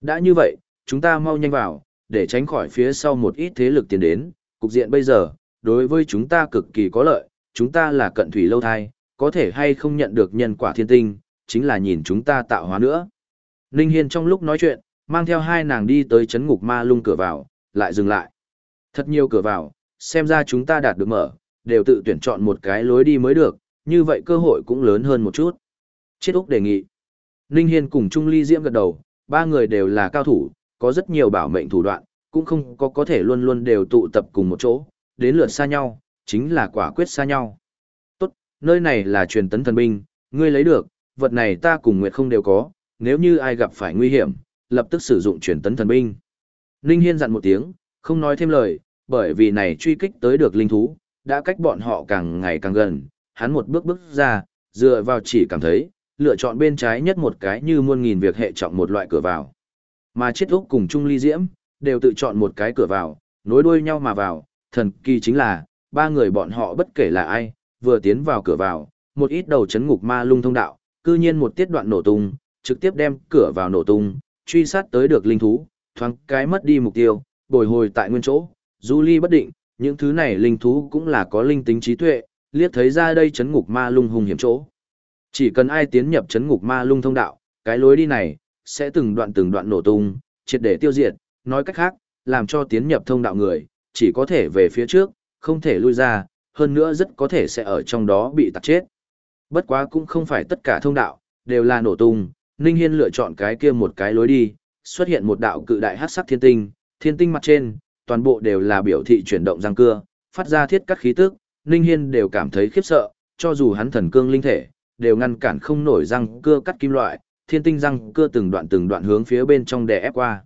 Đã như vậy, chúng ta mau nhanh vào, để tránh khỏi phía sau một ít thế lực tiến đến. Cục diện bây giờ, đối với chúng ta cực kỳ có lợi, chúng ta là cận thủy lâu thai, có thể hay không nhận được nhân quả thiên tinh, chính là nhìn chúng ta tạo hóa nữa. Ninh Hiên trong lúc nói chuyện, mang theo hai nàng đi tới chấn ngục ma lung cửa vào, lại dừng lại. Thật nhiều cửa vào, xem ra chúng ta đạt được mở, đều tự tuyển chọn một cái lối đi mới được, như vậy cơ hội cũng lớn hơn một chút. Chiết Úc đề nghị. Ninh Hiên cùng Trung Ly Diễm gật đầu, ba người đều là cao thủ, có rất nhiều bảo mệnh thủ đoạn, cũng không có có thể luôn luôn đều tụ tập cùng một chỗ, đến lượt xa nhau, chính là quả quyết xa nhau. Tốt, nơi này là truyền tấn thần binh, ngươi lấy được, vật này ta cùng Nguyệt không đều có, nếu như ai gặp phải nguy hiểm, lập tức sử dụng truyền tấn thần binh. Ninh Hiên dặn một tiếng, không nói thêm lời, bởi vì này truy kích tới được linh thú, đã cách bọn họ càng ngày càng gần, hắn một bước bước ra, dựa vào chỉ cảm thấy, lựa chọn bên trái nhất một cái như muôn nghìn việc hệ trọng một loại cửa vào. Mà chết úc cùng Trung Ly Diễm, đều tự chọn một cái cửa vào, nối đuôi nhau mà vào, thần kỳ chính là, ba người bọn họ bất kể là ai, vừa tiến vào cửa vào, một ít đầu chấn ngục ma lung thông đạo, cư nhiên một tiết đoạn nổ tung, trực tiếp đem cửa vào nổ tung, truy sát tới được linh thú, thoáng cái mất đi mục tiêu, bồi hồi tại nguyên chỗ, du ly bất định, những thứ này linh thú cũng là có linh tính trí tuệ, liếc thấy ra đây chấn ngục ma lung hung hiểm chỗ. Chỉ cần ai tiến nhập chấn ngục ma lung thông đạo, cái lối đi này, sẽ từng đoạn từng đoạn nổ tung, triệt để tiêu diệt, nói cách khác, làm cho tiến nhập thông đạo người, chỉ có thể về phía trước, không thể lui ra, hơn nữa rất có thể sẽ ở trong đó bị tạc chết. Bất quá cũng không phải tất cả thông đạo, đều là nổ tung, Ninh Hiên lựa chọn cái kia một cái lối đi, xuất hiện một đạo cự đại hắc sắc thiên tinh, thiên tinh mặt trên, toàn bộ đều là biểu thị chuyển động răng cưa, phát ra thiết cắt khí tức, Ninh Hiên đều cảm thấy khiếp sợ, cho dù hắn thần cương linh thể, đều ngăn cản không nổi răng cưa cắt kim loại, thiên tinh răng cưa từng đoạn từng đoạn hướng phía bên trong đè ép qua.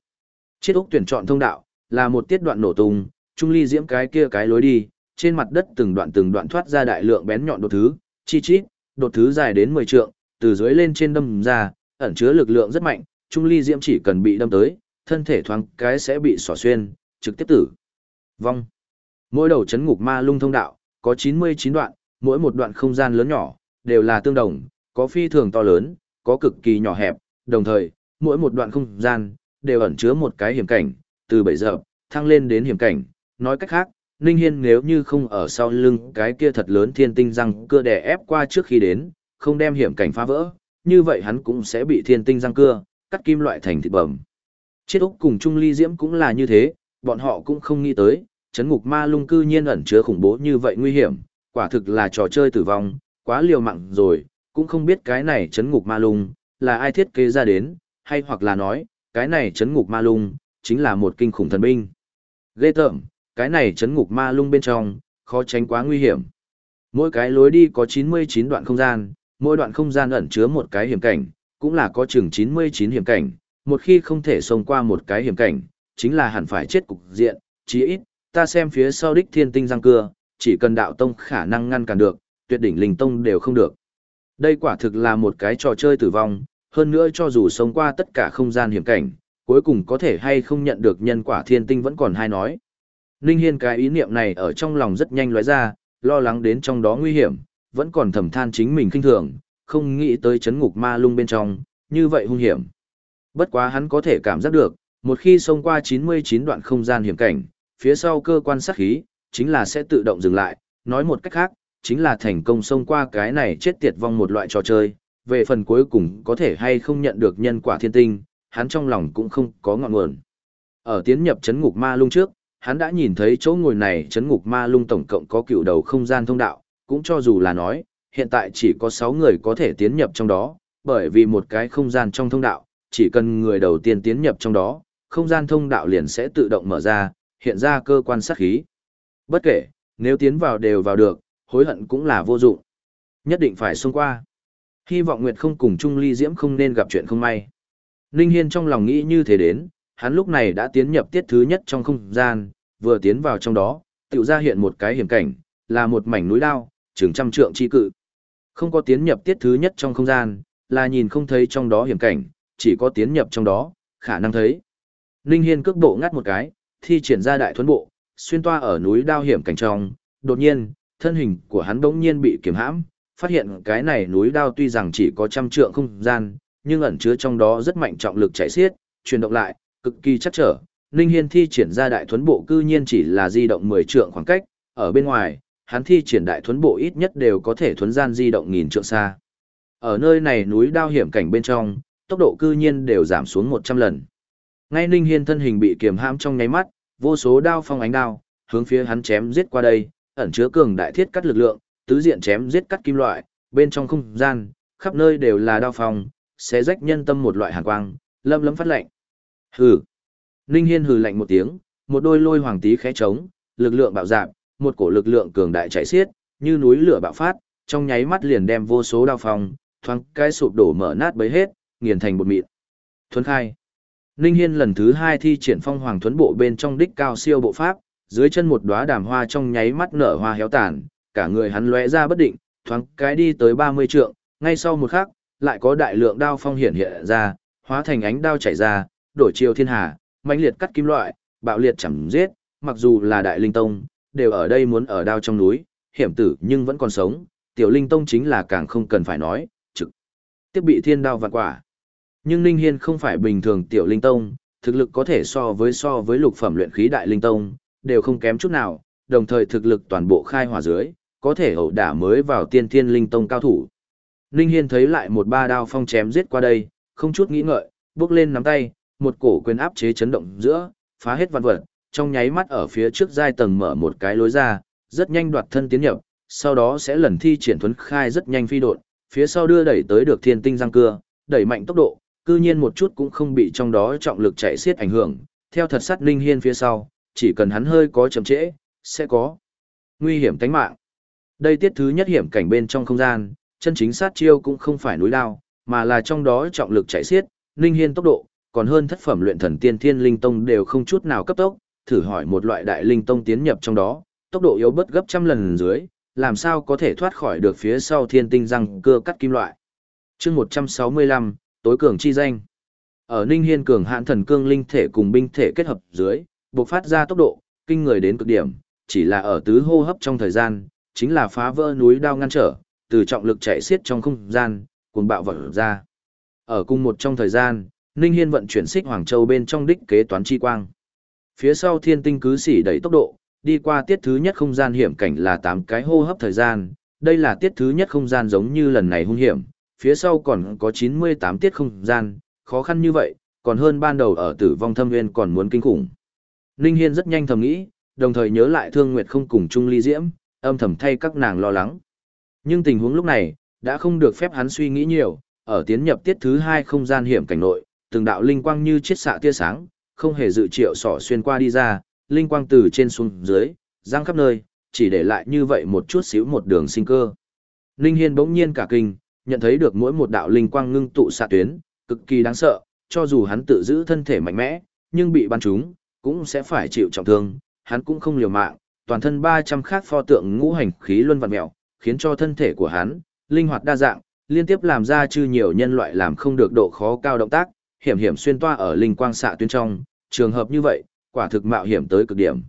Chiếc ốc tuyển chọn thông đạo, là một tiết đoạn nổ tung, trung ly diễm cái kia cái lối đi, trên mặt đất từng đoạn từng đoạn thoát ra đại lượng bén nhọn đột thứ, chi chít, đột thứ dài đến 10 trượng, từ dưới lên trên đâm ra, ẩn chứa lực lượng rất mạnh, trung ly diễm chỉ cần bị đâm tới, thân thể thoáng cái sẽ bị xỏ xuyên, trực tiếp tử. Vong. Mỗi đầu chấn ngục ma lung thông đạo, có 99 đoạn, mỗi một đoạn không gian lớn nhỏ, đều là tương đồng, có phi thường to lớn, có cực kỳ nhỏ hẹp, đồng thời, mỗi một đoạn không gian, đều ẩn chứa một cái hiểm cảnh, từ bảy giờ, thăng lên đến hiểm cảnh, nói cách khác, Ninh Hiên nếu như không ở sau lưng cái kia thật lớn thiên tinh răng cưa đè ép qua trước khi đến, không đem hiểm cảnh phá vỡ, như vậy hắn cũng sẽ bị thiên tinh răng cưa, cắt kim loại thành thịt bầm. Chiết Úc cùng Trung Ly Diễm cũng là như thế, bọn họ cũng không nghĩ tới, chấn ngục ma lung cư nhiên ẩn chứa khủng bố như vậy nguy hiểm, quả thực là trò chơi tử vong, quá liều mạng rồi, cũng không biết cái này chấn ngục ma lung, là ai thiết kế ra đến, hay hoặc là nói, cái này chấn ngục ma lung, chính là một kinh khủng thần binh. Ghê tởm, cái này chấn ngục ma lung bên trong, khó tránh quá nguy hiểm. Mỗi cái lối đi có 99 đoạn không gian, mỗi đoạn không gian ẩn chứa một cái hiểm cảnh, cũng là có chừng 99 hiểm cảnh, một khi không thể xông qua một cái hiểm cảnh, chính là hẳn phải chết cục diện, chí ít, ta xem phía sau đích thiên tinh răng cưa, chỉ cần đạo tông khả năng ngăn cản được, tuyệt đỉnh linh tông đều không được. Đây quả thực là một cái trò chơi tử vong, hơn nữa cho dù sống qua tất cả không gian hiểm cảnh, cuối cùng có thể hay không nhận được nhân quả thiên tinh vẫn còn hay nói. Ninh Hiên cái ý niệm này ở trong lòng rất nhanh lóe ra, lo lắng đến trong đó nguy hiểm, vẫn còn thầm than chính mình kinh thường, không nghĩ tới chấn ngục ma lung bên trong, như vậy hung hiểm. Bất quá hắn có thể cảm giác được, một khi xông qua 99 đoạn không gian hiểm cảnh, phía sau cơ quan sát khí, chính là sẽ tự động dừng lại, nói một cách khác, chính là thành công xông qua cái này chết tiệt vong một loại trò chơi, về phần cuối cùng có thể hay không nhận được nhân quả thiên tinh, hắn trong lòng cũng không có ngọn nguồn. Ở tiến nhập chấn ngục ma lung trước, hắn đã nhìn thấy chỗ ngồi này chấn ngục ma lung tổng cộng có cựu đầu không gian thông đạo, cũng cho dù là nói, hiện tại chỉ có 6 người có thể tiến nhập trong đó, bởi vì một cái không gian trong thông đạo, chỉ cần người đầu tiên tiến nhập trong đó, không gian thông đạo liền sẽ tự động mở ra, hiện ra cơ quan sát khí. Bất kể, nếu tiến vào đều vào được, hối hận cũng là vô dụng. Nhất định phải xông qua. Hy vọng Nguyệt không cùng Trung Ly Diễm không nên gặp chuyện không may. Ninh Hiên trong lòng nghĩ như thế đến, hắn lúc này đã tiến nhập tiết thứ nhất trong không gian, vừa tiến vào trong đó, tiểu ra hiện một cái hiểm cảnh, là một mảnh núi đao, chừng trăm trượng chi cự. Không có tiến nhập tiết thứ nhất trong không gian, là nhìn không thấy trong đó hiểm cảnh, chỉ có tiến nhập trong đó, khả năng thấy. Ninh Hiên cước bộ ngắt một cái, thi triển ra đại thuấn bộ, xuyên toa ở núi đao hiểm cảnh trong, đột nhiên, thân hình của hắn đống nhiên bị kiềm hãm, phát hiện cái này núi đao tuy rằng chỉ có trăm trượng không gian, nhưng ẩn chứa trong đó rất mạnh trọng lực chạy xiết, chuyển động lại, cực kỳ chắc trở. Ninh Hiên thi triển ra đại thuấn bộ cư nhiên chỉ là di động 10 trượng khoảng cách, ở bên ngoài, hắn thi triển đại thuấn bộ ít nhất đều có thể thuấn gian di động nghìn trượng xa. Ở nơi này núi đao hiểm cảnh bên trong, tốc độ cư nhiên đều giảm xuống 100 lần. Ngay Ninh Hiên thân hình bị kiềm hãm trong nháy mắt, vô số đao phong ánh đao, hướng phía hắn chém giết qua đây, ẩn chứa cường đại thiết cắt lực lượng, tứ diện chém giết cắt kim loại, bên trong không gian, khắp nơi đều là đao phong, xé rách nhân tâm một loại hàn quang, lâm lâm phát lạnh. Hừ. Ninh Hiên hừ lạnh một tiếng, một đôi lôi hoàng tí khẽ trống, lực lượng bạo dạn, một cổ lực lượng cường đại chảy xiết, như núi lửa bạo phát, trong nháy mắt liền đem vô số đao phong, thoáng cái sụp đổ mở nát bấy hết, nghiền thành bột mịn. Thuấn khai. Ninh Hiên lần thứ hai thi triển phong hoàng thuấn bộ bên trong đích cao siêu bộ pháp, dưới chân một đóa đàm hoa trong nháy mắt nở hoa héo tàn, cả người hắn lóe ra bất định, thoáng cái đi tới 30 trượng, ngay sau một khắc, lại có đại lượng đao phong hiện hiện ra, hóa thành ánh đao chảy ra, đổi chiều thiên hà, mãnh liệt cắt kim loại, bạo liệt chẳng giết, mặc dù là đại linh tông, đều ở đây muốn ở đao trong núi, hiểm tử nhưng vẫn còn sống, tiểu linh tông chính là càng không cần phải nói, trực tiếp bị thiên đao vạn quả. Nhưng Ninh Hiên không phải bình thường tiểu linh tông, thực lực có thể so với so với lục phẩm luyện khí đại linh tông, đều không kém chút nào, đồng thời thực lực toàn bộ khai hỏa dưới, có thể hậu đả mới vào tiên thiên linh tông cao thủ. Ninh Hiên thấy lại một ba đao phong chém giết qua đây, không chút nghĩ ngợi, bước lên nắm tay, một cổ quyền áp chế chấn động giữa, phá hết văn vật, trong nháy mắt ở phía trước giai tầng mở một cái lối ra, rất nhanh đoạt thân tiến nhập, sau đó sẽ lần thi triển thuấn khai rất nhanh phi độn, phía sau đưa đẩy tới được thiên tinh răng cưa, đẩy mạnh tốc độ, cư nhiên một chút cũng không bị trong đó trọng lực chạy xiết ảnh hưởng, theo thật sát linh Hiên phía sau, chỉ cần hắn hơi có chậm trễ, sẽ có nguy hiểm tính mạng. Đây tiết thứ nhất hiểm cảnh bên trong không gian, chân chính sát chiêu cũng không phải núi lao, mà là trong đó trọng lực chạy xiết, linh Hiên tốc độ, còn hơn thất phẩm luyện thần tiên thiên linh tông đều không chút nào cấp tốc, thử hỏi một loại đại linh tông tiến nhập trong đó, tốc độ yếu bất gấp trăm lần dưới, làm sao có thể thoát khỏi được phía sau thiên tinh răng cưa cắt kim loại. chương 165, tối cường chi danh. Ở Ninh Hiên cường hạn thần cương linh thể cùng binh thể kết hợp dưới, bộc phát ra tốc độ, kinh người đến cực điểm, chỉ là ở tứ hô hấp trong thời gian, chính là phá vỡ núi đao ngăn trở, từ trọng lực chạy xiết trong không gian, cuồng bạo vỡ ra. Ở cùng một trong thời gian, Ninh Hiên vận chuyển xích Hoàng Châu bên trong đích kế toán chi quang. Phía sau thiên tinh cứ xỉ đẩy tốc độ, đi qua tiết thứ nhất không gian hiểm cảnh là 8 cái hô hấp thời gian, đây là tiết thứ nhất không gian giống như lần này hung hiểm, phía sau còn có 98 tiết không gian, khó khăn như vậy, còn hơn ban đầu ở tử vong thâm nguyên còn muốn kinh khủng. Ninh Hiên rất nhanh thầm nghĩ, đồng thời nhớ lại thương nguyệt không cùng chung ly diễm, âm thầm thay các nàng lo lắng. Nhưng tình huống lúc này, đã không được phép hắn suy nghĩ nhiều, ở tiến nhập tiết thứ hai không gian hiểm cảnh nội, từng đạo linh quang như chiết xạ tia sáng, không hề dự triệu sỏ xuyên qua đi ra, linh quang từ trên xuống dưới, giang khắp nơi, chỉ để lại như vậy một chút xíu một đường sinh cơ. Ninh Hiên bỗng nhiên cả kinh, nhận thấy được mỗi một đạo linh quang ngưng tụ xạ tuyến, cực kỳ đáng sợ, cho dù hắn tự giữ thân thể mạnh mẽ, nhưng bị bắn trúng, cũng sẽ phải chịu trọng thương, hắn cũng không liều mạng, toàn thân 300 khác pho tượng ngũ hành khí luân vặn mèo, khiến cho thân thể của hắn linh hoạt đa dạng, liên tiếp làm ra chư nhiều nhân loại làm không được độ khó cao động tác, hiểm hiểm xuyên toa ở linh quang xạ tuyến trong, trường hợp như vậy, quả thực mạo hiểm tới cực điểm.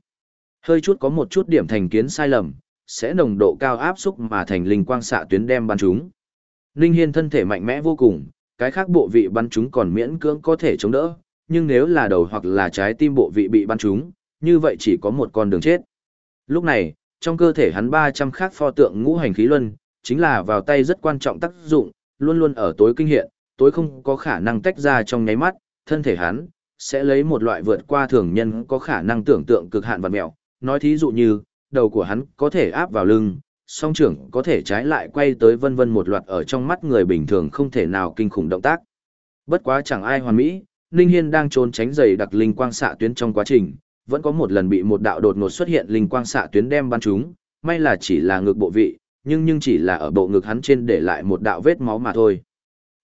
Hơi chút có một chút điểm thành kiến sai lầm, sẽ nồng độ cao áp xúc mà thành linh quang xạ tuyến đem bắn chúng. Linh Hiên thân thể mạnh mẽ vô cùng, cái khác bộ vị bắn chúng còn miễn cưỡng có thể chống đỡ, nhưng nếu là đầu hoặc là trái tim bộ vị bị bắn chúng, như vậy chỉ có một con đường chết. Lúc này, trong cơ thể hắn 300 khác pho tượng ngũ hành khí luân, chính là vào tay rất quan trọng tác dụng, luôn luôn ở tối kinh hiện, tối không có khả năng tách ra trong nháy mắt, thân thể hắn sẽ lấy một loại vượt qua thường nhân có khả năng tưởng tượng cực hạn vật mẹo, nói thí dụ như, đầu của hắn có thể áp vào lưng, song trưởng có thể trái lại quay tới vân vân một loạt ở trong mắt người bình thường không thể nào kinh khủng động tác. Bất quá chẳng ai hoàn mỹ, Ninh Hiên đang trốn tránh dày đặc linh quang xạ tuyến trong quá trình, vẫn có một lần bị một đạo đột ngột xuất hiện linh quang xạ tuyến đem bắn trúng, may là chỉ là ngực bộ vị, nhưng nhưng chỉ là ở bộ ngực hắn trên để lại một đạo vết máu mà thôi.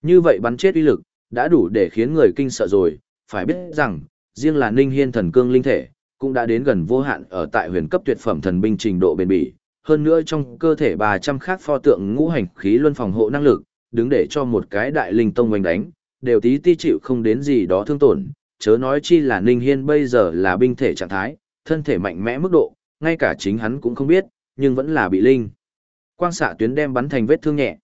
Như vậy bắn chết uy lực, đã đủ để khiến người kinh sợ rồi, phải biết rằng, riêng là Ninh Hiên thần cương linh thể, cũng đã đến gần vô hạn ở tại huyền cấp tuyệt phẩm thần binh trình độ bền bỉ, hơn nữa trong cơ thể 300 khác pho tượng ngũ hành khí luân phòng hộ năng lực, đứng để cho một cái đại linh tông oanh đánh, đều tí ti chịu không đến gì đó thương tổn, chớ nói chi là Ninh Hiên bây giờ là binh thể trạng thái, thân thể mạnh mẽ mức độ, ngay cả chính hắn cũng không biết, nhưng vẫn là bị linh. Quang xạ tuyến đem bắn thành vết thương nhẹ.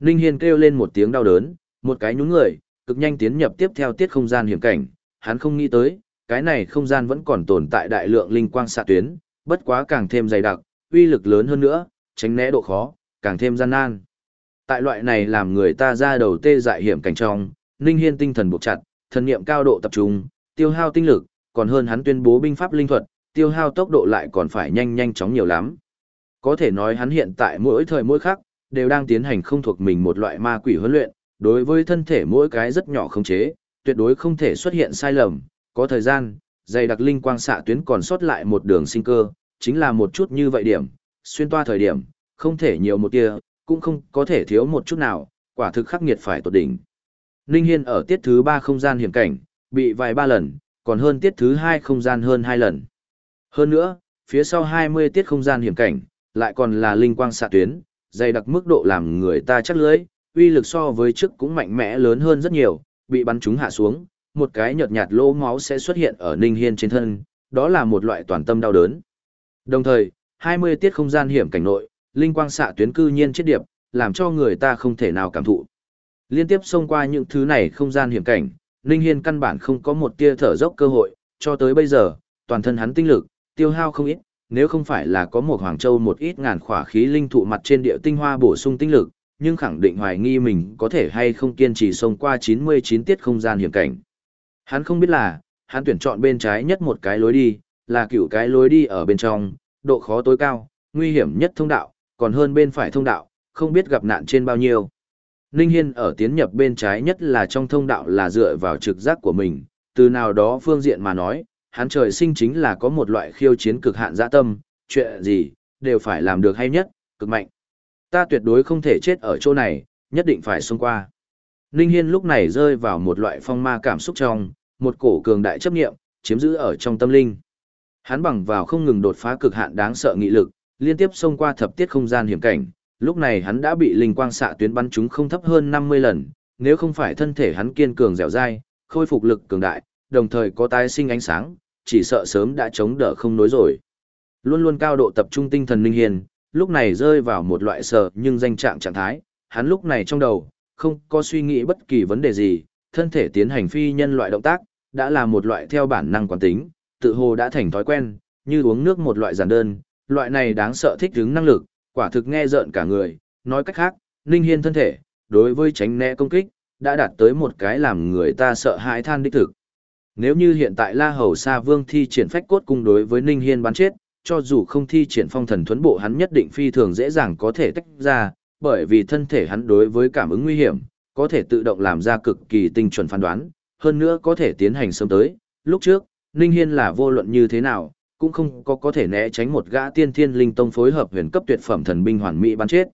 Ninh Hiên kêu lên một tiếng đau đớn, một cái nhún người, cực nhanh tiến nhập tiếp theo tiết không gian hiểm cảnh, hắn không nghĩ tới, cái này không gian vẫn còn tồn tại đại lượng linh quang xạ tuyến, bất quá càng thêm dày đặc, uy lực lớn hơn nữa, tránh né độ khó, càng thêm gian nan. Tại loại này làm người ta ra đầu tê dại hiểm cảnh trong, Ninh Hiên tinh thần buộc chặt, thần niệm cao độ tập trung, tiêu hao tinh lực, còn hơn hắn tuyên bố binh pháp linh thuật, tiêu hao tốc độ lại còn phải nhanh nhanh chóng nhiều lắm. Có thể nói hắn hiện tại mỗi thời mỗi khắc, đều đang tiến hành không thuộc mình một loại ma quỷ huấn luyện, đối với thân thể mỗi cái rất nhỏ không chế, tuyệt đối không thể xuất hiện sai lầm, có thời gian, dày đặc linh quang xạ tuyến còn sót lại một đường sinh cơ, chính là một chút như vậy điểm, xuyên toa thời điểm, không thể nhiều một tia, cũng không có thể thiếu một chút nào, quả thực khắc nghiệt phải tột đỉnh. Ninh Hiên ở tiết thứ 3 không gian hiểm cảnh, bị vài ba lần, còn hơn tiết thứ 2 không gian hơn 2 lần. Hơn nữa, phía sau 20 tiết không gian hiểm cảnh, lại còn là linh quang xạ tuyến, dày đặc mức độ làm người ta chắc lưới, uy lực so với trước cũng mạnh mẽ lớn hơn rất nhiều, bị bắn chúng hạ xuống, một cái nhợt nhạt lỗ máu sẽ xuất hiện ở Ninh Hiên trên thân, đó là một loại toàn tâm đau đớn. Đồng thời, 20 tiết không gian hiểm cảnh nội, linh quang xạ tuyến cư nhiên chết điệp, làm cho người ta không thể nào cảm thụ. Liên tiếp xông qua những thứ này không gian hiểm cảnh, Ninh Hiên căn bản không có một tia thở dốc cơ hội, cho tới bây giờ, toàn thân hắn tinh lực, tiêu hao không ít, nếu không phải là có một Hoàng Châu một ít ngàn khỏa khí linh thụ mặt trên địa tinh hoa bổ sung tinh lực, nhưng khẳng định hoài nghi mình có thể hay không kiên trì xông qua 99 tiết không gian hiểm cảnh. Hắn không biết là, hắn tuyển chọn bên trái nhất một cái lối đi, là cựu cái lối đi ở bên trong, độ khó tối cao, nguy hiểm nhất thông đạo, còn hơn bên phải thông đạo, không biết gặp nạn trên bao nhiêu. Ninh Hiên ở tiến nhập bên trái nhất là trong thông đạo là dựa vào trực giác của mình, từ nào đó phương diện mà nói, hắn trời sinh chính là có một loại khiêu chiến cực hạn dã tâm, chuyện gì, đều phải làm được hay nhất, cực mạnh. Ta tuyệt đối không thể chết ở chỗ này, nhất định phải xông qua. Ninh Hiên lúc này rơi vào một loại phong ma cảm xúc trong, một cổ cường đại chấp niệm chiếm giữ ở trong tâm linh. Hắn bằng vào không ngừng đột phá cực hạn đáng sợ nghị lực, liên tiếp xông qua thập tiết không gian hiểm cảnh, lúc này hắn đã bị linh quang xạ tuyến bắn trúng không thấp hơn 50 lần, nếu không phải thân thể hắn kiên cường dẻo dai, khôi phục lực cường đại, đồng thời có tái sinh ánh sáng, chỉ sợ sớm đã chống đỡ không nối rồi. Luôn luôn cao độ tập trung tinh thần linh hiền, lúc này rơi vào một loại sợ nhưng danh trạng trạng thái, hắn lúc này trong đầu, không có suy nghĩ bất kỳ vấn đề gì, thân thể tiến hành phi nhân loại động tác, đã là một loại theo bản năng quán tính, tự hồ đã thành thói quen, như uống nước một loại giản đơn, loại này đáng sợ thích ứng năng lực, quả thực nghe rợn cả người, nói cách khác, Ninh Hiên thân thể, đối với tránh né công kích, đã đạt tới một cái làm người ta sợ hãi than đích thực. Nếu như hiện tại La Hầu Sa Vương thi triển phách cốt cung đối với Ninh Hiên bắn chết, cho dù không thi triển phong thần thuấn bộ hắn nhất định phi thường dễ dàng có thể tách ra, bởi vì thân thể hắn đối với cảm ứng nguy hiểm, có thể tự động làm ra cực kỳ tinh chuẩn phán đoán, hơn nữa có thể tiến hành sớm tới. Lúc trước, Ninh Hiên là vô luận như thế nào, cũng không có có thể né tránh một gã tiên thiên linh tông phối hợp huyền cấp tuyệt phẩm thần binh hoàn mỹ bắn chết.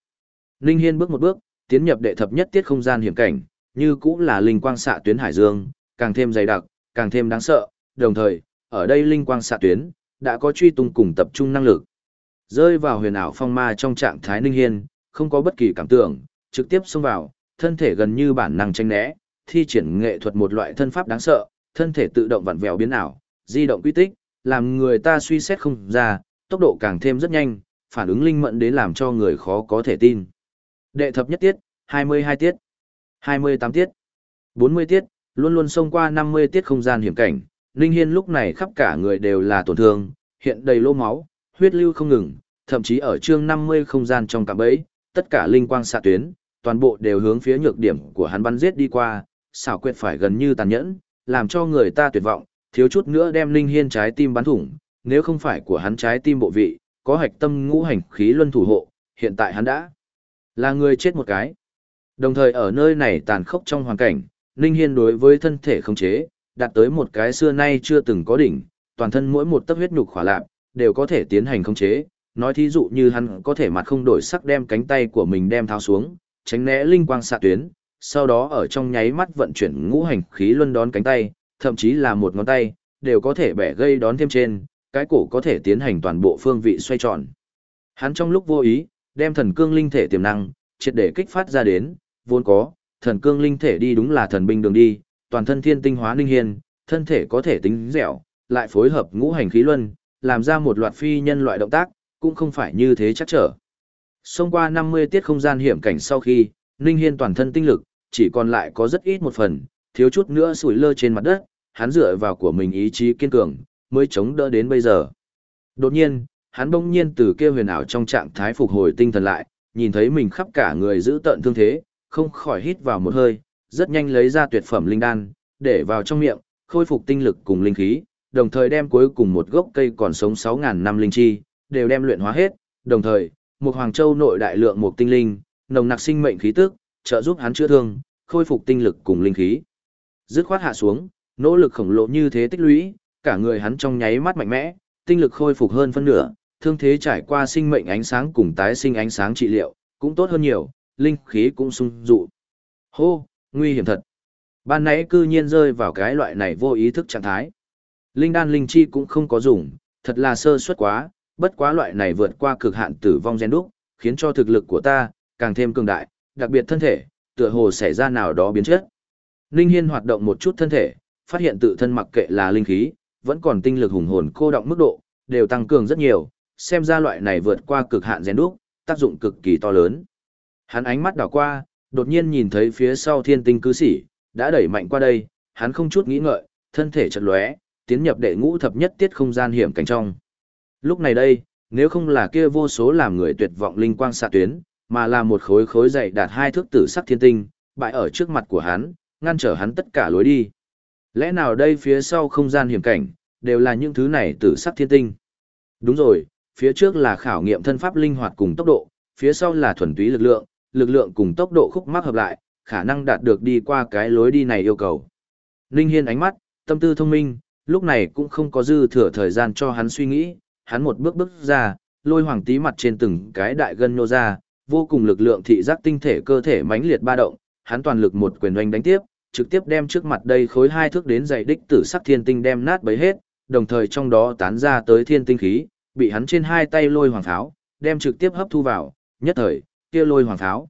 Ninh Hiên bước một bước, tiến nhập đệ thập nhất tiết không gian hiểm cảnh, như cũng là linh quang xạ tuyến hải dương, càng thêm dày đặc, càng thêm đáng sợ, đồng thời, ở đây linh quang xạ tuyến đã có truy tung cùng tập trung năng lực. Rơi vào huyền ảo phong ma trong trạng thái Ninh Hiên, không có bất kỳ cảm tưởng, trực tiếp xông vào, thân thể gần như bản năng tranh né, thi triển nghệ thuật một loại thân pháp đáng sợ, thân thể tự động vặn vẹo biến ảo, di động quy tích, làm người ta suy xét không ra, tốc độ càng thêm rất nhanh, phản ứng linh mẫn đến làm cho người khó có thể tin. Đệ thập nhất tiết, 22 tiết, 28 tiết, 40 tiết, luôn luôn xông qua 50 tiết không gian hiểm cảnh, Linh Hiên lúc này khắp cả người đều là tổn thương, hiện đầy lô máu, huyết lưu không ngừng, thậm chí ở chương 50 không gian trong cạm bẫy, tất cả linh quang xạ tuyến, toàn bộ đều hướng phía nhược điểm của hắn bắn giết đi qua, xảo quyệt phải gần như tàn nhẫn, làm cho người ta tuyệt vọng, thiếu chút nữa đem Linh Hiên trái tim bắn thủng, nếu không phải của hắn trái tim bộ vị, có hạch tâm ngũ hành khí luân thủ hộ, hiện tại hắn đã là người chết một cái. Đồng thời ở nơi này tàn khốc trong hoàn cảnh, Ninh Hiên đối với thân thể không chế, đạt tới một cái xưa nay chưa từng có đỉnh, toàn thân mỗi một tấc huyết nhục khỏa lạp, đều có thể tiến hành không chế. Nói thí dụ như hắn có thể mặt không đổi sắc đem cánh tay của mình đem tháo xuống, tránh né linh quang xạ tuyến, sau đó ở trong nháy mắt vận chuyển ngũ hành khí luân đón cánh tay, thậm chí là một ngón tay, đều có thể bẻ gây đón thêm trên, cái cổ có thể tiến hành toàn bộ phương vị xoay tròn. Hắn trong lúc vô ý, đem thần cương linh thể tiềm năng, triệt để kích phát ra đến, vốn có, thần cương linh thể đi đúng là thần binh đường đi, toàn thân thiên tinh hóa linh hiên, thân thể có thể tính dẻo, lại phối hợp ngũ hành khí luân, làm ra một loạt phi nhân loại động tác, cũng không phải như thế chắc trở. Xông qua 50 tiết không gian hiểm cảnh sau khi, Ninh Hiên toàn thân tinh lực, chỉ còn lại có rất ít một phần, thiếu chút nữa sủi lơ trên mặt đất, hắn dựa vào của mình ý chí kiên cường, mới chống đỡ đến bây giờ. Đột nhiên, hắn bỗng nhiên từ kia huyền ảo trong trạng thái phục hồi tinh thần lại, nhìn thấy mình khắp cả người giữ tận thương thế, không khỏi hít vào một hơi, rất nhanh lấy ra tuyệt phẩm linh đan, để vào trong miệng, khôi phục tinh lực cùng linh khí, đồng thời đem cuối cùng một gốc cây còn sống 6000 năm linh chi, đều đem luyện hóa hết, đồng thời, một Hoàng Châu nội đại lượng một tinh linh, nồng nặc sinh mệnh khí tức, trợ giúp hắn chữa thương, khôi phục tinh lực cùng linh khí. Dứt khoát hạ xuống, nỗ lực khổng lồ như thế tích lũy, cả người hắn trong nháy mắt mạnh mẽ, tinh lực khôi phục hơn phân nửa, thương thế trải qua sinh mệnh ánh sáng cùng tái sinh ánh sáng trị liệu, cũng tốt hơn nhiều, linh khí cũng sung dụ. Hô, nguy hiểm thật. Ban nãy cư nhiên rơi vào cái loại này vô ý thức trạng thái. Linh đan linh chi cũng không có dùng, thật là sơ suất quá, bất quá loại này vượt qua cực hạn tử vong gen đúc, khiến cho thực lực của ta càng thêm cường đại, đặc biệt thân thể, tựa hồ xảy ra nào đó biến chất. Linh Hiên hoạt động một chút thân thể, phát hiện tự thân mặc kệ là linh khí, vẫn còn tinh lực hùng hồn cô động mức độ, đều tăng cường rất nhiều, xem ra loại này vượt qua cực hạn gen đúc, tác dụng cực kỳ to lớn. Hắn ánh mắt đảo qua, đột nhiên nhìn thấy phía sau thiên tinh cứ sĩ, đã đẩy mạnh qua đây, hắn không chút nghĩ ngợi, thân thể chật lóe, tiến nhập đệ ngũ thập nhất tiết không gian hiểm cảnh trong. Lúc này đây, nếu không là kia vô số làm người tuyệt vọng linh quang xạ tuyến, mà là một khối khối dày đạt hai thước tử sắc thiên tinh, bại ở trước mặt của hắn, ngăn trở hắn tất cả lối đi. Lẽ nào đây phía sau không gian hiểm cảnh, đều là những thứ này tử sắc thiên tinh? Đúng rồi, phía trước là khảo nghiệm thân pháp linh hoạt cùng tốc độ, phía sau là thuần túy lực lượng, lực lượng cùng tốc độ khúc mắc hợp lại, khả năng đạt được đi qua cái lối đi này yêu cầu. Linh Hiên ánh mắt, tâm tư thông minh, lúc này cũng không có dư thừa thời gian cho hắn suy nghĩ, hắn một bước bước ra, lôi hoàng tí mặt trên từng cái đại gân nhô ra, vô cùng lực lượng thị giác tinh thể cơ thể mãnh liệt ba động, hắn toàn lực một quyền oanh đánh tiếp, trực tiếp đem trước mặt đây khối hai thước đến dày đích tử sắc thiên tinh đem nát bấy hết, đồng thời trong đó tán ra tới thiên tinh khí, bị hắn trên hai tay lôi hoàng tháo, đem trực tiếp hấp thu vào, nhất thời, kia lôi hoàng tháo.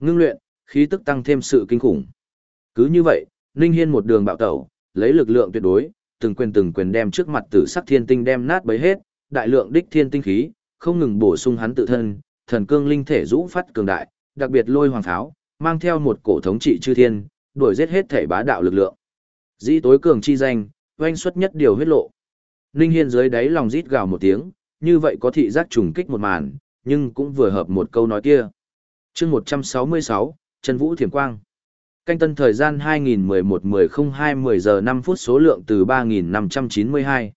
Ngưng luyện, khí tức tăng thêm sự kinh khủng. Cứ như vậy, Ninh Hiên một đường bạo tẩu, lấy lực lượng tuyệt đối, từng quyền từng quyền đem trước mặt tử sắc thiên tinh đem nát bấy hết, đại lượng đích thiên tinh khí, không ngừng bổ sung hắn tự thân, thần cương linh thể rũ phát cường đại, đặc biệt lôi hoàng tháo, mang theo một cổ thống trị chư thiên, đuổi giết hết thể bá đạo lực lượng. Dĩ tối cường chi danh, oanh xuất nhất điều huyết lộ. Ninh Hiên dưới đáy lòng rít gào một tiếng, như vậy có thị giác trùng kích một màn, nhưng cũng vừa hợp một câu nói kia. chương 166, Trần Vũ Thiểm Quang. Canh tân thời gian 2011-10-02-10 giờ 5 phút số lượng từ 3592.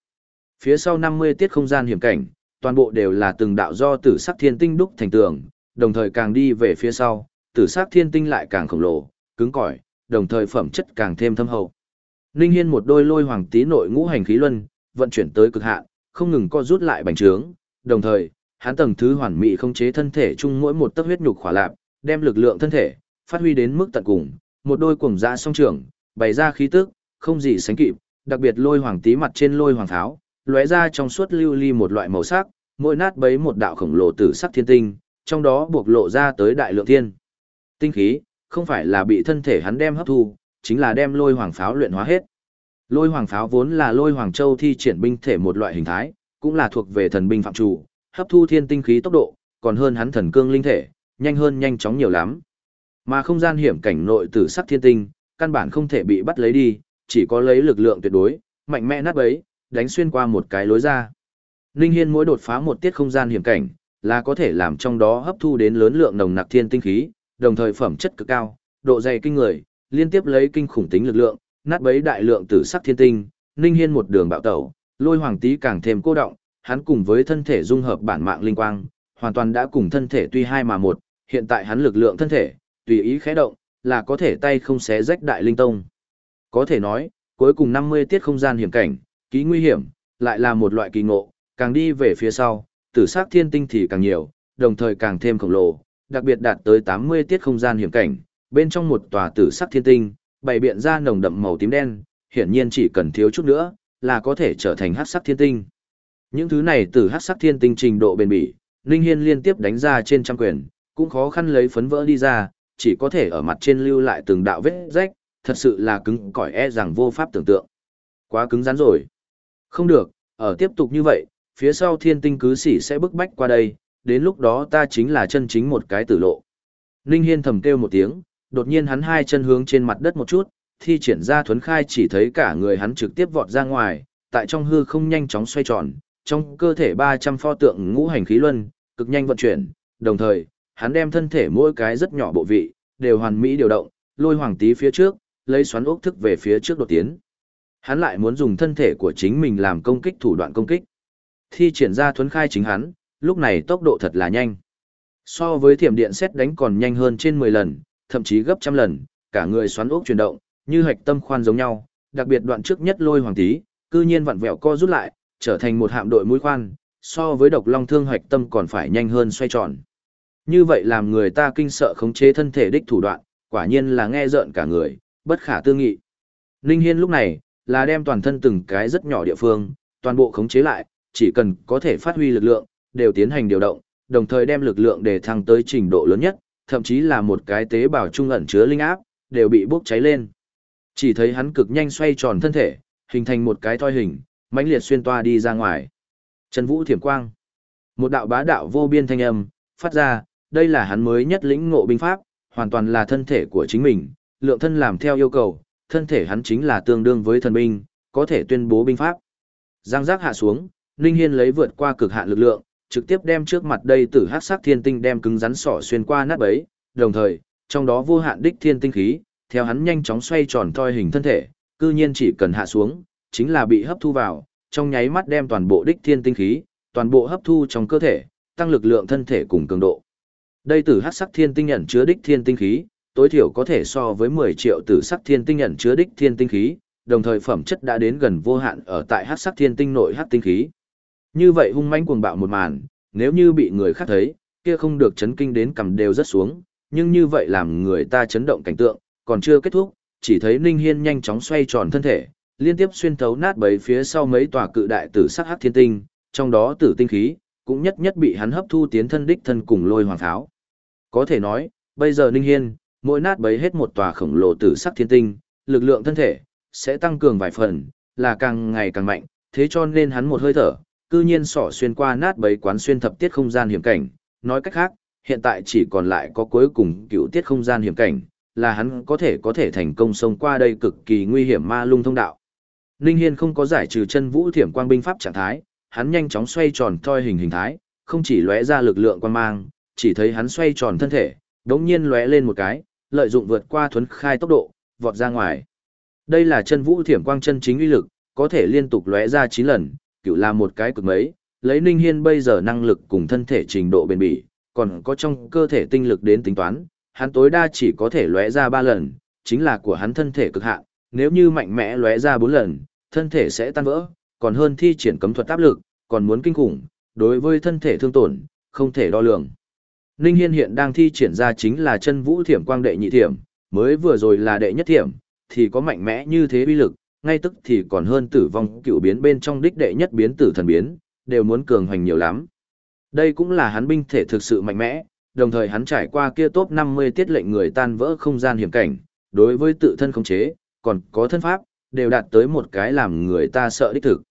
Phía sau 50 tiết không gian hiểm cảnh, toàn bộ đều là từng đạo do tử sắc thiên tinh đúc thành tường, đồng thời càng đi về phía sau, tử sắc thiên tinh lại càng khổng lồ, cứng cỏi, đồng thời phẩm chất càng thêm thâm hậu. Ninh Hiên một đôi lôi hoàng tí nội ngũ hành khí luân, vận chuyển tới cực hạn, không ngừng co rút lại bành trướng, đồng thời, hắn tầng thứ hoàn mỹ không chế thân thể chung mỗi một tấc huyết nhục khỏa lạp, đem lực lượng thân thể phát huy đến mức tận cùng, một đôi cuồng dã song trưởng, bày ra khí tức, không gì sánh kịp, đặc biệt lôi hoàng tí mặt trên lôi hoàng tháo, lóe ra trong suốt lưu ly một loại màu sắc, mỗi nát bấy một đạo khổng lồ tử sắc thiên tinh, trong đó buộc lộ ra tới đại lượng thiên. Tinh khí, không phải là bị thân thể hắn đem hấp thu, chính là đem lôi hoàng pháo luyện hóa hết. Lôi hoàng pháo vốn là lôi hoàng châu thi triển binh thể một loại hình thái, cũng là thuộc về thần binh phạm chủ, hấp thu thiên tinh khí tốc độ, còn hơn hắn thần cương linh thể, nhanh hơn nhanh chóng nhiều lắm. Mà không gian hiểm cảnh nội tử sắc thiên tinh, căn bản không thể bị bắt lấy đi, chỉ có lấy lực lượng tuyệt đối, mạnh mẽ nát bấy, đánh xuyên qua một cái lối ra. Ninh Hiên mỗi đột phá một tiết không gian hiểm cảnh, là có thể làm trong đó hấp thu đến lớn lượng nồng nặc thiên tinh khí, đồng thời phẩm chất cực cao, độ dày kinh người, liên tiếp lấy kinh khủng tính lực lượng, nát bấy đại lượng tử sắc thiên tinh, Ninh Hiên một đường bạo tẩu, lôi hoàng tí càng thêm cô động, hắn cùng với thân thể dung hợp bản mạng linh quang, hoàn toàn đã cùng thân thể tuy hai mà một, hiện tại hắn lực lượng thân thể, tùy ý khẽ động, là có thể tay không xé rách đại linh tông. Có thể nói, cuối cùng 50 tiết không gian hiểm cảnh, ký nguy hiểm, lại là một loại kỳ ngộ, càng đi về phía sau, tử sắc thiên tinh thì càng nhiều, đồng thời càng thêm khổng lồ, đặc biệt đạt tới 80 tiết không gian hiểm cảnh, bên trong một tòa tử sắc thiên tinh, bày biện ra nồng đậm màu tím đen, hiển nhiên chỉ cần thiếu chút nữa, là có thể trở thành hắc sắc thiên tinh. Những thứ này từ hắc sắc thiên tinh trình độ bền bỉ, Ninh Hiên liên tiếp đánh ra trên trăm quyền, cũng khó khăn lấy phấn vỡ đi ra, chỉ có thể ở mặt trên lưu lại từng đạo vết rách, thật sự là cứng cỏi e rằng vô pháp tưởng tượng. Quá cứng rắn rồi. Không được, ở tiếp tục như vậy, phía sau thiên tinh cứ sĩ sẽ bức bách qua đây, đến lúc đó ta chính là chân chính một cái tử lộ. Ninh Hiên thầm kêu một tiếng, đột nhiên hắn hai chân hướng trên mặt đất một chút, thi triển ra thuấn khai chỉ thấy cả người hắn trực tiếp vọt ra ngoài, tại trong hư không nhanh chóng xoay tròn, trong cơ thể 300 pho tượng ngũ hành khí luân, cực nhanh vận chuyển, đồng thời, hắn đem thân thể mỗi cái rất nhỏ bộ vị, đều hoàn mỹ điều động, lôi hoàng tí phía trước, lấy xoắn ốc thức về phía trước đột tiến. Hắn lại muốn dùng thân thể của chính mình làm công kích thủ đoạn công kích. Thi triển ra thuấn khai chính hắn, lúc này tốc độ thật là nhanh. So với thiểm điện xét đánh còn nhanh hơn trên 10 lần, thậm chí gấp trăm lần, cả người xoắn ốc chuyển động, như hạch tâm khoan giống nhau, đặc biệt đoạn trước nhất lôi hoàng tí, cư nhiên vặn vẹo co rút lại, trở thành một hạm đội mũi khoan, so với độc long thương hoạch tâm còn phải nhanh hơn xoay tròn. Như vậy làm người ta kinh sợ khống chế thân thể đích thủ đoạn, quả nhiên là nghe rợn cả người, bất khả tư nghị. Ninh Hiên lúc này, là đem toàn thân từng cái rất nhỏ địa phương, toàn bộ khống chế lại, chỉ cần có thể phát huy lực lượng, đều tiến hành điều động, đồng thời đem lực lượng để thăng tới trình độ lớn nhất, thậm chí là một cái tế bào trung ẩn chứa linh áp, đều bị bốc cháy lên. Chỉ thấy hắn cực nhanh xoay tròn thân thể, hình thành một cái thoi hình, mãnh liệt xuyên toa đi ra ngoài. Trần Vũ thiểm quang. Một đạo bá đạo vô biên thanh âm, phát ra, đây là hắn mới nhất lĩnh ngộ binh pháp, hoàn toàn là thân thể của chính mình, lượng thân làm theo yêu cầu, thân thể hắn chính là tương đương với thần binh, có thể tuyên bố binh pháp. Giang giác hạ xuống, Ninh Hiên lấy vượt qua cực hạn lực lượng, trực tiếp đem trước mặt đây tử hắc sắc thiên tinh đem cứng rắn sỏ xuyên qua nát bấy, đồng thời, trong đó vô hạn đích thiên tinh khí, theo hắn nhanh chóng xoay tròn toi hình thân thể, cư nhiên chỉ cần hạ xuống, chính là bị hấp thu vào, trong nháy mắt đem toàn bộ đích thiên tinh khí, toàn bộ hấp thu trong cơ thể, tăng lực lượng thân thể cùng cường độ. Đây tử hắc sắc thiên tinh nhận chứa đích thiên tinh khí, tối thiểu có thể so với 10 triệu tử sắc thiên tinh nhận chứa đích thiên tinh khí, đồng thời phẩm chất đã đến gần vô hạn ở tại hắc sắc thiên tinh nội hắc tinh khí. Như vậy hung mãnh cuồng bạo một màn, nếu như bị người khác thấy, kia không được chấn kinh đến cầm đều rất xuống, nhưng như vậy làm người ta chấn động cảnh tượng, còn chưa kết thúc, chỉ thấy Ninh Hiên nhanh chóng xoay tròn thân thể, liên tiếp xuyên thấu nát bấy phía sau mấy tòa cự đại tử sắc hắc thiên tinh, trong đó tử tinh khí cũng nhất nhất bị hắn hấp thu tiến thân đích thân cùng lôi hoàng pháo. Có thể nói, bây giờ Ninh Hiên, mỗi nát bấy hết một tòa khổng lồ tử sắc thiên tinh, lực lượng thân thể sẽ tăng cường vài phần, là càng ngày càng mạnh, thế cho nên hắn một hơi thở, cư nhiên sỏ xuyên qua nát bấy quán xuyên thập tiết không gian hiểm cảnh, nói cách khác, hiện tại chỉ còn lại có cuối cùng cựu tiết không gian hiểm cảnh, là hắn có thể có thể thành công xông qua đây cực kỳ nguy hiểm ma lung thông đạo. Ninh Hiên không có giải trừ chân vũ thiểm quang binh pháp trạng thái, hắn nhanh chóng xoay tròn thoi hình hình thái, không chỉ lóe ra lực lượng quan mang, chỉ thấy hắn xoay tròn thân thể, đống nhiên lóe lên một cái, lợi dụng vượt qua thuấn khai tốc độ, vọt ra ngoài. Đây là chân vũ thiểm quang chân chính uy lực, có thể liên tục lóe ra 9 lần, cựu là một cái cực mấy, lấy Ninh Hiên bây giờ năng lực cùng thân thể trình độ bền bỉ, còn có trong cơ thể tinh lực đến tính toán, hắn tối đa chỉ có thể lóe ra 3 lần, chính là của hắn thân thể cực hạn, nếu như mạnh mẽ lóe ra bốn lần, thân thể sẽ tan vỡ, còn hơn thi triển cấm thuật áp lực, còn muốn kinh khủng, đối với thân thể thương tổn, không thể đo lường. Ninh Hiên hiện đang thi triển ra chính là chân vũ thiểm quang đệ nhị thiểm, mới vừa rồi là đệ nhất thiểm, thì có mạnh mẽ như thế uy lực, ngay tức thì còn hơn tử vong cựu biến bên trong đích đệ nhất biến tử thần biến, đều muốn cường hoành nhiều lắm. Đây cũng là hắn binh thể thực sự mạnh mẽ, đồng thời hắn trải qua kia top 50 tiết lệnh người tan vỡ không gian hiểm cảnh, đối với tự thân khống chế, còn có thân pháp, đều đạt tới một cái làm người ta sợ đích thực.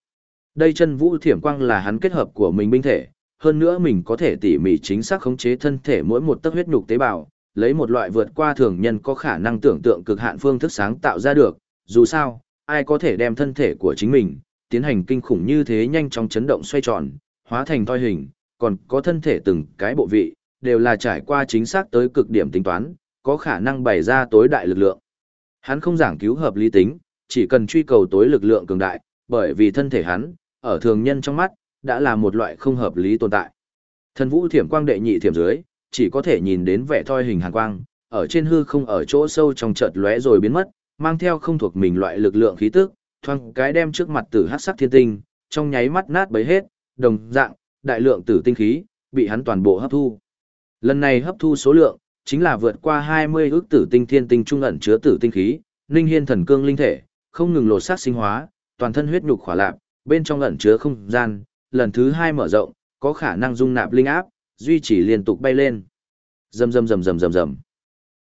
Đây chân vũ thiểm quang là hắn kết hợp của mình binh thể, hơn nữa mình có thể tỉ mỉ chính xác khống chế thân thể mỗi một tấc huyết nhục tế bào, lấy một loại vượt qua thường nhân có khả năng tưởng tượng cực hạn phương thức sáng tạo ra được, dù sao, ai có thể đem thân thể của chính mình, tiến hành kinh khủng như thế nhanh chóng chấn động xoay tròn, hóa thành thoi hình, còn có thân thể từng cái bộ vị, đều là trải qua chính xác tới cực điểm tính toán, có khả năng bày ra tối đại lực lượng. Hắn không giảng cứu hợp lý tính, chỉ cần truy cầu tối lực lượng cường đại, bởi vì thân thể hắn, ở thường nhân trong mắt, đã là một loại không hợp lý tồn tại. Thần vũ thiểm quang đệ nhị thiểm dưới, chỉ có thể nhìn đến vẻ thoi hình hàn quang, ở trên hư không ở chỗ sâu trong chợt lóe rồi biến mất, mang theo không thuộc mình loại lực lượng khí tức, thoang cái đem trước mặt tử hắc sắc thiên tinh, trong nháy mắt nát bấy hết, đồng dạng, đại lượng tử tinh khí, bị hắn toàn bộ hấp thu. Lần này hấp thu số lượng, chính là vượt qua 20 ước tử tinh thiên tinh trung ẩn chứa tử tinh khí, linh hiên thần cương linh thể, không ngừng lột xác sinh hóa, toàn thân huyết nhục khỏa lạp, bên trong ẩn chứa không gian, lần thứ hai mở rộng, có khả năng dung nạp linh áp, duy trì liên tục bay lên. Rầm rầm rầm rầm rầm rầm.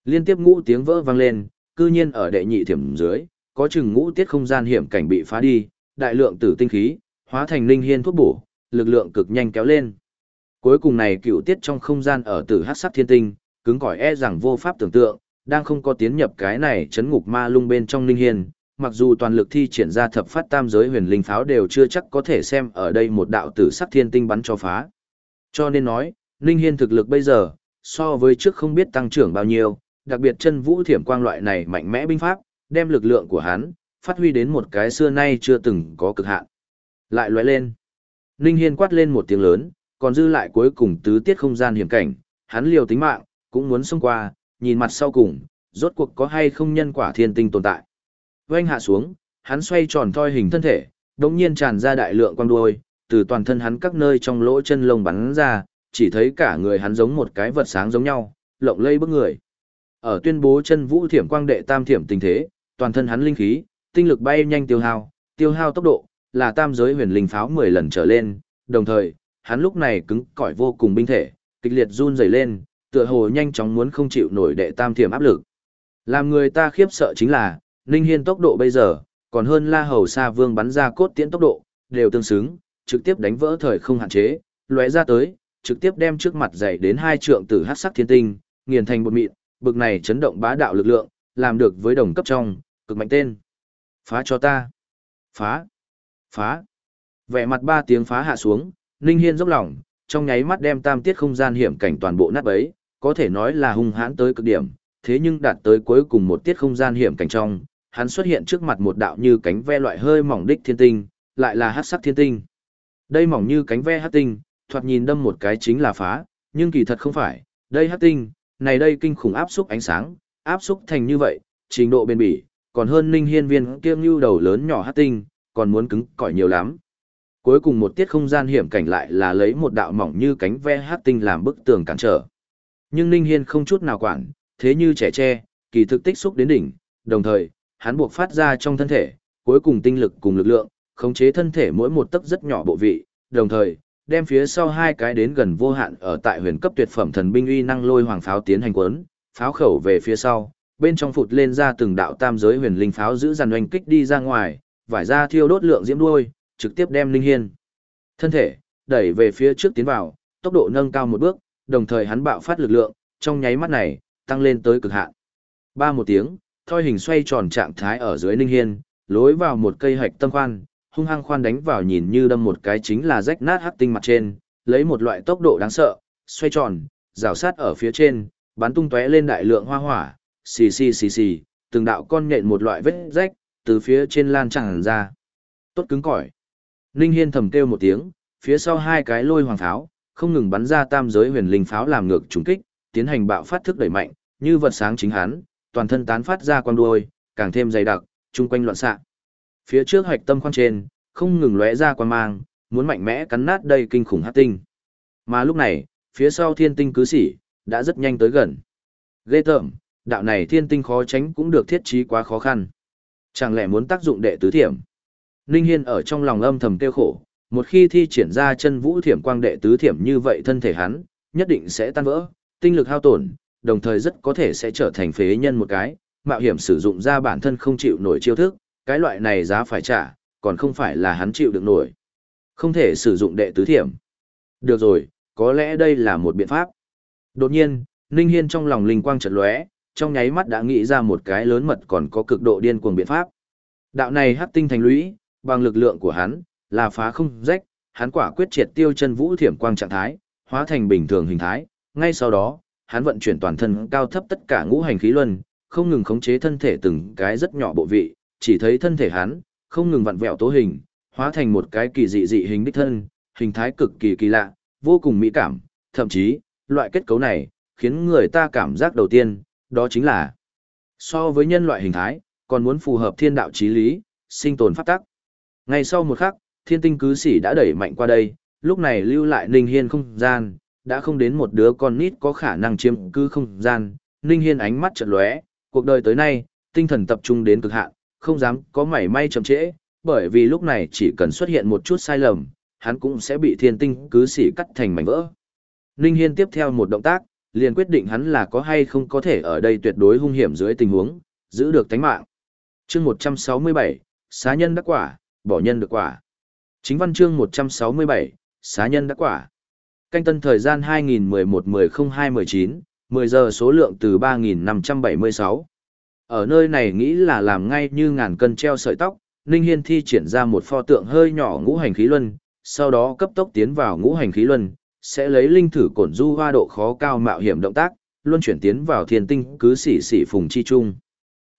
Liên tiếp ngũ tiếng vỡ vang lên, cư nhiên ở đệ nhị thiểm dưới, có chừng ngũ tiết không gian hiểm cảnh bị phá đi, đại lượng tử tinh khí, hóa thành linh hiên thuốc bổ, lực lượng cực nhanh kéo lên. Cuối cùng này cựu tiết trong không gian ở tử hắc sắc thiên tinh, cứng cỏi e rằng vô pháp tưởng tượng, đang không có tiến nhập cái này chấn ngục ma lung bên trong linh hiên, mặc dù toàn lực thi triển ra thập phát tam giới huyền linh pháo đều chưa chắc có thể xem ở đây một đạo tử sắc thiên tinh bắn cho phá. Cho nên nói, linh hiên thực lực bây giờ, so với trước không biết tăng trưởng bao nhiêu, đặc biệt chân vũ thiểm quang loại này mạnh mẽ binh pháp, đem lực lượng của hắn, phát huy đến một cái xưa nay chưa từng có cực hạn. Lại lóe lên. Ninh Hiên quát lên một tiếng lớn, còn dư lại cuối cùng tứ tiết không gian hiểm cảnh, hắn liều tính mạng, cũng muốn xông qua, nhìn mặt sau cùng, rốt cuộc có hay không nhân quả thiên tinh tồn tại. Vênh hạ xuống, hắn xoay tròn thoi hình thân thể, đống nhiên tràn ra đại lượng quang đuôi, từ toàn thân hắn các nơi trong lỗ chân lông bắn ra, chỉ thấy cả người hắn giống một cái vật sáng giống nhau, lộng lây bức người. Ở tuyên bố chân vũ thiểm quang đệ tam thiểm tình thế, toàn thân hắn linh khí, tinh lực bay nhanh tiêu hao, tiêu hao tốc độ, là tam giới huyền linh pháo 10 lần trở lên, đồng thời, hắn lúc này cứng cỏi vô cùng binh thể, kịch liệt run rẩy lên, tựa hồ nhanh chóng muốn không chịu nổi đệ tam thiểm áp lực. Làm người ta khiếp sợ chính là, Ninh Hiên tốc độ bây giờ, còn hơn La Hầu Sa Vương bắn ra cốt tiễn tốc độ, đều tương xứng, trực tiếp đánh vỡ thời không hạn chế, lóe ra tới, trực tiếp đem trước mặt dày đến hai trượng tử hắc sắc thiên tinh, nghiền thành bột mịn, bực này chấn động bá đạo lực lượng, làm được với đồng cấp trong, cực mạnh tên. Phá cho ta. Phá. Phá. Vẻ mặt ba tiếng phá hạ xuống, Ninh Hiên dốc lòng, trong nháy mắt đem tam tiết không gian hiểm cảnh toàn bộ nát bấy, có thể nói là hung hãn tới cực điểm, thế nhưng đạt tới cuối cùng một tiết không gian hiểm cảnh trong, hắn xuất hiện trước mặt một đạo như cánh ve loại hơi mỏng đích thiên tinh, lại là hắc sắc thiên tinh. Đây mỏng như cánh ve hắc tinh, thoạt nhìn đâm một cái chính là phá, nhưng kỳ thật không phải, đây hắc tinh, này đây kinh khủng áp xúc ánh sáng, áp xúc thành như vậy, trình độ bền bỉ, còn hơn Ninh Hiên viên kiêm lưu đầu lớn nhỏ hắc tinh, còn muốn cứng cỏi nhiều lắm. Cuối cùng một tiết không gian hiểm cảnh lại là lấy một đạo mỏng như cánh ve hắc tinh làm bức tường cản trở. Nhưng Ninh Hiên không chút nào quản, thế như trẻ tre, kỳ thực tích xúc đến đỉnh, đồng thời, hắn buộc phát ra trong thân thể, cuối cùng tinh lực cùng lực lượng, khống chế thân thể mỗi một tấc rất nhỏ bộ vị, đồng thời, đem phía sau hai cái đến gần vô hạn ở tại huyền cấp tuyệt phẩm thần binh uy năng lôi hoàng pháo tiến hành quấn, pháo khẩu về phía sau, bên trong phụt lên ra từng đạo tam giới huyền linh pháo giữ dàn oanh kích đi ra ngoài, vải ra thiêu đốt lượng diễm đuôi, trực tiếp đem linh hiên. Thân thể, đẩy về phía trước tiến vào, tốc độ nâng cao một bước, đồng thời hắn bạo phát lực lượng, trong nháy mắt này, tăng lên tới cực hạn. Ba một tiếng, thoi hình xoay tròn trạng thái ở dưới Ninh hiên, lối vào một cây hạch tâm khoan, hung hăng khoan đánh vào nhìn như đâm một cái chính là rách nát hắc tinh mặt trên, lấy một loại tốc độ đáng sợ, xoay tròn, rào sát ở phía trên, bắn tung tóe lên đại lượng hoa hỏa, xì xì xì xì, từng đạo con nhện một loại vết rách, từ phía trên lan tràn ra. Tốt cứng cỏi. Ninh Hiên thầm kêu một tiếng, phía sau hai cái lôi hoàng pháo, không ngừng bắn ra tam giới huyền linh pháo làm ngược trùng kích, tiến hành bạo phát thức đẩy mạnh, như vật sáng chính hắn, toàn thân tán phát ra quang đuôi, càng thêm dày đặc, chung quanh loạn xạ. Phía trước hạch tâm khoang trên, không ngừng lóe ra quang mang, muốn mạnh mẽ cắn nát đây kinh khủng hắc tinh. Mà lúc này, phía sau thiên tinh cứ sĩ, đã rất nhanh tới gần. Ghê tởm, đạo này thiên tinh khó tránh cũng được thiết trí quá khó khăn. Chẳng lẽ muốn tác dụng đệ tứ thiểm? Ninh Hiên ở trong lòng âm thầm tiêu khổ, một khi thi triển ra chân vũ thiểm quang đệ tứ thiểm như vậy thân thể hắn, nhất định sẽ tan vỡ, tinh lực hao tổn, đồng thời rất có thể sẽ trở thành phế nhân một cái, mạo hiểm sử dụng ra bản thân không chịu nổi chiêu thức, cái loại này giá phải trả, còn không phải là hắn chịu được nổi. Không thể sử dụng đệ tứ thiểm. Được rồi, có lẽ đây là một biện pháp. Đột nhiên, Ninh Hiên trong lòng linh quang chợt lóe, trong nháy mắt đã nghĩ ra một cái lớn mật còn có cực độ điên cuồng biện pháp. Đạo này hắc tinh thành lũy, bằng lực lượng của hắn, là phá không rách, hắn quả quyết triệt tiêu chân vũ thiểm quang trạng thái, hóa thành bình thường hình thái, ngay sau đó, hắn vận chuyển toàn thân cao thấp tất cả ngũ hành khí luân, không ngừng khống chế thân thể từng cái rất nhỏ bộ vị, chỉ thấy thân thể hắn không ngừng vặn vẹo tố hình, hóa thành một cái kỳ dị dị hình đích thân, hình thái cực kỳ kỳ lạ, vô cùng mỹ cảm, thậm chí, loại kết cấu này khiến người ta cảm giác đầu tiên, đó chính là so với nhân loại hình thái, còn muốn phù hợp thiên đạo chí lý, sinh tồn pháp tắc. Ngay sau một khắc, thiên tinh cứ sĩ đã đẩy mạnh qua đây, lúc này lưu lại Ninh Hiên không gian, đã không đến một đứa con nít có khả năng chiếm cứ không gian. Ninh Hiên ánh mắt chợt lóe, cuộc đời tới nay, tinh thần tập trung đến cực hạn, không dám có mảy may chậm trễ, bởi vì lúc này chỉ cần xuất hiện một chút sai lầm, hắn cũng sẽ bị thiên tinh cứ sĩ cắt thành mảnh vỡ. Ninh Hiên tiếp theo một động tác, liền quyết định hắn là có hay không có thể ở đây tuyệt đối hung hiểm dưới tình huống, giữ được tánh mạng. Chương 167, xá nhân đắc quả, bỏ nhân được quả. Chính văn chương 167, xá nhân đã quả. Canh tân thời gian 2011-10-02-19, 10 giờ số lượng từ 3.576. Ở nơi này nghĩ là làm ngay như ngàn cân treo sợi tóc, Ninh Hiên thi triển ra một pho tượng hơi nhỏ ngũ hành khí luân, sau đó cấp tốc tiến vào ngũ hành khí luân, sẽ lấy linh thử cổn du hoa độ khó cao mạo hiểm động tác, luân chuyển tiến vào thiên tinh cứ sĩ sĩ phùng chi trung.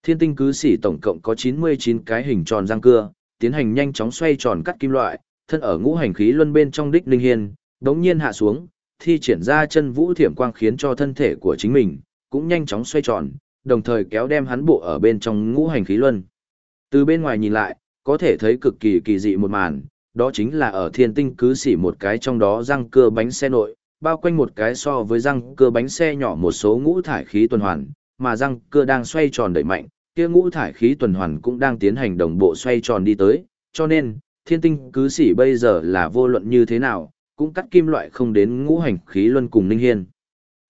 Thiên tinh cứ sĩ tổng cộng có 99 cái hình tròn răng cưa, tiến hành nhanh chóng xoay tròn cắt kim loại, thân ở ngũ hành khí luân bên trong đích linh Hiên, đống nhiên hạ xuống, thi triển ra chân vũ thiểm quang khiến cho thân thể của chính mình, cũng nhanh chóng xoay tròn, đồng thời kéo đem hắn bộ ở bên trong ngũ hành khí luân. Từ bên ngoài nhìn lại, có thể thấy cực kỳ kỳ dị một màn, đó chính là ở thiên tinh cứ xỉ một cái trong đó răng cưa bánh xe nội, bao quanh một cái so với răng cưa bánh xe nhỏ một số ngũ thải khí tuần hoàn, mà răng cưa đang xoay tròn đẩy mạnh, kia ngũ thải khí tuần hoàn cũng đang tiến hành đồng bộ xoay tròn đi tới, cho nên, thiên tinh cứ xỉ bây giờ là vô luận như thế nào, cũng cắt kim loại không đến ngũ hành khí luân cùng ninh hiên.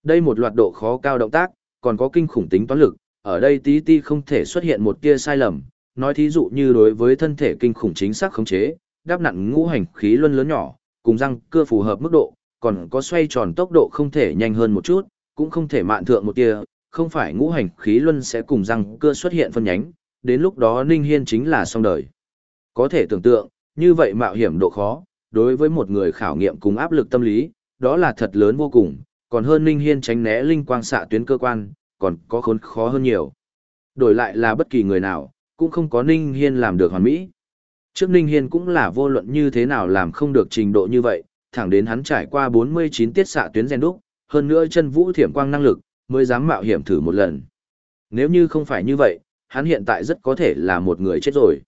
Đây một loạt độ khó cao động tác, còn có kinh khủng tính toán lực, ở đây tí ti không thể xuất hiện một tia sai lầm, nói thí dụ như đối với thân thể kinh khủng chính xác khống chế, đáp nặng ngũ hành khí luân lớn nhỏ, cùng răng cưa phù hợp mức độ, còn có xoay tròn tốc độ không thể nhanh hơn một chút, cũng không thể mạn thượng một tia, không phải ngũ hành khí luân sẽ cùng răng cưa xuất hiện phân nhánh, đến lúc đó Ninh Hiên chính là xong đời. Có thể tưởng tượng, như vậy mạo hiểm độ khó, đối với một người khảo nghiệm cùng áp lực tâm lý, đó là thật lớn vô cùng, còn hơn Ninh Hiên tránh né linh quang xạ tuyến cơ quan, còn có khốn khó hơn nhiều. Đổi lại là bất kỳ người nào, cũng không có Ninh Hiên làm được hoàn mỹ. Trước Ninh Hiên cũng là vô luận như thế nào làm không được trình độ như vậy, thẳng đến hắn trải qua 49 tiết xạ tuyến gen đúc, hơn nữa chân vũ thiểm quang năng lực, mới dám mạo hiểm thử một lần. Nếu như không phải như vậy, hắn hiện tại rất có thể là một người chết rồi.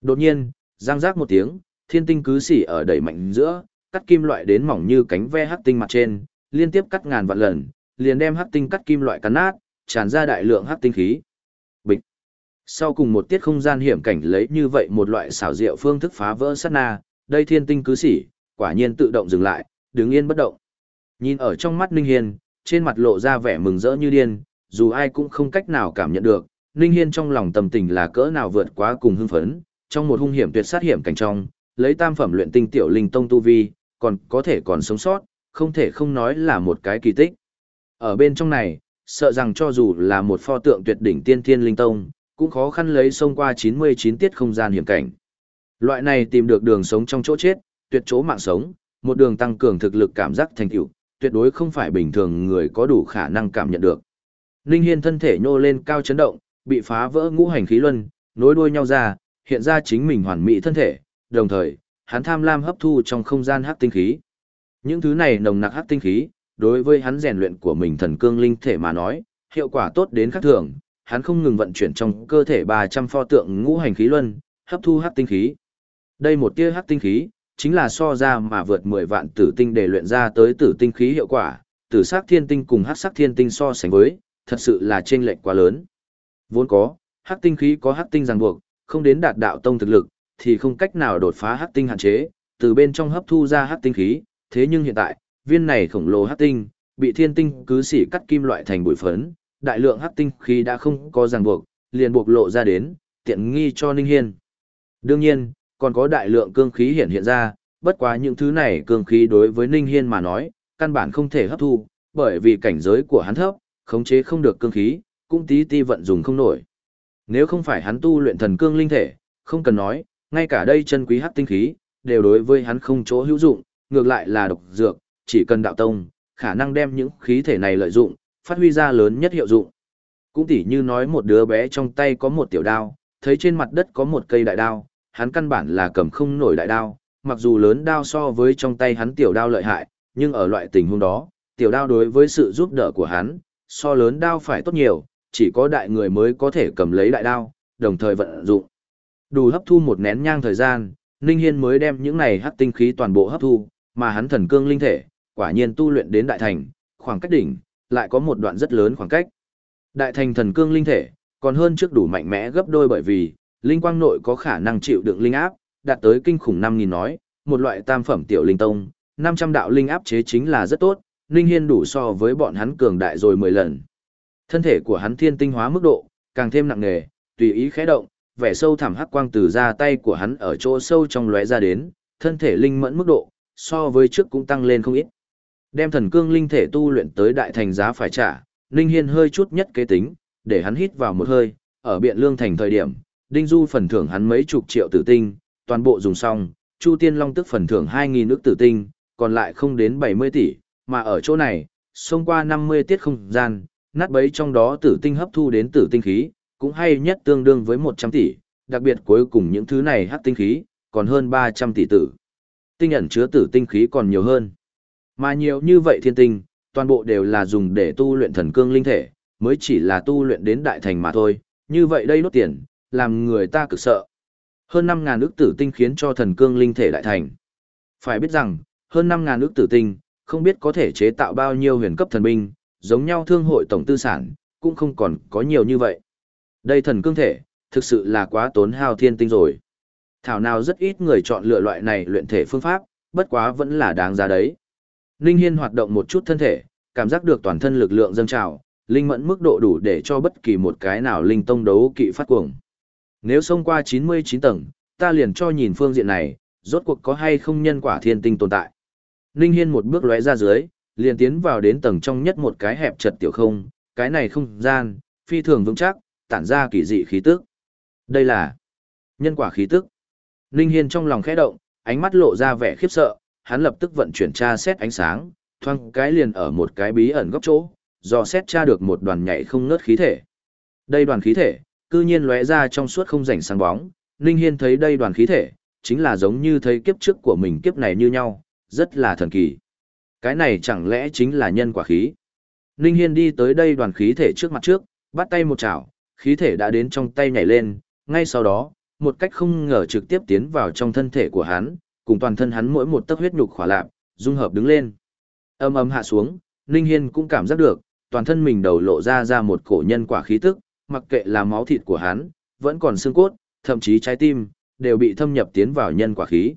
Đột nhiên, giang giác một tiếng, thiên tinh cứ xỉ ở đẩy mạnh giữa, cắt kim loại đến mỏng như cánh ve hắc tinh mặt trên, liên tiếp cắt ngàn vạn lần, liền đem hắc tinh cắt kim loại cắn nát, tràn ra đại lượng hắc tinh khí. Bịch. Sau cùng một tiết không gian hiểm cảnh lấy như vậy một loại xảo diệu phương thức phá vỡ sát na, đây thiên tinh cứ xỉ, quả nhiên tự động dừng lại, đứng yên bất động. Nhìn ở trong mắt Ninh Hiên, trên mặt lộ ra vẻ mừng rỡ như điên, dù ai cũng không cách nào cảm nhận được, Ninh Hiên trong lòng tâm tình là cỡ nào vượt quá cùng hưng phấn, trong một hung hiểm tuyệt sát hiểm cảnh trong, lấy tam phẩm luyện tinh tiểu linh tông tu vi, còn có thể còn sống sót, không thể không nói là một cái kỳ tích. Ở bên trong này, sợ rằng cho dù là một pho tượng tuyệt đỉnh tiên thiên linh tông, cũng khó khăn lấy xông qua 99 tiết không gian hiểm cảnh. Loại này tìm được đường sống trong chỗ chết, tuyệt chỗ mạng sống, một đường tăng cường thực lực cảm giác thành tựu, tuyệt đối không phải bình thường người có đủ khả năng cảm nhận được. Ninh Hiên thân thể nhô lên cao chấn động, bị phá vỡ ngũ hành khí luân, nối đuôi nhau ra, hiện ra chính mình hoàn mỹ thân thể, đồng thời, hắn tham lam hấp thu trong không gian hắc tinh khí. Những thứ này nồng nặc hắc tinh khí, đối với hắn rèn luyện của mình thần cương linh thể mà nói, hiệu quả tốt đến khác thường, hắn không ngừng vận chuyển trong cơ thể 300 pho tượng ngũ hành khí luân, hấp thu hắc tinh khí. Đây một tia hắc tinh khí, chính là so ra mà vượt 10 vạn tử tinh để luyện ra tới tử tinh khí hiệu quả, tử sắc thiên tinh cùng hắc sắc thiên tinh so sánh với, thật sự là chênh lệch quá lớn. Vốn có, hắc tinh khí có hắc tinh ràng buộc, không đến đạt đạo tông thực lực, thì không cách nào đột phá hắc tinh hạn chế, từ bên trong hấp thu ra hắc tinh khí, thế nhưng hiện tại, viên này khổng lồ hắc tinh, bị thiên tinh cứ xỉ cắt kim loại thành bụi phấn, đại lượng hắc tinh khí đã không có ràng buộc, liền buộc lộ ra đến, tiện nghi cho Ninh Hiên. Đương nhiên, còn có đại lượng cương khí hiện hiện ra, bất quá những thứ này cương khí đối với Ninh Hiên mà nói, căn bản không thể hấp thu, bởi vì cảnh giới của hắn thấp, khống chế không được cương khí, cũng tí ti vận dùng không nổi. Nếu không phải hắn tu luyện thần cương linh thể, không cần nói, ngay cả đây chân quý hắc tinh khí, đều đối với hắn không chỗ hữu dụng, ngược lại là độc dược, chỉ cần đạo tông, khả năng đem những khí thể này lợi dụng, phát huy ra lớn nhất hiệu dụng. Cũng tỉ như nói một đứa bé trong tay có một tiểu đao, thấy trên mặt đất có một cây đại đao, hắn căn bản là cầm không nổi đại đao, mặc dù lớn đao so với trong tay hắn tiểu đao lợi hại, nhưng ở loại tình huống đó, tiểu đao đối với sự giúp đỡ của hắn, so lớn đao phải tốt nhiều, chỉ có đại người mới có thể cầm lấy đại đao, đồng thời vận dụng. Đủ hấp thu một nén nhang thời gian, Ninh Hiên mới đem những này hắc tinh khí toàn bộ hấp thu, mà hắn thần cương linh thể, quả nhiên tu luyện đến đại thành, khoảng cách đỉnh, lại có một đoạn rất lớn khoảng cách. Đại thành thần cương linh thể, còn hơn trước đủ mạnh mẽ gấp đôi bởi vì, linh quang nội có khả năng chịu đựng linh áp, đạt tới kinh khủng 5.000 nói, một loại tam phẩm tiểu linh tông, 500 đạo linh áp chế chính là rất tốt, linh Hiên đủ so với bọn hắn cường đại rồi 10 lần. Thân thể của hắn thiên tinh hóa mức độ, càng thêm nặng nề, tùy ý khẽ động, vẻ sâu thẳm hắc quang từ ra tay của hắn ở chỗ sâu trong lóe ra đến, thân thể linh mẫn mức độ, so với trước cũng tăng lên không ít. Đem thần cương linh thể tu luyện tới đại thành giá phải trả, linh Hiên hơi chút nhất kế tính, để hắn hít vào một hơi, ở biện lương thành thời điểm, Đinh Du phần thưởng hắn mấy chục triệu tử tinh, toàn bộ dùng xong, Chu Tiên Long tức phần thưởng 2.000 nước tử tinh, còn lại không đến 70 tỷ, mà ở chỗ này, xông qua 50 tiết không gian, nát bấy trong đó tử tinh hấp thu đến tử tinh khí, cũng hay nhất tương đương với 100 tỷ, đặc biệt cuối cùng những thứ này hấp tinh khí, còn hơn 300 tỷ tử. Tinh ẩn chứa tử tinh khí còn nhiều hơn. Mà nhiều như vậy thiên tinh, toàn bộ đều là dùng để tu luyện thần cương linh thể, mới chỉ là tu luyện đến đại thành mà thôi, như vậy đây nốt tiền, làm người ta cực sợ. Hơn 5.000 ức tử tinh khiến cho thần cương linh thể đại thành. Phải biết rằng, hơn 5.000 ức tử tinh, không biết có thể chế tạo bao nhiêu huyền cấp thần binh, giống nhau thương hội tổng tư sản, cũng không còn có nhiều như vậy. Đây thần cương thể, thực sự là quá tốn hao thiên tinh rồi. Thảo nào rất ít người chọn lựa loại này luyện thể phương pháp, bất quá vẫn là đáng giá đấy. Linh Hiên hoạt động một chút thân thể, cảm giác được toàn thân lực lượng dâng trào, linh mẫn mức độ đủ để cho bất kỳ một cái nào linh tông đấu kỵ phát cuồng. Nếu xông qua 99 tầng, ta liền cho nhìn phương diện này, rốt cuộc có hay không nhân quả thiên tinh tồn tại. Ninh Hiên một bước lóe ra dưới, liền tiến vào đến tầng trong nhất một cái hẹp chật tiểu không, cái này không gian, phi thường vững chắc, tản ra kỳ dị khí tức. Đây là nhân quả khí tức. Ninh Hiên trong lòng khẽ động, ánh mắt lộ ra vẻ khiếp sợ, hắn lập tức vận chuyển tra xét ánh sáng, thoang cái liền ở một cái bí ẩn góc chỗ, dò xét tra được một đoàn nhảy không ngớt khí thể. Đây đoàn khí thể, cư nhiên lóe ra trong suốt không rảnh sáng bóng, Ninh Hiên thấy đây đoàn khí thể, chính là giống như thấy kiếp trước của mình kiếp này như nhau, rất là thần kỳ. Cái này chẳng lẽ chính là nhân quả khí? Ninh Hiên đi tới đây đoàn khí thể trước mặt trước, bắt tay một chảo, khí thể đã đến trong tay nhảy lên, ngay sau đó, một cách không ngờ trực tiếp tiến vào trong thân thể của hắn, cùng toàn thân hắn mỗi một tấc huyết nhục khỏa lạp, dung hợp đứng lên. Âm âm hạ xuống, Ninh Hiên cũng cảm giác được, toàn thân mình đầu lộ ra ra một cổ nhân quả khí tức, mặc kệ là máu thịt của hắn, vẫn còn xương cốt, thậm chí trái tim, đều bị thâm nhập tiến vào nhân quả khí.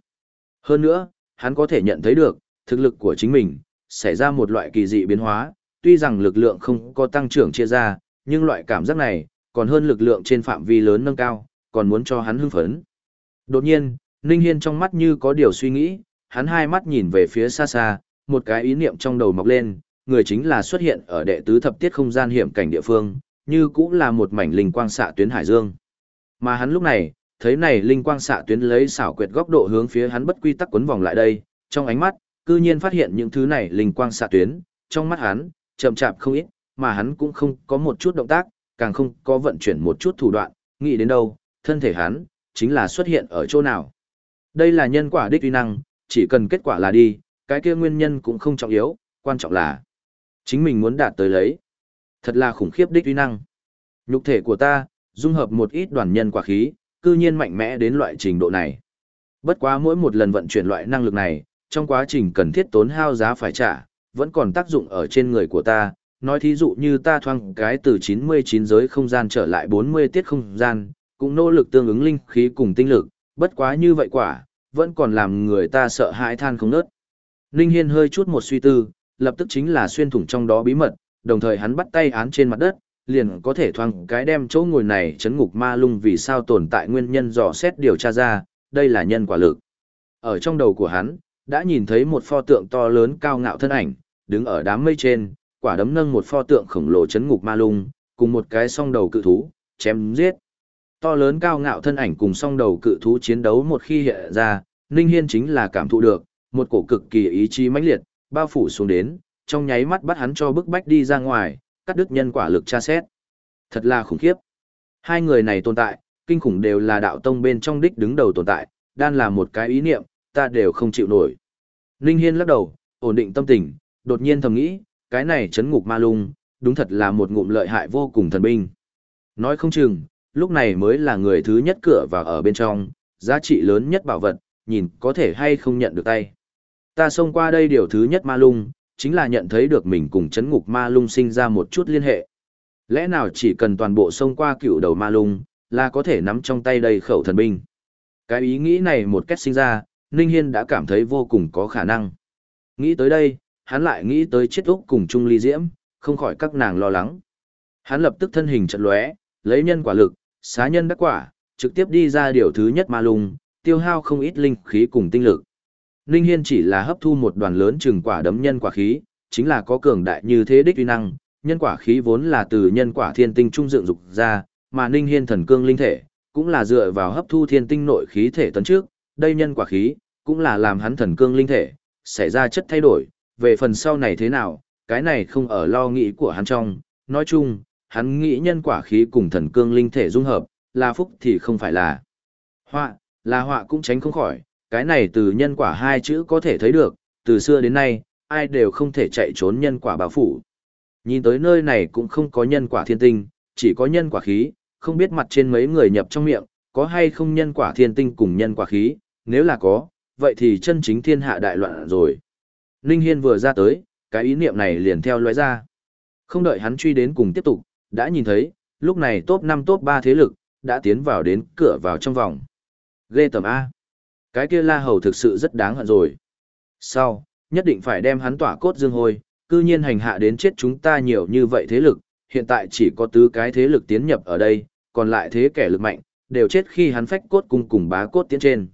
Hơn nữa, hắn có thể nhận thấy được, thực lực của chính mình, xảy ra một loại kỳ dị biến hóa, tuy rằng lực lượng không có tăng trưởng chia ra, nhưng loại cảm giác này, còn hơn lực lượng trên phạm vi lớn nâng cao, còn muốn cho hắn hưng phấn. Đột nhiên, Ninh Hiên trong mắt như có điều suy nghĩ, hắn hai mắt nhìn về phía xa xa, một cái ý niệm trong đầu mọc lên, người chính là xuất hiện ở đệ tứ thập tiết không gian hiểm cảnh địa phương, như cũng là một mảnh linh quang xạ tuyến hải dương. Mà hắn lúc này, thấy này linh quang xạ tuyến lấy xảo quyệt góc độ hướng phía hắn bất quy tắc quấn vòng lại đây, trong ánh mắt, cư nhiên phát hiện những thứ này linh quang xạ tuyến, trong mắt hắn, chậm chạp không ít, mà hắn cũng không có một chút động tác, càng không có vận chuyển một chút thủ đoạn, nghĩ đến đâu, thân thể hắn, chính là xuất hiện ở chỗ nào. Đây là nhân quả đích uy năng, chỉ cần kết quả là đi, cái kia nguyên nhân cũng không trọng yếu, quan trọng là chính mình muốn đạt tới lấy. Thật là khủng khiếp đích uy năng. Nhục thể của ta, dung hợp một ít đoàn nhân quả khí, cư nhiên mạnh mẽ đến loại trình độ này. Bất quá mỗi một lần vận chuyển loại năng lực này, trong quá trình cần thiết tốn hao giá phải trả, vẫn còn tác dụng ở trên người của ta. Nói thí dụ như ta thoang cái từ 99 giới không gian trở lại 40 tiết không gian, cũng nỗ lực tương ứng linh khí cùng tinh lực, bất quá như vậy quả, vẫn còn làm người ta sợ hãi than không nớt. Ninh Hiên hơi chút một suy tư, lập tức chính là xuyên thủng trong đó bí mật, đồng thời hắn bắt tay án trên mặt đất, liền có thể thoang cái đem chỗ ngồi này chấn ngục ma lung vì sao tồn tại nguyên nhân dò xét điều tra ra, đây là nhân quả lực. Ở trong đầu của hắn, đã nhìn thấy một pho tượng to lớn cao ngạo thân ảnh, đứng ở đám mây trên, quả đấm nâng một pho tượng khổng lồ chấn ngục ma lung, cùng một cái song đầu cự thú, chém giết. To lớn cao ngạo thân ảnh cùng song đầu cự thú chiến đấu một khi hiện ra, Ninh Hiên chính là cảm thụ được, một cổ cực kỳ ý chí mãnh liệt, bao phủ xuống đến, trong nháy mắt bắt hắn cho bức bách đi ra ngoài, cắt đứt nhân quả lực tra xét. Thật là khủng khiếp. Hai người này tồn tại, kinh khủng đều là đạo tông bên trong đích đứng đầu tồn tại, đan là một cái ý niệm, ta đều không chịu nổi. Ninh Hiên lắc đầu, ổn định tâm tình, đột nhiên thầm nghĩ, cái này chấn ngục ma lung, đúng thật là một ngụm lợi hại vô cùng thần binh. Nói không chừng, lúc này mới là người thứ nhất cửa vào ở bên trong, giá trị lớn nhất bảo vật, nhìn có thể hay không nhận được tay. Ta xông qua đây điều thứ nhất ma lung, chính là nhận thấy được mình cùng chấn ngục ma lung sinh ra một chút liên hệ. Lẽ nào chỉ cần toàn bộ xông qua cựu đầu ma lung, là có thể nắm trong tay đây khẩu thần binh. Cái ý nghĩ này một cách sinh ra, Ninh Hiên đã cảm thấy vô cùng có khả năng. Nghĩ tới đây, hắn lại nghĩ tới chết úc cùng Trung Ly Diễm, không khỏi các nàng lo lắng. Hắn lập tức thân hình trận lóe, lấy nhân quả lực, xá nhân đắc quả, trực tiếp đi ra điều thứ nhất ma lung, tiêu hao không ít linh khí cùng tinh lực. Ninh Hiên chỉ là hấp thu một đoàn lớn trừng quả đấm nhân quả khí, chính là có cường đại như thế đích uy năng, nhân quả khí vốn là từ nhân quả thiên tinh trung dựng dục ra, mà Ninh Hiên thần cương linh thể, cũng là dựa vào hấp thu thiên tinh nội khí thể tấn trước, đây nhân quả khí, cũng là làm hắn thần cương linh thể, xảy ra chất thay đổi, về phần sau này thế nào, cái này không ở lo nghĩ của hắn trong, nói chung, hắn nghĩ nhân quả khí cùng thần cương linh thể dung hợp, là phúc thì không phải là họa, là họa cũng tránh không khỏi, cái này từ nhân quả hai chữ có thể thấy được, từ xưa đến nay, ai đều không thể chạy trốn nhân quả bảo phủ. Nhìn tới nơi này cũng không có nhân quả thiên tinh, chỉ có nhân quả khí, không biết mặt trên mấy người nhập trong miệng, có hay không nhân quả thiên tinh cùng nhân quả khí, nếu là có, vậy thì chân chính thiên hạ đại loạn rồi. Ninh Hiên vừa ra tới, cái ý niệm này liền theo lóe ra. Không đợi hắn truy đến cùng tiếp tục, đã nhìn thấy, lúc này top 5 top 3 thế lực, đã tiến vào đến cửa vào trong vòng. Ghê tầm A. Cái kia la hầu thực sự rất đáng hận rồi. Sau, nhất định phải đem hắn tỏa cốt dương hôi, cư nhiên hành hạ đến chết chúng ta nhiều như vậy thế lực, hiện tại chỉ có tứ cái thế lực tiến nhập ở đây, còn lại thế kẻ lực mạnh, đều chết khi hắn phách cốt cùng cùng bá cốt tiến trên.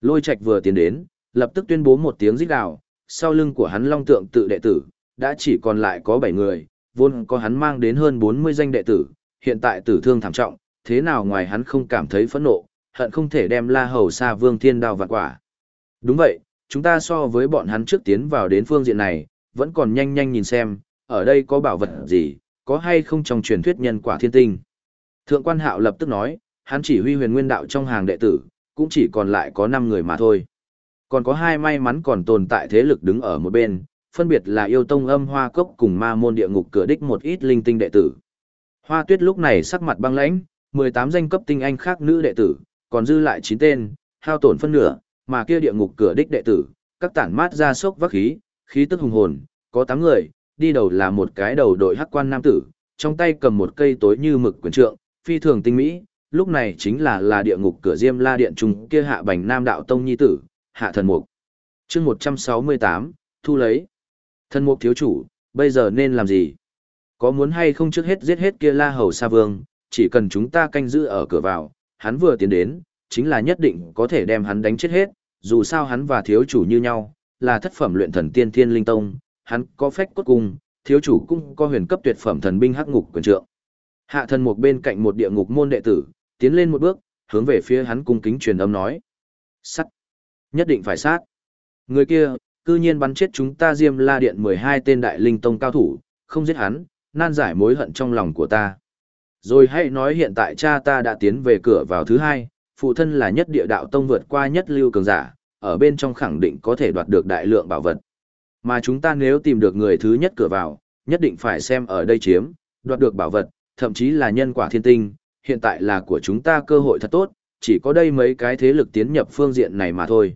Lôi Trạch vừa tiến đến, lập tức tuyên bố một tiếng rít gào, sau lưng của hắn long tượng tự đệ tử, đã chỉ còn lại có 7 người, vốn có hắn mang đến hơn 40 danh đệ tử, hiện tại tử thương thảm trọng, thế nào ngoài hắn không cảm thấy phẫn nộ, hận không thể đem La Hầu xa Vương Thiên Đao vạn quả. Đúng vậy, chúng ta so với bọn hắn trước tiến vào đến phương diện này, vẫn còn nhanh nhanh nhìn xem, ở đây có bảo vật gì, có hay không trong truyền thuyết nhân quả thiên tinh. Thượng quan hạo lập tức nói, hắn chỉ huy huyền nguyên đạo trong hàng đệ tử, cũng chỉ còn lại có 5 người mà thôi. Còn có hai may mắn còn tồn tại thế lực đứng ở một bên, phân biệt là yêu tông âm hoa cốc cùng ma môn địa ngục cửa đích một ít linh tinh đệ tử. Hoa tuyết lúc này sắc mặt băng lãnh, 18 danh cấp tinh anh khác nữ đệ tử, còn dư lại 9 tên, hao tổn phân nửa, mà kia địa ngục cửa đích đệ tử, các tản mát ra sốc vắc khí, khí tức hùng hồn, có 8 người, đi đầu là một cái đầu đội hắc quan nam tử, trong tay cầm một cây tối như mực quyền trượng, phi thường tinh mỹ, lúc này chính là là địa ngục cửa Diêm La điện trung kia hạ bành nam đạo tông nhi tử, hạ thần mục. Chương 168, thu lấy. Thần mục thiếu chủ, bây giờ nên làm gì? Có muốn hay không trước hết giết hết kia La Hầu Sa Vương, chỉ cần chúng ta canh giữ ở cửa vào, hắn vừa tiến đến, chính là nhất định có thể đem hắn đánh chết hết, dù sao hắn và thiếu chủ như nhau, là thất phẩm luyện thần tiên thiên linh tông, hắn có phách cốt cung, thiếu chủ cũng có huyền cấp tuyệt phẩm thần binh hắc ngục quyền trượng. Hạ thần một bên cạnh một địa ngục môn đệ tử, tiến lên một bước, hướng về phía hắn cung kính truyền âm nói. Sắt! Nhất định phải sát! Người kia, cư nhiên bắn chết chúng ta diêm la điện 12 tên đại linh tông cao thủ, không giết hắn, nan giải mối hận trong lòng của ta. Rồi hãy nói hiện tại cha ta đã tiến về cửa vào thứ hai, phụ thân là nhất địa đạo tông vượt qua nhất lưu cường giả, ở bên trong khẳng định có thể đoạt được đại lượng bảo vật. Mà chúng ta nếu tìm được người thứ nhất cửa vào, nhất định phải xem ở đây chiếm, đoạt được bảo vật, thậm chí là nhân quả thiên tinh, hiện tại là của chúng ta cơ hội thật tốt, chỉ có đây mấy cái thế lực tiến nhập phương diện này mà thôi.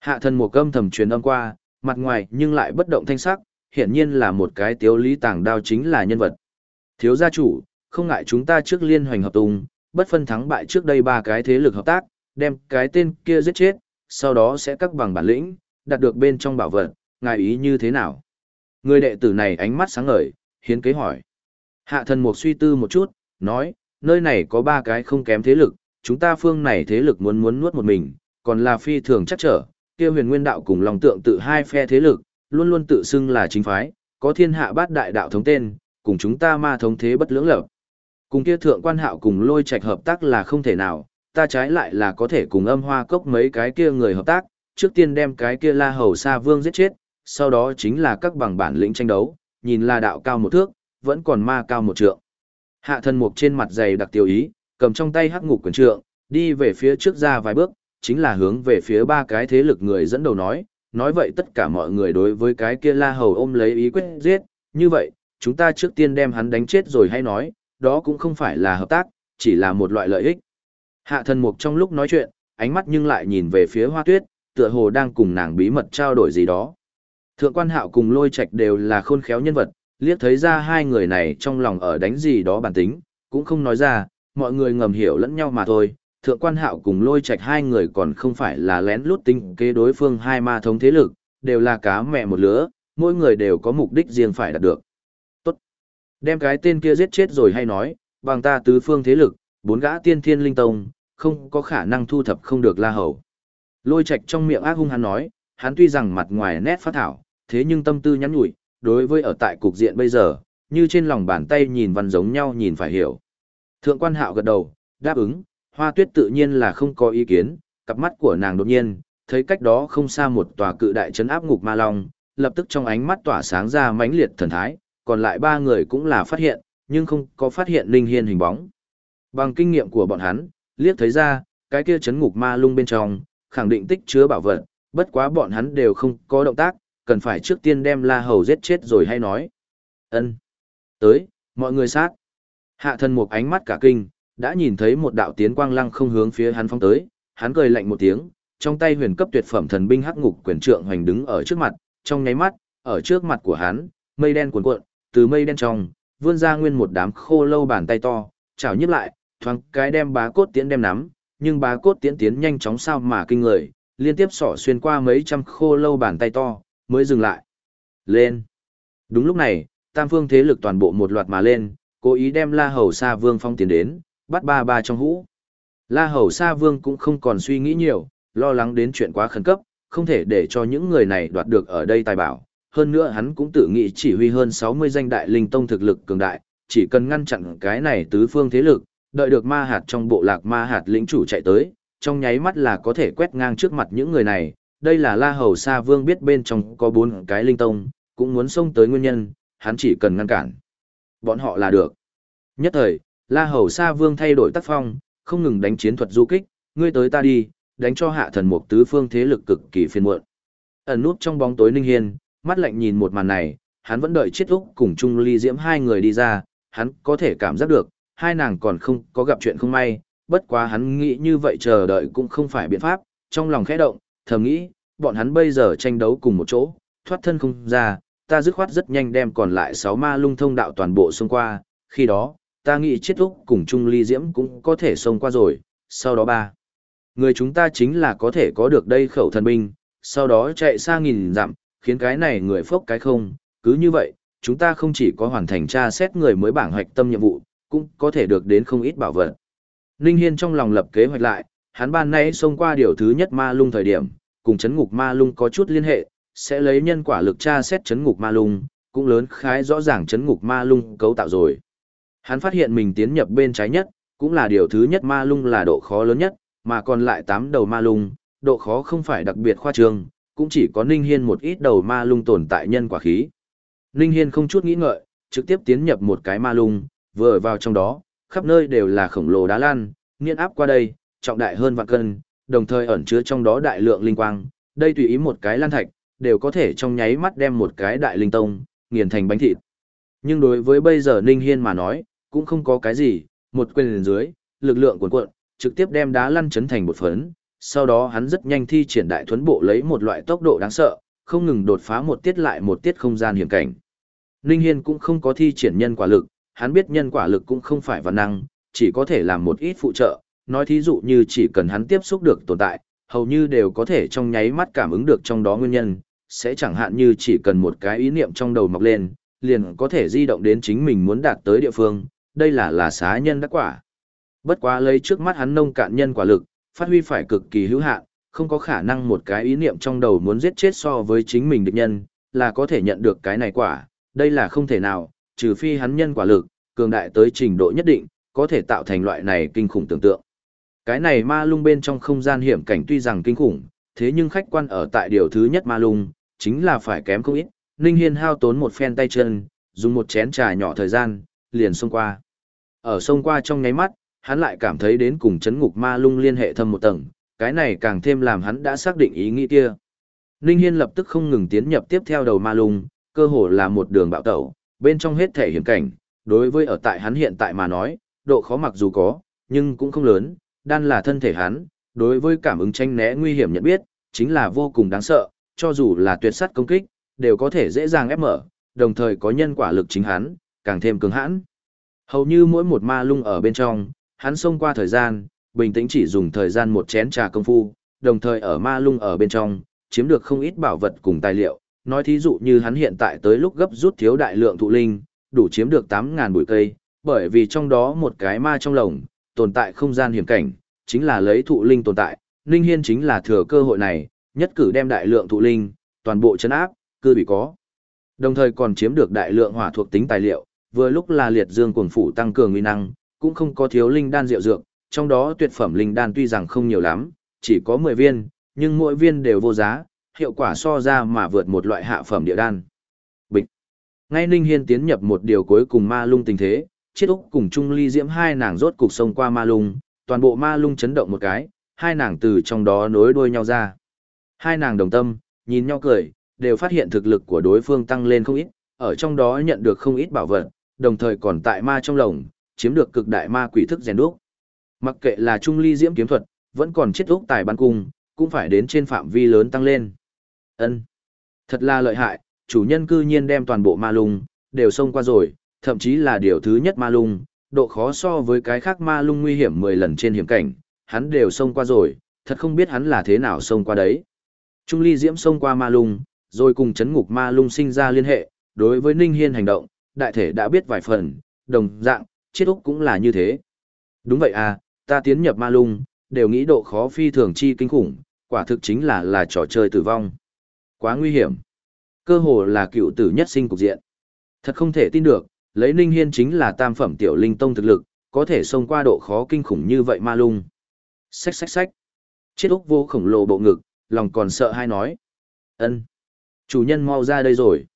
Hạ thần một cơm thầm truyền âm qua, mặt ngoài nhưng lại bất động thanh sắc, hiển nhiên là một cái tiếu lý tàng đao chính là nhân vật. Thiếu gia chủ, không ngại chúng ta trước liên hoành hợp tung, bất phân thắng bại trước đây ba cái thế lực hợp tác, đem cái tên kia giết chết, sau đó sẽ cắt bằng bản lĩnh, đạt được bên trong bảo vật, ngài ý như thế nào? Người đệ tử này ánh mắt sáng ngời, hiến kế hỏi. Hạ thần mục suy tư một chút, nói, nơi này có ba cái không kém thế lực, chúng ta phương này thế lực muốn muốn nuốt một mình, còn là phi thường chắc trở, kia huyền nguyên đạo cùng lòng tượng tự hai phe thế lực, luôn luôn tự xưng là chính phái, có thiên hạ bát đại đạo thống tên, cùng chúng ta ma thống thế bất lưỡng lập. Cùng kia thượng quan hạo cùng lôi trạch hợp tác là không thể nào, ta trái lại là có thể cùng âm hoa cốc mấy cái kia người hợp tác, trước tiên đem cái kia la hầu sa vương giết chết, sau đó chính là các bằng bản lĩnh tranh đấu, nhìn là đạo cao một thước, vẫn còn ma cao một trượng. Hạ thần mục trên mặt dày đặc tiêu ý, cầm trong tay hắc ngục quyền trượng, đi về phía trước ra vài bước, chính là hướng về phía ba cái thế lực người dẫn đầu nói, nói vậy tất cả mọi người đối với cái kia la hầu ôm lấy ý quyết giết, như vậy, chúng ta trước tiên đem hắn đánh chết rồi hay nói, đó cũng không phải là hợp tác, chỉ là một loại lợi ích. Hạ thần mục trong lúc nói chuyện, ánh mắt nhưng lại nhìn về phía hoa tuyết, tựa hồ đang cùng nàng bí mật trao đổi gì đó. Thượng quan hạo cùng lôi Trạch đều là khôn khéo nhân vật, liếc thấy ra hai người này trong lòng ở đánh gì đó bản tính, cũng không nói ra, mọi người ngầm hiểu lẫn nhau mà thôi. Thượng quan hạo cùng lôi Trạch hai người còn không phải là lén lút tinh kế đối phương hai ma thống thế lực, đều là cá mẹ một lứa, mỗi người đều có mục đích riêng phải đạt được. Đem cái tên kia giết chết rồi hay nói, bằng ta tứ phương thế lực, bốn gã tiên thiên linh tông, không có khả năng thu thập không được la hầu. Lôi Trạch trong miệng ác hung hắn nói, hắn tuy rằng mặt ngoài nét phát thảo, thế nhưng tâm tư nhắn nhủi, đối với ở tại cục diện bây giờ, như trên lòng bàn tay nhìn văn giống nhau nhìn phải hiểu. Thượng quan hạo gật đầu, đáp ứng, hoa tuyết tự nhiên là không có ý kiến, cặp mắt của nàng đột nhiên, thấy cách đó không xa một tòa cự đại trấn áp ngục ma long, lập tức trong ánh mắt tỏa sáng ra mãnh liệt thần thái, còn lại ba người cũng là phát hiện, nhưng không có phát hiện Linh Hiên hình bóng. Bằng kinh nghiệm của bọn hắn, liếc thấy ra, cái kia chấn ngục ma lung bên trong, khẳng định tích chứa bảo vật, bất quá bọn hắn đều không có động tác, cần phải trước tiên đem La Hầu giết chết rồi hay nói. Ân, Tới, mọi người sát. Hạ thân một ánh mắt cả kinh, đã nhìn thấy một đạo tiến quang lăng không hướng phía hắn phong tới, hắn cười lạnh một tiếng, trong tay huyền cấp tuyệt phẩm thần binh hắc ngục quyền trượng hoành đứng ở trước mặt, trong nháy mắt, ở trước mặt của hắn, mây đen cuồn cuộn, từ mây đen trong, vươn ra nguyên một đám khô lâu bàn tay to, chảo nhíp lại, thoáng cái đem bá cốt tiễn đem nắm, nhưng bá cốt tiễn tiến nhanh chóng sao mà kinh người, liên tiếp sỏ xuyên qua mấy trăm khô lâu bàn tay to, mới dừng lại. Lên. Đúng lúc này, tam phương thế lực toàn bộ một loạt mà lên, cố ý đem La Hầu Sa Vương phong tiến đến, bắt ba ba trong hũ. La Hầu Sa Vương cũng không còn suy nghĩ nhiều, lo lắng đến chuyện quá khẩn cấp, không thể để cho những người này đoạt được ở đây tài bảo. Hơn nữa hắn cũng tự nghĩ chỉ huy hơn 60 danh đại linh tông thực lực cường đại, chỉ cần ngăn chặn cái này tứ phương thế lực, đợi được ma hạt trong bộ lạc ma hạt lĩnh chủ chạy tới, trong nháy mắt là có thể quét ngang trước mặt những người này. Đây là La Hầu Sa Vương biết bên trong có bốn cái linh tông, cũng muốn xông tới nguyên nhân, hắn chỉ cần ngăn cản. Bọn họ là được. Nhất thời, La Hầu Sa Vương thay đổi tác phong, không ngừng đánh chiến thuật du kích, ngươi tới ta đi, đánh cho hạ thần mục tứ phương thế lực cực kỳ phiền muộn. Ẩn nút trong bóng tối Ninh Hiên, mắt lạnh nhìn một màn này, hắn vẫn đợi chết úc cùng Trung Ly Diễm hai người đi ra, hắn có thể cảm giác được, hai nàng còn không có gặp chuyện không may, bất quá hắn nghĩ như vậy chờ đợi cũng không phải biện pháp, trong lòng khẽ động, thầm nghĩ, bọn hắn bây giờ tranh đấu cùng một chỗ, thoát thân không ra, ta dứt khoát rất nhanh đem còn lại sáu ma lung thông đạo toàn bộ xông qua, khi đó, ta nghĩ chết úc cùng Trung Ly Diễm cũng có thể xông qua rồi, sau đó ba. Người chúng ta chính là có thể có được đây khẩu thần binh, sau đó chạy xa nghìn dặm, khiến cái này người phốc cái không, cứ như vậy, chúng ta không chỉ có hoàn thành tra xét người mới bảng hoạch tâm nhiệm vụ, cũng có thể được đến không ít bảo vật. Ninh Hiên trong lòng lập kế hoạch lại, hắn ban nãy xông qua điều thứ nhất ma lung thời điểm, cùng chấn ngục ma lung có chút liên hệ, sẽ lấy nhân quả lực tra xét chấn ngục ma lung, cũng lớn khái rõ ràng chấn ngục ma lung cấu tạo rồi. Hắn phát hiện mình tiến nhập bên trái nhất, cũng là điều thứ nhất ma lung là độ khó lớn nhất, mà còn lại 8 đầu ma lung, độ khó không phải đặc biệt khoa trương, cũng chỉ có Ninh Hiên một ít đầu ma lung tồn tại nhân quả khí. Ninh Hiên không chút nghĩ ngợi, trực tiếp tiến nhập một cái ma lung, vừa vào trong đó, khắp nơi đều là khổng lồ đá lan, nghiên áp qua đây, trọng đại hơn vạn cân, đồng thời ẩn chứa trong đó đại lượng linh quang, đây tùy ý một cái lan thạch, đều có thể trong nháy mắt đem một cái đại linh tông, nghiền thành bánh thịt. Nhưng đối với bây giờ Ninh Hiên mà nói, cũng không có cái gì, một quyền dưới, lực lượng cuộn cuộn, trực tiếp đem đá lăn chấn thành một phấn, sau đó hắn rất nhanh thi triển đại thuấn bộ lấy một loại tốc độ đáng sợ, không ngừng đột phá một tiết lại một tiết không gian hiểm cảnh. Ninh Hiên cũng không có thi triển nhân quả lực, hắn biết nhân quả lực cũng không phải văn năng, chỉ có thể làm một ít phụ trợ, nói thí dụ như chỉ cần hắn tiếp xúc được tồn tại, hầu như đều có thể trong nháy mắt cảm ứng được trong đó nguyên nhân, sẽ chẳng hạn như chỉ cần một cái ý niệm trong đầu mọc lên, liền có thể di động đến chính mình muốn đạt tới địa phương, đây là là xá nhân đắc quả. Bất quá lấy trước mắt hắn nông cạn nhân quả lực, phát huy phải cực kỳ hữu hạn, không có khả năng một cái ý niệm trong đầu muốn giết chết so với chính mình địch nhân, là có thể nhận được cái này quả, đây là không thể nào, trừ phi hắn nhân quả lực, cường đại tới trình độ nhất định, có thể tạo thành loại này kinh khủng tưởng tượng. Cái này ma lung bên trong không gian hiểm cảnh tuy rằng kinh khủng, thế nhưng khách quan ở tại điều thứ nhất ma lung, chính là phải kém không ít, Ninh Hiên hao tốn một phen tay chân, dùng một chén trà nhỏ thời gian, liền xông qua. Ở xông qua trong nháy mắt, hắn lại cảm thấy đến cùng chấn ngục ma lung liên hệ thâm một tầng, cái này càng thêm làm hắn đã xác định ý nghĩ kia. Ninh Hiên lập tức không ngừng tiến nhập tiếp theo đầu ma lung, cơ hồ là một đường bạo tẩu, bên trong hết thể hiểm cảnh, đối với ở tại hắn hiện tại mà nói, độ khó mặc dù có, nhưng cũng không lớn, đan là thân thể hắn, đối với cảm ứng tranh né nguy hiểm nhận biết, chính là vô cùng đáng sợ, cho dù là tuyệt sát công kích, đều có thể dễ dàng ép mở, đồng thời có nhân quả lực chính hắn, càng thêm cứng hãn. Hầu như mỗi một ma lung ở bên trong, hắn xông qua thời gian, bình tĩnh chỉ dùng thời gian một chén trà công phu, đồng thời ở ma lung ở bên trong, chiếm được không ít bảo vật cùng tài liệu, nói thí dụ như hắn hiện tại tới lúc gấp rút thiếu đại lượng thụ linh, đủ chiếm được 8.000 bụi cây, bởi vì trong đó một cái ma trong lồng, tồn tại không gian hiểm cảnh, chính là lấy thụ linh tồn tại, Ninh Hiên chính là thừa cơ hội này, nhất cử đem đại lượng thụ linh, toàn bộ chấn áp, cư bị có. Đồng thời còn chiếm được đại lượng hỏa thuộc tính tài liệu, vừa lúc là liệt dương cuồng phủ tăng cường uy năng, cũng không có thiếu linh đan rượu dược, trong đó tuyệt phẩm linh đan tuy rằng không nhiều lắm, chỉ có 10 viên, nhưng mỗi viên đều vô giá, hiệu quả so ra mà vượt một loại hạ phẩm địa đan. Bịch. Ngay Ninh Hiên tiến nhập một điều cuối cùng ma lung tình thế, chiết úc cùng Trung Ly Diễm hai nàng rốt cục sông qua ma lung, toàn bộ ma lung chấn động một cái, hai nàng từ trong đó nối đuôi nhau ra. Hai nàng đồng tâm, nhìn nhau cười, đều phát hiện thực lực của đối phương tăng lên không ít, ở trong đó nhận được không ít bảo vật, đồng thời còn tại ma trong lồng, chiếm được cực đại ma quỷ thức rèn đúc. Mặc kệ là Trung Ly Diễm kiếm thuật, vẫn còn chiết úc tài ban cung, cũng phải đến trên phạm vi lớn tăng lên. Ân, Thật là lợi hại, chủ nhân cư nhiên đem toàn bộ ma lung, đều xông qua rồi, thậm chí là điều thứ nhất ma lung, độ khó so với cái khác ma lung nguy hiểm 10 lần trên hiểm cảnh, hắn đều xông qua rồi, thật không biết hắn là thế nào xông qua đấy. Trung ly diễm xông qua ma lung, rồi cùng chấn ngục ma lung sinh ra liên hệ, đối với Ninh Hiên hành động, đại thể đã biết vài phần, đồng dạng, chiết úc cũng là như thế. Đúng vậy à, ta tiến nhập ma lung, đều nghĩ độ khó phi thường chi kinh khủng, quả thực chính là là trò chơi tử vong. Quá nguy hiểm. Cơ hồ là cựu tử nhất sinh cục diện. Thật không thể tin được, lấy Ninh Hiên chính là tam phẩm tiểu linh tông thực lực, có thể xông qua độ khó kinh khủng như vậy ma lung. Xách xách xách. Chiết Úc vô khổng lồ bộ ngực, lòng còn sợ hay nói. ân Chủ nhân mau ra đây rồi.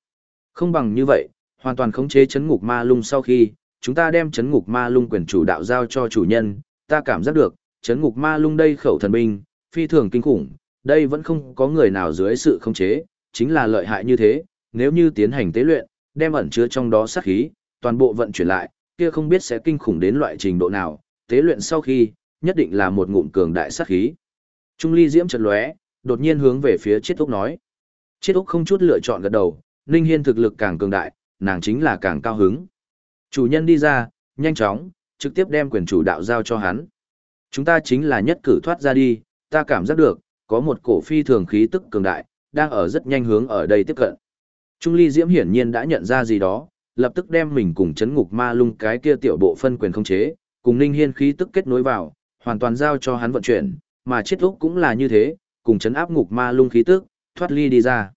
Không bằng như vậy, hoàn toàn khống chế chấn ngục ma lung sau khi, chúng ta đem chấn ngục ma lung quyền chủ đạo giao cho chủ nhân, ta cảm giác được, chấn ngục ma lung đây khẩu thần binh, phi thường kinh khủng, đây vẫn không có người nào dưới sự khống chế, chính là lợi hại như thế, nếu như tiến hành tế luyện, đem ẩn chứa trong đó sát khí, toàn bộ vận chuyển lại, kia không biết sẽ kinh khủng đến loại trình độ nào, tế luyện sau khi, nhất định là một ngụm cường đại sát khí. Trung ly diễm chợt lóe, đột nhiên hướng về phía Triết Úc nói. Triết Úc không chút lựa chọn gật đầu, Ninh Hiên thực lực càng cường đại, nàng chính là càng cao hứng. Chủ nhân đi ra, nhanh chóng, trực tiếp đem quyền chủ đạo giao cho hắn. Chúng ta chính là nhất cử thoát ra đi, ta cảm giác được, có một cổ phi thường khí tức cường đại, đang ở rất nhanh hướng ở đây tiếp cận. Trung ly diễm hiển nhiên đã nhận ra gì đó, lập tức đem mình cùng chấn ngục ma lung cái kia tiểu bộ phân quyền không chế, cùng Ninh Hiên khí tức kết nối vào, hoàn toàn giao cho hắn vận chuyển, mà chết úc cũng là như thế, cùng chấn áp ngục ma lung khí tức, thoát ly đi ra.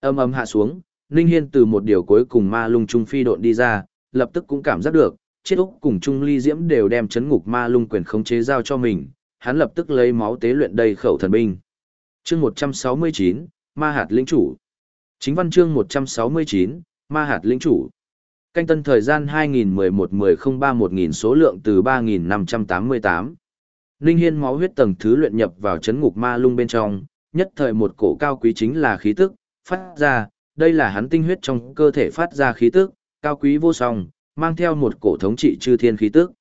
Âm ầm hạ xuống, Ninh Hiên từ một điều cuối cùng ma lung trung phi độn đi ra, lập tức cũng cảm giác được, chết úc cùng Trung Ly Diễm đều đem chấn ngục ma lung quyền khống chế giao cho mình, hắn lập tức lấy máu tế luyện đầy khẩu thần binh. Chương 169, Ma hạt lĩnh chủ. Chính văn chương 169, Ma hạt lĩnh chủ. Canh tân thời gian 2011-1003-1000 số lượng từ 3588. Ninh Hiên máu huyết tầng thứ luyện nhập vào chấn ngục ma lung bên trong, nhất thời một cổ cao quý chính là khí tức, phát ra, đây là hắn tinh huyết trong cơ thể phát ra khí tức, cao quý vô song, mang theo một cổ thống trị chư thiên khí tức.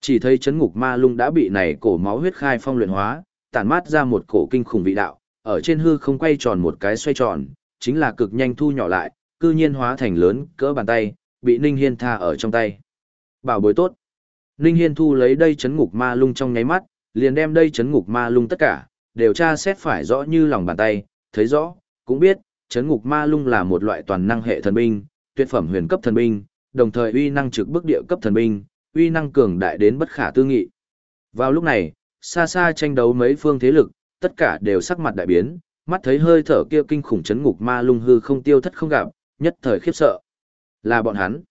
Chỉ thấy chấn ngục ma lung đã bị này cổ máu huyết khai phong luyện hóa, tản mát ra một cổ kinh khủng vị đạo, ở trên hư không quay tròn một cái xoay tròn, chính là cực nhanh thu nhỏ lại, cư nhiên hóa thành lớn cỡ bàn tay, bị Ninh Hiên tha ở trong tay. Bảo bối tốt. Ninh Hiên thu lấy đây chấn ngục ma lung trong nháy mắt, liền đem đây chấn ngục ma lung tất cả, đều tra xét phải rõ như lòng bàn tay, thấy rõ, cũng biết, chấn ngục ma lung là một loại toàn năng hệ thần binh, tuyệt phẩm huyền cấp thần binh, đồng thời uy năng trực bức địa cấp thần binh, uy năng cường đại đến bất khả tư nghị. Vào lúc này, xa xa tranh đấu mấy phương thế lực, tất cả đều sắc mặt đại biến, mắt thấy hơi thở kia kinh khủng chấn ngục ma lung hư không tiêu thất không gặp, nhất thời khiếp sợ. Là bọn hắn.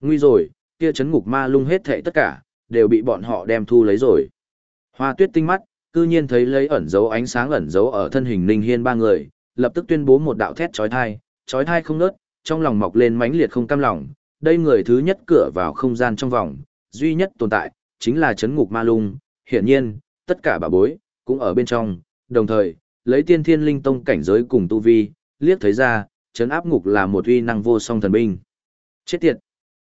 Nguy rồi, kia chấn ngục ma lung hết thảy tất cả, đều bị bọn họ đem thu lấy rồi. Hoa tuyết tinh mắt, cư nhiên thấy lấy ẩn dấu ánh sáng ẩn dấu ở thân hình Ninh Hiên ba người, lập tức tuyên bố một đạo thét chói tai, chói tai không ngớt, trong lòng mọc lên mãnh liệt không cam lòng, đây người thứ nhất cửa vào không gian trong vòng, duy nhất tồn tại, chính là chấn ngục ma lung, hiển nhiên, tất cả bà bối, cũng ở bên trong, đồng thời, lấy tiên thiên linh tông cảnh giới cùng tu vi, liếc thấy ra, chấn áp ngục là một uy năng vô song thần binh. Chết tiệt!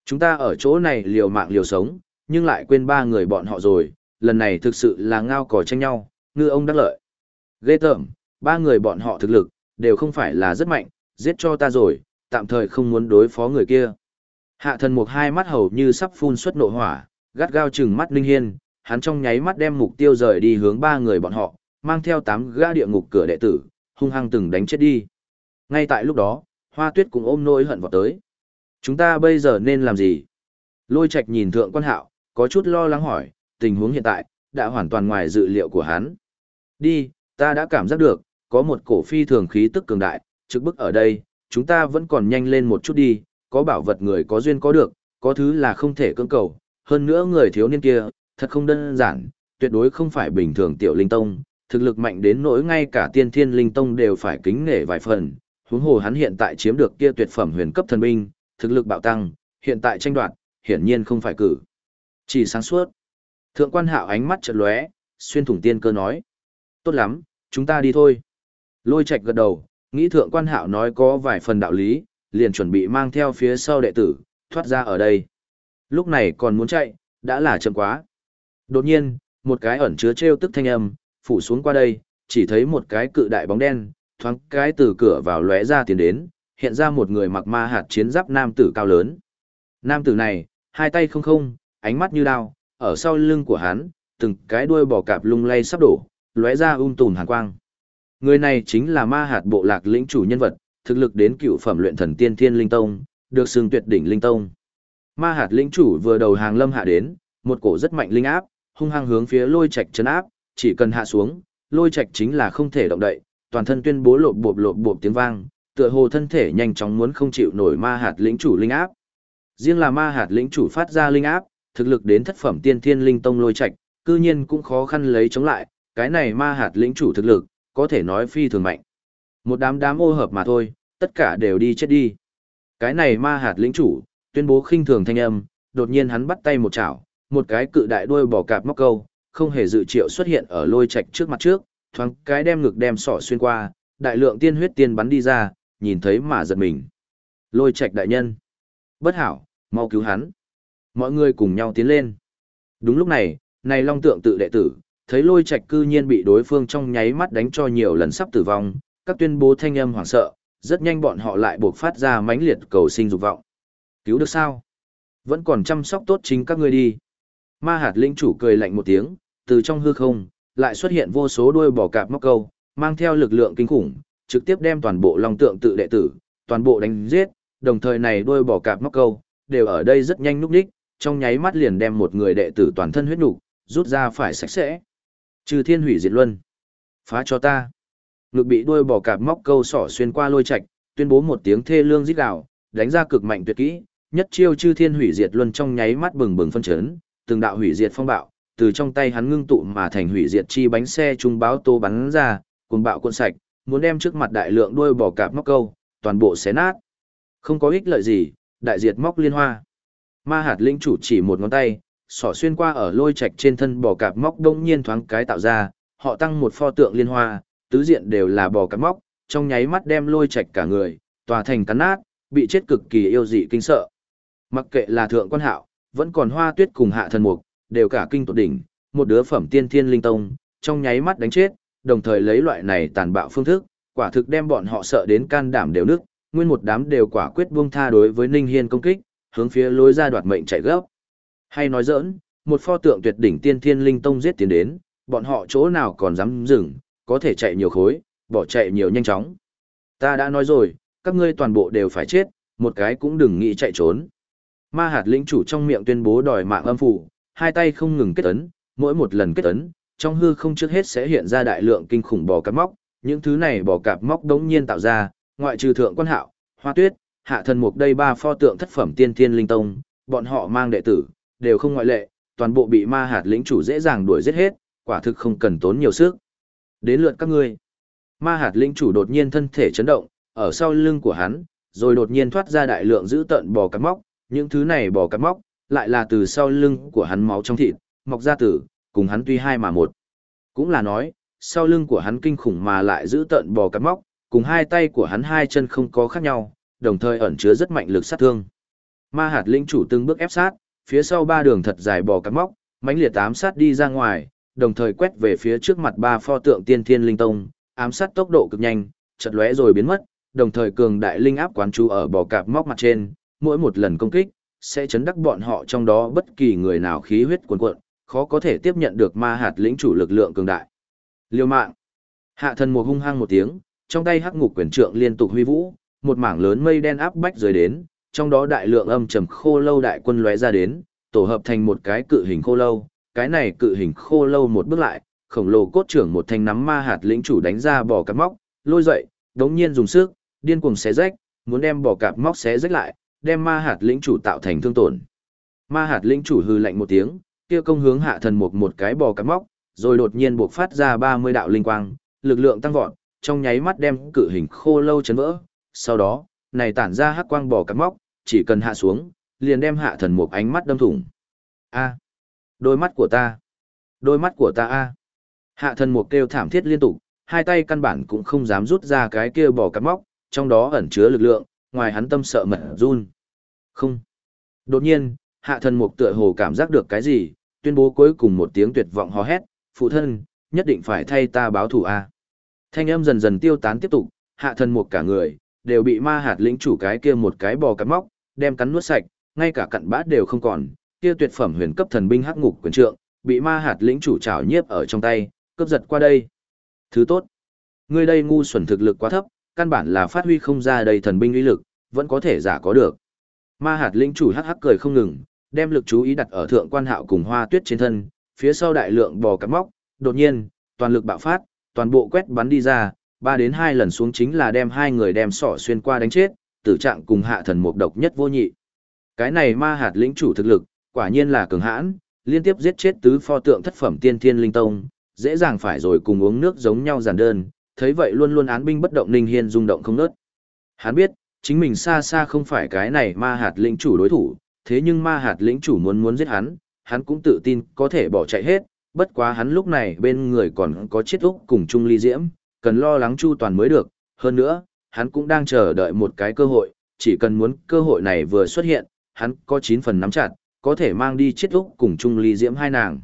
Chúng ta ở chỗ này liều mạng liều sống, nhưng lại quên ba người bọn họ rồi, lần này thực sự là ngao cỏ tranh nhau, ngư ông đắc lợi. Ghê tởm, ba người bọn họ thực lực, đều không phải là rất mạnh, giết cho ta rồi, tạm thời không muốn đối phó người kia. Hạ thần mục hai mắt hầu như sắp phun xuất nộ hỏa, gắt gao chừng mắt Linh Hiên, hắn trong nháy mắt đem mục tiêu rời đi hướng ba người bọn họ, mang theo tám gã địa ngục cửa đệ tử, hung hăng từng đánh chết đi. Ngay tại lúc đó, hoa tuyết cũng ôm nỗi hận vào tới. Chúng ta bây giờ nên làm gì? Lôi Trạch nhìn thượng quan hạo, có chút lo lắng hỏi, tình huống hiện tại, đã hoàn toàn ngoài dự liệu của hắn. Đi, ta đã cảm giác được, có một cổ phi thường khí tức cường đại, trực bức ở đây, chúng ta vẫn còn nhanh lên một chút đi, có bảo vật người có duyên có được, có thứ là không thể cưỡng cầu, hơn nữa người thiếu niên kia, thật không đơn giản, tuyệt đối không phải bình thường tiểu linh tông, thực lực mạnh đến nỗi ngay cả tiên thiên linh tông đều phải kính nể vài phần, huống hồ hắn hiện tại chiếm được kia tuyệt phẩm huyền cấp thần binh, thực lực bạo tăng, hiện tại tranh đoạt, hiển nhiên không phải cử. Chỉ sáng suốt. Thượng quan hạo ánh mắt chợt lóe, xuyên thủng tiên cơ nói. Tốt lắm, chúng ta đi thôi. Lôi Trạch gật đầu, nghĩ thượng quan hạo nói có vài phần đạo lý, liền chuẩn bị mang theo phía sau đệ tử, thoát ra ở đây. Lúc này còn muốn chạy, đã là chậm quá. Đột nhiên, một cái ẩn chứa treo tức thanh âm, phủ xuống qua đây, chỉ thấy một cái cự đại bóng đen, thoáng cái từ cửa vào lóe ra tiến đến, hiện ra một người mặc ma hạt chiến giáp nam tử cao lớn. Nam tử này, hai tay không không, ánh mắt như đao, ở sau lưng của hắn, từng cái đuôi bò cạp lung lay sắp đổ, lóe ra ung tùm hàn quang. Người này chính là ma hạt bộ lạc lĩnh chủ nhân vật, thực lực đến cựu phẩm luyện thần tiên thiên linh tông, được xưng tuyệt đỉnh linh tông. Ma hạt lĩnh chủ vừa đầu hàng lâm hạ đến, một cổ rất mạnh linh áp, hung hăng hướng phía lôi trạch chấn áp, chỉ cần hạ xuống, lôi trạch chính là không thể động đậy, toàn thân tuyên bố lộp bộp lộp bộp tiếng vang, tựa hồ thân thể nhanh chóng muốn không chịu nổi ma hạt lĩnh chủ linh áp. Riêng là ma hạt lĩnh chủ phát ra linh áp, thực lực đến thất phẩm tiên thiên linh tông lôi trạch, cư nhiên cũng khó khăn lấy chống lại, cái này ma hạt lĩnh chủ thực lực, có thể nói phi thường mạnh. Một đám đám ô hợp mà thôi, tất cả đều đi chết đi. Cái này ma hạt lĩnh chủ, tuyên bố khinh thường thanh âm, đột nhiên hắn bắt tay một chảo, một cái cự đại đuôi bò cạp móc câu, không hề dự triệu xuất hiện ở lôi trạch trước mặt trước, thoáng cái đem ngực đem sọ xuyên qua, đại lượng tiên huyết tiên bắn đi ra, nhìn thấy mà giật mình. Lôi trạch đại nhân. Bất hảo, mau cứu hắn. Mọi người cùng nhau tiến lên. Đúng lúc này, này long tượng tự đệ tử, thấy lôi trạch cư nhiên bị đối phương trong nháy mắt đánh cho nhiều lần sắp tử vong, các tuyên bố thanh âm hoảng sợ, rất nhanh bọn họ lại buộc phát ra mãnh liệt cầu sinh dục vọng. Cứu được sao? Vẫn còn chăm sóc tốt chính các ngươi đi. Ma hạt linh chủ cười lạnh một tiếng, từ trong hư không, lại xuất hiện vô số đuôi bò cạp móc câu, mang theo lực lượng kinh khủng, trực tiếp đem toàn bộ long tượng tự đệ tử, toàn bộ đánh giết, đồng thời này đuôi bò cạp móc câu, đều ở đây rất nhanh núp đích, trong nháy mắt liền đem một người đệ tử toàn thân huyết nục rút ra phải sạch sẽ. Trừ thiên hủy diệt luân. Phá cho ta. Ngực bị đuôi bò cạp móc câu sỏ xuyên qua lôi chạch, tuyên bố một tiếng thê lương rít gào, đánh ra cực mạnh tuyệt kỹ, nhất chiêu chư thiên hủy diệt luân trong nháy mắt bừng bừng phân chấn, từng đạo hủy diệt phong bạo, từ trong tay hắn ngưng tụ mà thành hủy diệt chi bánh xe trung báo tô bắn ra, cuồng bạo cuộn sạch, muốn đem trước mặt đại lượng đuôi bò cạp móc câu, toàn bộ xé nát. Không có ích lợi gì, đại diệt móc liên hoa. Ma hạt linh chủ chỉ một ngón tay, sỏ xuyên qua ở lôi trạch trên thân bò cạp móc đông nhiên thoáng cái tạo ra, họ tăng một pho tượng liên hoa, tứ diện đều là bò cạp móc, trong nháy mắt đem lôi trạch cả người, tòa thành cắn nát, bị chết cực kỳ yêu dị kinh sợ. Mặc kệ là thượng quan hạo, vẫn còn hoa tuyết cùng hạ thần mục, đều cả kinh tột đỉnh, một đứa phẩm tiên thiên linh tông, trong nháy mắt đánh chết, đồng thời lấy loại này tàn bạo phương thức, quả thực đem bọn họ sợ đến can đảm đều nước, nguyên một đám đều quả quyết buông tha đối với Ninh Hiên công kích, hướng phía lối ra đoạt mệnh chạy gấp. Hay nói giỡn, một pho tượng tuyệt đỉnh tiên thiên linh tông giết tiến đến, bọn họ chỗ nào còn dám dừng, có thể chạy nhiều khối, bỏ chạy nhiều nhanh chóng. Ta đã nói rồi, các ngươi toàn bộ đều phải chết, một cái cũng đừng nghĩ chạy trốn. Ma hạt lĩnh chủ trong miệng tuyên bố đòi mạng âm phủ, hai tay không ngừng kết ấn, mỗi một lần kết ấn, trong hư không trước hết sẽ hiện ra đại lượng kinh khủng bò cạp móc, những thứ này bò cạp móc đống nhiên tạo ra, ngoại trừ thượng quan hạo, hoa tuyết, hạ thần mục đây ba pho tượng thất phẩm tiên thiên linh tông, bọn họ mang đệ tử, đều không ngoại lệ, toàn bộ bị ma hạt lĩnh chủ dễ dàng đuổi giết hết, quả thực không cần tốn nhiều sức. Đến lượt các ngươi. Ma hạt lĩnh chủ đột nhiên thân thể chấn động, ở sau lưng của hắn, rồi đột nhiên thoát ra đại lượng giữ tận bò cạp móc, những thứ này bò cạp móc, lại là từ sau lưng của hắn máu trong thịt, mọc ra tử, cùng hắn tuy hai mà một. Cũng là nói, sau lưng của hắn kinh khủng mà lại giữ tận bò cạp móc, cùng hai tay của hắn hai chân không có khác nhau, đồng thời ẩn chứa rất mạnh lực sát thương. Ma hạt linh chủ từng bước ép sát, phía sau ba đường thật dài bò cắt móc, mãnh liệt ám sát đi ra ngoài, đồng thời quét về phía trước mặt ba pho tượng tiên thiên linh tông, ám sát tốc độ cực nhanh, chật lóe rồi biến mất, đồng thời cường đại linh áp quán chú ở bò cạp móc mặt trên, mỗi một lần công kích sẽ chấn đắc bọn họ trong đó bất kỳ người nào khí huyết cuồn cuộn, khó có thể tiếp nhận được ma hạt lĩnh chủ lực lượng cường đại. Liêu mạng. Hạ thần một hung hăng một tiếng, trong tay hắc ngục quyền trượng liên tục huy vũ, một mảng lớn mây đen áp bách rơi đến, trong đó đại lượng âm trầm khô lâu đại quân lóe ra đến, tổ hợp thành một cái cự hình khô lâu, cái này cự hình khô lâu một bước lại, khổng lồ cốt trưởng một thanh nắm ma hạt lĩnh chủ đánh ra bỏ cạp móc, lôi dậy, đống nhiên dùng sức, điên cuồng xé rách, muốn đem bỏ cạp móc xé rách lại, đem ma hạt lĩnh chủ tạo thành thương tổn. Ma hạt lĩnh chủ hư lạnh một tiếng, kia công hướng hạ thần một một cái bò cạp móc, rồi đột nhiên buộc phát ra 30 đạo linh quang, lực lượng tăng vọt, trong nháy mắt đem cự hình khô lâu chấn vỡ. Sau đó, này tản ra hắc quang bò cạp móc, chỉ cần hạ xuống, liền đem hạ thần mục ánh mắt đâm thủng. A, đôi mắt của ta, đôi mắt của ta a. Hạ thần mục kêu thảm thiết liên tục, hai tay căn bản cũng không dám rút ra cái kia bò cắt móc, trong đó ẩn chứa lực lượng, ngoài hắn tâm sợ mật run. Không. Đột nhiên, hạ thần mục tựa hồ cảm giác được cái gì, tuyên bố cuối cùng một tiếng tuyệt vọng hò hét, phụ thân, nhất định phải thay ta báo thù a. Thanh âm dần dần tiêu tán tiếp tục, hạ thần mục cả người, đều bị ma hạt lĩnh chủ cái kia một cái bò cắn móc, đem cắn nuốt sạch, ngay cả cặn bát đều không còn, kia tuyệt phẩm huyền cấp thần binh hắc ngục quyền trượng, bị ma hạt lĩnh chủ trảo nhiếp ở trong tay, cướp giật qua đây. Thứ tốt. Ngươi đây ngu xuẩn thực lực quá thấp, căn bản là phát huy không ra đầy thần binh uy lực, vẫn có thể giả có được. Ma hạt lĩnh chủ hắc hắc cười không ngừng, đem lực chú ý đặt ở thượng quan hạo cùng hoa tuyết trên thân, phía sau đại lượng bò cắn móc, đột nhiên, toàn lực bạo phát, toàn bộ quét bắn đi ra, ba đến hai lần xuống chính là đem hai người đem sỏ xuyên qua đánh chết, tử trạng cùng hạ thần một độc nhất vô nhị. Cái này ma hạt lĩnh chủ thực lực, quả nhiên là cường hãn, liên tiếp giết chết tứ pho tượng thất phẩm tiên thiên linh tông, dễ dàng phải rồi cùng uống nước giống nhau giản đơn, thấy vậy luôn luôn án binh bất động Ninh Hiên rung động không ngớt. Hắn biết, chính mình xa xa không phải cái này ma hạt lĩnh chủ đối thủ, thế nhưng ma hạt lĩnh chủ muốn muốn giết hắn, hắn cũng tự tin có thể bỏ chạy hết, bất quá hắn lúc này bên người còn có chiết úc cùng chung ly diễm, cần lo lắng chu toàn mới được, hơn nữa, hắn cũng đang chờ đợi một cái cơ hội, chỉ cần muốn cơ hội này vừa xuất hiện, hắn có 9 phần nắm chặt, có thể mang đi chết úc cùng chung ly diễm hai nàng.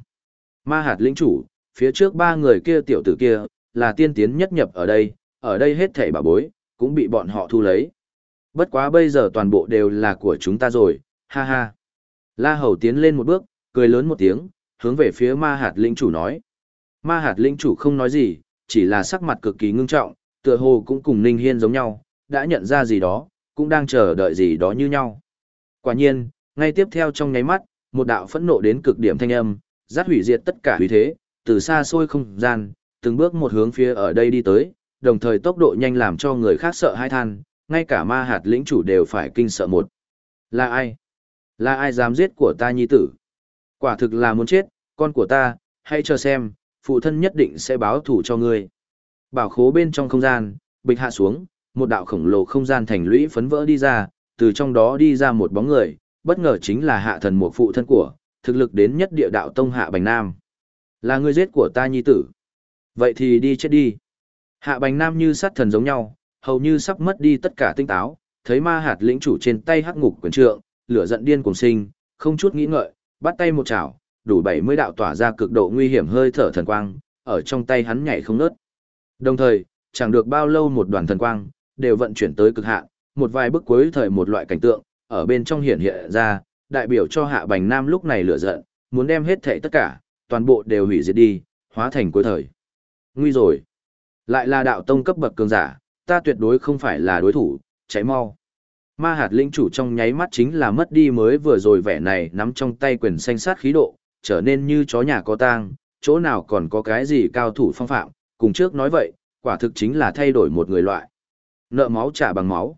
Ma hạt lĩnh chủ, phía trước ba người kia tiểu tử kia, là tiên tiến nhất nhập ở đây, ở đây hết thảy bà bối, cũng bị bọn họ thu lấy. Bất quá bây giờ toàn bộ đều là của chúng ta rồi, ha ha. La Hầu tiến lên một bước, cười lớn một tiếng, hướng về phía ma hạt lĩnh chủ nói. Ma hạt lĩnh chủ không nói gì, chỉ là sắc mặt cực kỳ ngưng trọng, tựa hồ cũng cùng Ninh Hiên giống nhau, đã nhận ra gì đó, cũng đang chờ đợi gì đó như nhau. Quả nhiên, ngay tiếp theo trong nháy mắt, một đạo phẫn nộ đến cực điểm thanh âm, giát hủy diệt tất cả hủy thế, từ xa xôi không gian, từng bước một hướng phía ở đây đi tới, đồng thời tốc độ nhanh làm cho người khác sợ hai than, ngay cả ma hạt lĩnh chủ đều phải kinh sợ một. Là ai? Là ai dám giết của ta nhi tử? Quả thực là muốn chết, con của ta, hãy chờ xem, phụ thân nhất định sẽ báo thù cho ngươi. Bảo khố bên trong không gian, bịch hạ xuống, một đạo khổng lồ không gian thành lũy phấn vỡ đi ra, từ trong đó đi ra một bóng người, bất ngờ chính là hạ thần một phụ thân của, thực lực đến nhất địa đạo tông hạ bành nam. Là người giết của ta nhi tử. Vậy thì đi chết đi. Hạ bành nam như sát thần giống nhau, hầu như sắp mất đi tất cả tinh táo, thấy ma hạt lĩnh chủ trên tay hắc ngục quyền trượng, lửa giận điên cùng sinh, không chút nghĩ ngợi, bắt tay một chảo, đủ 70 đạo tỏa ra cực độ nguy hiểm hơi thở thần quang, ở trong tay hắn nhảy không nớt. Đồng thời, chẳng được bao lâu một đoàn thần quang, đều vận chuyển tới cực hạn, một vài bước cuối thời một loại cảnh tượng, ở bên trong hiện hiện ra, đại biểu cho hạ bành nam lúc này lửa giận, muốn đem hết thảy tất cả, toàn bộ đều hủy diệt đi, hóa thành cuối thời. Nguy rồi. Lại là đạo tông cấp bậc cường giả, ta tuyệt đối không phải là đối thủ, cháy mau. Ma hạt linh chủ trong nháy mắt chính là mất đi mới vừa rồi vẻ này nắm trong tay quyền xanh sát khí độ, trở nên như chó nhà có tang, chỗ nào còn có cái gì cao thủ phong phạm, cùng trước nói vậy, quả thực chính là thay đổi một người loại. Nợ máu trả bằng máu.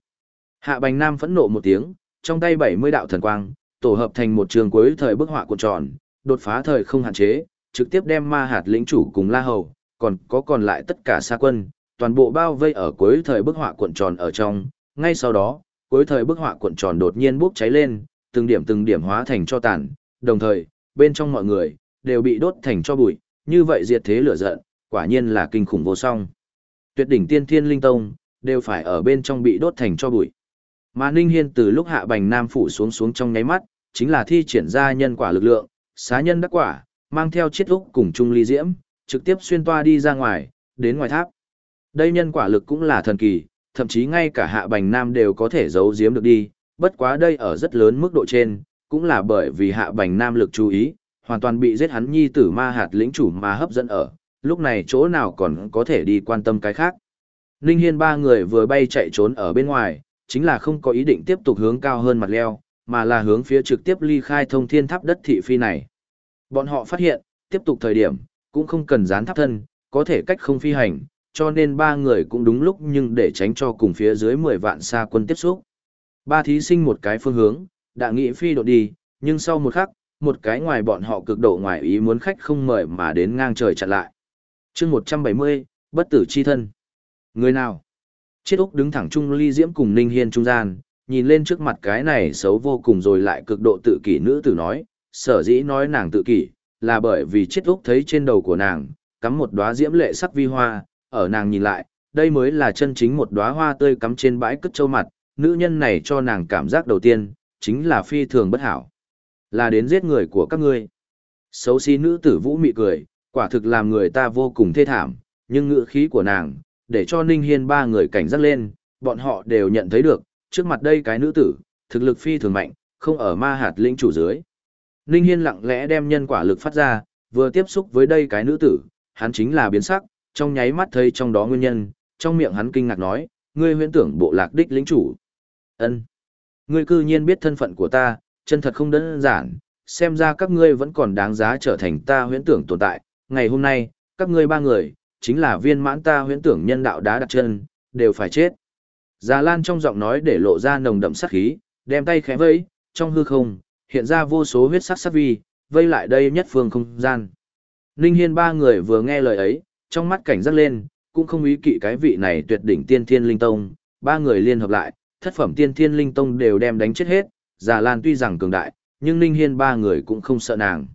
Hạ Bành Nam phẫn nộ một tiếng, trong tay 70 đạo thần quang, tổ hợp thành một trường cuối thời bức họa cuộn tròn, đột phá thời không hạn chế, trực tiếp đem ma hạt lĩnh chủ cùng La Hầu, còn có còn lại tất cả xa quân, toàn bộ bao vây ở cuối thời bức họa cuộn tròn ở trong, ngay sau đó, cuối thời bức họa cuộn tròn đột nhiên bốc cháy lên, từng điểm từng điểm hóa thành cho tàn, đồng thời, bên trong mọi người, đều bị đốt thành cho bụi, như vậy diệt thế lửa giận, quả nhiên là kinh khủng vô song. Tuyệt đỉnh tiên thiên linh tông, đều phải ở bên trong bị đốt thành cho bụi. Mà Ninh Hiên từ lúc hạ bành nam phủ xuống xuống trong nháy mắt, chính là thi triển ra nhân quả lực lượng, xá nhân đắc quả, mang theo chiết úc cùng chung ly diễm, trực tiếp xuyên toa đi ra ngoài, đến ngoài tháp. Đây nhân quả lực cũng là thần kỳ, thậm chí ngay cả hạ bành nam đều có thể giấu giếm được đi, bất quá đây ở rất lớn mức độ trên, cũng là bởi vì hạ bành nam lực chú ý, hoàn toàn bị giết hắn nhi tử ma hạt lĩnh chủ mà hấp dẫn ở, lúc này chỗ nào còn có thể đi quan tâm cái khác. Ninh Hiên ba người vừa bay chạy trốn ở bên ngoài, chính là không có ý định tiếp tục hướng cao hơn mặt leo, mà là hướng phía trực tiếp ly khai thông thiên tháp đất thị phi này. Bọn họ phát hiện, tiếp tục thời điểm, cũng không cần dán tháp thân, có thể cách không phi hành, cho nên ba người cũng đúng lúc nhưng để tránh cho cùng phía dưới 10 vạn xa quân tiếp xúc. Ba thí sinh một cái phương hướng, đã nghĩ phi độ đi, nhưng sau một khắc, một cái ngoài bọn họ cực độ ngoài ý muốn khách không mời mà đến ngang trời chặn lại chương 170, bất tử chi thân. Người nào? Chiết Úc đứng thẳng chung ly diễm cùng Ninh Hiên trung gian, nhìn lên trước mặt cái này xấu vô cùng rồi lại cực độ tự kỷ nữ tử nói, sở dĩ nói nàng tự kỷ, là bởi vì Chiết Úc thấy trên đầu của nàng, cắm một đóa diễm lệ sắc vi hoa, ở nàng nhìn lại, đây mới là chân chính một đóa hoa tươi cắm trên bãi cất châu mặt, nữ nhân này cho nàng cảm giác đầu tiên, chính là phi thường bất hảo. Là đến giết người của các ngươi. Xấu xí nữ tử vũ mị cười, quả thực làm người ta vô cùng thê thảm, nhưng ngựa khí của nàng, để cho Ninh Hiên ba người cảnh giác lên, bọn họ đều nhận thấy được, trước mặt đây cái nữ tử, thực lực phi thường mạnh, không ở ma hạt lĩnh chủ dưới. Ninh Hiên lặng lẽ đem nhân quả lực phát ra, vừa tiếp xúc với đây cái nữ tử, hắn chính là biến sắc, trong nháy mắt thấy trong đó nguyên nhân, trong miệng hắn kinh ngạc nói, ngươi huyễn tưởng bộ lạc đích lĩnh chủ. ân Ngươi cư nhiên biết thân phận của ta, chân thật không đơn giản, xem ra các ngươi vẫn còn đáng giá trở thành ta huyễn tưởng tồn tại. Ngày hôm nay, các ngươi ba người, chính là viên mãn ta huyễn tưởng nhân đạo đá đặt chân, đều phải chết. Già Lan trong giọng nói để lộ ra nồng đậm sát khí, đem tay khẽ vẫy, trong hư không, hiện ra vô số huyết sắc sát vi, vây lại đây nhất phương không gian. Ninh Hiên ba người vừa nghe lời ấy, trong mắt cảnh giác lên, cũng không ý kỵ cái vị này tuyệt đỉnh tiên thiên linh tông, ba người liên hợp lại, thất phẩm tiên thiên linh tông đều đem đánh chết hết, Già Lan tuy rằng cường đại, nhưng Ninh Hiên ba người cũng không sợ nàng.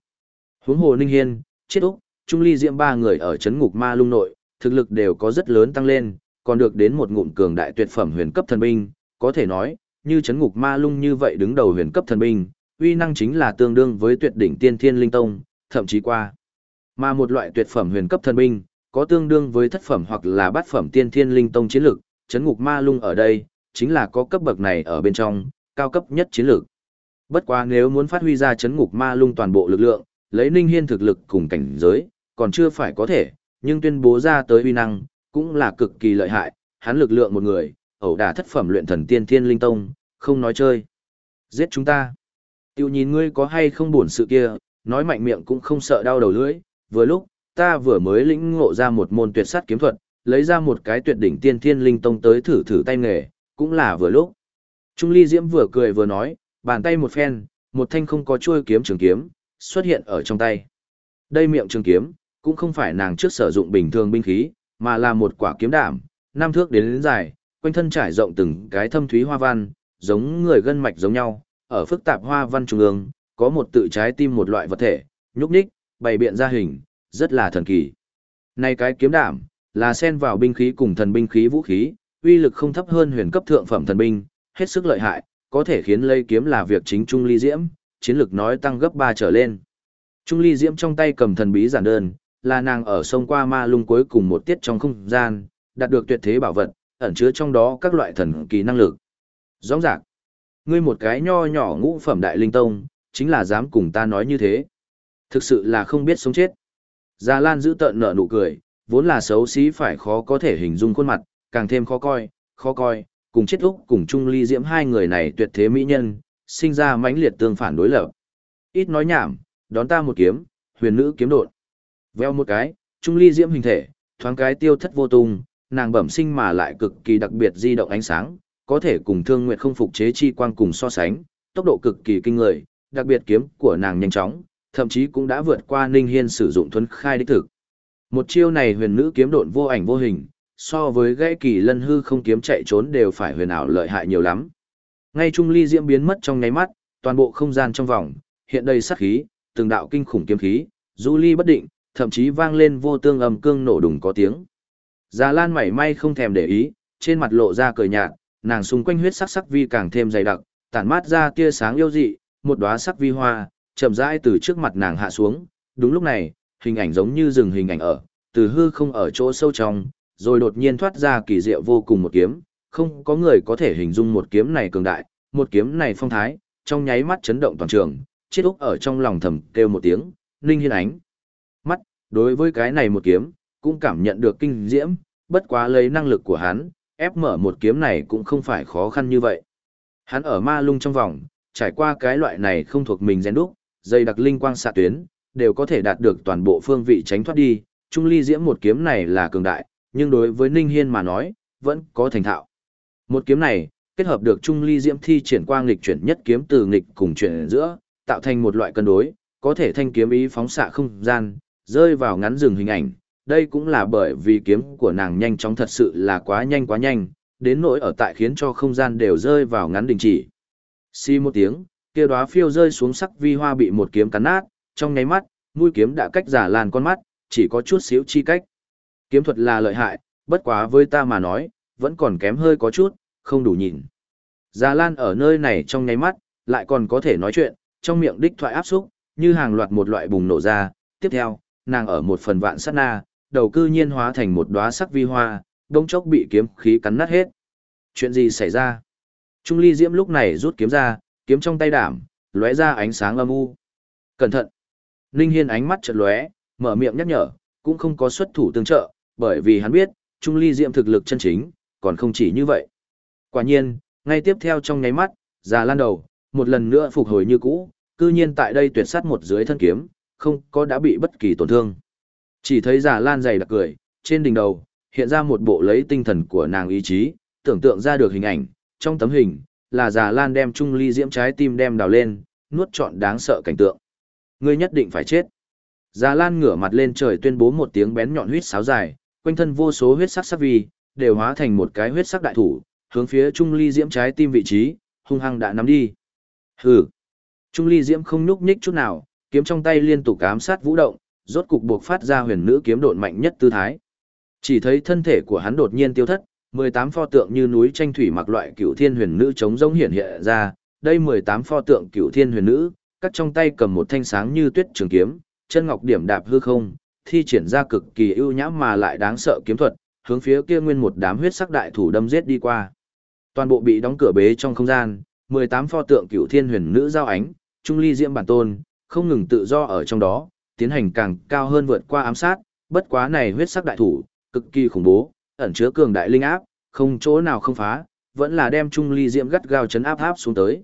Huống hồ Ninh Hiên, chết Úc, Trung Ly Diệm ba người ở chấn ngục ma lung nội, thực lực đều có rất lớn tăng lên, còn được đến một ngụm cường đại tuyệt phẩm huyền cấp thần binh, có thể nói, như chấn ngục ma lung như vậy đứng đầu huyền cấp thần binh, uy năng chính là tương đương với tuyệt đỉnh tiên thiên linh tông, thậm chí qua. Mà một loại tuyệt phẩm huyền cấp thần binh, có tương đương với thất phẩm hoặc là bát phẩm tiên thiên linh tông chiến lực, chấn ngục ma lung ở đây, chính là có cấp bậc này ở bên trong, cao cấp nhất chiến lược. Bất quá nếu muốn phát huy ra chấn ngục ma lung toàn bộ lực lượng, lấy Ninh Hiên thực lực cùng cảnh giới, còn chưa phải có thể, nhưng tuyên bố ra tới uy năng, cũng là cực kỳ lợi hại, hắn lực lượng một người, ẩu đả thất phẩm luyện thần tiên thiên linh tông, không nói chơi. Giết chúng ta. Tiêu nhìn ngươi có hay không buồn sự kia, nói mạnh miệng cũng không sợ đau đầu lưỡi, vừa lúc, ta vừa mới lĩnh ngộ ra một môn tuyệt sát kiếm thuật, lấy ra một cái tuyệt đỉnh tiên thiên linh tông tới thử thử tay nghề, cũng là vừa lúc. Trung Ly Diễm vừa cười vừa nói, bàn tay một phen, một thanh không có chuôi kiếm trường kiếm, xuất hiện ở trong tay. Đây miệng trường kiếm, cũng không phải nàng trước sử dụng bình thường binh khí, mà là một quả kiếm đảm, năm thước đến đến dài, quanh thân trải rộng từng cái thâm thúy hoa văn, giống người gân mạch giống nhau, ở phức tạp hoa văn trung ương, có một tự trái tim một loại vật thể, nhúc nhích, bày biện ra hình, rất là thần kỳ. Này cái kiếm đảm, là xen vào binh khí cùng thần binh khí vũ khí, uy lực không thấp hơn huyền cấp thượng phẩm thần binh, hết sức lợi hại, có thể khiến lây kiếm là việc chính trung ly diễm, chiến lực nói tăng gấp 3 trở lên. Trung ly diễm trong tay cầm thần bí giản đơn, là nàng ở sông qua ma lung cuối cùng một tiết trong không gian, đạt được tuyệt thế bảo vật, ẩn chứa trong đó các loại thần kỳ năng lực. Rõ ràng, ngươi một cái nho nhỏ ngũ phẩm đại linh tông, chính là dám cùng ta nói như thế. Thực sự là không biết sống chết. Gia Lan giữ tợn nở nụ cười, vốn là xấu xí phải khó có thể hình dung khuôn mặt, càng thêm khó coi, khó coi, cùng chết úc cùng chung ly diễm hai người này tuyệt thế mỹ nhân, sinh ra mãnh liệt tương phản đối lập. Ít nói nhảm, đón ta một kiếm, huyền nữ kiếm đột. Veo một cái, trung ly diễm hình thể, thoáng cái tiêu thất vô tung, nàng bẩm sinh mà lại cực kỳ đặc biệt di động ánh sáng, có thể cùng thương nguyệt không phục chế chi quang cùng so sánh, tốc độ cực kỳ kinh người, đặc biệt kiếm của nàng nhanh chóng, thậm chí cũng đã vượt qua Ninh Hiên sử dụng thuấn khai đích thực. Một chiêu này huyền nữ kiếm độn vô ảnh vô hình, so với gãy kỳ lân hư không kiếm chạy trốn đều phải huyền ảo lợi hại nhiều lắm. Ngay trung ly diễm biến mất trong nháy mắt, toàn bộ không gian trong vòng, hiện đầy sát khí, từng đạo kinh khủng kiếm khí, du ly bất định, thậm chí vang lên vô tương âm cương nổ đùng có tiếng. Già Lan mảy may không thèm để ý, trên mặt lộ ra cười nhạt, nàng xung quanh huyết sắc sắc vi càng thêm dày đặc, tản mát ra tia sáng yêu dị, một đóa sắc vi hoa, chậm rãi từ trước mặt nàng hạ xuống. Đúng lúc này, hình ảnh giống như rừng hình ảnh ở, từ hư không ở chỗ sâu trong, rồi đột nhiên thoát ra kỳ diệu vô cùng một kiếm, không có người có thể hình dung một kiếm này cường đại, một kiếm này phong thái, trong nháy mắt chấn động toàn trường, chết úc ở trong lòng thầm kêu một tiếng, ninh hiên ánh. Đối với cái này một kiếm, cũng cảm nhận được kinh diễm, bất quá lấy năng lực của hắn, ép mở một kiếm này cũng không phải khó khăn như vậy. Hắn ở ma lung trong vòng, trải qua cái loại này không thuộc mình rèn đúc, dây đặc linh quang xạ tuyến, đều có thể đạt được toàn bộ phương vị tránh thoát đi. Trung ly diễm một kiếm này là cường đại, nhưng đối với Ninh Hiên mà nói, vẫn có thành thạo. Một kiếm này, kết hợp được Trung ly diễm thi triển qua nghịch chuyển nhất kiếm từ nghịch cùng chuyển giữa, tạo thành một loại cân đối, có thể thanh kiếm ý phóng xạ không gian, rơi vào ngắn dừng hình ảnh. Đây cũng là bởi vì kiếm của nàng nhanh chóng thật sự là quá nhanh quá nhanh, đến nỗi ở tại khiến cho không gian đều rơi vào ngắn đình chỉ. Xi một tiếng, kia đóa phiêu rơi xuống sắc vi hoa bị một kiếm cắn nát, trong nháy mắt, mũi kiếm đã cách giả làn con mắt, chỉ có chút xíu chi cách. Kiếm thuật là lợi hại, bất quá với ta mà nói, vẫn còn kém hơi có chút, không đủ nhìn. Già Lan ở nơi này trong nháy mắt, lại còn có thể nói chuyện, trong miệng đích thoại áp xúc, như hàng loạt một loại bùng nổ ra. Tiếp theo, nàng ở một phần vạn sát na, đầu cư nhiên hóa thành một đóa sắc vi hoa, đông chốc bị kiếm khí cắn nát hết. Chuyện gì xảy ra? Trung ly diễm lúc này rút kiếm ra, kiếm trong tay đảm, lóe ra ánh sáng âm u. Cẩn thận! Ninh Hiên ánh mắt chợt lóe, mở miệng nhắc nhở, cũng không có xuất thủ tương trợ, bởi vì hắn biết, Trung ly diễm thực lực chân chính, còn không chỉ như vậy. Quả nhiên, ngay tiếp theo trong nháy mắt, già lan đầu, một lần nữa phục hồi như cũ, cư nhiên tại đây tuyệt sát một dưới thân kiếm, không có đã bị bất kỳ tổn thương. Chỉ thấy giả lan dày đặc cười, trên đỉnh đầu, hiện ra một bộ lấy tinh thần của nàng ý chí, tưởng tượng ra được hình ảnh, trong tấm hình, là giả lan đem Chung ly diễm trái tim đem đào lên, nuốt trọn đáng sợ cảnh tượng. Ngươi nhất định phải chết. giả lan ngửa mặt lên trời tuyên bố một tiếng bén nhọn huyết sáo dài, quanh thân vô số huyết sắc sắc vi, đều hóa thành một cái huyết sắc đại thủ, hướng phía trung ly diễm trái tim vị trí, hung hăng đã nắm đi. Hừ. Trung ly diễm không nhúc nhích chút nào, kiếm trong tay liên tục ám sát vũ động, rốt cục buộc phát ra huyền nữ kiếm độn mạnh nhất tư thái. Chỉ thấy thân thể của hắn đột nhiên tiêu thất, 18 pho tượng như núi tranh thủy mặc loại cửu thiên huyền nữ chống rỗng hiện hiện ra, đây 18 pho tượng cửu thiên huyền nữ, cắt trong tay cầm một thanh sáng như tuyết trường kiếm, chân ngọc điểm đạp hư không, thi triển ra cực kỳ ưu nhã mà lại đáng sợ kiếm thuật, hướng phía kia nguyên một đám huyết sắc đại thủ đâm giết đi qua. Toàn bộ bị đóng cửa bế trong không gian, 18 pho tượng cửu thiên huyền nữ giao ánh, trung ly diễm bản tôn, không ngừng tự do ở trong đó, tiến hành càng cao hơn vượt qua ám sát, bất quá này huyết sắc đại thủ, cực kỳ khủng bố, ẩn chứa cường đại linh áp, không chỗ nào không phá, vẫn là đem Trung Ly Diễm gắt gao chấn áp áp xuống tới.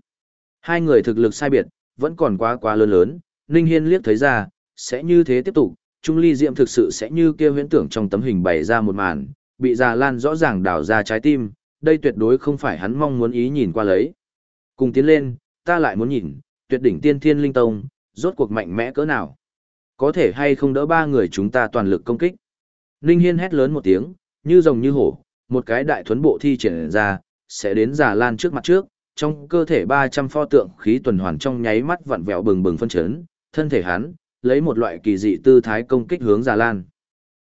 Hai người thực lực sai biệt, vẫn còn quá quá lớn lớn, Ninh Hiên liếc thấy ra, sẽ như thế tiếp tục, Trung Ly Diễm thực sự sẽ như kia huyễn tưởng trong tấm hình bày ra một màn, bị già lan rõ ràng đào ra trái tim, đây tuyệt đối không phải hắn mong muốn ý nhìn qua lấy. Cùng tiến lên, ta lại muốn nhìn, tuyệt đỉnh tiên thiên linh tông, rốt cuộc mạnh mẽ cỡ nào. Có thể hay không đỡ ba người chúng ta toàn lực công kích. Ninh Hiên hét lớn một tiếng, như rồng như hổ, một cái đại thuấn bộ thi triển ra, sẽ đến giả lan trước mặt trước, trong cơ thể 300 pho tượng khí tuần hoàn trong nháy mắt vặn vẹo bừng bừng phân chấn, thân thể hắn, lấy một loại kỳ dị tư thái công kích hướng giả lan.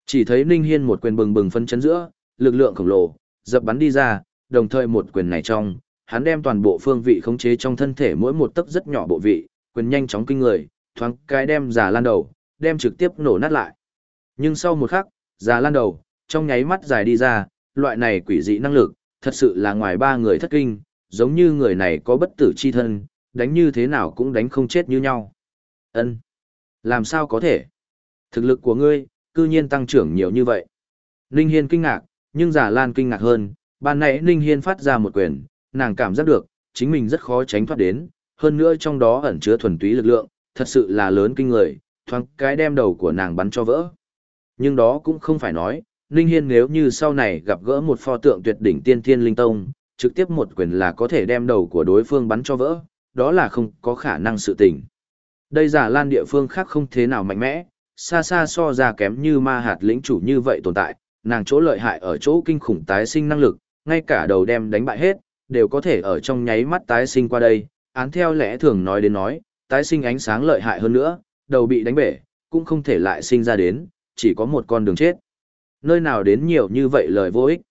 Chỉ thấy Ninh Hiên một quyền bừng bừng phân chấn giữa, lực lượng khổng lồ, dập bắn đi ra, đồng thời một quyền này trong, hắn đem toàn bộ phương vị khống chế trong thân thể mỗi một tấc rất nhỏ bộ vị, quyền nhanh chóng kinh người, thoáng cái đem giả lan đầu, đem trực tiếp nổ nát lại. Nhưng sau một khắc, giả lan đầu, trong nháy mắt dài đi ra, loại này quỷ dị năng lực, thật sự là ngoài ba người thất kinh, giống như người này có bất tử chi thân, đánh như thế nào cũng đánh không chết như nhau. Ân, Làm sao có thể? Thực lực của ngươi, cư nhiên tăng trưởng nhiều như vậy. Ninh Hiên kinh ngạc, nhưng giả lan kinh ngạc hơn, ban nãy Ninh Hiên phát ra một quyền, nàng cảm giác được, chính mình rất khó tránh thoát đến, hơn nữa trong đó ẩn chứa thuần túy lực lượng, thật sự là lớn kinh người, thoáng cái đem đầu của nàng bắn cho vỡ. Nhưng đó cũng không phải nói, Ninh Hiên nếu như sau này gặp gỡ một pho tượng tuyệt đỉnh tiên thiên linh tông, trực tiếp một quyền là có thể đem đầu của đối phương bắn cho vỡ, đó là không có khả năng sự tình. Đây giả lan địa phương khác không thế nào mạnh mẽ, xa xa so ra kém như ma hạt lĩnh chủ như vậy tồn tại, nàng chỗ lợi hại ở chỗ kinh khủng tái sinh năng lực, ngay cả đầu đem đánh bại hết, đều có thể ở trong nháy mắt tái sinh qua đây, án theo lẽ thường nói đến nói, tái sinh ánh sáng lợi hại hơn nữa, đầu bị đánh bể, cũng không thể lại sinh ra đến, chỉ có một con đường chết. Nơi nào đến nhiều như vậy lời vô ích.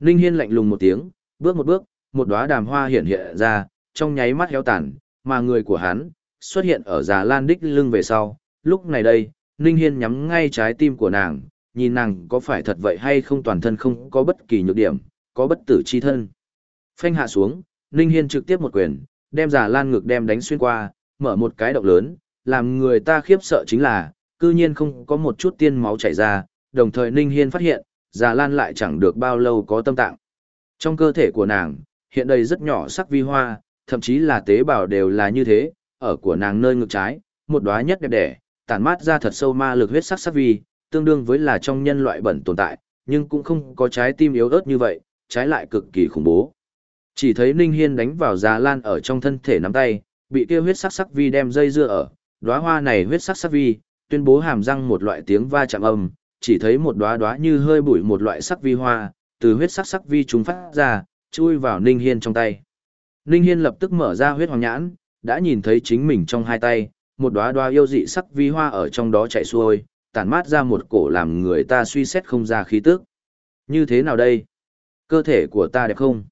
Ninh Hiên lạnh lùng một tiếng, bước một bước, một đóa đàm hoa hiện hiện ra, trong nháy mắt héo tàn, mà người của hắn xuất hiện ở già lan đích lưng về sau. Lúc này đây, Ninh Hiên nhắm ngay trái tim của nàng, nhìn nàng có phải thật vậy hay không toàn thân không có bất kỳ nhược điểm, có bất tử chi thân. Phanh hạ xuống, Ninh Hiên trực tiếp một quyền, đem giả lan ngực đem đánh xuyên qua, mở một cái động lớn, làm người ta khiếp sợ chính là, cư nhiên không có một chút tiên máu chảy ra, đồng thời Ninh Hiên phát hiện, giả Lan lại chẳng được bao lâu có tâm tạng. Trong cơ thể của nàng, hiện đầy rất nhỏ sắc vi hoa, thậm chí là tế bào đều là như thế, ở của nàng nơi ngực trái, một đóa nhất đẹp đẽ, tản mát ra thật sâu ma lực huyết sắc sắc vi, tương đương với là trong nhân loại bẩn tồn tại, nhưng cũng không có trái tim yếu ớt như vậy, trái lại cực kỳ khủng bố. Chỉ thấy Ninh Hiên đánh vào Già Lan ở trong thân thể nắm tay, bị kia huyết sắc sắc vi đem dây dưa ở, đóa hoa này huyết sắc sắc vi, tuyên bố hàm răng một loại tiếng va chạm âm, chỉ thấy một đóa đóa như hơi bụi một loại sắc vi hoa, từ huyết sắc sắc vi chúng phát ra, chui vào Ninh Hiên trong tay. Ninh Hiên lập tức mở ra huyết hoàng nhãn, đã nhìn thấy chính mình trong hai tay, một đóa đóa yêu dị sắc vi hoa ở trong đó chạy xuôi, tản mát ra một cổ làm người ta suy xét không ra khí tức. Như thế nào đây? Cơ thể của ta đẹp không?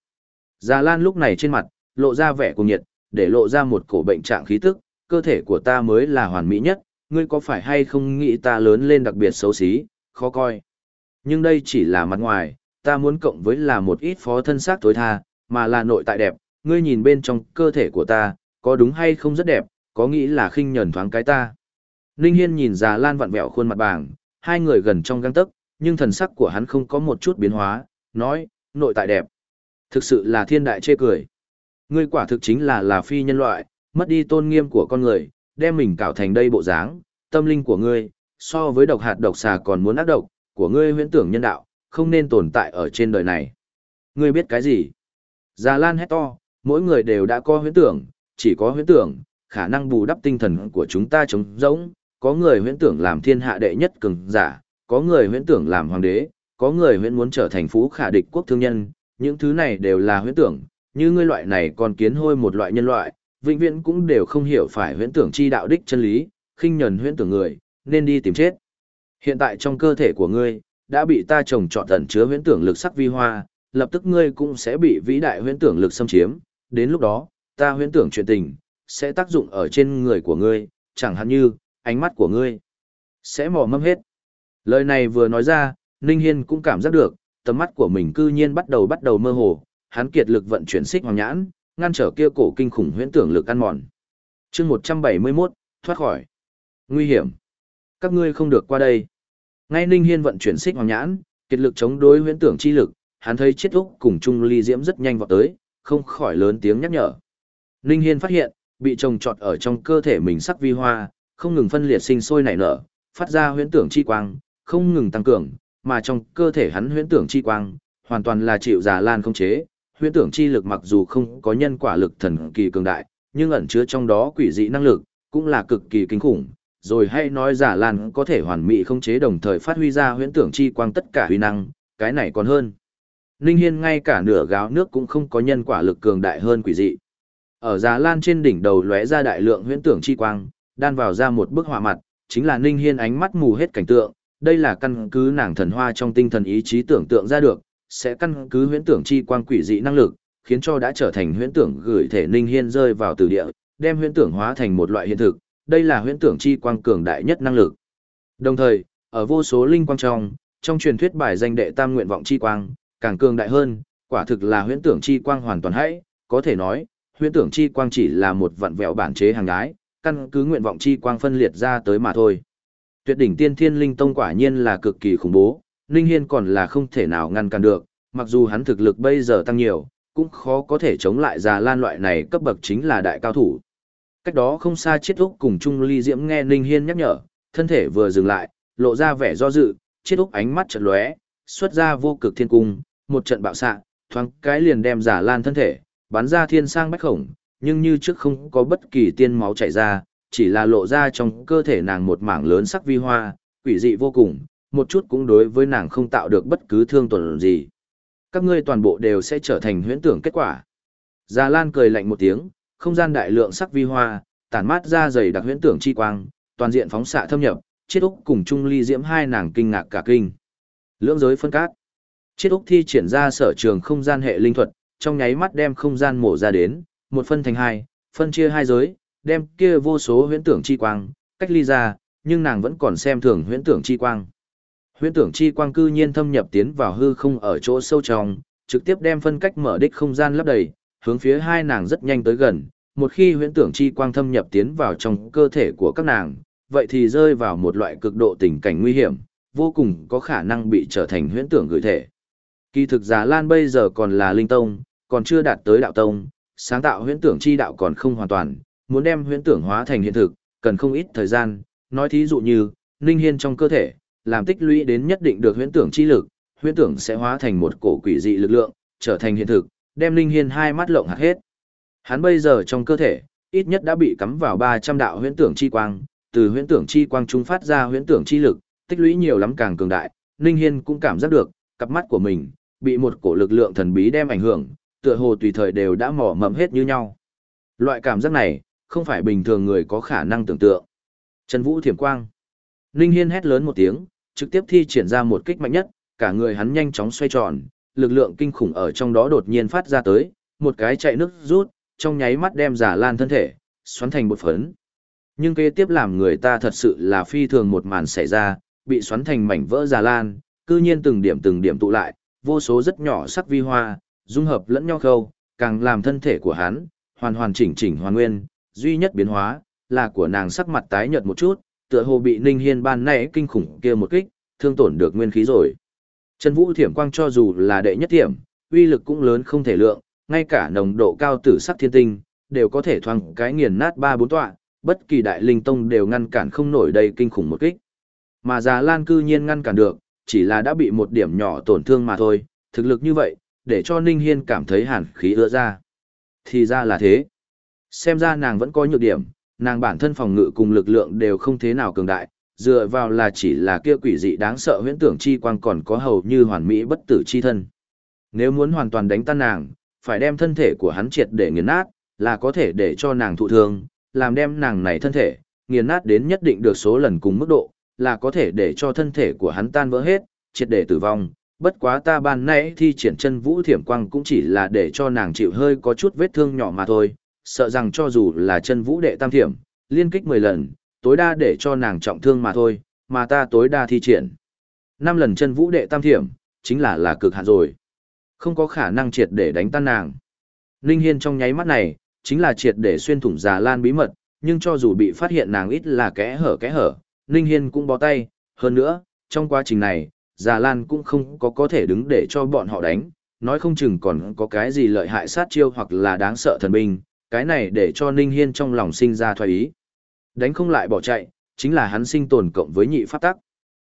Già Lan lúc này trên mặt, lộ ra vẻ cùng nhiệt, để lộ ra một cổ bệnh trạng khí tức, cơ thể của ta mới là hoàn mỹ nhất, ngươi có phải hay không nghĩ ta lớn lên đặc biệt xấu xí, khó coi. Nhưng đây chỉ là mặt ngoài, ta muốn cộng với là một ít phó thân xác tối tha, mà là nội tại đẹp, ngươi nhìn bên trong cơ thể của ta, có đúng hay không rất đẹp, có nghĩ là khinh nhẫn thoáng cái ta. Ninh Hiên nhìn già Lan vặn vẹo khuôn mặt bàng, hai người gần trong găng tấc, nhưng thần sắc của hắn không có một chút biến hóa, nói, nội tại đẹp. Thực sự là thiên đại chê cười. Ngươi quả thực chính là là phi nhân loại, mất đi tôn nghiêm của con người, đem mình cạo thành đây bộ dáng, tâm linh của ngươi, so với độc hạt độc xà còn muốn ác độc, của ngươi huyễn tưởng nhân đạo, không nên tồn tại ở trên đời này. Ngươi biết cái gì? Già Lan hét to, mỗi người đều đã có huyễn tưởng, chỉ có huyễn tưởng, khả năng bù đắp tinh thần của chúng ta trống rỗng, có người huyễn tưởng làm thiên hạ đệ nhất cường giả, có người huyễn tưởng làm hoàng đế, có người huyễn muốn trở thành phú khả địch quốc thương nhân, những thứ này đều là huyễn tưởng, như ngươi loại này còn kiến hôi một loại nhân loại, vĩnh viễn cũng đều không hiểu phải huyễn tưởng chi đạo đích chân lý, khinh nhẫn huyễn tưởng người, nên đi tìm chết. Hiện tại trong cơ thể của ngươi, đã bị ta trồng trọt tận chứa huyễn tưởng lực sắc vi hoa, lập tức ngươi cũng sẽ bị vĩ đại huyễn tưởng lực xâm chiếm, đến lúc đó, ta huyễn tưởng chuyện tình, sẽ tác dụng ở trên người của ngươi, chẳng hạn như, ánh mắt của ngươi, sẽ mò mâm hết. Lời này vừa nói ra, Ninh Hiên cũng cảm giác được, tầm mắt của mình cư nhiên bắt đầu bắt đầu mơ hồ, hắn kiệt lực vận chuyển xích hoàng nhãn, ngăn trở kia cổ kinh khủng huyễn tưởng lực ăn mòn. Chương 171, thoát khỏi. Nguy hiểm. Các ngươi không được qua đây. Ngay Ninh Hiên vận chuyển xích hoàng nhãn, kiệt lực chống đối huyễn tưởng chi lực, hắn thấy chết úc cùng Trung Ly Diễm rất nhanh vọt tới, không khỏi lớn tiếng nhắc nhở. Ninh Hiên phát hiện, bị trồng trọt ở trong cơ thể mình sắc vi hoa, không ngừng phân liệt sinh sôi nảy nở, phát ra huyễn tưởng chi quang, không ngừng tăng cường, mà trong cơ thể hắn huyễn tưởng chi quang, hoàn toàn là chịu giả lan không chế. Huyễn tưởng chi lực mặc dù không có nhân quả lực thần kỳ cường đại, nhưng ẩn chứa trong đó quỷ dị năng lực, cũng là cực kỳ kinh khủng. Rồi hay nói giả lan có thể hoàn mỹ không chế đồng thời phát huy ra huyễn tưởng chi quang tất cả huy năng, cái này còn hơn. Ninh Hiên ngay cả nửa gáo nước cũng không có nhân quả lực cường đại hơn quỷ dị. Ở giả lan trên đỉnh đầu lóe ra đại lượng huyễn tưởng chi quang, đan vào ra một bức họa mặt, chính là Ninh Hiên ánh mắt mù hết cảnh tượng, đây là căn cứ nàng thần hoa trong tinh thần ý chí tưởng tượng ra được, sẽ căn cứ huyễn tưởng chi quang quỷ dị năng lực, khiến cho đã trở thành huyễn tưởng gửi thể Ninh Hiên rơi vào từ địa, đem huyễn tưởng hóa thành một loại hiện thực, đây là huyễn tưởng chi quang cường đại nhất năng lực. Đồng thời, ở vô số linh quang trong, trong truyền thuyết bài danh đệ tam nguyện vọng chi quang, càng cường đại hơn, quả thực là huyễn tưởng chi quang hoàn toàn hãy, có thể nói, huyễn tưởng chi quang chỉ là một vặn vẹo bản chế hàng gái, căn cứ nguyện vọng chi quang phân liệt ra tới mà thôi. Tuyệt đỉnh tiên thiên linh tông quả nhiên là cực kỳ khủng bố, Ninh Hiên còn là không thể nào ngăn cản được, mặc dù hắn thực lực bây giờ tăng nhiều, cũng khó có thể chống lại già lan loại này cấp bậc chính là đại cao thủ. Cách đó không xa chiết úc cùng Trung Ly Diễm nghe Ninh Hiên nhắc nhở, thân thể vừa dừng lại, lộ ra vẻ do dự, chiết úc ánh mắt chợt lóe, xuất ra vô cực thiên cung, một trận bạo xạ, thoáng cái liền đem giả lan thân thể, bắn ra thiên sang bách khổng, nhưng như trước không có bất kỳ tiên máu chảy ra, chỉ là lộ ra trong cơ thể nàng một mảng lớn sắc vi hoa, quỷ dị vô cùng, một chút cũng đối với nàng không tạo được bất cứ thương tổn gì. Các ngươi toàn bộ đều sẽ trở thành huyễn tưởng kết quả. Già Lan cười lạnh một tiếng, không gian đại lượng sắc vi hoa, tản mát ra dày đặc huyễn tưởng chi quang, toàn diện phóng xạ thâm nhập, chết úc cùng Trung Ly Diễm hai nàng kinh ngạc cả kinh. Lưỡng giới phân cát. Chết úc thi triển ra sở trường không gian hệ linh thuật, trong nháy mắt đem không gian mổ ra đến, một phân thành hai, phân chia hai giới, đem kia vô số huyễn tưởng chi quang, cách ly ra, nhưng nàng vẫn còn xem thường huyễn tưởng chi quang. Huyễn tưởng chi quang cư nhiên thâm nhập tiến vào hư không ở chỗ sâu trong, trực tiếp đem phân cách mở đích không gian lấp đầy, hướng phía hai nàng rất nhanh tới gần, một khi huyễn tưởng chi quang thâm nhập tiến vào trong cơ thể của các nàng, vậy thì rơi vào một loại cực độ tình cảnh nguy hiểm, vô cùng có khả năng bị trở thành huyễn tưởng gửi thể. Kỳ thực Già Lan bây giờ còn là linh tông, còn chưa đạt tới đạo tông, sáng tạo huyễn tưởng chi đạo còn không hoàn toàn, muốn đem huyễn tưởng hóa thành hiện thực, cần không ít thời gian, nói thí dụ như, linh hiên trong cơ thể, làm tích lũy đến nhất định được huyễn tưởng chi lực, huyễn tưởng sẽ hóa thành một cổ quỷ dị lực lượng, trở thành hiện thực, đem linh hiên hai mắt lộng hạt hết. Hắn bây giờ trong cơ thể, ít nhất đã bị cắm vào 300 đạo huyễn tưởng chi quang, từ huyễn tưởng chi quang trung phát ra huyễn tưởng chi lực, tích lũy nhiều lắm càng cường đại, Ninh Hiên cũng cảm giác được, cặp mắt của mình bị một cổ lực lượng thần bí đem ảnh hưởng, tựa hồ tùy thời đều đã mỏ mẫm hết như nhau. Loại cảm giác này, không phải bình thường người có khả năng tưởng tượng. Trần Vũ thiểm quang. Ninh Hiên hét lớn một tiếng, trực tiếp thi triển ra một kích mạnh nhất, cả người hắn nhanh chóng xoay tròn, lực lượng kinh khủng ở trong đó đột nhiên phát ra tới, một cái chạy nước rút, trong nháy mắt đem giả lan thân thể, xoắn thành bột phấn. Nhưng kế tiếp làm người ta thật sự là phi thường một màn xảy ra, bị xoắn thành mảnh vỡ giả lan, cư nhiên từng điểm từng điểm tụ lại, vô số rất nhỏ sắc vi hoa, dung hợp lẫn nhau khâu, càng làm thân thể của hắn, hoàn hoàn chỉnh chỉnh hoàn nguyên, duy nhất biến hóa, là của nàng sắc mặt tái nhợt một chút, tựa hồ bị Ninh Hiên ban nãy kinh khủng kia một kích, thương tổn được nguyên khí rồi. Chân Vũ Thiểm Quang cho dù là đệ nhất thiểm, uy lực cũng lớn không thể lượng, ngay cả nồng độ cao tử sắc thiên tinh, đều có thể thoang cái nghiền nát ba bốn tọa, bất kỳ đại linh tông đều ngăn cản không nổi đây kinh khủng một kích. Mà Già Lan cư nhiên ngăn cản được, chỉ là đã bị một điểm nhỏ tổn thương mà thôi, thực lực như vậy, để cho Ninh Hiên cảm thấy hàn khí ưa ra. Thì ra là thế. Xem ra nàng vẫn có nhược điểm, nàng bản thân phòng ngự cùng lực lượng đều không thế nào cường đại, dựa vào là chỉ là kia quỷ dị đáng sợ huyễn tưởng chi quang còn có hầu như hoàn mỹ bất tử chi thân. Nếu muốn hoàn toàn đánh tan nàng, phải đem thân thể của hắn triệt để nghiền nát, là có thể để cho nàng thụ thương, làm đem nàng này thân thể, nghiền nát đến nhất định được số lần cùng mức độ, là có thể để cho thân thể của hắn tan vỡ hết, triệt để tử vong. Bất quá ta ban nãy thi triển chân vũ thiểm quang cũng chỉ là để cho nàng chịu hơi có chút vết thương nhỏ mà thôi, sợ rằng cho dù là chân vũ đệ tam thiểm, liên kích 10 lần, tối đa để cho nàng trọng thương mà thôi, mà ta tối đa thi triển. 5 lần chân vũ đệ tam thiểm, chính là là cực hạn rồi. Không có khả năng triệt để đánh tan nàng. Ninh Hiên trong nháy mắt này, chính là triệt để xuyên thủng giả lan bí mật, nhưng cho dù bị phát hiện nàng ít là kẽ hở kẽ hở, Ninh Hiên cũng bó tay, hơn nữa, trong quá trình này, già lan cũng không có có thể đứng để cho bọn họ đánh, nói không chừng còn có cái gì lợi hại sát chiêu hoặc là đáng sợ thần binh, cái này để cho Ninh Hiên trong lòng sinh ra thoái ý. Đánh không lại bỏ chạy, chính là hắn sinh tồn cộng với nhị pháp tắc.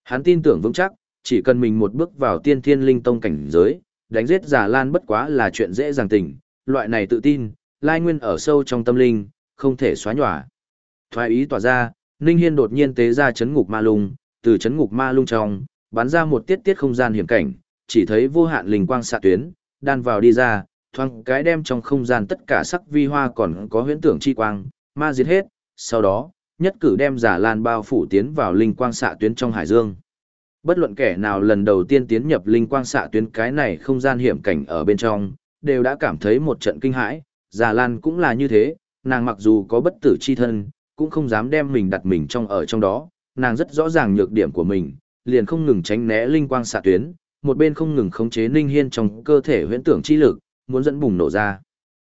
Hắn tin tưởng vững chắc, chỉ cần mình một bước vào tiên thiên linh tông cảnh giới, đánh giết giả lan bất quá là chuyện dễ dàng tình, loại này tự tin, lai nguyên ở sâu trong tâm linh, không thể xóa nhòa. Thoái ý tỏa ra, Ninh Hiên đột nhiên tế ra chấn ngục ma lung, từ chấn ngục ma lung trong, bắn ra một tiết tiết không gian hiểm cảnh, chỉ thấy vô hạn linh quang xạ tuyến, đan vào đi ra, thoáng cái đem trong không gian tất cả sắc vi hoa còn có huyễn tưởng chi quang, ma diệt hết, sau đó, nhất cử đem giả lan bao phủ tiến vào linh quang xạ tuyến trong hải dương. Bất luận kẻ nào lần đầu tiên tiến nhập linh quang xạ tuyến cái này không gian hiểm cảnh ở bên trong, đều đã cảm thấy một trận kinh hãi, giả lan cũng là như thế, nàng mặc dù có bất tử chi thân, cũng không dám đem mình đặt mình trong ở trong đó, nàng rất rõ ràng nhược điểm của mình, liền không ngừng tránh né linh quang xạ tuyến, một bên không ngừng khống chế ninh hiên trong cơ thể huyễn tưởng chi lực, muốn dẫn bùng nổ ra.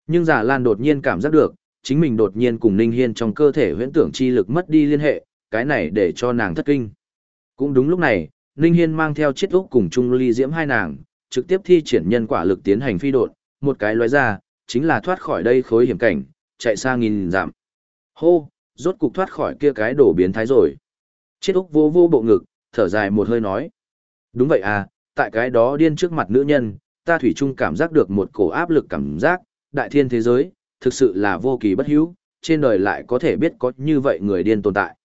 Nhưng giả lan đột nhiên cảm giác được, chính mình đột nhiên cùng ninh hiên trong cơ thể huyễn tưởng chi lực mất đi liên hệ, cái này để cho nàng thất kinh. Cũng đúng lúc này, ninh hiên mang theo chiếc úc cùng chung ly diễm hai nàng, trực tiếp thi triển nhân quả lực tiến hành phi đột, một cái lóe ra, chính là thoát khỏi đây khối hiểm cảnh, chạy xa nghìn dặm. Hô, rốt cục thoát khỏi kia cái đổ biến thái rồi. Chiếc Úc vô vô bộ ngực, thở dài một hơi nói. Đúng vậy à, tại cái đó điên trước mặt nữ nhân, ta thủy chung cảm giác được một cổ áp lực cảm giác, đại thiên thế giới, thực sự là vô kỳ bất hữu, trên đời lại có thể biết có như vậy người điên tồn tại.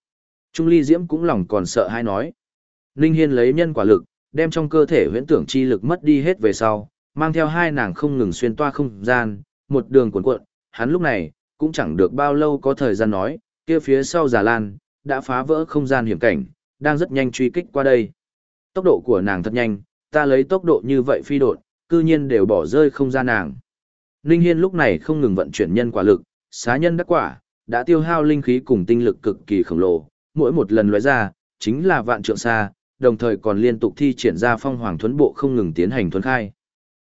Trung ly diễm cũng lòng còn sợ hay nói. Ninh Hiên lấy nhân quả lực, đem trong cơ thể huyễn tưởng chi lực mất đi hết về sau, mang theo hai nàng không ngừng xuyên toa không gian, một đường cuộn cuộn, hắn lúc này, cũng chẳng được bao lâu có thời gian nói, kia phía sau giả lan, đã phá vỡ không gian hiểm cảnh, đang rất nhanh truy kích qua đây. Tốc độ của nàng thật nhanh, ta lấy tốc độ như vậy phi đột, cư nhiên đều bỏ rơi không ra nàng. Ninh Hiên lúc này không ngừng vận chuyển nhân quả lực, xá nhân đắc quả, đã tiêu hao linh khí cùng tinh lực cực kỳ khổng lồ, mỗi một lần lóe ra, chính là vạn trượng xa, đồng thời còn liên tục thi triển ra phong hoàng thuấn bộ không ngừng tiến hành thuấn khai.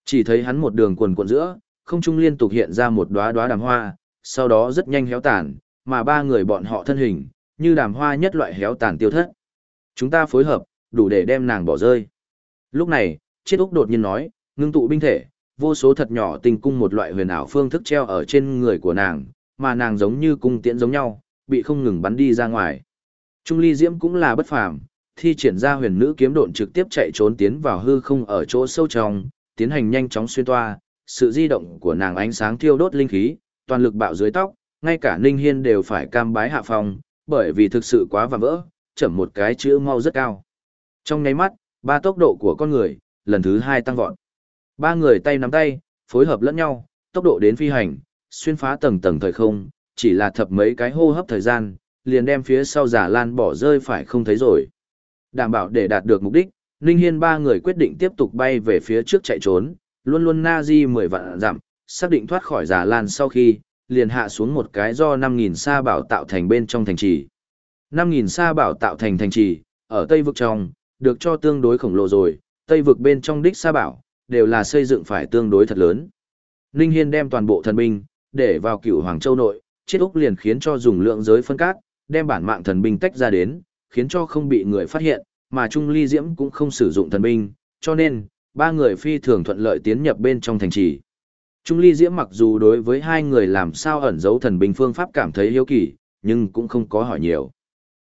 Chỉ thấy hắn một đường quần cuộn giữa, không trung liên tục hiện ra một đóa đóa đàm hoa, sau đó rất nhanh héo tàn, mà ba người bọn họ thân hình, như đàm hoa nhất loại héo tàn tiêu thất. Chúng ta phối hợp, đủ để đem nàng bỏ rơi. Lúc này, Chiết Úc đột nhiên nói, ngưng tụ binh thể, vô số thật nhỏ tình cung một loại huyền ảo phương thức treo ở trên người của nàng, mà nàng giống như cung tiễn giống nhau, bị không ngừng bắn đi ra ngoài. Trung ly diễm cũng là bất phàm, thi triển ra huyền nữ kiếm độn trực tiếp chạy trốn tiến vào hư không ở chỗ sâu trong, tiến hành nhanh chóng xuyên toa, sự di động của nàng ánh sáng thiêu đốt linh khí, toàn lực bạo dưới tóc, ngay cả Ninh Hiên đều phải cam bái hạ phòng, bởi vì thực sự quá và vỡ, chậm một cái chữ mau rất cao. Trong nháy mắt, ba tốc độ của con người, lần thứ hai tăng vọt. Ba người tay nắm tay, phối hợp lẫn nhau, tốc độ đến phi hành, xuyên phá tầng tầng thời không, chỉ là thập mấy cái hô hấp thời gian, liền đem phía sau giả lan bỏ rơi phải không thấy rồi. Đảm bảo để đạt được mục đích, Ninh Hiên ba người quyết định tiếp tục bay về phía trước chạy trốn, luôn luôn na di 10 vạn dặm, xác định thoát khỏi giả lan sau khi, liền hạ xuống một cái do 5.000 sa bảo tạo thành bên trong thành trì. 5.000 sa bảo tạo thành thành trì, ở Tây Vực trong, được cho tương đối khổng lồ rồi, Tây Vực bên trong đích sa bảo, đều là xây dựng phải tương đối thật lớn. Ninh Hiên đem toàn bộ thần binh, để vào cựu Hoàng Châu nội, chết Úc liền khiến cho dùng lượng giới phân cát, đem bản mạng thần binh tách ra đến, khiến cho không bị người phát hiện, mà Trung Ly Diễm cũng không sử dụng thần binh, cho nên, ba người phi thường thuận lợi tiến nhập bên trong thành trì. Trung Ly Diễm mặc dù đối với hai người làm sao ẩn giấu thần binh phương pháp cảm thấy hiếu kỳ, nhưng cũng không có hỏi nhiều.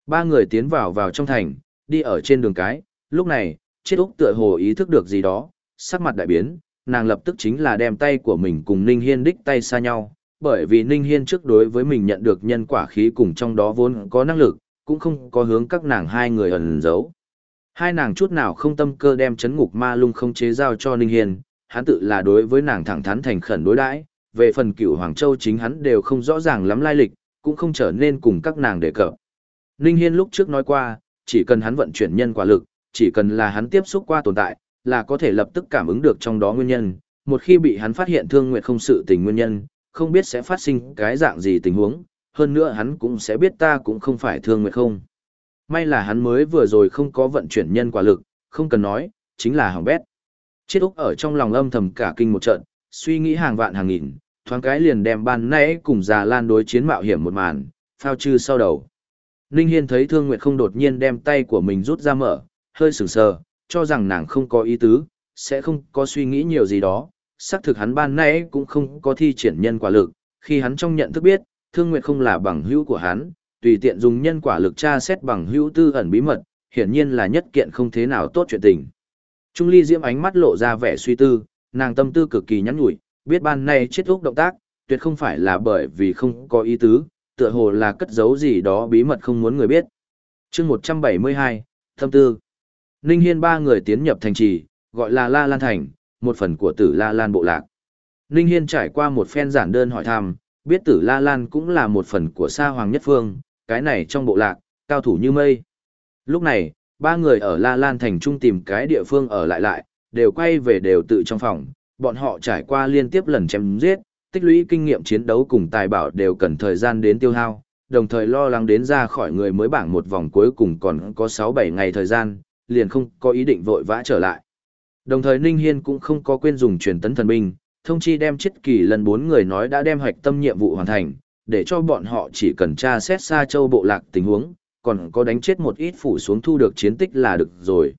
Ba người tiến vào vào trong thành, đi ở trên đường cái, lúc này, chết Úc tựa hồ ý thức được gì đó, sắc mặt đại biến, nàng lập tức chính là đem tay của mình cùng Ninh Hiên đích tay xa nhau, bởi vì Ninh Hiên trước đối với mình nhận được nhân quả khí cùng trong đó vốn có năng lực, cũng không có hướng các nàng hai người ẩn giấu. Hai nàng chút nào không tâm cơ đem chấn ngục ma lung không chế giao cho Ninh Hiên, hắn tự là đối với nàng thẳng thắn thành khẩn đối đãi, về phần cửu Hoàng Châu chính hắn đều không rõ ràng lắm lai lịch, cũng không trở nên cùng các nàng đề cập. Ninh Hiên lúc trước nói qua, chỉ cần hắn vận chuyển nhân quả lực, chỉ cần là hắn tiếp xúc qua tồn tại, là có thể lập tức cảm ứng được trong đó nguyên nhân, một khi bị hắn phát hiện thương nguyện không sự tình nguyên nhân, không biết sẽ phát sinh cái dạng gì tình huống, hơn nữa hắn cũng sẽ biết ta cũng không phải thương nguyện không. May là hắn mới vừa rồi không có vận chuyển nhân quả lực, không cần nói, chính là hỏng bét. Chiết Úc ở trong lòng âm thầm cả kinh một trận, suy nghĩ hàng vạn hàng nghìn, thoáng cái liền đem ban nãy cùng già lan đối chiến mạo hiểm một màn, phao chư sau đầu. Ninh Hiên thấy Thương Nguyệt không đột nhiên đem tay của mình rút ra mở, hơi sửng sờ, cho rằng nàng không có ý tứ, sẽ không có suy nghĩ nhiều gì đó. Xác thực hắn ban nãy cũng không có thi triển nhân quả lực, khi hắn trong nhận thức biết, Thương Nguyệt không là bằng hữu của hắn, tùy tiện dùng nhân quả lực tra xét bằng hữu tư ẩn bí mật, hiển nhiên là nhất kiện không thế nào tốt chuyện tình. Trung Ly Diễm ánh mắt lộ ra vẻ suy tư, nàng tâm tư cực kỳ nhắn nhủi, biết ban nay chết úc động tác, tuyệt không phải là bởi vì không có ý tứ, tựa hồ là cất giấu gì đó bí mật không muốn người biết. chương 172, Thâm Tư Ninh Hiên ba người tiến nhập thành trì, gọi là La Lan Thành, một phần của tử La Lan Bộ Lạc. Ninh Hiên trải qua một phen giản đơn hỏi thăm, biết tử La Lan cũng là một phần của Sa Hoàng Nhất Phương, cái này trong bộ lạc, cao thủ như mây. Lúc này, ba người ở La Lan Thành trung tìm cái địa phương ở lại lại, đều quay về đều tự trong phòng, bọn họ trải qua liên tiếp lần chém giết, tích lũy kinh nghiệm chiến đấu cùng tài bảo đều cần thời gian đến tiêu hao, đồng thời lo lắng đến ra khỏi người mới bảng một vòng cuối cùng còn có 6-7 ngày thời gian, liền không có ý định vội vã trở lại. Đồng thời Ninh Hiên cũng không có quên dùng truyền tấn thần binh, thông chi đem chết kỳ lần bốn người nói đã đem hoạch tâm nhiệm vụ hoàn thành, để cho bọn họ chỉ cần tra xét xa châu bộ lạc tình huống, còn có đánh chết một ít phủ xuống thu được chiến tích là được rồi.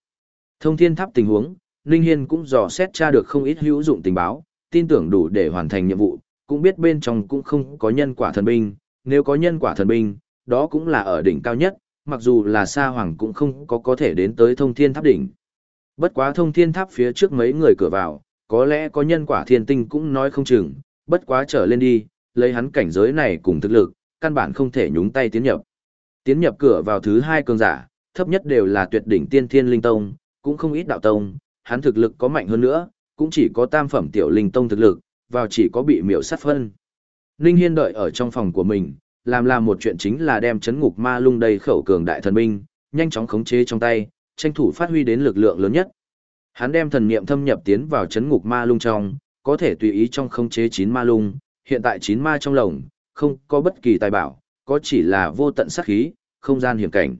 Thông thiên tháp tình huống, Ninh Hiên cũng dò xét tra được không ít hữu dụng tình báo, tin tưởng đủ để hoàn thành nhiệm vụ, cũng biết bên trong cũng không có nhân quả thần binh, nếu có nhân quả thần binh, đó cũng là ở đỉnh cao nhất, mặc dù là Sa Hoàng cũng không có có thể đến tới thông thiên tháp đỉnh. Bất quá thông thiên tháp phía trước mấy người cửa vào, có lẽ có nhân quả thiên tinh cũng nói không chừng, bất quá trở lên đi, lấy hắn cảnh giới này cùng thực lực, căn bản không thể nhúng tay tiến nhập. Tiến nhập cửa vào thứ hai cường giả, thấp nhất đều là tuyệt đỉnh tiên thiên linh tông, cũng không ít đạo tông, hắn thực lực có mạnh hơn nữa, cũng chỉ có tam phẩm tiểu linh tông thực lực, vào chỉ có bị miểu sát phân. Ninh Hiên đợi ở trong phòng của mình, làm làm một chuyện chính là đem chấn ngục ma lung đầy khẩu cường đại thần binh, nhanh chóng khống chế trong tay, tranh thủ phát huy đến lực lượng lớn nhất. Hắn đem thần niệm thâm nhập tiến vào chấn ngục ma lung trong, có thể tùy ý trong khống chế chín ma lung, hiện tại chín ma trong lồng, không có bất kỳ tài bảo, có chỉ là vô tận sát khí, không gian hiểm cảnh.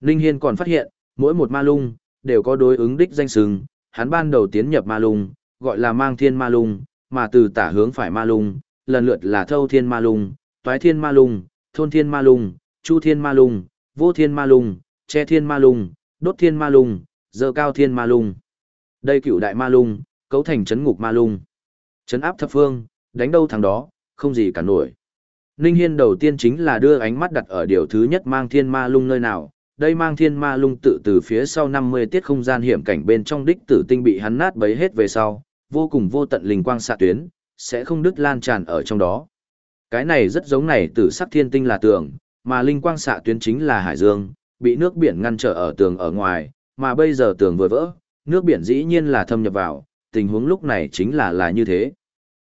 Ninh Hiên còn phát hiện, mỗi một ma lung, đều có đối ứng đích danh sừng, hắn ban đầu tiến nhập ma lung, gọi là mang thiên ma lung, mà từ tả hướng phải ma lung, lần lượt là thâu thiên ma lung, toái thiên ma lung, thôn thiên ma lung, chu thiên ma lung, vô thiên ma lung, che thiên ma lung, đốt thiên ma lung, dơ cao thiên ma lung. Đây cựu đại ma lung, cấu thành chấn ngục ma lung. Chấn áp thập phương, đánh đâu thằng đó, không gì cả nổi. Ninh Hiên đầu tiên chính là đưa ánh mắt đặt ở điều thứ nhất mang thiên ma lung nơi nào. Đây mang thiên ma lung tự từ phía sau 50 tiết không gian hiểm cảnh bên trong đích tử tinh bị hắn nát bấy hết về sau, vô cùng vô tận linh quang xạ tuyến, sẽ không đứt lan tràn ở trong đó. Cái này rất giống này tử sắc thiên tinh là tường, mà linh quang xạ tuyến chính là hải dương, bị nước biển ngăn trở ở tường ở ngoài, mà bây giờ tường vừa vỡ, nước biển dĩ nhiên là thâm nhập vào, tình huống lúc này chính là là như thế.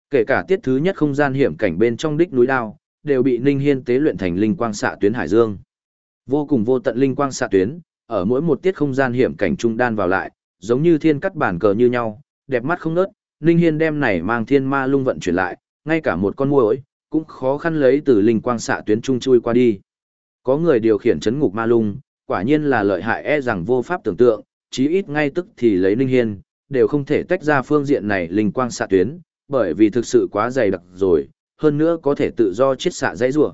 Kể cả tiết thứ nhất không gian hiểm cảnh bên trong đích núi đao, đều bị Ninh Hiên tế luyện thành linh quang xạ tuyến hải dương. Vô cùng vô tận linh quang xạ tuyến, ở mỗi một tiết không gian hiểm cảnh trung đan vào lại, giống như thiên cắt bản cờ như nhau, đẹp mắt không nớt, Ninh Hiên đem này mang thiên ma lung vận chuyển lại, ngay cả một con muỗi cũng khó khăn lấy từ linh quang xạ tuyến trung chui qua đi. Có người điều khiển chấn ngục ma lung, quả nhiên là lợi hại e rằng vô pháp tưởng tượng, chí ít ngay tức thì lấy Ninh Hiên, đều không thể tách ra phương diện này linh quang xạ tuyến, bởi vì thực sự quá dày đặc rồi, hơn nữa có thể tự do chiết xạ dãy rùa.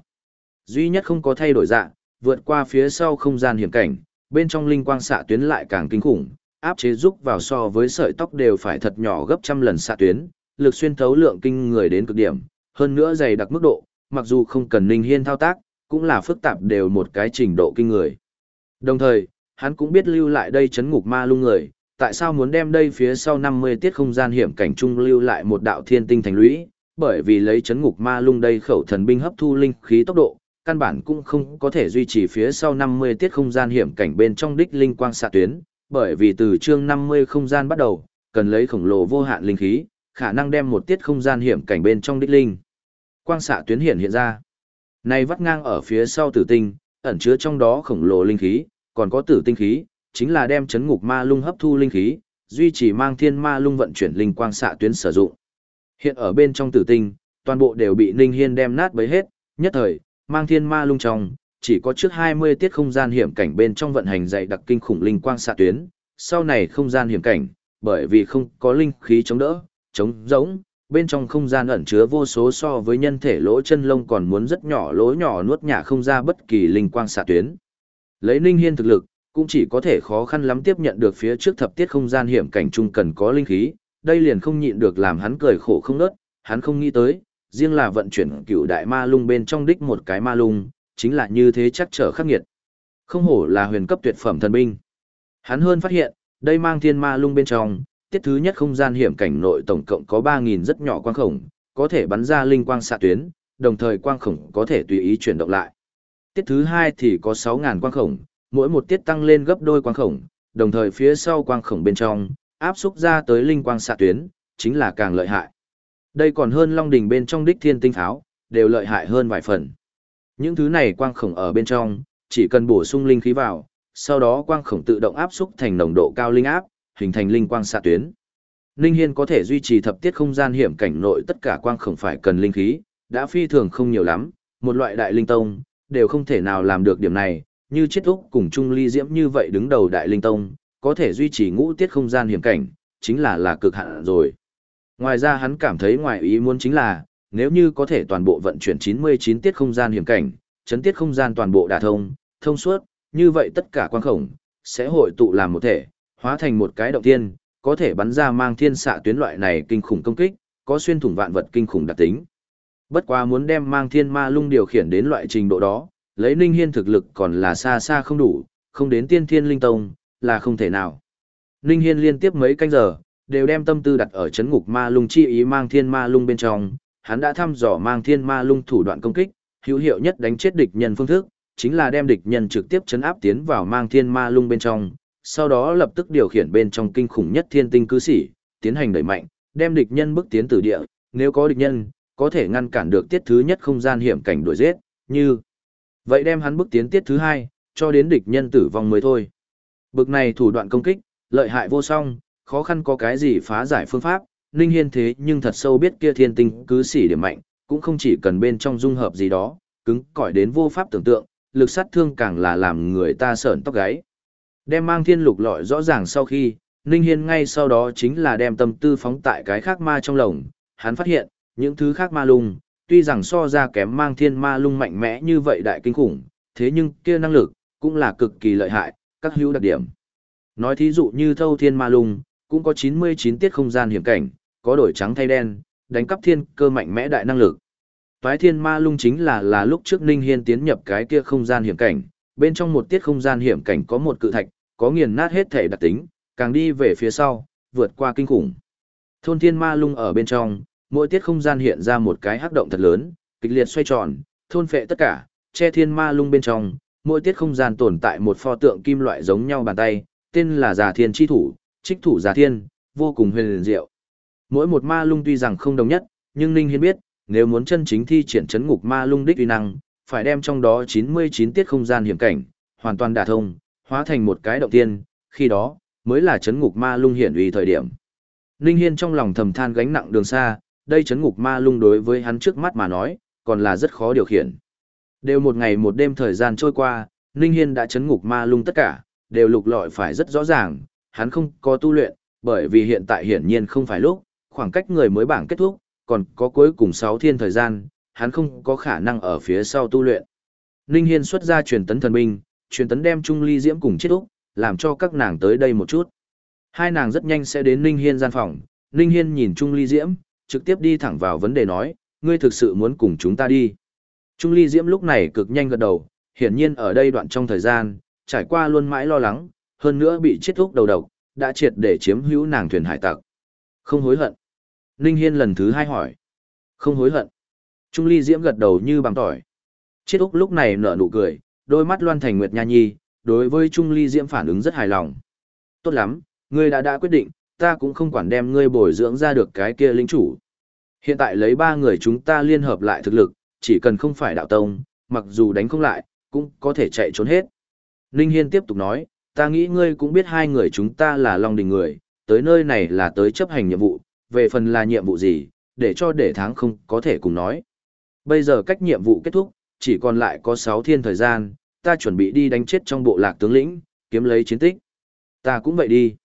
Duy nhất không có thay đổi dạng, vượt qua phía sau không gian hiểm cảnh, bên trong linh quang xạ tuyến lại càng kinh khủng, áp chế giúp vào so với sợi tóc đều phải thật nhỏ gấp trăm lần xạ tuyến, lực xuyên thấu lượng kinh người đến cực điểm, hơn nữa dày đặc mức độ, mặc dù không cần Ninh Hiên thao tác, cũng là phức tạp đều một cái trình độ kinh người. Đồng thời, hắn cũng biết lưu lại đây chấn ngục ma lung người, tại sao muốn đem đây phía sau 50 tiết không gian hiểm cảnh trung lưu lại một đạo thiên tinh thành lũy, bởi vì lấy chấn ngục ma lung đây khẩu thần binh hấp thu linh khí tốc độ, căn bản cũng không có thể duy trì phía sau 50 tiết không gian hiểm cảnh bên trong đích linh quang xạ tuyến, bởi vì từ chương 50 không gian bắt đầu, cần lấy khổng lồ vô hạn linh khí, khả năng đem một tiết không gian hiểm cảnh bên trong đích linh. Quang xạ tuyến hiện hiện ra. Này vắt ngang ở phía sau tử tinh, ẩn chứa trong đó khổng lồ linh khí, còn có tử tinh khí, chính là đem chấn ngục ma lung hấp thu linh khí, duy trì mang thiên ma lung vận chuyển linh quang xạ tuyến sử dụng. Hiện ở bên trong tử tinh, toàn bộ đều bị Ninh Hiên đem nát bấy hết, nhất thời, mang thiên ma lung trong, chỉ có trước 20 tiết không gian hiểm cảnh bên trong vận hành dạy đặc kinh khủng linh quang xạ tuyến, sau này không gian hiểm cảnh, bởi vì không có linh khí chống đỡ, chống giống, bên trong không gian ẩn chứa vô số so với nhân thể lỗ chân lông còn muốn rất nhỏ lỗ nhỏ nuốt nhả không ra bất kỳ linh quang xạ tuyến. Lấy Ninh Hiên thực lực, cũng chỉ có thể khó khăn lắm tiếp nhận được phía trước thập tiết không gian hiểm cảnh trung cần có linh khí, đây liền không nhịn được làm hắn cười khổ không nớt, hắn không nghĩ tới, riêng là vận chuyển cựu đại ma lung bên trong đích một cái ma lung, chính là như thế chắc trở khắc nghiệt. Không hổ là huyền cấp tuyệt phẩm thần binh. Hắn hơn phát hiện, đây mang thiên ma lung bên trong, tiết thứ nhất không gian hiểm cảnh nội tổng cộng có 3.000 rất nhỏ quang khổng, có thể bắn ra linh quang xạ tuyến, đồng thời quang khổng có thể tùy ý chuyển động lại. Tiết thứ hai thì có 6.000 quang khổng, mỗi một tiết tăng lên gấp đôi quang khổng, đồng thời phía sau quang khổng bên trong, áp xúc ra tới linh quang xạ tuyến, chính là càng lợi hại. Đây còn hơn long đỉnh bên trong đích thiên tinh pháo, đều lợi hại hơn vài phần. Những thứ này quang khổng ở bên trong, chỉ cần bổ sung linh khí vào, sau đó quang khổng tự động áp xúc thành nồng độ cao linh áp, hình thành linh quang xạ tuyến. Linh Hiên có thể duy trì thập tiết không gian hiểm cảnh nội tất cả quang khổng phải cần linh khí, đã phi thường không nhiều lắm, một loại đại linh tông, đều không thể nào làm được điểm này, như chết úc cùng Trung Ly Diễm như vậy đứng đầu đại linh tông, có thể duy trì ngũ tiết không gian hiểm cảnh, chính là là cực hạn rồi. Ngoài ra hắn cảm thấy ngoài ý muốn chính là, nếu như có thể toàn bộ vận chuyển 99 tiết không gian hiểm cảnh, chấn tiết không gian toàn bộ đả thông, thông suốt, như vậy tất cả quang khổng, sẽ hội tụ làm một thể, hóa thành một cái động thiên, có thể bắn ra mang thiên xạ tuyến loại này kinh khủng công kích, có xuyên thủng vạn vật kinh khủng đặc tính. Bất quá muốn đem mang thiên ma lung điều khiển đến loại trình độ đó, lấy Ninh Hiên thực lực còn là xa xa không đủ, không đến tiên thiên linh tông, là không thể nào. Ninh Hiên liên tiếp mấy canh giờ, đều đem tâm tư đặt ở chấn ngục ma lung chi ý mang thiên ma lung bên trong, hắn đã thăm dò mang thiên ma lung thủ đoạn công kích, hữu hiệu nhất đánh chết địch nhân phương thức, chính là đem địch nhân trực tiếp chấn áp tiến vào mang thiên ma lung bên trong, sau đó lập tức điều khiển bên trong kinh khủng nhất thiên tinh cư sĩ, tiến hành đẩy mạnh, đem địch nhân bước tiến từ địa, nếu có địch nhân, có thể ngăn cản được tiết thứ nhất không gian hiểm cảnh đuổi giết, như vậy đem hắn bước tiến tiết thứ hai, cho đến địch nhân tử vong mới thôi. Bực này thủ đoạn công kích, lợi hại vô song, khó khăn có cái gì phá giải phương pháp, Ninh Hiên thế nhưng thật sâu biết kia thiên tinh cứ xỉ điểm mạnh, cũng không chỉ cần bên trong dung hợp gì đó, cứng cỏi đến vô pháp tưởng tượng, lực sát thương càng là làm người ta sởn tóc gáy. Đem mang thiên lục lọi rõ ràng sau khi, Ninh Hiên ngay sau đó chính là đem tâm tư phóng tại cái khác ma trong lồng, hắn phát hiện, những thứ khác ma lung, tuy rằng so ra kém mang thiên ma lung mạnh mẽ như vậy đại kinh khủng, thế nhưng kia năng lực, cũng là cực kỳ lợi hại, các hữu đặc điểm. Nói thí dụ như thâu thiên ma lung, cũng có 99 tiết không gian hiểm cảnh, có đổi trắng thay đen, đánh cắp thiên cơ mạnh mẽ đại năng lực. Toái thiên ma lung chính là là lúc trước Ninh Hiên tiến nhập cái kia không gian hiểm cảnh, bên trong một tiết không gian hiểm cảnh có một cự thạch, có nghiền nát hết thể đặc tính, càng đi về phía sau, vượt qua kinh khủng. Thôn thiên ma lung ở bên trong, mỗi tiết không gian hiện ra một cái hắc động thật lớn, kịch liệt xoay tròn, thôn phệ tất cả, che thiên ma lung bên trong, mỗi tiết không gian tồn tại một pho tượng kim loại giống nhau bàn tay, tên là giả Thiên chi thủ, trích thủ giả Thiên, vô cùng huyền diệu. Mỗi một ma lung tuy rằng không đồng nhất, nhưng Ninh Hiên biết, nếu muốn chân chính thi triển chấn ngục ma lung đích uy năng, phải đem trong đó 99 tiết không gian hiểm cảnh, hoàn toàn đả thông, hóa thành một cái động tiên, khi đó, mới là chấn ngục ma lung hiển uy thời điểm. Ninh Hiên trong lòng thầm than gánh nặng đường xa, đây chấn ngục ma lung đối với hắn trước mắt mà nói, còn là rất khó điều khiển. Đều một ngày một đêm thời gian trôi qua, Ninh Hiên đã chấn ngục ma lung tất cả, đều lục lọi phải rất rõ ràng, hắn không có tu luyện, bởi vì hiện tại hiển nhiên không phải lúc, khoảng cách người mới bảng kết thúc, còn có cuối cùng 6 thiên thời gian, hắn không có khả năng ở phía sau tu luyện. Ninh Hiên xuất ra truyền tấn thần binh, truyền tấn đem Trung Ly Diễm cùng chết úc, làm cho các nàng tới đây một chút. Hai nàng rất nhanh sẽ đến Ninh Hiên gian phòng, Ninh Hiên nhìn Trung Ly Diễm, trực tiếp đi thẳng vào vấn đề nói, ngươi thực sự muốn cùng chúng ta đi. Trung Ly Diễm lúc này cực nhanh gật đầu, hiển nhiên ở đây đoạn trong thời gian, trải qua luôn mãi lo lắng, hơn nữa bị chết Úc đầu độc, đã triệt để chiếm hữu nàng thuyền hải tặc. Không hối hận. Ninh Hiên lần thứ hai hỏi. Không hối hận. Trung Ly Diễm gật đầu như bằng tỏi. Chết Úc lúc này nở nụ cười, đôi mắt loan thành Nguyệt Nha Nhi, đối với Trung Ly Diễm phản ứng rất hài lòng. Tốt lắm, ngươi đã đã quyết định, ta cũng không quản đem ngươi bồi dưỡng ra được cái kia linh chủ. Hiện tại lấy ba người chúng ta liên hợp lại thực lực, chỉ cần không phải đạo tông, mặc dù đánh không lại, cũng có thể chạy trốn hết. Ninh Hiên tiếp tục nói, ta nghĩ ngươi cũng biết hai người chúng ta là Long Đình người, tới nơi này là tới chấp hành nhiệm vụ, về phần là nhiệm vụ gì, để cho để tháng không có thể cùng nói. Bây giờ cách nhiệm vụ kết thúc, chỉ còn lại có 6 thiên thời gian, ta chuẩn bị đi đánh chết trong bộ lạc tướng lĩnh, kiếm lấy chiến tích. Ta cũng vậy đi.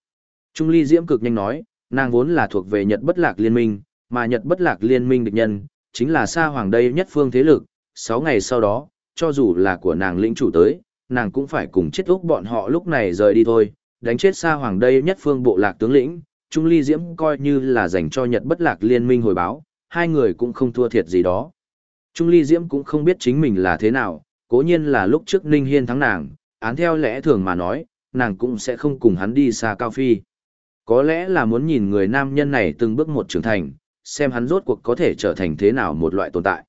Trung Ly Diễm cực nhanh nói, nàng vốn là thuộc về Nhật Bất Lạc Liên minh, mà Nhật Bất Lạc Liên minh địch nhân, chính là Sa Hoàng đây nhất phương thế lực. 6 ngày sau đó, cho dù là của nàng lĩnh chủ tới, nàng cũng phải cùng chết úc bọn họ lúc này rời đi thôi, đánh chết Sa Hoàng đây nhất phương bộ lạc tướng lĩnh, Trung Ly Diễm coi như là dành cho Nhật bất lạc liên minh hồi báo, hai người cũng không thua thiệt gì đó. Trung Ly Diễm cũng không biết chính mình là thế nào, cố nhiên là lúc trước Ninh Hiên thắng nàng, án theo lẽ thường mà nói, nàng cũng sẽ không cùng hắn đi xa cao phi. Có lẽ là muốn nhìn người nam nhân này từng bước một trưởng thành, xem hắn rốt cuộc có thể trở thành thế nào một loại tồn tại.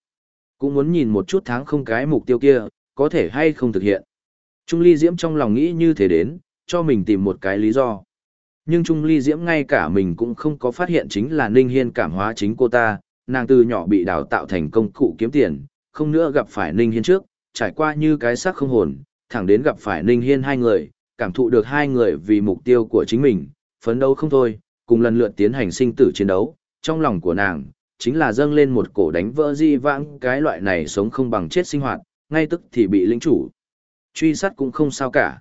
Cũng muốn nhìn một chút tháng không cái mục tiêu kia, có thể hay không thực hiện. Trung Ly Diễm trong lòng nghĩ như thế đến, cho mình tìm một cái lý do. Nhưng Trung Ly Diễm ngay cả mình cũng không có phát hiện chính là Ninh Hiên cảm hóa chính cô ta, nàng từ nhỏ bị đào tạo thành công cụ kiếm tiền, không nữa gặp phải Ninh Hiên trước, trải qua như cái xác không hồn, thẳng đến gặp phải Ninh Hiên hai người, cảm thụ được hai người vì mục tiêu của chính mình, phấn đấu không thôi, cùng lần lượt tiến hành sinh tử chiến đấu, trong lòng của nàng, chính là dâng lên một cổ đánh vỡ di vãng cái loại này sống không bằng chết sinh hoạt, ngay tức thì bị lĩnh chủ. Truy sát cũng không sao cả.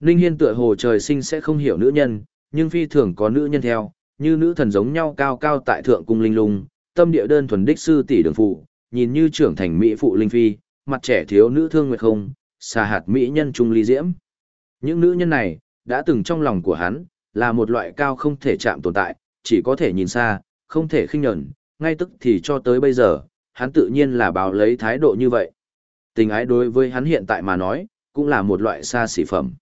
Ninh Hiên tựa hồ trời sinh sẽ không hiểu nữ nhân, nhưng phi thường có nữ nhân theo, như nữ thần giống nhau cao cao tại thượng cung linh lung, tâm địa đơn thuần đích sư tỷ đường phụ, nhìn như trưởng thành mỹ phụ linh phi, mặt trẻ thiếu nữ thương nguyệt không, xà hạt mỹ nhân trung ly diễm. Những nữ nhân này, đã từng trong lòng của hắn, là một loại cao không thể chạm tồn tại, chỉ có thể nhìn xa, không thể khinh nhẫn, ngay tức thì cho tới bây giờ, hắn tự nhiên là báo lấy thái độ như vậy. Tình ái đối với hắn hiện tại mà nói, cũng là một loại xa xỉ phẩm.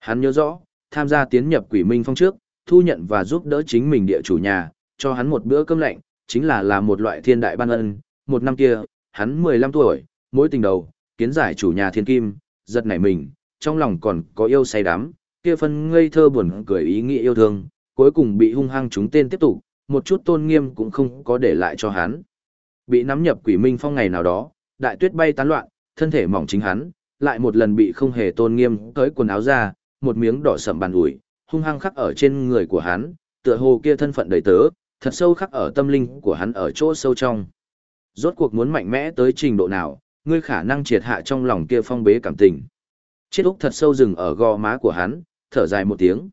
Hắn nhớ rõ, tham gia tiến nhập quỷ minh phong trước, thu nhận và giúp đỡ chính mình địa chủ nhà, cho hắn một bữa cơm lạnh, chính là là một loại thiên đại ban ân. Một năm kia, hắn 15 tuổi, mỗi tình đầu, kiến giải chủ nhà thiên kim, giật nảy mình, trong lòng còn có yêu say đắm, kia phân ngây thơ buồn cười ý nghĩa yêu thương, cuối cùng bị hung hăng chúng tên tiếp tục, một chút tôn nghiêm cũng không có để lại cho hắn. Bị nắm nhập quỷ minh phong ngày nào đó, đại tuyết bay tán loạn, thân thể mỏng chính hắn, lại một lần bị không hề tôn nghiêm tới quần áo ra, một miếng đỏ sậm bàn ủi, hung hăng khắc ở trên người của hắn, tựa hồ kia thân phận đầy tớ, thật sâu khắc ở tâm linh của hắn ở chỗ sâu trong. Rốt cuộc muốn mạnh mẽ tới trình độ nào, ngươi khả năng triệt hạ trong lòng kia phong bế cảm tình. Chiết Úc thật sâu dừng ở gò má của hắn, thở dài một tiếng.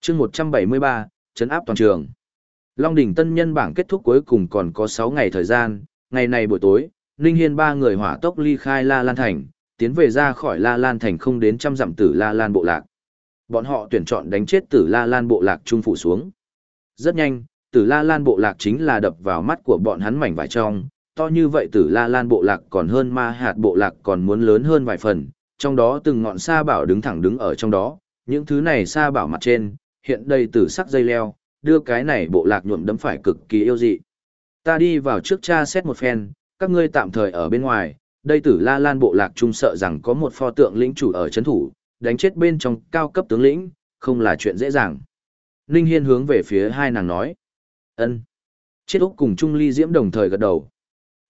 chương 173, chấn áp toàn trường. Long đỉnh tân nhân bảng kết thúc cuối cùng còn có 6 ngày thời gian, ngày này buổi tối, Ninh Hiên ba người hỏa tốc ly khai La Lan Thành, tiến về ra khỏi La Lan Thành không đến trăm dặm tử La Lan bộ lạc. Bọn họ tuyển chọn đánh chết tử la lan bộ lạc trung phủ xuống. Rất nhanh, tử la lan bộ lạc chính là đập vào mắt của bọn hắn mảnh vải trong, to như vậy tử la lan bộ lạc còn hơn ma hạt bộ lạc còn muốn lớn hơn vài phần, trong đó từng ngọn sa bảo đứng thẳng đứng ở trong đó, những thứ này sa bảo mặt trên, hiện đầy tử sắc dây leo, đưa cái này bộ lạc nhuộm đấm phải cực kỳ yêu dị. Ta đi vào trước cha xét một phen, các ngươi tạm thời ở bên ngoài, đây tử la lan bộ lạc trung sợ rằng có một pho tượng lĩnh chủ ở chấn thủ, đánh chết bên trong cao cấp tướng lĩnh, không là chuyện dễ dàng. Ninh Hiên hướng về phía hai nàng nói ân. Chết Úc cùng Trung Ly Diễm đồng thời gật đầu.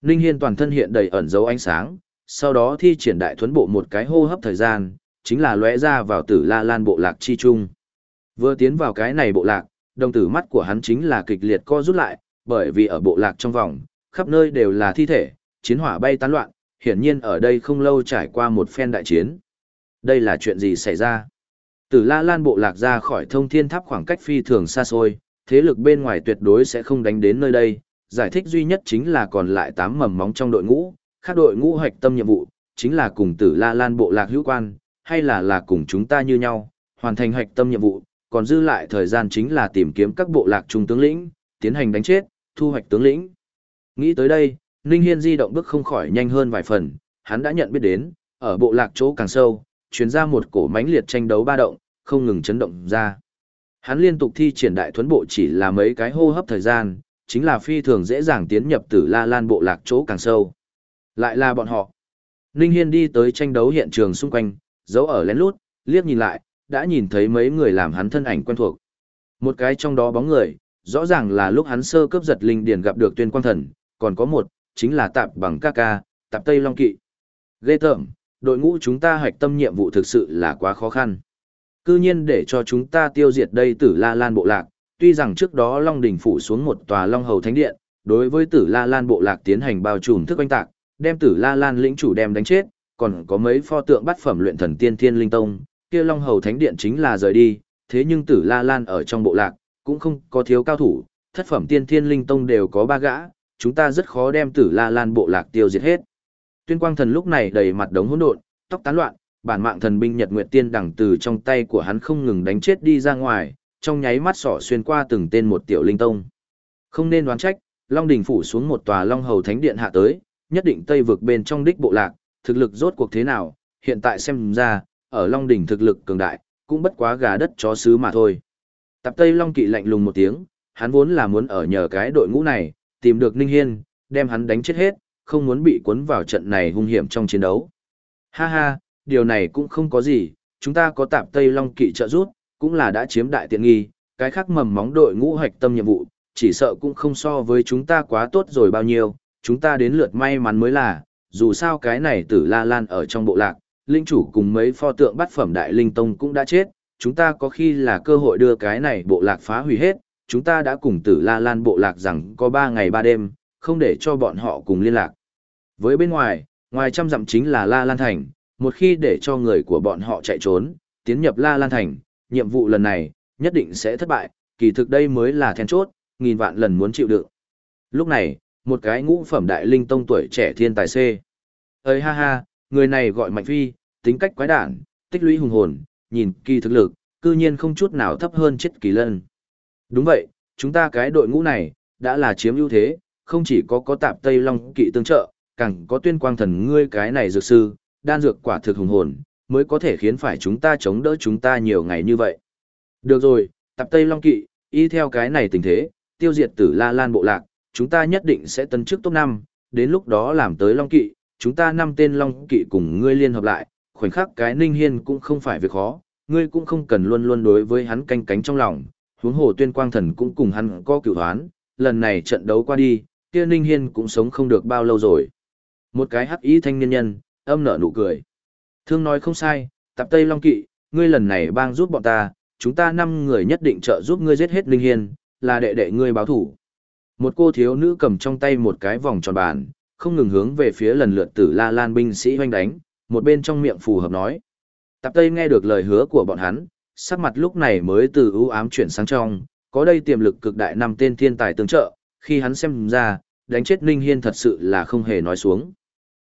Ninh Hiên toàn thân hiện đầy ẩn dấu ánh sáng, sau đó thi triển đại thuấn bộ một cái hô hấp thời gian, chính là lóe ra vào tử la lan bộ lạc chi trung. Vừa tiến vào cái này bộ lạc, đồng tử mắt của hắn chính là kịch liệt co rút lại, bởi vì ở bộ lạc trong vòng, khắp nơi đều là thi thể, chiến hỏa bay tán loạn, hiển nhiên ở đây không lâu trải qua một phen đại chiến. Đây là chuyện gì xảy ra? Tử La Lan bộ lạc ra khỏi thông thiên tháp khoảng cách phi thường xa xôi, thế lực bên ngoài tuyệt đối sẽ không đánh đến nơi đây. Giải thích duy nhất chính là còn lại 8 mầm móng trong đội ngũ, khác đội ngũ hoạch tâm nhiệm vụ, chính là cùng Tử La Lan bộ lạc hữu quan, hay là là cùng chúng ta như nhau, hoàn thành hoạch tâm nhiệm vụ, còn dư lại thời gian chính là tìm kiếm các bộ lạc trung tướng lĩnh, tiến hành đánh chết, thu hoạch tướng lĩnh. Nghĩ tới đây, Ninh Hiên di động bước không khỏi nhanh hơn vài phần, hắn đã nhận biết đến, ở bộ lạc chỗ càng sâu, truyền ra một cổ mãnh liệt tranh đấu ba động, không ngừng chấn động ra. Hắn liên tục thi triển đại thuấn bộ chỉ là mấy cái hô hấp thời gian, chính là phi thường dễ dàng tiến nhập tử La Lan bộ lạc chỗ càng sâu. Lại là bọn họ. Ninh Hiên đi tới tranh đấu hiện trường xung quanh, giấu ở lén lút, liếc nhìn lại, đã nhìn thấy mấy người làm hắn thân ảnh quen thuộc. Một cái trong đó bóng người, rõ ràng là lúc hắn sơ cấp giật linh điển gặp được tuyên quang thần, còn có một, chính là tạp bằng ca ca, tạp Tây Long Kỵ. Ghê tởm, đội ngũ chúng ta hoạch tâm nhiệm vụ thực sự là quá khó khăn. Cư nhiên để cho chúng ta tiêu diệt đây tử La Lan bộ lạc, tuy rằng trước đó Long Đình phủ xuống một tòa Long Hầu Thánh Điện, đối với tử La Lan bộ lạc tiến hành bao trùm thức oanh tạc, đem tử La Lan lĩnh chủ đem đánh chết, còn có mấy pho tượng bát phẩm luyện thần tiên thiên linh tông, kia Long Hầu Thánh Điện chính là rời đi, thế nhưng tử La Lan ở trong bộ lạc, cũng không có thiếu cao thủ, thất phẩm tiên thiên linh tông đều có ba gã, chúng ta rất khó đem tử La Lan bộ lạc tiêu diệt hết. Tuyên Quang Thần lúc này đầy mặt đống hỗn độn, tóc tán loạn, bản mạng thần binh Nhật Nguyệt Tiên đẳng từ trong tay của hắn không ngừng đánh chết đi ra ngoài, trong nháy mắt sỏ xuyên qua từng tên một tiểu linh tông. Không nên đoán trách, Long đỉnh phủ xuống một tòa Long Hầu Thánh Điện hạ tới, nhất định Tây vực bên trong đích bộ lạc, thực lực rốt cuộc thế nào, hiện tại xem ra, ở Long đỉnh thực lực cường đại, cũng bất quá gà đất chó sứ mà thôi. Tập Tây Long Kỵ lạnh lùng một tiếng, hắn vốn là muốn ở nhờ cái đội ngũ này, tìm được Ninh Hiên, đem hắn đánh chết hết, không muốn bị cuốn vào trận này hung hiểm trong chiến đấu. Ha ha, điều này cũng không có gì, chúng ta có tạp Tây Long kỵ trợ rút, cũng là đã chiếm đại tiện nghi, cái khác mầm móng đội ngũ hoạch tâm nhiệm vụ, chỉ sợ cũng không so với chúng ta quá tốt rồi bao nhiêu, chúng ta đến lượt may mắn mới là, dù sao cái này tử la lan ở trong bộ lạc, linh chủ cùng mấy pho tượng bắt phẩm đại linh tông cũng đã chết, chúng ta có khi là cơ hội đưa cái này bộ lạc phá hủy hết, chúng ta đã cùng tử la lan bộ lạc rằng có 3 ngày 3 đêm, không để cho bọn họ cùng liên lạc. Với bên ngoài, ngoài trăm dặm chính là La Lan Thành, một khi để cho người của bọn họ chạy trốn, tiến nhập La Lan Thành, nhiệm vụ lần này, nhất định sẽ thất bại, kỳ thực đây mới là then chốt, nghìn vạn lần muốn chịu đựng. Lúc này, một cái ngũ phẩm đại linh tông tuổi trẻ thiên tài C. Ơi ha ha, người này gọi Mạnh Phi, tính cách quái đản, tích lũy hùng hồn, nhìn kỳ thực lực, cư nhiên không chút nào thấp hơn chết kỳ lân. Đúng vậy, chúng ta cái đội ngũ này, đã là chiếm ưu thế, không chỉ có có tạp Tây Long kỵ tương trợ, càng có tuyên quang thần ngươi cái này dược sư, đan dược quả thực hùng hồn, mới có thể khiến phải chúng ta chống đỡ chúng ta nhiều ngày như vậy. Được rồi, tập Tây Long kỵ, y theo cái này tình thế, tiêu diệt tử La Lan bộ lạc, chúng ta nhất định sẽ tân chức top 5, đến lúc đó làm tới Long kỵ, chúng ta năm tên Long kỵ cùng ngươi liên hợp lại, khoảnh khắc cái Ninh Hiên cũng không phải việc khó, ngươi cũng không cần luôn luôn đối với hắn canh cánh trong lòng, huống hồ tuyên quang thần cũng cùng hắn có cửu hoán, lần này trận đấu qua đi, kia Ninh Hiên cũng sống không được bao lâu rồi. Một cái hắc ý thanh niên nhân, âm nở nụ cười. Thương nói không sai, tạp Tây Long Kỵ, ngươi lần này bang giúp bọn ta, chúng ta năm người nhất định trợ giúp ngươi giết hết Linh Hiên, là đệ đệ ngươi báo thủ. Một cô thiếu nữ cầm trong tay một cái vòng tròn bàn, không ngừng hướng về phía lần lượt tử La Lan binh sĩ hoanh đánh, một bên trong miệng phù hợp nói. Tạp Tây nghe được lời hứa của bọn hắn, sắc mặt lúc này mới từ ưu ám chuyển sang trong, có đây tiềm lực cực đại năm tên thiên tài tương trợ, khi hắn xem ra, đánh chết Ninh Hiên thật sự là không hề nói xuống.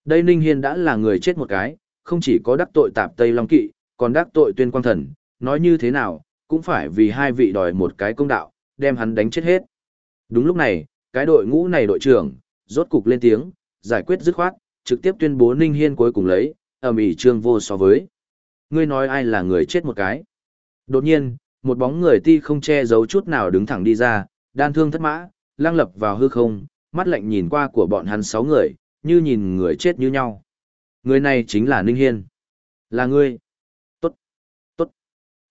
Đây Ninh Hiên đã là người chết một cái, không chỉ có đắc tội tạp Tây Long Kỵ, còn đắc tội tuyên quang thần, nói như thế nào, cũng phải vì hai vị đòi một cái công đạo, đem hắn đánh chết hết. Đúng lúc này, cái đội ngũ này đội trưởng, rốt cục lên tiếng, giải quyết dứt khoát, trực tiếp tuyên bố Ninh Hiên cuối cùng lấy, ầm ĩ trương vô so với. Ngươi nói ai là người chết một cái. Đột nhiên, một bóng người ti không che giấu chút nào đứng thẳng đi ra, đan thương thất mã, lang lập vào hư không, mắt lạnh nhìn qua của bọn hắn sáu người, như nhìn người chết như nhau. Người này chính là Ninh Hiên. Là ngươi. Tốt. Tốt.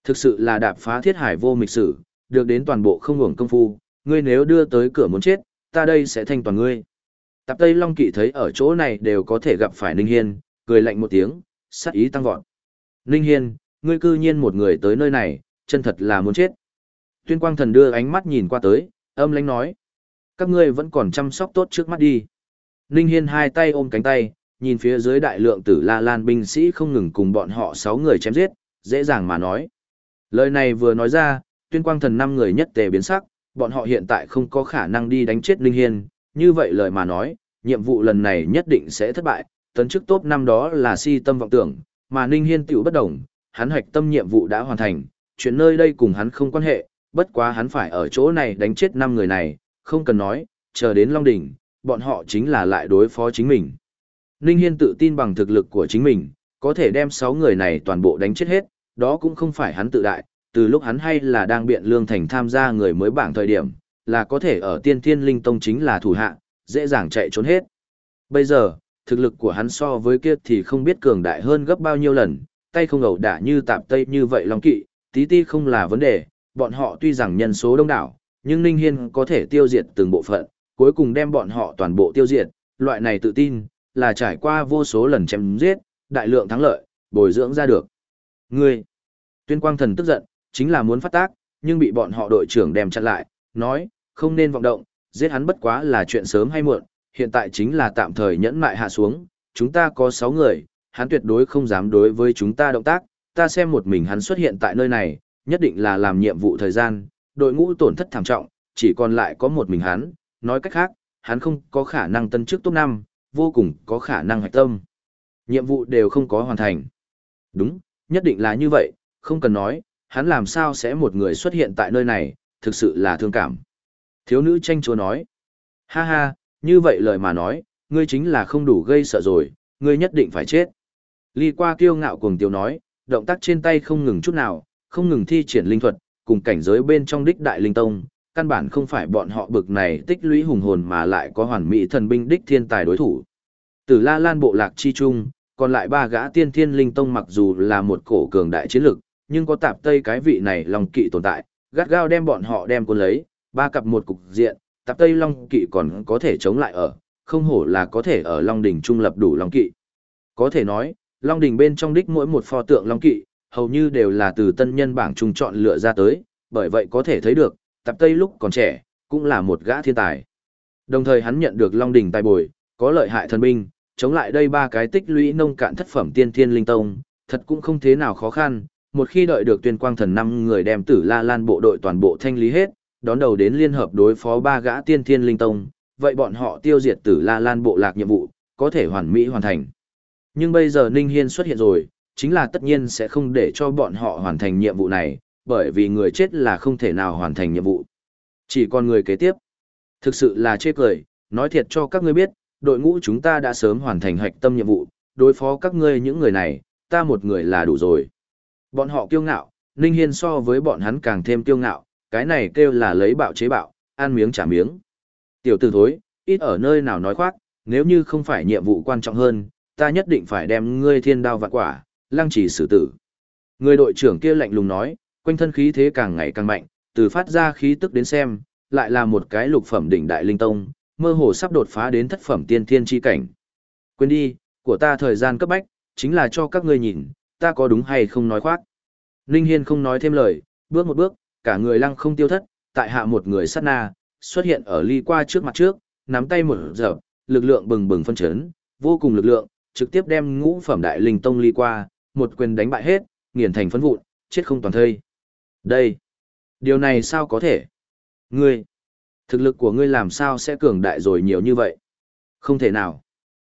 Thực sự là đạp phá thiết hải vô mịch sử, được đến toàn bộ không hưởng công phu, ngươi nếu đưa tới cửa muốn chết, ta đây sẽ thanh toàn ngươi. Tạp Tây Long Kỵ thấy ở chỗ này đều có thể gặp phải Ninh Hiên, cười lạnh một tiếng, sát ý tăng vọt. Ninh Hiên, ngươi cư nhiên một người tới nơi này, chân thật là muốn chết. Tuyên Quang Thần đưa ánh mắt nhìn qua tới, âm lãnh nói. Các ngươi vẫn còn chăm sóc tốt trước mắt đi. Ninh Hiên hai tay ôm cánh tay, nhìn phía dưới đại lượng tử la lan binh sĩ không ngừng cùng bọn họ sáu người chém giết, dễ dàng mà nói. Lời này vừa nói ra, tuyên quang thần năm người nhất tề biến sắc, bọn họ hiện tại không có khả năng đi đánh chết Ninh Hiên, như vậy lời mà nói, nhiệm vụ lần này nhất định sẽ thất bại, tấn chức tốt năm đó là si tâm vọng tưởng, mà Ninh Hiên tiểu bất đồng, hắn hoạch tâm nhiệm vụ đã hoàn thành, chuyện nơi đây cùng hắn không quan hệ, bất quá hắn phải ở chỗ này đánh chết năm người này, không cần nói, chờ đến Long Đỉnh, bọn họ chính là lại đối phó chính mình. Ninh Hiên tự tin bằng thực lực của chính mình, có thể đem 6 người này toàn bộ đánh chết hết, đó cũng không phải hắn tự đại, từ lúc hắn hay là đang biện lương thành tham gia người mới bảng thời điểm, là có thể ở tiên thiên linh tông chính là thủ hạ, dễ dàng chạy trốn hết. Bây giờ, thực lực của hắn so với kia thì không biết cường đại hơn gấp bao nhiêu lần, tay không ẩu đả như tạp tây như vậy long kỵ, tí ti không là vấn đề, bọn họ tuy rằng nhân số đông đảo, nhưng Ninh Hiên có thể tiêu diệt từng bộ phận, cuối cùng đem bọn họ toàn bộ tiêu diệt, loại này tự tin, là trải qua vô số lần chém giết, đại lượng thắng lợi, bồi dưỡng ra được. Ngươi, tuyên quang thần tức giận, chính là muốn phát tác, nhưng bị bọn họ đội trưởng đem chặn lại, nói, không nên vọng động, giết hắn bất quá là chuyện sớm hay muộn, hiện tại chính là tạm thời nhẫn mại hạ xuống, chúng ta có 6 người, hắn tuyệt đối không dám đối với chúng ta động tác, ta xem một mình hắn xuất hiện tại nơi này, nhất định là làm nhiệm vụ thời gian, đội ngũ tổn thất thảm trọng, chỉ còn lại có một mình hắn, nói cách khác, hắn không có khả năng tân chức top 5, vô cùng có khả năng hạch tâm. Nhiệm vụ đều không có hoàn thành. Đúng, nhất định là như vậy, không cần nói, hắn làm sao sẽ một người xuất hiện tại nơi này, thực sự là thương cảm. Thiếu nữ tranh chúa nói, ha ha, như vậy lời mà nói, ngươi chính là không đủ gây sợ rồi, ngươi nhất định phải chết. Ly qua kiêu ngạo cuồng tiêu nói, động tác trên tay không ngừng chút nào, không ngừng thi triển linh thuật, cùng cảnh giới bên trong đích đại linh tông, căn bản không phải bọn họ bực này tích lũy hùng hồn mà lại có hoàn mỹ thần binh đích thiên tài đối thủ. Từ La Lan bộ lạc chi trung, còn lại ba gã tiên thiên linh tông mặc dù là một cổ cường đại chiến lực, nhưng có tạp tây cái vị này long kỵ tồn tại, gắt gao đem bọn họ đem cuốn lấy, ba cặp một cục diện, tạp tây long kỵ còn có thể chống lại ở, không hổ là có thể ở long đỉnh trung lập đủ long kỵ. Có thể nói, long đỉnh bên trong đích mỗi một pho tượng long kỵ, hầu như đều là từ tân nhân bảng trung chọn lựa ra tới, bởi vậy có thể thấy được, tạp tây lúc còn trẻ, cũng là một gã thiên tài. Đồng thời hắn nhận được long đỉnh tài bồi, có lợi hại thần binh, chống lại đây ba cái tích lũy nông cạn thất phẩm tiên thiên linh tông, thật cũng không thế nào khó khăn, một khi đợi được tuyên quang thần năm người đem tử la lan bộ đội toàn bộ thanh lý hết, đón đầu đến liên hợp đối phó ba gã tiên thiên linh tông, vậy bọn họ tiêu diệt tử la lan bộ lạc nhiệm vụ, có thể hoàn mỹ hoàn thành. Nhưng bây giờ Ninh Hiên xuất hiện rồi, chính là tất nhiên sẽ không để cho bọn họ hoàn thành nhiệm vụ này, bởi vì người chết là không thể nào hoàn thành nhiệm vụ. Chỉ còn người kế tiếp. Thực sự là chê cười, nói thiệt cho các ngươi biết, đội ngũ chúng ta đã sớm hoàn thành hạch tâm nhiệm vụ, đối phó các ngươi những người này, ta một người là đủ rồi. Bọn họ kiêu ngạo, Ninh Hiên so với bọn hắn càng thêm kiêu ngạo, cái này kêu là lấy bạo chế bạo, ăn miếng trả miếng. Tiểu tử thối, ít ở nơi nào nói khoác, nếu như không phải nhiệm vụ quan trọng hơn, ta nhất định phải đem ngươi thiên đao vạn quả, lăng trì xử tử. Người đội trưởng kia lạnh lùng nói, quanh thân khí thế càng ngày càng mạnh, từ phát ra khí tức đến xem, lại là một cái lục phẩm đỉnh đại linh tông, mơ hồ sắp đột phá đến thất phẩm tiên thiên chi cảnh. Quên đi, của ta thời gian cấp bách, chính là cho các ngươi nhìn, ta có đúng hay không nói khoác. Linh Hiên không nói thêm lời, bước một bước, cả người lăng không tiêu thất, tại hạ một người sát na, xuất hiện ở ly qua trước mặt trước, nắm tay một dập, lực lượng bừng bừng phân chấn, vô cùng lực lượng, trực tiếp đem ngũ phẩm đại linh tông ly qua, một quyền đánh bại hết, nghiền thành phấn vụn, chết không toàn thây. Đây, điều này sao có thể? Ngươi, thực lực của ngươi làm sao sẽ cường đại rồi nhiều như vậy? Không thể nào.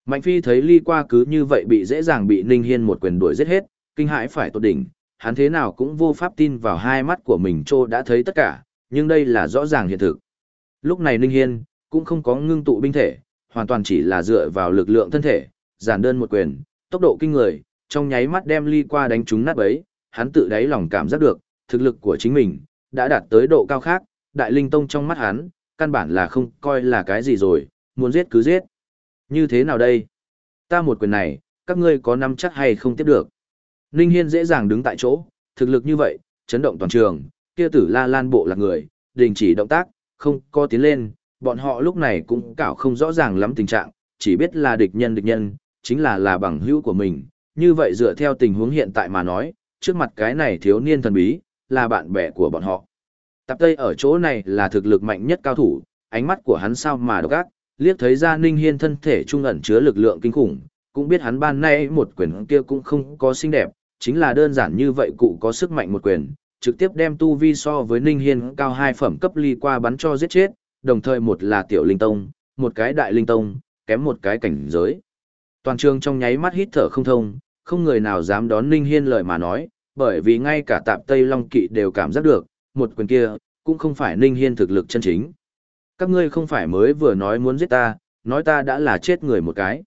Mạnh Phi thấy ly qua cứ như vậy bị dễ dàng bị Ninh Hiên một quyền đuổi giết hết, kinh hãi phải tột đỉnh, hắn thế nào cũng vô pháp tin vào hai mắt của mình trô đã thấy tất cả, nhưng đây là rõ ràng hiện thực. Lúc này Ninh Hiên, cũng không có ngưng tụ binh thể, hoàn toàn chỉ là dựa vào lực lượng thân thể, giản đơn một quyền, tốc độ kinh người, trong nháy mắt đem ly qua đánh trúng nát bấy, hắn tự đáy lòng cảm giác được, thực lực của chính mình, đã đạt tới độ cao khác, đại linh tông trong mắt hắn, căn bản là không coi là cái gì rồi, muốn giết cứ giết. Như thế nào đây? Ta một quyền này, các ngươi có nắm chắc hay không tiếp được? Ninh Hiên dễ dàng đứng tại chỗ, thực lực như vậy, chấn động toàn trường, kia tử la lan bộ là người, đình chỉ động tác, không có tiến lên, bọn họ lúc này cũng cảo không rõ ràng lắm tình trạng, chỉ biết là địch nhân địch nhân, chính là là bằng hữu của mình, như vậy dựa theo tình huống hiện tại mà nói, trước mặt cái này thiếu niên thần bí, là bạn bè của bọn họ. Tạp Tây ở chỗ này là thực lực mạnh nhất cao thủ, ánh mắt của hắn sao mà độc ác, liếc thấy ra Ninh Hiên thân thể trung ẩn chứa lực lượng kinh khủng, cũng biết hắn ban nay một quyền kia cũng không có xinh đẹp, chính là đơn giản như vậy cụ có sức mạnh một quyền, trực tiếp đem tu vi so với Ninh Hiên cao hai phẩm cấp ly qua bắn cho giết chết, đồng thời một là tiểu linh tông, một cái đại linh tông, kém một cái cảnh giới. Toàn trường trong nháy mắt hít thở không thông, không người nào dám đón Ninh Hiên lời mà nói, bởi vì ngay cả tạp Tây Long Kỵ đều cảm giác được, một quyền kia, cũng không phải Ninh Hiên thực lực chân chính. Các ngươi không phải mới vừa nói muốn giết ta, nói ta đã là chết người một cái.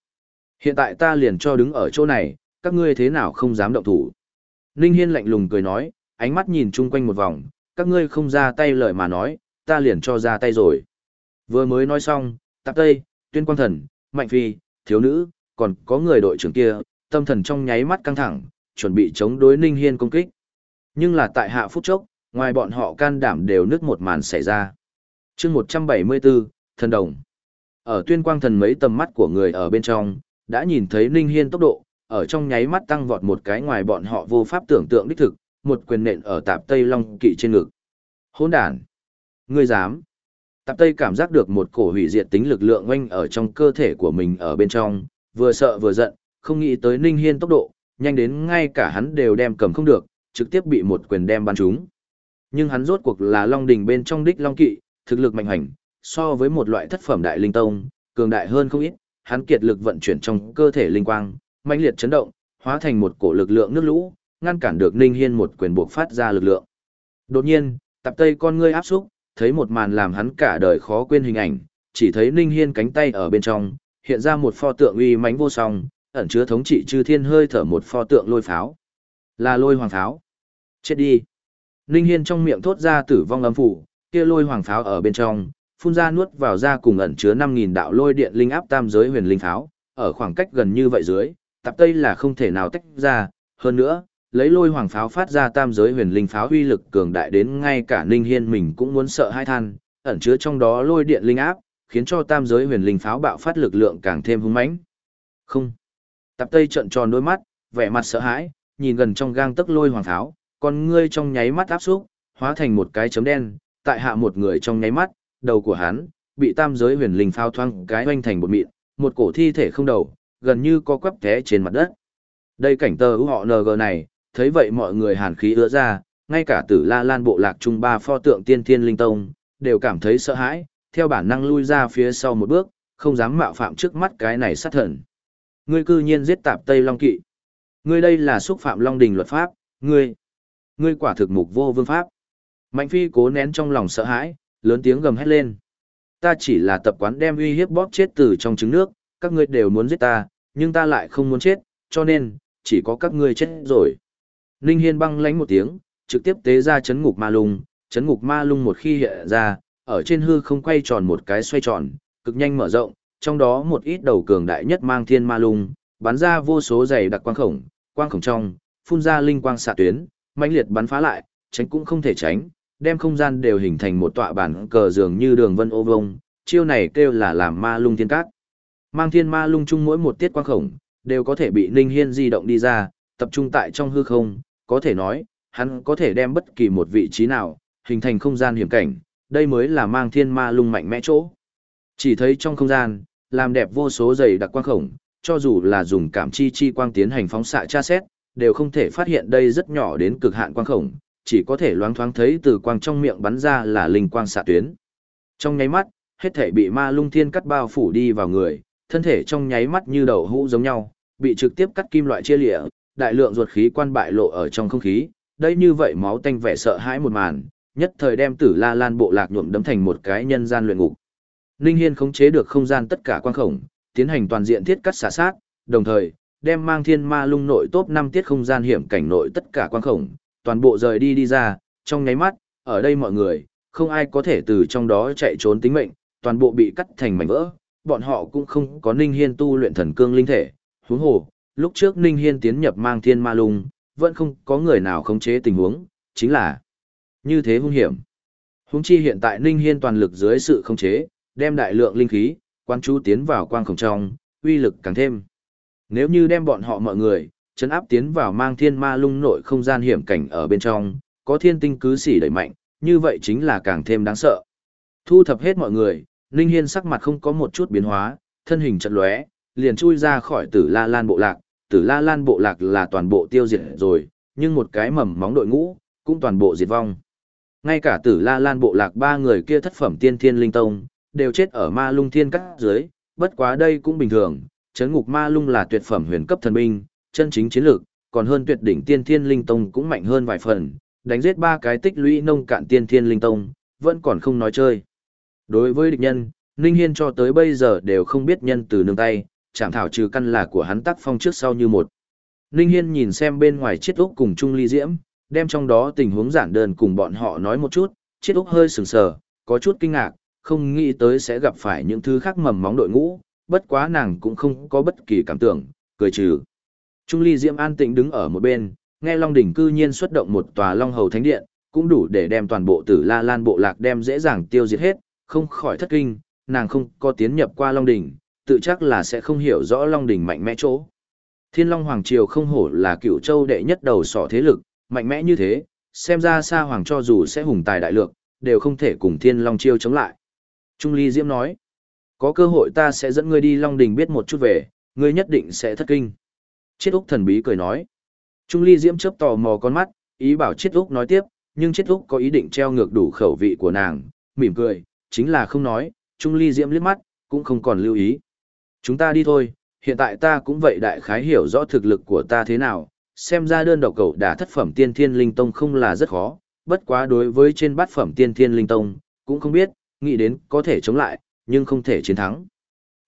Hiện tại ta liền cho đứng ở chỗ này, các ngươi thế nào không dám động thủ. Ninh Hiên lạnh lùng cười nói, ánh mắt nhìn chung quanh một vòng, các ngươi không ra tay lời mà nói, ta liền cho ra tay rồi. Vừa mới nói xong, tạp Tây, Tuyên Quang Thần, Mạnh Phi, Thiếu Nữ, còn có người đội trưởng kia, tâm thần trong nháy mắt căng thẳng, chuẩn bị chống đối Ninh Hiên công kích. Nhưng là tại hạ phút chốc, ngoài bọn họ can đảm đều nứt một màn xảy ra. chương 174, Thần Đồng. Ở tuyên quang thần mấy tầm mắt của người ở bên trong, đã nhìn thấy Ninh Hiên tốc độ, ở trong nháy mắt tăng vọt một cái ngoài bọn họ vô pháp tưởng tượng đích thực, một quyền nện ở tạp Tây Long kỵ trên ngực. Hỗn đàn. Ngươi dám. Tạp Tây cảm giác được một cổ hủy diệt tính lực lượng oanh ở trong cơ thể của mình ở bên trong, vừa sợ vừa giận, không nghĩ tới Ninh Hiên tốc độ, nhanh đến ngay cả hắn đều đem cầm không được, trực tiếp bị một quyền đem bắn trúng. Nhưng hắn rốt cuộc là Long Đình bên trong đích Long Kỵ, thực lực mạnh hành, so với một loại thất phẩm đại linh tông, cường đại hơn không ít, hắn kiệt lực vận chuyển trong cơ thể linh quang, mãnh liệt chấn động, hóa thành một cổ lực lượng nước lũ, ngăn cản được Ninh Hiên một quyền buộc phát ra lực lượng. Đột nhiên, tập tây con ngươi áp xúc, thấy một màn làm hắn cả đời khó quên hình ảnh, chỉ thấy Ninh Hiên cánh tay ở bên trong, hiện ra một pho tượng uy mãnh vô song, ẩn chứa thống trị chư thiên hơi thở một pho tượng lôi pháo. Là lôi hoàng pháo. Chết đi. Ninh Hiên trong miệng thốt ra tử vong âm phủ, kia lôi hoàng pháo ở bên trong, phun ra nuốt vào ra cùng ẩn chứa 5.000 đạo lôi điện linh áp tam giới huyền linh pháo, ở khoảng cách gần như vậy dưới, tập tây là không thể nào tách ra, hơn nữa, lấy lôi hoàng pháo phát ra tam giới huyền linh pháo uy lực cường đại đến ngay cả Ninh Hiên mình cũng muốn sợ hai than, ẩn chứa trong đó lôi điện linh áp, khiến cho tam giới huyền linh pháo bạo phát lực lượng càng thêm hung mãnh. Không. Tạp Tây trợn tròn đôi mắt, vẻ mặt sợ hãi, nhìn gần trong gang tấc lôi hoàng tháo, con ngươi trong nháy mắt áp xúc, hóa thành một cái chấm đen, tại hạ một người trong nháy mắt, đầu của hắn bị tam giới huyền linh phao thoang cái oanh thành một mịn, một cổ thi thể không đầu, gần như có quắp té trên mặt đất. Đây cảnh tờ ưu họ NG này, thấy vậy mọi người hàn khí ứa ra, ngay cả tử la lan bộ lạc trung ba pho tượng tiên thiên linh tông, đều cảm thấy sợ hãi, theo bản năng lui ra phía sau một bước, không dám mạo phạm trước mắt cái này sát thần. Ngươi cư nhiên giết tạp Tây Long Kỵ. Ngươi đây là xúc phạm Long Đình luật pháp, ngươi. Ngươi quả thực mục vô vương pháp. Mạnh Phi cố nén trong lòng sợ hãi, lớn tiếng gầm hét lên. Ta chỉ là tập quán đem uy hiếp bóp chết từ trong trứng nước, các ngươi đều muốn giết ta, nhưng ta lại không muốn chết, cho nên, chỉ có các ngươi chết rồi. Ninh Hiên băng lánh một tiếng, trực tiếp tế ra chấn ngục ma lung, chấn ngục ma lung một khi hiện ra, ở trên hư không quay tròn một cái xoay tròn, cực nhanh mở rộng, trong đó một ít đầu cường đại nhất mang thiên ma lung, bắn ra vô số dày đặc quang khổng, quang khổng trong, phun ra linh quang xạ tuyến, mãnh liệt bắn phá lại, tránh cũng không thể tránh, đem không gian đều hình thành một tọa bản cờ dường như đường vân ô vông, chiêu này kêu là làm ma lung thiên cát. Mang thiên ma lung chung mỗi một tiết quang khổng, đều có thể bị Ninh Hiên di động đi ra, tập trung tại trong hư không, có thể nói, hắn có thể đem bất kỳ một vị trí nào, hình thành không gian hiểm cảnh, đây mới là mang thiên ma lung mạnh mẽ chỗ. Chỉ thấy trong không gian, làm đẹp vô số dày đặc quang khổng, cho dù là dùng cảm chi chi quang tiến hành phóng xạ tra xét, đều không thể phát hiện đây rất nhỏ đến cực hạn quang khổng, chỉ có thể loáng thoáng thấy từ quang trong miệng bắn ra là linh quang xạ tuyến. Trong nháy mắt, hết thể bị ma lung thiên cắt bao phủ đi vào người, thân thể trong nháy mắt như đầu hũ giống nhau, bị trực tiếp cắt kim loại chia lịa, đại lượng ruột khí quan bại lộ ở trong không khí, đây như vậy máu tanh vẻ sợ hãi một màn, nhất thời đem Tử La Lan bộ lạc nhuộm đấm thành một cái nhân gian luyện ngục. Ninh Hiên khống chế được không gian tất cả quang khổng, tiến hành toàn diện thiết cắt xả sát, đồng thời đem mang thiên ma lung nội top 5 tiết không gian hiểm cảnh nội tất cả quang khổng, toàn bộ rời đi đi ra, trong nháy mắt, ở đây mọi người, không ai có thể từ trong đó chạy trốn tính mệnh, toàn bộ bị cắt thành mảnh vỡ, bọn họ cũng không có Ninh Hiên tu luyện thần cương linh thể, huống hồ, lúc trước Ninh Hiên tiến nhập mang thiên ma lung, vẫn không có người nào khống chế tình huống, chính là như thế hung hiểm. Húng chi hiện tại Ninh Hiên toàn lực dưới sự khống chế, đem đại lượng linh khí, quan chú tiến vào quang khổng trong, uy lực càng thêm. Nếu như đem bọn họ mọi người, chấn áp tiến vào mang thiên ma lung nội không gian hiểm cảnh ở bên trong, có thiên tinh cứ xỉ đẩy mạnh, như vậy chính là càng thêm đáng sợ. Thu thập hết mọi người, Ninh Hiên sắc mặt không có một chút biến hóa, thân hình chật lóe, liền chui ra khỏi tử la lan bộ lạc. Tử la lan bộ lạc là toàn bộ tiêu diệt rồi, nhưng một cái mầm móng đội ngũ, cũng toàn bộ diệt vong. Ngay cả tử la lan bộ lạc ba người kia thất phẩm tiên thiên linh tông, đều chết ở ma lung thiên cắt dưới, bất quá đây cũng bình thường, chấn ngục ma lung là tuyệt phẩm huyền cấp thần binh, chân chính chiến lược, còn hơn tuyệt đỉnh tiên thiên linh tông cũng mạnh hơn vài phần, đánh giết ba cái tích lũy nông cạn tiên thiên linh tông, vẫn còn không nói chơi. Đối với địch nhân, Ninh Hiên cho tới bây giờ đều không biết nhân từ nương tay, chẳng thảo trừ căn là của hắn tác phong trước sau như một. Ninh Hiên nhìn xem bên ngoài chiếc úc cùng Trung Ly Diễm, đem trong đó tình huống giản đơn cùng bọn họ nói một chút, chiếc úc hơi sừng sờ, có chút kinh ngạc, không nghĩ tới sẽ gặp phải những thứ khác mầm móng đội ngũ, bất quá nàng cũng không có bất kỳ cảm tưởng, cười trừ. Trung Ly Diễm an tĩnh đứng ở một bên, nghe Long Đỉnh cư nhiên xuất động một tòa Long Hầu Thánh Điện, cũng đủ để đem toàn bộ tử La Lan bộ lạc đem dễ dàng tiêu diệt hết, không khỏi thất kinh, nàng không có tiến nhập qua Long Đỉnh, tự chắc là sẽ không hiểu rõ Long Đỉnh mạnh mẽ chỗ. Thiên Long Hoàng Triều không hổ là cựu châu đệ nhất đầu sỏ thế lực, mạnh mẽ như thế, xem ra Sa Hoàng cho dù sẽ hùng tài đại lược, đều không thể cùng Thiên Long Triều chống lại. Trung Ly Diễm nói, có cơ hội ta sẽ dẫn ngươi đi Long Đình biết một chút về, ngươi nhất định sẽ thất kinh. Chiết Úc thần bí cười nói. Trung Ly Diễm chớp tò mò con mắt, ý bảo Chiết Úc nói tiếp, nhưng Chiết Úc có ý định treo ngược đủ khẩu vị của nàng, mỉm cười, chính là không nói, Trung Ly Diễm liếc mắt, cũng không còn lưu ý. Chúng ta đi thôi, hiện tại ta cũng vậy đại khái hiểu rõ thực lực của ta thế nào, xem ra đơn độc cầu đả thất phẩm tiên thiên linh tông không là rất khó, bất quá đối với trên bát phẩm tiên thiên linh tông, cũng không biết, nghĩ đến có thể chống lại, nhưng không thể chiến thắng.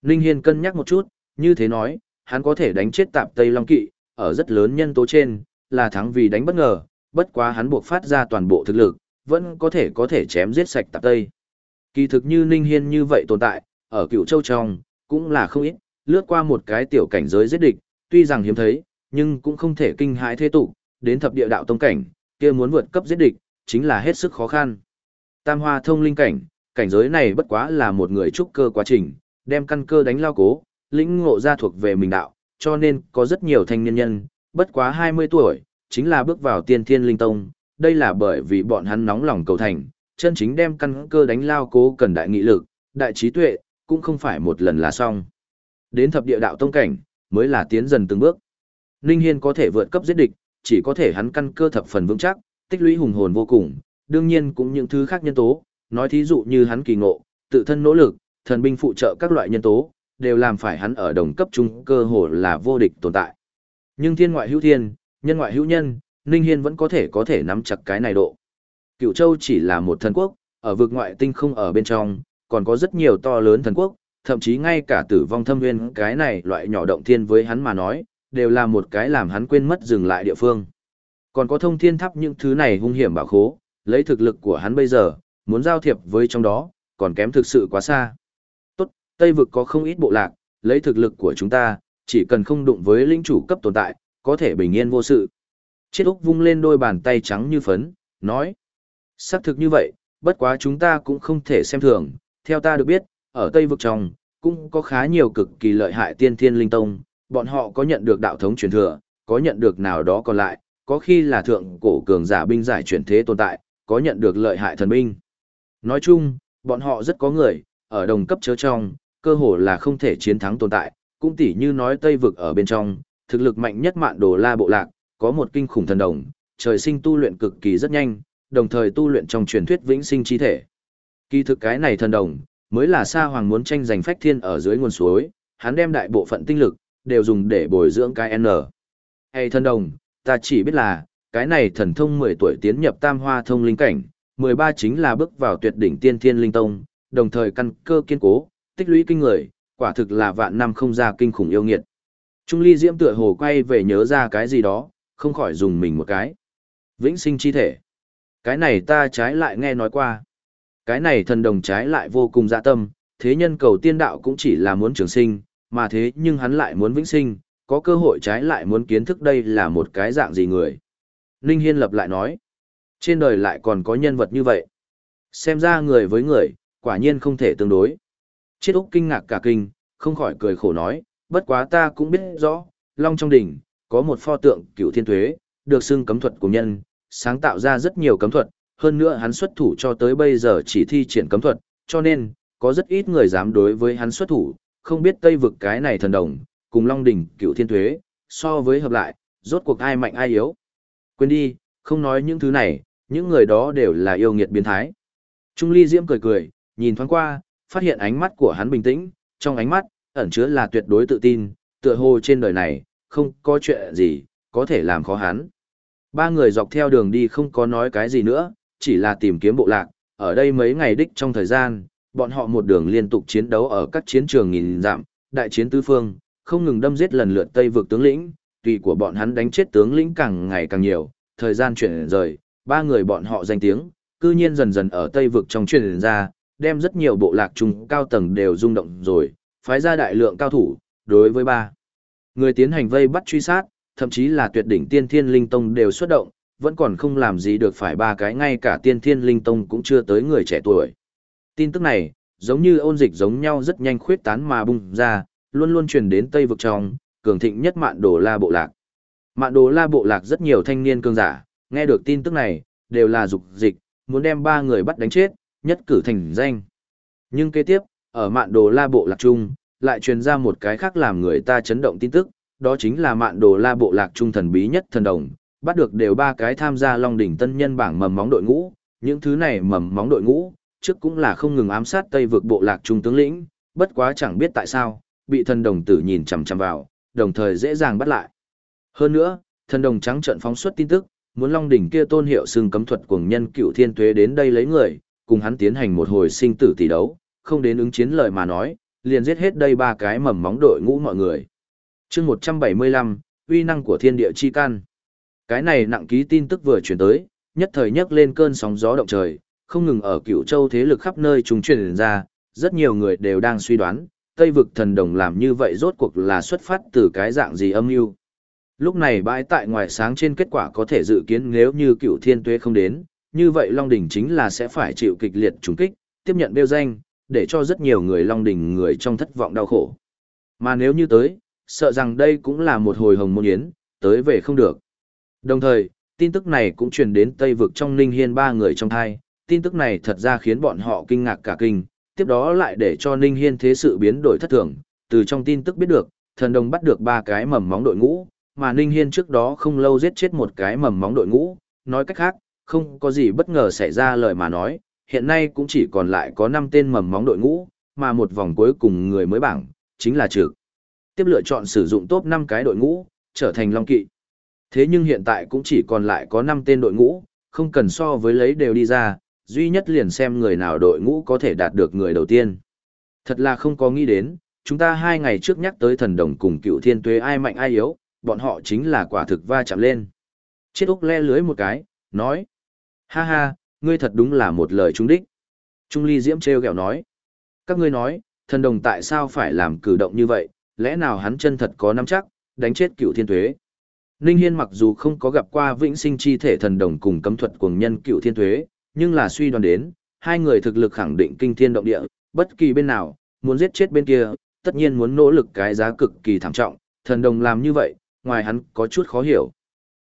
Ninh Hiên cân nhắc một chút, như thế nói, hắn có thể đánh chết tạp Tây Long Kỵ, ở rất lớn nhân tố trên, là thắng vì đánh bất ngờ, bất quá hắn buộc phát ra toàn bộ thực lực, vẫn có thể có thể chém giết sạch tạp Tây. Kỳ thực như Ninh Hiên như vậy tồn tại, ở cựu châu trong, cũng là không ít, lướt qua một cái tiểu cảnh giới giết địch, tuy rằng hiếm thấy, nhưng cũng không thể kinh hãi thế tục, đến thập địa đạo tông cảnh, kia muốn vượt cấp giết địch, chính là hết sức khó khăn. Tam hoa thông linh cảnh, cảnh giới này bất quá là một người trúc cơ quá trình, đem căn cơ đánh lao cố, lĩnh ngộ ra thuộc về mình đạo, cho nên có rất nhiều thanh niên nhân, bất quá 20 tuổi, chính là bước vào tiên thiên linh tông, đây là bởi vì bọn hắn nóng lòng cầu thành, chân chính đem căn cơ đánh lao cố cần đại nghị lực, đại trí tuệ, cũng không phải một lần là xong. Đến thập địa đạo tông cảnh, mới là tiến dần từng bước. Ninh Hiên có thể vượt cấp giết địch, chỉ có thể hắn căn cơ thập phần vững chắc, tích lũy hùng hồn vô cùng, đương nhiên cũng những thứ khác nhân tố, nói thí dụ như hắn kỳ ngộ, tự thân nỗ lực, thần binh phụ trợ các loại nhân tố, đều làm phải hắn ở đồng cấp trung cơ hồ là vô địch tồn tại. Nhưng thiên ngoại hữu thiên, nhân ngoại hữu nhân, Ninh Hiên vẫn có thể có thể nắm chặt cái này độ. Cựu Châu chỉ là một thần quốc, ở vực ngoại tinh không ở bên trong, còn có rất nhiều to lớn thần quốc, thậm chí ngay cả tử vong thâm nguyên cái này loại nhỏ động thiên với hắn mà nói, đều là một cái làm hắn quên mất dừng lại địa phương. Còn có thông thiên tháp những thứ này hung hiểm bảo khố, lấy thực lực của hắn bây giờ, muốn giao thiệp với trong đó, còn kém thực sự quá xa. Tốt, Tây vực có không ít bộ lạc, lấy thực lực của chúng ta, chỉ cần không đụng với lĩnh chủ cấp tồn tại, có thể bình yên vô sự. Chiết Úc vung lên đôi bàn tay trắng như phấn, nói. Xác thực như vậy, bất quá chúng ta cũng không thể xem thường, theo ta được biết, ở Tây vực trong, cũng có khá nhiều cực kỳ lợi hại tiên thiên linh tông, bọn họ có nhận được đạo thống truyền thừa, có nhận được nào đó còn lại, có khi là thượng cổ cường giả binh giải chuyển thế tồn tại, có nhận được lợi hại thần binh. Nói chung, bọn họ rất có người, ở đồng cấp chớ trong, cơ hồ là không thể chiến thắng tồn tại, cũng tỉ như nói Tây vực ở bên trong, thực lực mạnh nhất mạn đồ la bộ lạc, có một kinh khủng thần đồng, trời sinh tu luyện cực kỳ rất nhanh, đồng thời tu luyện trong truyền thuyết vĩnh sinh chi thể. Kỳ thực cái này thần đồng, mới là Sa Hoàng muốn tranh giành phách thiên ở dưới nguồn suối, hắn đem đại bộ phận tinh lực, đều dùng để bồi dưỡng cái N. Hay thần đồng, ta chỉ biết là, cái này thần thông 10 tuổi tiến nhập tam hoa thông linh cảnh, 13 chính là bước vào tuyệt đỉnh tiên thiên linh tông, đồng thời căn cơ kiên cố, tích lũy kinh người, quả thực là vạn năm không ra kinh khủng yêu nghiệt. Trung ly diễm tựa hồ quay về nhớ ra cái gì đó, không khỏi dùng mình một cái. Vĩnh sinh chi thể. Cái này ta trái lại nghe nói qua. Cái này thần đồng trái lại vô cùng dạ tâm, thế nhân cầu tiên đạo cũng chỉ là muốn trường sinh, mà thế nhưng hắn lại muốn vĩnh sinh, có cơ hội trái lại muốn kiến thức đây là một cái dạng gì người. Ninh Hiên lập lại nói, trên đời lại còn có nhân vật như vậy. Xem ra người với người, quả nhiên không thể tương đối. Chiết Úc kinh ngạc cả kinh, không khỏi cười khổ nói, bất quá ta cũng biết rõ, Long trong đỉnh, có một pho tượng cựu thiên thuế, được xưng cấm thuật của nhân, sáng tạo ra rất nhiều cấm thuật, hơn nữa hắn xuất thủ cho tới bây giờ chỉ thi triển cấm thuật, cho nên, có rất ít người dám đối với hắn xuất thủ, không biết Tây vực cái này thần đồng, cùng Long đỉnh cựu thiên thuế, so với hợp lại, rốt cuộc ai mạnh ai yếu. Quên đi, không nói những thứ này, những người đó đều là yêu nghiệt biến thái. Trung Ly Diễm cười cười, nhìn thoáng qua, phát hiện ánh mắt của hắn bình tĩnh, trong ánh mắt, ẩn chứa là tuyệt đối tự tin, tựa hồ trên đời này, không có chuyện gì, có thể làm khó hắn. Ba người dọc theo đường đi không có nói cái gì nữa, chỉ là tìm kiếm bộ lạc, ở đây mấy ngày đích trong thời gian, bọn họ một đường liên tục chiến đấu ở các chiến trường nghìn dặm, đại chiến tứ phương, không ngừng đâm giết lần lượt Tây vực tướng lĩnh, tùy của bọn hắn đánh chết tướng lĩnh càng ngày càng nhiều, thời gian chuyển rời, ba người bọn họ danh tiếng, cư nhiên dần dần ở Tây vực trong truyền ra, đem rất nhiều bộ lạc trung cao tầng đều rung động rồi, phái ra đại lượng cao thủ, đối với ba. Người tiến hành vây bắt truy sát, thậm chí là tuyệt đỉnh tiên thiên linh tông đều xuất động, vẫn còn không làm gì được phải ba cái ngay cả tiên thiên linh tông cũng chưa tới người trẻ tuổi. Tin tức này, giống như ôn dịch giống nhau rất nhanh khuyết tán mà bung ra, luôn luôn truyền đến Tây vực trong, cường thịnh nhất mạn đồ la bộ lạc. Mạn đồ la bộ lạc rất nhiều thanh niên cường giả, nghe được tin tức này, đều là dục dịch, muốn đem ba người bắt đánh chết, nhất cử thành danh. Nhưng kế tiếp, ở mạn đồ la bộ lạc trung, lại truyền ra một cái khác làm người ta chấn động tin tức, đó chính là mạn đồ la bộ lạc trung thần bí nhất thần đồng, bắt được đều ba cái tham gia Long đỉnh tân nhân bảng mầm móng đội ngũ, những thứ này mầm móng đội ngũ, trước cũng là không ngừng ám sát Tây vực bộ lạc trung tướng lĩnh, bất quá chẳng biết tại sao, bị thần đồng tử nhìn chằm chằm vào, đồng thời dễ dàng bắt lại. Hơn nữa, thần đồng trắng trận phóng xuất tin tức, muốn Long đỉnh kia tôn hiệu xưng cấm thuật cuồng nhân cựu thiên tuế đến đây lấy người, cùng hắn tiến hành một hồi sinh tử tỷ đấu, không đến ứng chiến lời mà nói, liền giết hết đây ba cái mầm móng đội ngũ mọi người. chương 175, uy năng của thiên địa chi can Cái này nặng ký tin tức vừa chuyển tới, nhất thời nhấc lên cơn sóng gió động trời, không ngừng ở cựu châu thế lực khắp nơi trùng truyền ra, rất nhiều người đều đang suy đoán, Tây vực thần đồng làm như vậy rốt cuộc là xuất phát từ cái dạng gì âm mưu. Lúc này bãi tại ngoài sáng trên kết quả có thể dự kiến nếu như cựu thiên tuế không đến, như vậy Long Đỉnh chính là sẽ phải chịu kịch liệt trùng kích, tiếp nhận đeo danh, để cho rất nhiều người Long Đỉnh người trong thất vọng đau khổ. Mà nếu như tới, sợ rằng đây cũng là một hồi hồng môn yến, tới về không được. Đồng thời, tin tức này cũng truyền đến Tây vực trong Ninh Hiên ba người trong thai, tin tức này thật ra khiến bọn họ kinh ngạc cả kinh, tiếp đó lại để cho Ninh Hiên thế sự biến đổi thất thường, từ trong tin tức biết được, thần đồng bắt được ba cái mầm móng đội ngũ, mà Ninh Hiên trước đó không lâu giết chết một cái mầm móng đội ngũ, nói cách khác, không có gì bất ngờ xảy ra lời mà nói, hiện nay cũng chỉ còn lại có 5 tên mầm móng đội ngũ, mà một vòng cuối cùng người mới bảng, chính là trực. Tiếp lựa chọn sử dụng top 5 cái đội ngũ, trở thành Long Kỵ. Thế nhưng hiện tại cũng chỉ còn lại có 5 tên đội ngũ, không cần so với lấy đều đi ra, duy nhất liền xem người nào đội ngũ có thể đạt được người đầu tiên. Thật là không có nghĩ đến, chúng ta hai ngày trước nhắc tới thần đồng cùng cựu thiên tuế ai mạnh ai yếu, bọn họ chính là quả thực va chạm lên. Chết Úc le lưới một cái, nói. Ha ha, ngươi thật đúng là một lời trúng đích. Trung Ly Diễm treo gẹo nói. Các ngươi nói, thần đồng tại sao phải làm cử động như vậy, lẽ nào hắn chân thật có nắm chắc, đánh chết cựu thiên tuế. Ninh Hiên mặc dù không có gặp qua vĩnh sinh chi thể thần đồng cùng cấm thuật cuồng nhân cựu thiên tuế, nhưng là suy đoán đến, hai người thực lực khẳng định kinh thiên động địa, bất kỳ bên nào, muốn giết chết bên kia, tất nhiên muốn nỗ lực cái giá cực kỳ thảm trọng, thần đồng làm như vậy, ngoài hắn có chút khó hiểu.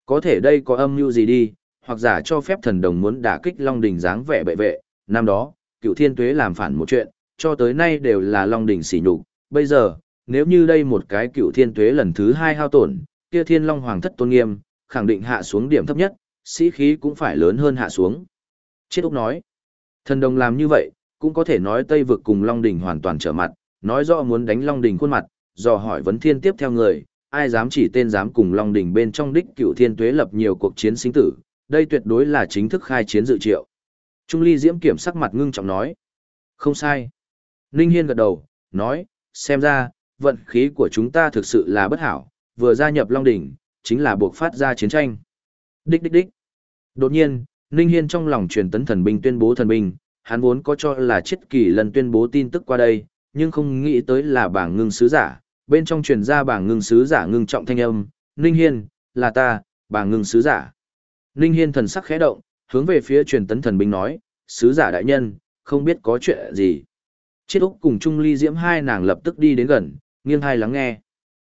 Có thể đây có âm mưu gì đi, hoặc giả cho phép thần đồng muốn đả kích Long Đình dáng vẻ bệ vệ, năm đó, cựu thiên tuế làm phản một chuyện, cho tới nay đều là Long Đình xỉ nhục. Bây giờ, nếu như đây một cái cựu thiên tuế lần thứ hai hao tổn, kia thiên long hoàng thất tôn nghiêm, khẳng định hạ xuống điểm thấp nhất, sĩ khí cũng phải lớn hơn hạ xuống. Chiết Úc nói, thần đồng làm như vậy, cũng có thể nói Tây vực cùng Long Đình hoàn toàn trở mặt, nói rõ muốn đánh Long Đình khuôn mặt, dò hỏi vấn thiên tiếp theo người, ai dám chỉ tên dám cùng Long đỉnh bên trong đích cựu thiên tuế lập nhiều cuộc chiến sinh tử, đây tuyệt đối là chính thức khai chiến dự triệu. Trung Ly Diễm kiểm sắc mặt ngưng trọng nói. Không sai. Ninh Hiên gật đầu, nói, xem ra, vận khí của chúng ta thực sự là bất hảo, vừa gia nhập Long đỉnh, chính là buộc phát ra chiến tranh. Đích đích đích. Đột nhiên, Ninh Hiên trong lòng truyền tấn thần binh tuyên bố thần binh, hắn vốn có cho là chết kỳ lần tuyên bố tin tức qua đây, nhưng không nghĩ tới là bảng ngưng sứ giả, bên trong truyền ra bảng ngưng sứ giả ngưng trọng thanh âm, Ninh Hiên, là ta, bảng ngưng sứ giả. Ninh Hiên thần sắc khẽ động, hướng về phía truyền tấn thần binh nói, sứ giả đại nhân, không biết có chuyện gì. Chiết Úc cùng Trung Ly Diễm hai nàng lập tức đi đến gần, nghiêng hai lắng nghe.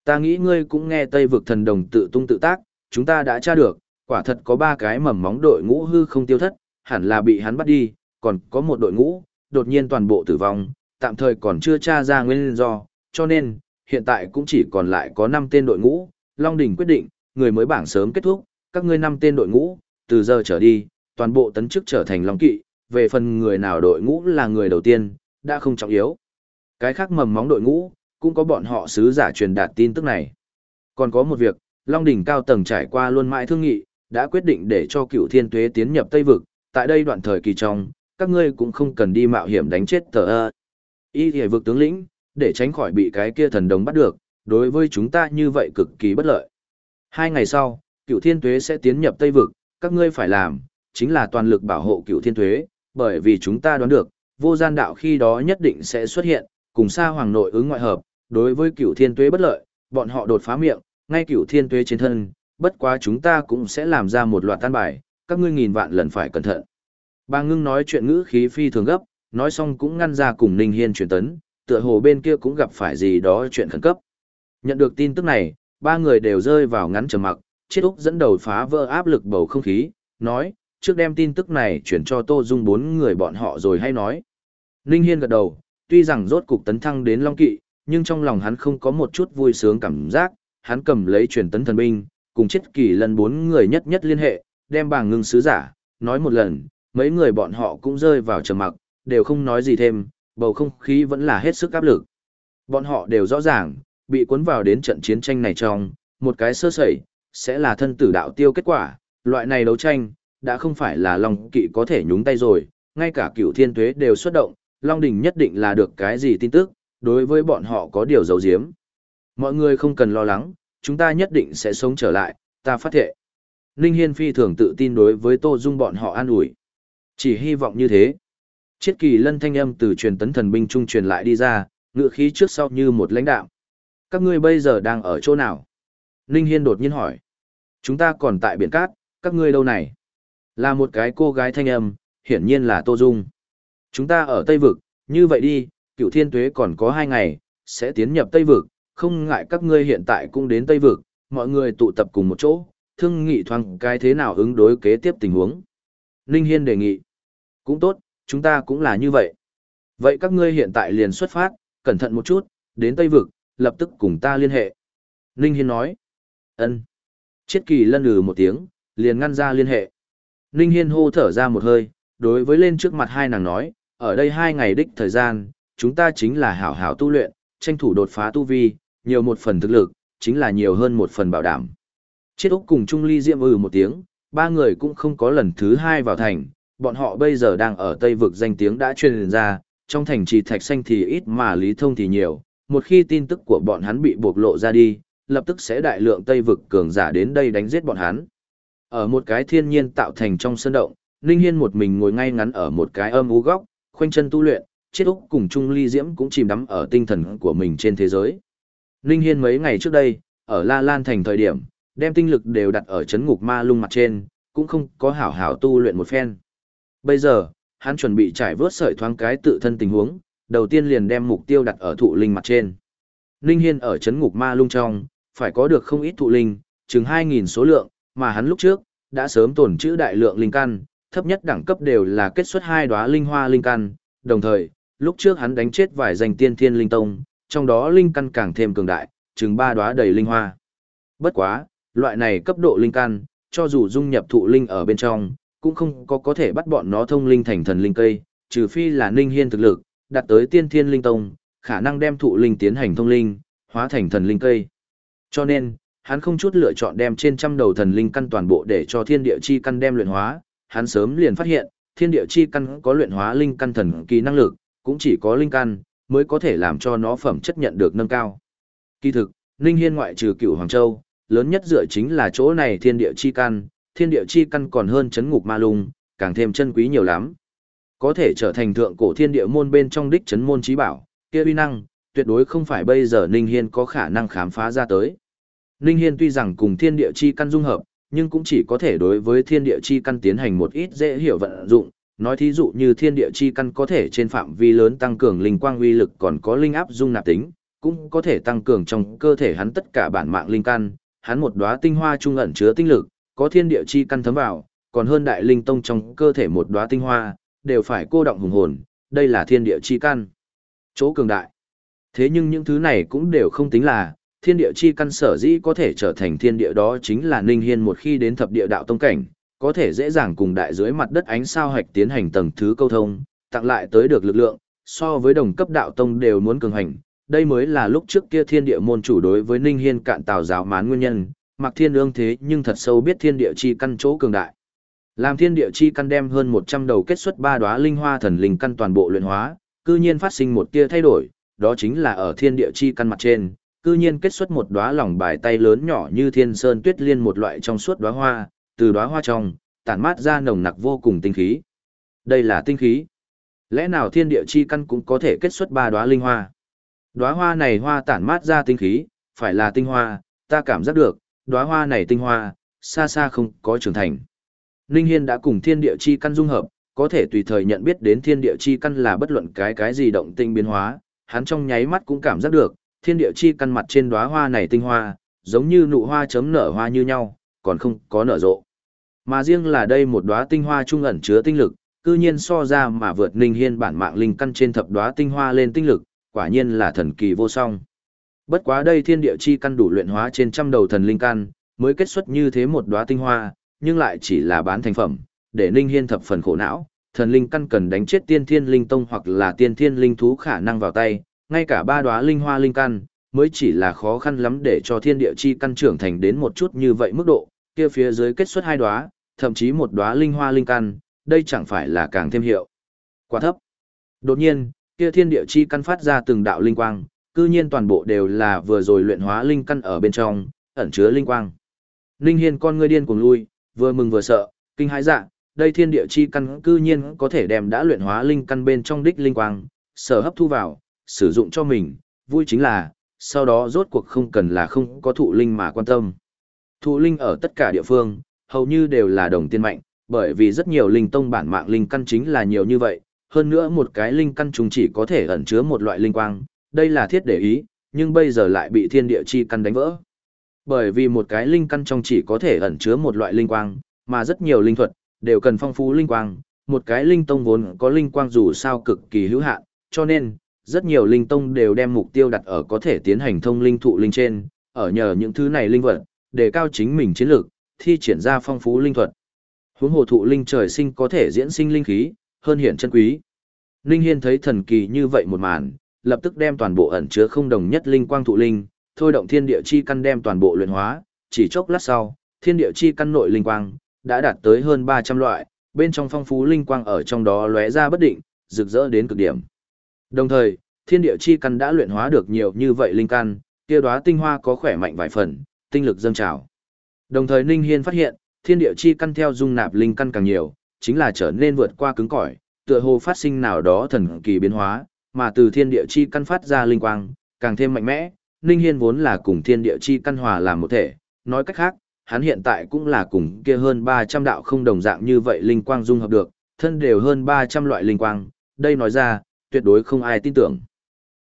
Ta nghĩ ngươi cũng nghe Tây vực thần đồng tự tung tự tác, chúng ta đã tra được, quả thật có ba cái mầm móng đội ngũ hư không tiêu thất, hẳn là bị hắn bắt đi, còn có một đội ngũ, đột nhiên toàn bộ tử vong, tạm thời còn chưa tra ra nguyên do, cho nên, hiện tại cũng chỉ còn lại có 5 tên đội ngũ, Long Đỉnh quyết định, người mới bảng sớm kết thúc, các ngươi 5 tên đội ngũ, từ giờ trở đi, toàn bộ tấn chức trở thành Long Kỵ, về phần người nào đội ngũ là người đầu tiên, đã không trọng yếu. Cái khác mầm móng đội ngũ, cũng có bọn họ sứ giả truyền đạt tin tức này. Còn có một việc, Long Đỉnh cao tầng trải qua luôn mãi thương nghị, đã quyết định để cho cựu thiên tuế tiến nhập Tây Vực, tại đây đoạn thời kỳ trong, các ngươi cũng không cần đi mạo hiểm đánh chết tờ ơ. Y thì vực tướng lĩnh, để tránh khỏi bị cái kia thần đồng bắt được, đối với chúng ta như vậy cực kỳ bất lợi. Hai ngày sau, cựu thiên tuế sẽ tiến nhập Tây Vực, các ngươi phải làm, chính là toàn lực bảo hộ cựu thiên tuế, bởi vì chúng ta đoán được, vô gian đạo khi đó nhất định sẽ xuất hiện, cùng xa hoàng nội ứng ngoại hợp, đối với cựu thiên tuế bất lợi, bọn họ đột phá miệng, ngay cựu thiên tuế trên thân, bất quá chúng ta cũng sẽ làm ra một loạt tan bài, các ngươi nghìn vạn lần phải cẩn thận. Bà ngưng nói chuyện ngữ khí phi thường gấp, nói xong cũng ngăn ra cùng Ninh Hiên truyền tấn, tựa hồ bên kia cũng gặp phải gì đó chuyện khẩn cấp. Nhận được tin tức này, ba người đều rơi vào ngắn trầm mặc, chết Úc dẫn đầu phá vỡ áp lực bầu không khí, nói, trước đem tin tức này chuyển cho Tô Dung bốn người bọn họ rồi hay nói. Ninh Hiên gật đầu, tuy rằng rốt cục tấn thăng đến Long Kỵ, nhưng trong lòng hắn không có một chút vui sướng cảm giác, hắn cầm lấy truyền tấn thần binh, cùng chết kỳ lần bốn người nhất nhất liên hệ, đem bảng ngưng sứ giả, nói một lần, mấy người bọn họ cũng rơi vào trầm mặc, đều không nói gì thêm, bầu không khí vẫn là hết sức áp lực. Bọn họ đều rõ ràng, bị cuốn vào đến trận chiến tranh này trong, một cái sơ sẩy, sẽ là thân tử đạo tiêu kết quả, loại này đấu tranh, đã không phải là Long Kỵ có thể nhúng tay rồi, ngay cả cửu thiên tuế đều xuất động, Long Đình nhất định là được cái gì tin tức, đối với bọn họ có điều giấu giếm. Mọi người không cần lo lắng, chúng ta nhất định sẽ sống trở lại, ta phát thệ. Ninh Hiên phi thường tự tin đối với Tô Dung bọn họ an ủi. Chỉ hy vọng như thế. Chiết kỳ lân thanh âm từ truyền tấn thần binh trung truyền lại đi ra, ngựa khí trước sau như một lãnh đạo. Các ngươi bây giờ đang ở chỗ nào? Ninh Hiên đột nhiên hỏi. Chúng ta còn tại biển cát, các ngươi đâu này? Là một cái cô gái thanh âm, hiển nhiên là Tô Dung. Chúng ta ở Tây Vực, như vậy đi, cựu thiên tuế còn có hai ngày, sẽ tiến nhập Tây Vực, không ngại các ngươi hiện tại cũng đến Tây Vực, mọi người tụ tập cùng một chỗ, thương nghị thoáng cái thế nào ứng đối kế tiếp tình huống. Ninh Hiên đề nghị. Cũng tốt, chúng ta cũng là như vậy. Vậy các ngươi hiện tại liền xuất phát, cẩn thận một chút, đến Tây Vực, lập tức cùng ta liên hệ. Ninh Hiên nói. ân. Chiết kỳ lân lừ một tiếng, liền ngăn ra liên hệ. Ninh Hiên hô thở ra một hơi, đối với lên trước mặt hai nàng nói, ở đây hai ngày đích thời gian, chúng ta chính là hảo hảo tu luyện, tranh thủ đột phá tu vi, nhiều một phần thực lực, chính là nhiều hơn một phần bảo đảm. Chiết Úc cùng Trung Ly Diệm ừ một tiếng, ba người cũng không có lần thứ hai vào thành, bọn họ bây giờ đang ở Tây Vực danh tiếng đã truyền ra, trong thành trì thạch xanh thì ít mà lý thông thì nhiều, một khi tin tức của bọn hắn bị bộc lộ ra đi, lập tức sẽ đại lượng Tây Vực cường giả đến đây đánh giết bọn hắn. Ở một cái thiên nhiên tạo thành trong sân động, Ninh Hiên một mình ngồi ngay ngắn ở một cái âm u góc, khoanh chân tu luyện, chết úc cùng Trung Ly Diễm cũng chìm đắm ở tinh thần của mình trên thế giới. Ninh Hiên mấy ngày trước đây, ở La Lan thành thời điểm, đem tinh lực đều đặt ở chấn ngục ma lung mặt trên, cũng không có hảo hảo tu luyện một phen. Bây giờ, hắn chuẩn bị trải vớt sợi thoáng cái tự thân tình huống, đầu tiên liền đem mục tiêu đặt ở thụ linh mặt trên. Ninh Hiên ở chấn ngục ma lung trong, phải có được không ít thụ linh, chừng 2.000 số lượng, mà hắn lúc trước, đã sớm tổn trữ đại lượng linh căn, thấp nhất đẳng cấp đều là kết xuất hai đóa linh hoa linh căn, đồng thời, lúc trước hắn đánh chết vài danh tiên thiên linh tông, trong đó linh căn càng thêm cường đại, chừng ba đóa đầy linh hoa. Bất quá, loại này cấp độ linh căn, cho dù dung nhập thụ linh ở bên trong, cũng không có có thể bắt bọn nó thông linh thành thần linh cây, trừ phi là Ninh Hiên thực lực, đạt tới tiên thiên linh tông, khả năng đem thụ linh tiến hành thông linh, hóa thành thần linh cây. Cho nên, hắn không chút lựa chọn đem trên trăm đầu thần linh căn toàn bộ để cho thiên địa chi căn đem luyện hóa, hắn sớm liền phát hiện, thiên địa chi căn có luyện hóa linh căn thần kỳ năng lực, cũng chỉ có linh căn mới có thể làm cho nó phẩm chất nhận được nâng cao. Kỳ thực, Ninh Hiên ngoại trừ Cửu Hoàng Châu, lớn nhất dựa chính là chỗ này thiên địa chi căn, thiên địa chi căn còn hơn chấn ngục ma lung, càng thêm chân quý nhiều lắm. Có thể trở thành thượng cổ thiên địa môn bên trong đích chấn môn trí bảo, kia uy năng, tuyệt đối không phải bây giờ Ninh Hiên có khả năng khám phá ra tới. Ninh Hiên tuy rằng cùng thiên địa chi căn dung hợp, nhưng cũng chỉ có thể đối với thiên địa chi căn tiến hành một ít dễ hiểu vận dụng, nói thí dụ như thiên địa chi căn có thể trên phạm vi lớn tăng cường linh quang uy lực còn có linh áp dung nạp tính, cũng có thể tăng cường trong cơ thể hắn tất cả bản mạng linh căn, hắn một đóa tinh hoa trung ẩn chứa tinh lực, có thiên địa chi căn thấm vào, còn hơn đại linh tông trong cơ thể một đóa tinh hoa, đều phải cô động hùng hồn, đây là thiên địa chi căn. Chỗ cường đại. Thế nhưng những thứ này cũng đều không tính là, thiên địa chi căn sở dĩ có thể trở thành thiên địa đó chính là Ninh Hiên một khi đến thập địa đạo tông cảnh, có thể dễ dàng cùng đại dưới mặt đất ánh sao hạch tiến hành tầng thứ câu thông, tặng lại tới được lực lượng, so với đồng cấp đạo tông đều muốn cường hành. Đây mới là lúc trước kia thiên địa môn chủ đối với Ninh Hiên cạn tào giáo mán nguyên nhân, mặc thiên ương thế nhưng thật sâu biết thiên địa chi căn chỗ cường đại. Làm thiên địa chi căn đem hơn 100 đầu kết xuất ba đóa linh hoa thần linh căn toàn bộ luyện hóa, cư nhiên phát sinh một tia thay đổi, đó chính là ở thiên địa chi căn mặt trên, cư nhiên kết xuất một đóa lòng bài tay lớn nhỏ như thiên sơn tuyết liên một loại trong suốt đóa hoa, từ đóa hoa trong, tản mát ra nồng nặc vô cùng tinh khí. Đây là tinh khí. Lẽ nào thiên địa chi căn cũng có thể kết xuất ba đóa linh hoa? Đóa hoa này hoa tản mát ra tinh khí, phải là tinh hoa, ta cảm giác được, đóa hoa này tinh hoa, xa xa không có trưởng thành. Ninh Hiên đã cùng thiên địa chi căn dung hợp, có thể tùy thời nhận biết đến thiên địa chi căn là bất luận cái cái gì động tinh biến hóa, hắn trong nháy mắt cũng cảm giác được, thiên địa chi căn mặt trên đóa hoa này tinh hoa, giống như nụ hoa chấm nở hoa như nhau, còn không có nở rộ. Mà riêng là đây một đóa tinh hoa trung ẩn chứa tinh lực, cư nhiên so ra mà vượt Ninh Hiên bản mạng linh căn trên thập đóa tinh hoa lên tinh lực, quả nhiên là thần kỳ vô song. Bất quá đây thiên địa chi căn đủ luyện hóa trên trăm đầu thần linh căn, mới kết xuất như thế một đóa tinh hoa, nhưng lại chỉ là bán thành phẩm, để Ninh Hiên thập phần khổ não, thần linh căn cần đánh chết tiên thiên linh tông hoặc là tiên thiên linh thú khả năng vào tay, ngay cả ba đóa linh hoa linh căn, mới chỉ là khó khăn lắm để cho thiên địa chi căn trưởng thành đến một chút như vậy mức độ, kia phía dưới kết xuất hai đóa, thậm chí một đóa linh hoa linh căn, đây chẳng phải là càng thêm hiệu. Quá thấp. Đột nhiên, kia thiên địa chi căn phát ra từng đạo linh quang, cư nhiên toàn bộ đều là vừa rồi luyện hóa linh căn ở bên trong, ẩn chứa linh quang. Linh Hiên con ngươi điên cuồng lui, vừa mừng vừa sợ, kinh hãi dạ, đây thiên địa chi căn cư nhiên có thể đem đã luyện hóa linh căn bên trong đích linh quang, sở hấp thu vào, sử dụng cho mình, vui chính là, sau đó rốt cuộc không cần là không có thụ linh mà quan tâm. Thụ linh ở tất cả địa phương, hầu như đều là đồng tiên mạnh, bởi vì rất nhiều linh tông bản mạng linh căn chính là nhiều như vậy, hơn nữa một cái linh căn trùng chỉ có thể ẩn chứa một loại linh quang, đây là thiết để ý, nhưng bây giờ lại bị thiên địa chi căn đánh vỡ. Bởi vì một cái linh căn trong chỉ có thể ẩn chứa một loại linh quang, mà rất nhiều linh thuật đều cần phong phú linh quang, một cái linh tông vốn có linh quang dù sao cực kỳ hữu hạn, cho nên rất nhiều linh tông đều đem mục tiêu đặt ở có thể tiến hành thông linh thụ linh trên, ở nhờ những thứ này linh vật, để cao chính mình chiến lược, thi triển ra phong phú linh thuật. Huống hồ thụ linh trời sinh có thể diễn sinh linh khí, hơn hiển chân quý. Linh Hiên thấy thần kỳ như vậy một màn, lập tức đem toàn bộ ẩn chứa không đồng nhất linh quang thụ linh, thôi động thiên địa chi căn đem toàn bộ luyện hóa, chỉ chốc lát sau, thiên địa chi căn nội linh quang đã đạt tới hơn 300 loại, bên trong phong phú linh quang ở trong đó lóe ra bất định, rực rỡ đến cực điểm. Đồng thời, thiên địa chi căn đã luyện hóa được nhiều như vậy linh căn, kia đóa tinh hoa có khỏe mạnh vài phần, tinh lực dâng trào. Đồng thời Ninh Hiên phát hiện, thiên địa chi căn theo dung nạp linh căn càng nhiều, chính là trở nên vượt qua cứng cỏi, tựa hồ phát sinh nào đó thần kỳ biến hóa, mà từ thiên địa chi căn phát ra linh quang, càng thêm mạnh mẽ. Ninh Hiên vốn là cùng thiên địa chi căn hòa làm một thể, nói cách khác, hắn hiện tại cũng là cùng kia hơn 300 đạo không đồng dạng như vậy linh quang dung hợp được, thân đều hơn 300 loại linh quang, đây nói ra, tuyệt đối không ai tin tưởng.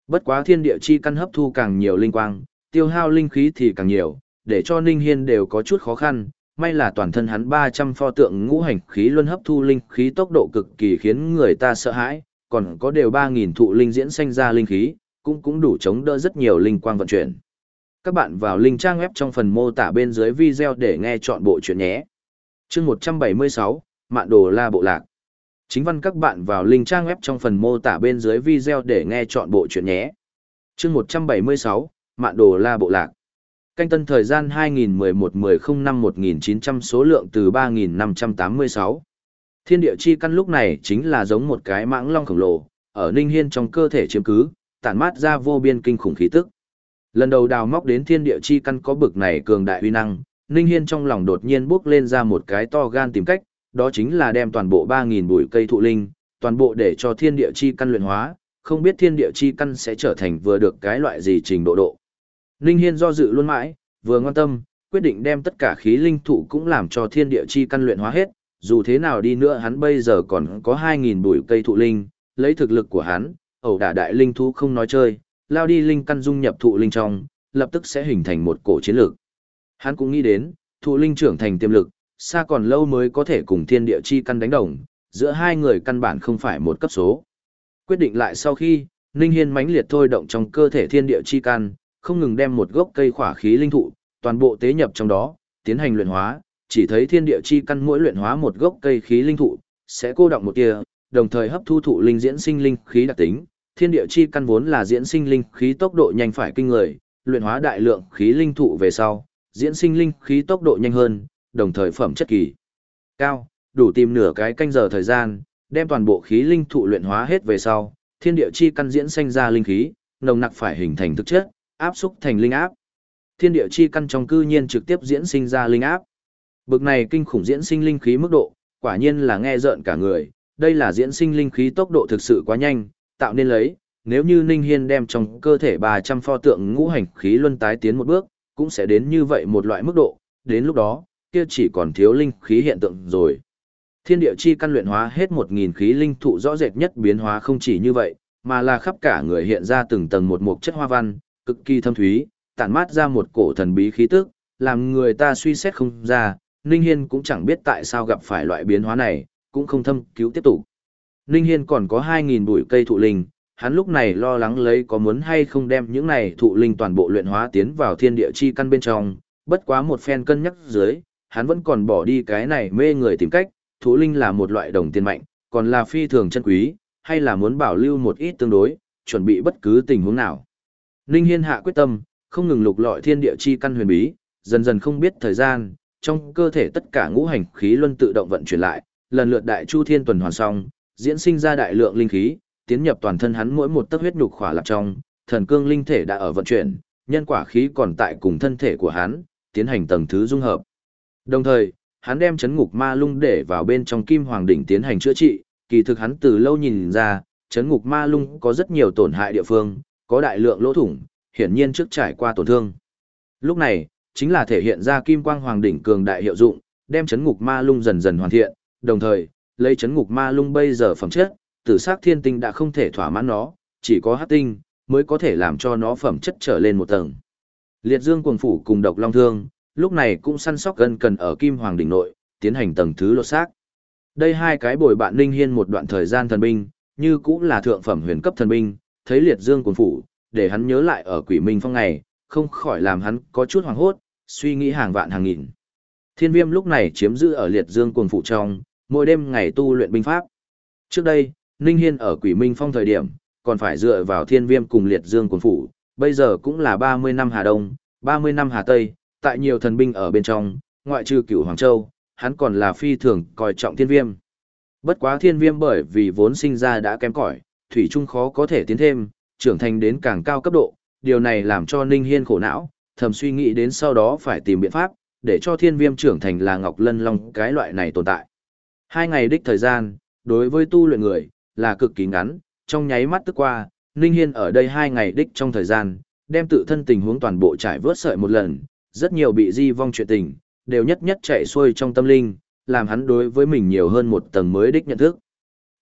Bất quá thiên địa chi căn hấp thu càng nhiều linh quang, tiêu hao linh khí thì càng nhiều, để cho Ninh Hiên đều có chút khó khăn, may là toàn thân hắn 300 pho tượng ngũ hành khí luân hấp thu linh khí tốc độ cực kỳ khiến người ta sợ hãi, còn có đều 3.000 thụ linh diễn sanh ra linh khí, cũng cũng đủ chống đỡ rất nhiều linh quang vận chuyển. Các bạn vào link trang web trong phần mô tả bên dưới video để nghe chọn bộ chuyện nhé. Chương 176, Mạn Đồ La Bộ Lạc. Chính văn các bạn vào link trang web trong phần mô tả bên dưới video để nghe chọn bộ chuyện nhé. Chương 176, Mạn Đồ La Bộ Lạc. Canh tân thời gian 2011-10-05-1900 số lượng từ 3.586. Thiên địa chi căn lúc này chính là giống một cái mãng long khổng lồ, ở Ninh Hiên trong cơ thể chiếm cứ, tản mát ra vô biên kinh khủng khí tức. Lần đầu đào móc đến thiên địa chi căn có bực này cường đại uy năng, Ninh Hiên trong lòng đột nhiên bước lên ra một cái to gan tìm cách, đó chính là đem toàn bộ 3.000 bụi cây thụ linh, toàn bộ để cho thiên địa chi căn luyện hóa, không biết thiên địa chi căn sẽ trở thành vừa được cái loại gì trình độ độ. Ninh Hiên do dự luôn mãi, vừa ngoan tâm, quyết định đem tất cả khí linh thụ cũng làm cho thiên địa chi căn luyện hóa hết, dù thế nào đi nữa hắn bây giờ còn có 2.000 bụi cây thụ linh, lấy thực lực của hắn, ẩu đả đại linh thú không nói chơi, lao đi linh căn dung nhập thụ linh trong, lập tức sẽ hình thành một cổ chiến lược. Hắn cũng nghĩ đến, thụ linh trưởng thành tiềm lực, xa còn lâu mới có thể cùng thiên địa chi căn đánh đồng, giữa hai người căn bản không phải một cấp số. Quyết định lại sau khi, Ninh Hiên mãnh liệt thôi động trong cơ thể thiên địa chi căn, không ngừng đem một gốc cây khỏa khí linh thụ, toàn bộ tế nhập trong đó, tiến hành luyện hóa, chỉ thấy thiên địa chi căn mỗi luyện hóa một gốc cây khí linh thụ, sẽ cô động một tia, đồng thời hấp thu thụ linh diễn sinh linh khí đặc tính. Thiên địa chi căn vốn là diễn sinh linh khí tốc độ nhanh phải kinh người, luyện hóa đại lượng khí linh thụ về sau, diễn sinh linh khí tốc độ nhanh hơn, đồng thời phẩm chất kỳ cao, đủ tìm nửa cái canh giờ thời gian, đem toàn bộ khí linh thụ luyện hóa hết về sau, thiên địa chi căn diễn sinh ra linh khí, nồng nặc phải hình thành thực chất, áp xúc thành linh áp. Thiên địa chi căn trong cư nhiên trực tiếp diễn sinh ra linh áp. Bực này kinh khủng diễn sinh linh khí mức độ, quả nhiên là nghe rợn cả người, đây là diễn sinh linh khí tốc độ thực sự quá nhanh, tạo nên lấy, nếu như Ninh Hiên đem trong cơ thể 300 pho tượng ngũ hành khí luân tái tiến một bước, cũng sẽ đến như vậy một loại mức độ, đến lúc đó, kia chỉ còn thiếu linh khí hiện tượng rồi. Thiên địa chi căn luyện hóa hết 1000 khí linh thụ rõ rệt nhất biến hóa không chỉ như vậy, mà là khắp cả người hiện ra từng tầng một mục chất hoa văn, cực kỳ thâm thúy, tản mát ra một cổ thần bí khí tức, làm người ta suy xét không ra, Ninh Hiên cũng chẳng biết tại sao gặp phải loại biến hóa này, cũng không thâm cứu tiếp tục. Ninh Hiên còn có 2.000 bụi cây thụ linh, hắn lúc này lo lắng lấy có muốn hay không đem những này thụ linh toàn bộ luyện hóa tiến vào thiên địa chi căn bên trong, bất quá một phen cân nhắc dưới, hắn vẫn còn bỏ đi cái này mê người tìm cách, thụ linh là một loại đồng tiền mạnh, còn là phi thường chân quý, hay là muốn bảo lưu một ít tương đối, chuẩn bị bất cứ tình huống nào. Ninh Hiên hạ quyết tâm, không ngừng lục lọi thiên địa chi căn huyền bí, dần dần không biết thời gian, trong cơ thể tất cả ngũ hành khí luân tự động vận chuyển lại, lần lượt đại chu thiên tuần hoàn xong, diễn sinh ra đại lượng linh khí, tiến nhập toàn thân hắn mỗi một tấc huyết nhục khỏa lạc trong, thần cương linh thể đã ở vận chuyển, nhân quả khí còn tại cùng thân thể của hắn, tiến hành tầng thứ dung hợp. Đồng thời, hắn đem chấn ngục ma lung để vào bên trong kim hoàng đỉnh tiến hành chữa trị, kỳ thực hắn từ lâu nhìn ra, chấn ngục ma lung có rất nhiều tổn hại địa phương, có đại lượng lỗ thủng, hiển nhiên trước trải qua tổn thương. Lúc này, chính là thể hiện ra kim quang hoàng đỉnh cường đại hiệu dụng, đem chấn ngục ma lung dần dần hoàn thiện, đồng thời, lấy chấn ngục ma lung bây giờ phẩm chất, tử sắc thiên tinh đã không thể thỏa mãn nó, chỉ có hắc tinh mới có thể làm cho nó phẩm chất trở lên một tầng. Liệt Dương cuồng phủ cùng độc long thương, lúc này cũng săn sóc gần cần ở kim hoàng đỉnh nội, tiến hành tầng thứ lột xác. Đây hai cái bồi bạn Ninh Hiên một đoạn thời gian thần binh, như cũng là thượng phẩm huyền cấp thần binh, thấy Liệt Dương cuồng phủ, để hắn nhớ lại ở Quỷ Minh Phong ngày, không khỏi làm hắn có chút hoảng hốt, suy nghĩ hàng vạn hàng nghìn. Thiên Viêm lúc này chiếm giữ ở Liệt Dương cuồng phụ trong, mỗi đêm ngày tu luyện binh pháp. Trước đây, Ninh Hiên ở Quỷ Minh Phong thời điểm, còn phải dựa vào Thiên Viêm cùng Liệt Dương cuồng phụ, bây giờ cũng là 30 năm Hà Đông, 30 năm Hà Tây, tại nhiều thần binh ở bên trong, ngoại trừ Cửu Hoàng Châu, hắn còn là phi thường coi trọng Thiên Viêm. Bất quá Thiên Viêm bởi vì vốn sinh ra đã kém cỏi, thủy trung khó có thể tiến thêm, trưởng thành đến càng cao cấp độ, điều này làm cho Ninh Hiên khổ não, thầm suy nghĩ đến sau đó phải tìm biện pháp, để cho thiên viêm trưởng thành là Ngọc Lân Long cái loại này tồn tại. Hai ngày đích thời gian, đối với tu luyện người, là cực kỳ ngắn, trong nháy mắt tức qua, Ninh Hiên ở đây hai ngày đích trong thời gian, đem tự thân tình huống toàn bộ trải vớt sợi một lần, rất nhiều bị di vong chuyện tình, đều nhất nhất chạy xuôi trong tâm linh, làm hắn đối với mình nhiều hơn một tầng mới đích nhận thức.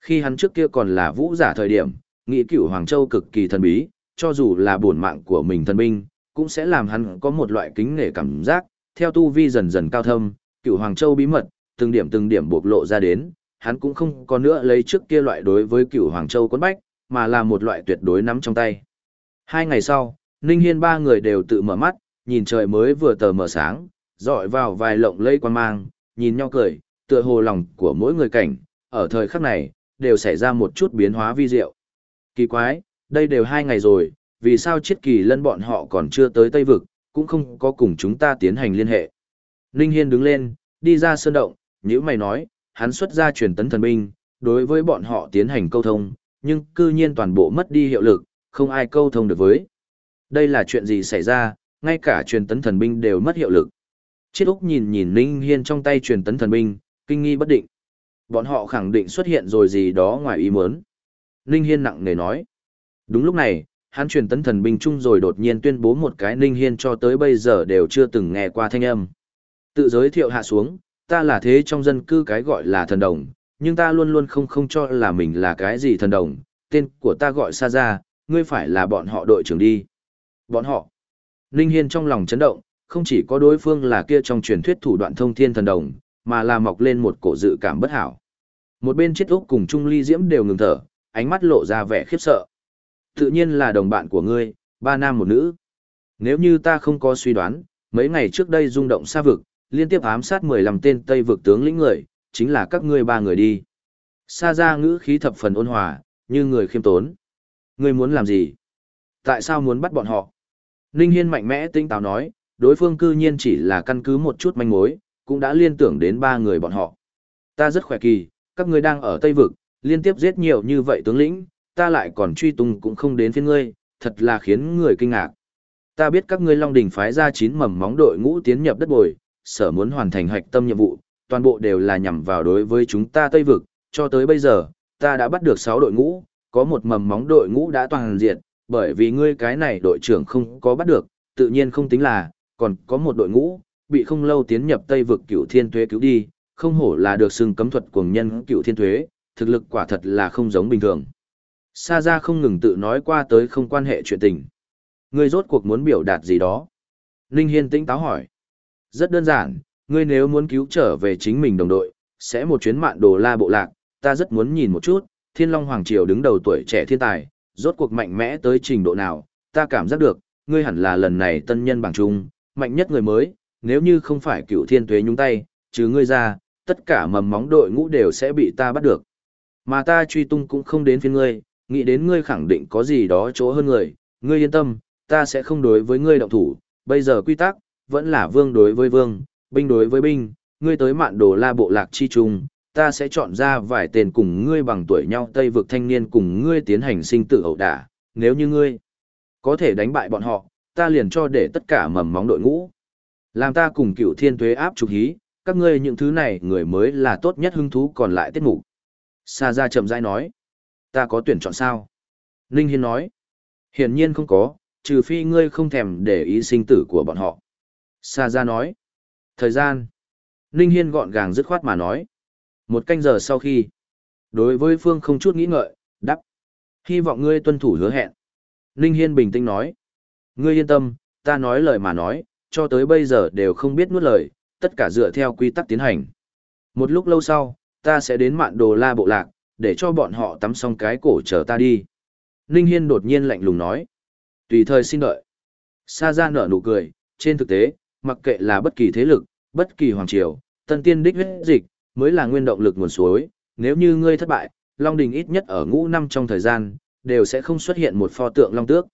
Khi hắn trước kia còn là vũ giả thời điểm, nghĩ cửu Hoàng Châu cực kỳ thần bí, cho dù là bổn mạng của mình thần binh, cũng sẽ làm hắn có một loại kính nể cảm giác, theo tu vi dần dần cao thâm, cựu Hoàng Châu bí mật, từng điểm từng điểm bộc lộ ra đến, hắn cũng không có nữa lấy trước kia loại đối với cựu Hoàng Châu quấn bách, mà là một loại tuyệt đối nắm trong tay. Hai ngày sau, Ninh Hiên ba người đều tự mở mắt, nhìn trời mới vừa tờ mở sáng, dọi vào vài lộng lây quan mang, nhìn nhau cười, tựa hồ lòng của mỗi người cảnh, ở thời khắc này, đều xảy ra một chút biến hóa vi diệu. Kỳ quái, đây đều hai ngày rồi, vì sao chiết kỳ lân bọn họ còn chưa tới Tây Vực, cũng không có cùng chúng ta tiến hành liên hệ. Ninh Hiên đứng lên, đi ra sơn động, nhữ mày nói, hắn xuất ra truyền tấn thần binh, đối với bọn họ tiến hành câu thông, nhưng cư nhiên toàn bộ mất đi hiệu lực, không ai câu thông được với. Đây là chuyện gì xảy ra, ngay cả truyền tấn thần binh đều mất hiệu lực. Chiết Úc nhìn nhìn Ninh Hiên trong tay truyền tấn thần binh, kinh nghi bất định. Bọn họ khẳng định xuất hiện rồi gì đó ngoài ý muốn. Ninh Hiên nặng nề nói. Đúng lúc này, hắn truyền tấn thần binh chung rồi đột nhiên tuyên bố một cái Ninh Hiên cho tới bây giờ đều chưa từng nghe qua thanh âm. Tự giới thiệu hạ xuống, ta là thế trong dân cư cái gọi là thần đồng, nhưng ta luôn luôn không không cho là mình là cái gì thần đồng, tên của ta gọi Sa Ra, ngươi phải là bọn họ đội trưởng đi. Bọn họ. Ninh Hiên trong lòng chấn động, không chỉ có đối phương là kia trong truyền thuyết thủ đoạn thông thiên thần đồng, mà là mọc lên một cổ dự cảm bất hảo. Một bên chết úc cùng Trung Ly Diễm đều ngừng thở, ánh mắt lộ ra vẻ khiếp sợ. Tự nhiên là đồng bạn của ngươi, ba nam một nữ. Nếu như ta không có suy đoán, mấy ngày trước đây rung động xa vực, liên tiếp ám sát 15 tên Tây vực tướng lĩnh người, chính là các ngươi ba người đi. Sa ra ngữ khí thập phần ôn hòa, như người khiêm tốn. Ngươi muốn làm gì? Tại sao muốn bắt bọn họ? Ninh Hiên mạnh mẽ tinh táo nói, đối phương cư nhiên chỉ là căn cứ một chút manh mối, cũng đã liên tưởng đến ba người bọn họ. Ta rất khỏe kỳ, các ngươi đang ở Tây Vực, liên tiếp giết nhiều như vậy tướng lĩnh, ta lại còn truy tung cũng không đến phiên ngươi, thật là khiến người kinh ngạc. Ta biết các ngươi Long Đỉnh phái ra chín mầm móng đội ngũ tiến nhập đất bồi, sở muốn hoàn thành hạch tâm nhiệm vụ, toàn bộ đều là nhằm vào đối với chúng ta Tây Vực, cho tới bây giờ, ta đã bắt được 6 đội ngũ, có một mầm móng đội ngũ đã toàn diệt, bởi vì ngươi cái này đội trưởng không có bắt được, tự nhiên không tính là, còn có một đội ngũ, bị không lâu tiến nhập Tây vực cựu thiên tuế cứu đi, không hổ là được xưng cấm thuật cuồng nhân cựu thiên tuế, thực lực quả thật là không giống bình thường. Sa ra không ngừng tự nói qua tới không quan hệ chuyện tình. Ngươi rốt cuộc muốn biểu đạt gì đó? Ninh Hiên tĩnh táo hỏi. Rất đơn giản, ngươi nếu muốn cứu trở về chính mình đồng đội, sẽ một chuyến mạn đồ la bộ lạc, ta rất muốn nhìn một chút, Thiên Long Hoàng Triều đứng đầu tuổi trẻ thiên tài, rốt cuộc mạnh mẽ tới trình độ nào, ta cảm giác được, ngươi hẳn là lần này tân nhân bảng trung, mạnh nhất người mới, nếu như không phải cựu thiên tuế nhúng tay, chứ ngươi ra, tất cả mầm móng đội ngũ đều sẽ bị ta bắt được. Mà ta truy tung cũng không đến phiên ngươi, nghĩ đến ngươi khẳng định có gì đó chỗ hơn người, ngươi yên tâm, ta sẽ không đối với ngươi động thủ, bây giờ quy tắc, vẫn là vương đối với vương, binh đối với binh, ngươi tới mạn đồ la bộ lạc chi trung, ta sẽ chọn ra vài tên cùng ngươi bằng tuổi nhau Tây vực thanh niên cùng ngươi tiến hành sinh tử ẩu đả, nếu như ngươi có thể đánh bại bọn họ, ta liền cho để tất cả mầm móng đội ngũ. Làm ta cùng cựu thiên tuế áp trục hí, các ngươi những thứ này người mới là tốt nhất hứng thú còn lại tiết mục. Sa ra chậm rãi nói, ta có tuyển chọn sao? Ninh Hiên nói, hiển nhiên không có, trừ phi ngươi không thèm để ý sinh tử của bọn họ. Sa ra nói, thời gian. Ninh Hiên gọn gàng dứt khoát mà nói. Một canh giờ sau khi, đối với Phương không chút nghĩ ngợi, đắp. Hy vọng ngươi tuân thủ hứa hẹn. Ninh Hiên bình tĩnh nói. Ngươi yên tâm, ta nói lời mà nói, cho tới bây giờ đều không biết nuốt lời, tất cả dựa theo quy tắc tiến hành. Một lúc lâu sau, ta sẽ đến mạn đồ la bộ lạc, để cho bọn họ tắm xong cái cổ chờ ta đi. Ninh Hiên đột nhiên lạnh lùng nói. Tùy thời xin đợi. Sa ra nở nụ cười, trên thực tế, mặc kệ là bất kỳ thế lực, bất kỳ hoàng triều, tân tiên đích huyết dịch, mới là nguyên động lực nguồn suối. Nếu như ngươi thất bại, Long Đình ít nhất ở ngũ năm trong thời gian, đều sẽ không xuất hiện một pho tượng Long Tước.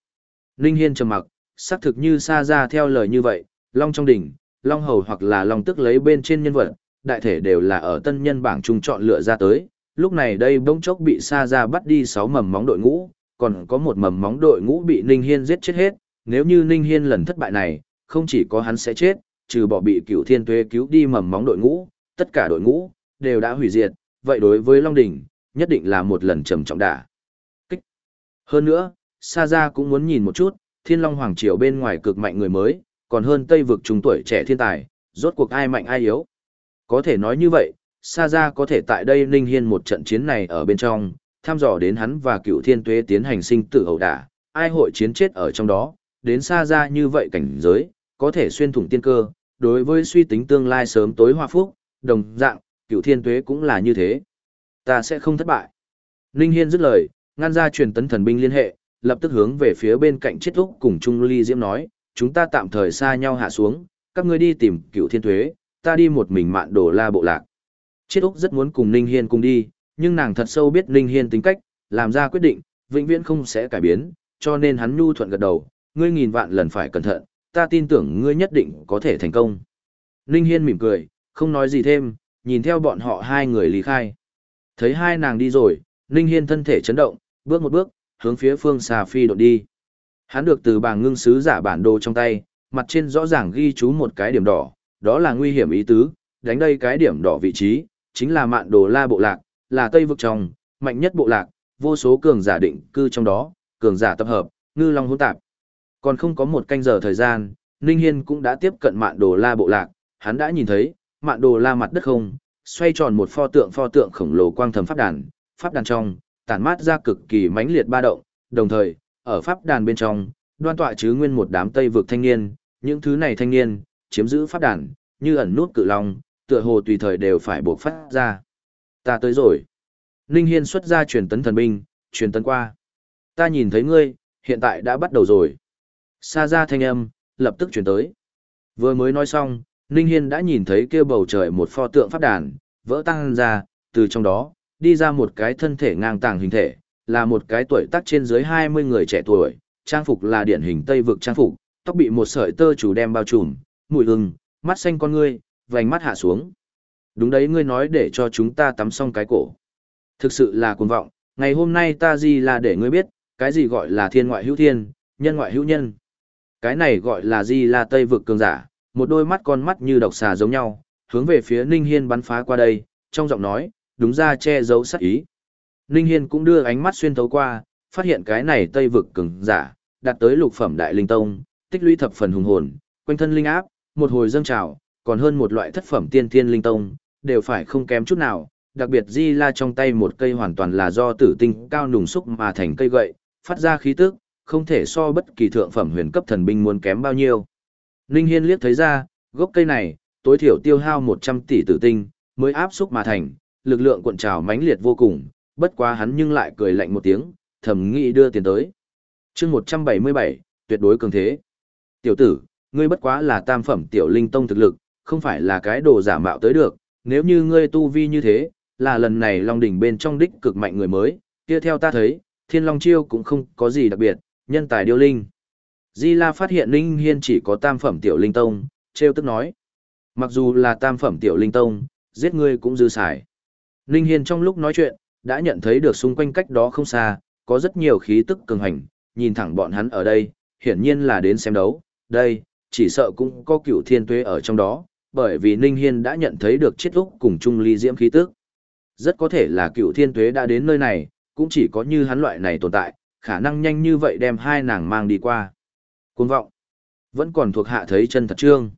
Ninh Hiên trầm mặc, xác thực như Sa ra theo lời như vậy, Long trong đỉnh, Long Hầu hoặc là Long Tước lấy bên trên nhân vật, đại thể đều là ở tân nhân bảng trung chọn lựa ra tới. Lúc này đây bỗng chốc bị Sa ra bắt đi 6 mầm móng đội ngũ, còn có một mầm móng đội ngũ bị Ninh Hiên giết chết hết. Nếu như Ninh Hiên lần thất bại này, không chỉ có hắn sẽ chết, trừ bỏ bị cửu thiên tuế cứu đi mầm móng đội ngũ, tất cả đội ngũ, đều đã hủy diệt, vậy đối với Long Đỉnh, nhất định là một lần trầm trọng đả. Kích. Hơn nữa, Sa Gia cũng muốn nhìn một chút, Thiên Long Hoàng Triều bên ngoài cực mạnh người mới, còn hơn Tây vực trung tuổi trẻ thiên tài, rốt cuộc ai mạnh ai yếu. Có thể nói như vậy, Sa Gia có thể tại đây Ninh Hiên một trận chiến này ở bên trong, tham dò đến hắn và cựu thiên tuế tiến hành sinh tử ẩu đả, ai hội chiến chết ở trong đó, đến Sa Gia như vậy cảnh giới, có thể xuyên thủng tiên cơ, đối với suy tính tương lai sớm tối hòa phúc, đồng dạng, cựu thiên tuế cũng là như thế. Ta sẽ không thất bại. Ninh Hiên dứt lời, ngăn ra truyền tấn thần binh liên hệ, lập tức hướng về phía bên cạnh chết úc cùng Trung Ly Diễm nói, chúng ta tạm thời xa nhau hạ xuống, các ngươi đi tìm cựu thiên tuế, ta đi một mình mạn đổ la bộ lạc. Chết úc rất muốn cùng Ninh Hiên cùng đi, nhưng nàng thật sâu biết Ninh Hiên tính cách, làm ra quyết định, vĩnh viễn không sẽ cải biến, cho nên hắn nhu thuận gật đầu, ngươi nghìn vạn lần phải cẩn thận, ta tin tưởng ngươi nhất định có thể thành công. Ninh Hiên mỉm cười, không nói gì thêm, nhìn theo bọn họ hai người lý khai. Thấy hai nàng đi rồi, Ninh Hiên thân thể chấn động, bước một bước, hướng phía phương xa phi đột đi. Hắn được từ bàng ngưng sứ giả bản đồ trong tay, mặt trên rõ ràng ghi chú một cái điểm đỏ, đó là nguy hiểm ý tứ, đánh đây cái điểm đỏ vị trí, chính là mạn đồ la bộ lạc, là Tây vực trong, mạnh nhất bộ lạc, vô số cường giả định cư trong đó, cường giả tập hợp, ngư long hỗn tạp. Còn không có một canh giờ thời gian, Ninh Hiên cũng đã tiếp cận mạn đồ la bộ lạc, hắn đã nhìn thấy, mạn đồ la mặt đất không, xoay tròn một pho tượng pho tượng khổng lồ quang thầm pháp đàn, pháp đàn trong, tản mát ra cực kỳ mãnh liệt ba động, đồng thời, ở pháp đàn bên trong, đoan tọa chứ nguyên một đám tây vực thanh niên, những thứ này thanh niên, chiếm giữ pháp đàn, như ẩn nút cự long, tựa hồ tùy thời đều phải buộc phát ra. Ta tới rồi. Ninh Hiên xuất ra truyền tấn thần binh, truyền tấn qua. Ta nhìn thấy ngươi, hiện tại đã bắt đầu rồi. Xa ra thanh âm, lập tức truyền tới. Vừa mới nói xong, Ninh Hiên đã nhìn thấy kia bầu trời một pho tượng pháp đàn, vỡ tăng ra, từ trong đó, đi ra một cái thân thể ngang tàng hình thể, là một cái tuổi tác trên dưới 20 người trẻ tuổi, trang phục là điển hình Tây vực trang phục, tóc bị một sợi tơ chủ đem bao trùm, mùi hừng, mắt xanh con ngươi, vành mắt hạ xuống. Đúng đấy ngươi nói để cho chúng ta tắm xong cái cổ. Thực sự là cuồng vọng, ngày hôm nay ta gì là để ngươi biết, cái gì gọi là thiên ngoại hữu thiên, nhân ngoại hữu nhân. Cái này gọi là gì là Tây vực cường giả, một đôi mắt con mắt như độc xà giống nhau, hướng về phía Ninh Hiên bắn phá qua đây, trong giọng nói, đúng ra che giấu sát ý. Ninh Hiên cũng đưa ánh mắt xuyên thấu qua, phát hiện cái này Tây vực cường giả, đạt tới lục phẩm đại linh tông, tích lũy thập phần hùng hồn, quanh thân linh áp, một hồi dâng trào, còn hơn một loại thất phẩm tiên thiên linh tông, đều phải không kém chút nào, đặc biệt Di La trong tay một cây hoàn toàn là do tử tinh cao nùng xúc mà thành cây gậy, phát ra khí tức, không thể so bất kỳ thượng phẩm huyền cấp thần binh muốn kém bao nhiêu. Ninh Hiên liếc thấy ra, gốc cây này, tối thiểu tiêu hao 100 tỷ tử tinh, mới áp xúc mà thành, lực lượng cuộn trào mãnh liệt vô cùng, bất quá hắn nhưng lại cười lạnh một tiếng, thầm nghĩ đưa tiền tới. chương 177, tuyệt đối cường thế. Tiểu tử, ngươi bất quá là tam phẩm tiểu linh tông thực lực, không phải là cái đồ giả mạo tới được, nếu như ngươi tu vi như thế, là lần này Long đỉnh bên trong đích cực mạnh người mới, kia theo ta thấy, Thiên Long chiêu cũng không có gì đặc biệt, nhân tài điêu linh. Di La phát hiện Linh Hiên chỉ có tam phẩm tiểu linh tông, treo tức nói. Mặc dù là tam phẩm tiểu linh tông, giết ngươi cũng dư xài. Linh Hiên trong lúc nói chuyện, đã nhận thấy được xung quanh cách đó không xa, có rất nhiều khí tức cường hành, nhìn thẳng bọn hắn ở đây, hiển nhiên là đến xem đấu, đây, chỉ sợ cũng có cựu thiên tuế ở trong đó, bởi vì Ninh Hiên đã nhận thấy được chết úc cùng chung ly diễm khí tức. Rất có thể là cựu thiên tuế đã đến nơi này, cũng chỉ có như hắn loại này tồn tại, khả năng nhanh như vậy đem hai nàng mang đi qua. Cuồng vọng, vẫn còn thuộc hạ thấy chân thật trương.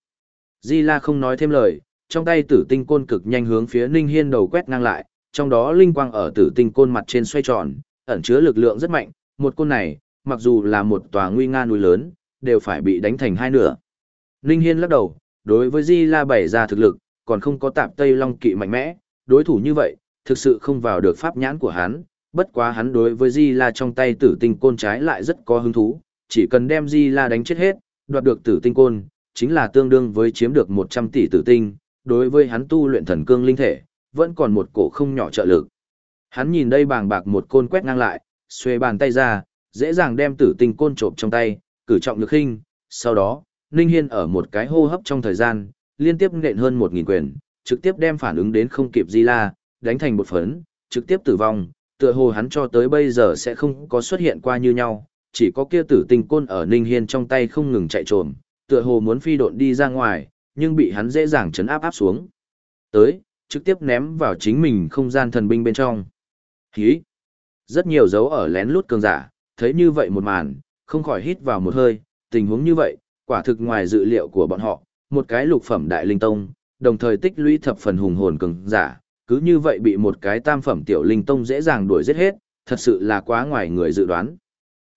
Di La không nói thêm lời, trong tay tử tinh côn cực nhanh hướng phía Ninh Hiên đầu quét ngang lại, trong đó linh quang ở tử tinh côn mặt trên xoay tròn, ẩn chứa lực lượng rất mạnh, một côn này, mặc dù là một tòa nguy nga núi lớn, đều phải bị đánh thành hai nửa. Ninh Hiên lắc đầu, đối với Di La bày ra thực lực, còn không có tạp Tây Long kỵ mạnh mẽ, đối thủ như vậy, thực sự không vào được pháp nhãn của hắn, bất quá hắn đối với Di La trong tay tử tinh côn trái lại rất có hứng thú, chỉ cần đem Di La đánh chết hết, đoạt được tử tinh côn, chính là tương đương với chiếm được 100 tỷ tử tinh, đối với hắn tu luyện thần cương linh thể, vẫn còn một cổ không nhỏ trợ lực. Hắn nhìn đây bàng bạc một côn quét ngang lại, xuê bàn tay ra, dễ dàng đem tử tinh côn trộm trong tay, cử trọng lực khinh, sau đó, Ninh Hiên ở một cái hô hấp trong thời gian, liên tiếp nện hơn 1.000 quyền, trực tiếp đem phản ứng đến không kịp Di La, đánh thành một phấn, trực tiếp tử vong, tựa hồ hắn cho tới bây giờ sẽ không có xuất hiện qua như nhau, chỉ có kia tử tình côn ở Ninh Hiên trong tay không ngừng chạy trồm, tựa hồ muốn phi độn đi ra ngoài, nhưng bị hắn dễ dàng chấn áp áp xuống. Tới, trực tiếp ném vào chính mình không gian thần binh bên trong. Hí! Rất nhiều dấu ở lén lút cường giả, thấy như vậy một màn, không khỏi hít vào một hơi, tình huống như vậy, quả thực ngoài dự liệu của bọn họ, một cái lục phẩm đại linh tông, đồng thời tích lũy thập phần hùng hồn cường giả, cứ như vậy bị một cái tam phẩm tiểu linh tông dễ dàng đuổi giết hết, thật sự là quá ngoài người dự đoán.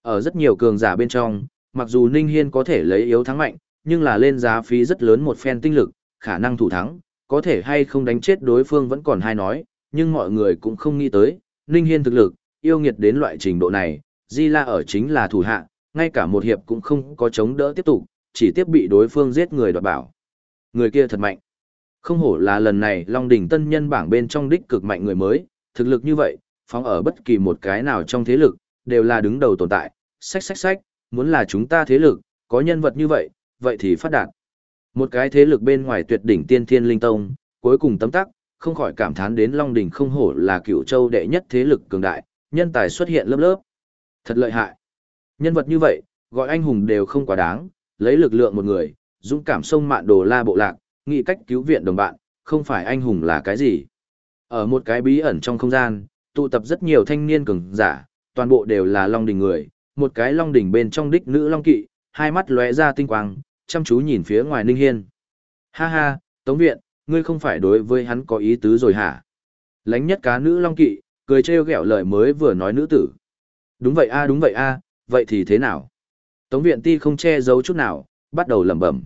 Ở rất nhiều cường giả bên trong, mặc dù Ninh Hiên có thể lấy yếu thắng mạnh, nhưng là lên giá phí rất lớn một phen tinh lực, khả năng thủ thắng, có thể hay không đánh chết đối phương vẫn còn hai nói, nhưng mọi người cũng không nghĩ tới, Ninh Hiên thực lực, yêu nghiệt đến loại trình độ này, Di La ở chính là thủ hạ, ngay cả một hiệp cũng không có chống đỡ tiếp tục, chỉ tiếp bị đối phương giết người đoạt bảo. Người kia thật mạnh. Không hổ là lần này Long Đỉnh tân nhân bảng bên trong đích cực mạnh người mới, thực lực như vậy, phóng ở bất kỳ một cái nào trong thế lực, đều là đứng đầu tồn tại. Xách xách xách, muốn là chúng ta thế lực, có nhân vật như vậy, vậy thì phát đạt. Một cái thế lực bên ngoài tuyệt đỉnh tiên thiên linh tông, cuối cùng tấm tắc, không khỏi cảm thán đến Long Đỉnh không hổ là cựu châu đệ nhất thế lực cường đại, nhân tài xuất hiện lớp lớp. Thật lợi hại. Nhân vật như vậy, gọi anh hùng đều không quá đáng, lấy lực lượng một người, dũng cảm sông mạn đồ la bộ lạc, nghĩ cách cứu viện đồng bạn, không phải anh hùng là cái gì. Ở một cái bí ẩn trong không gian, tụ tập rất nhiều thanh niên cường giả, toàn bộ đều là Long Đỉnh người, một cái Long Đỉnh bên trong đích nữ Long Kỵ, hai mắt lóe ra tinh quang, chăm chú nhìn phía ngoài Ninh Hiên. Ha ha, Tống Viện, ngươi không phải đối với hắn có ý tứ rồi hả? Lánh nhất cá nữ Long Kỵ, cười trêu ghẹo lời mới vừa nói nữ tử. Đúng vậy a đúng vậy a, vậy thì thế nào? Tống Viện Ti không che giấu chút nào, bắt đầu lẩm bẩm.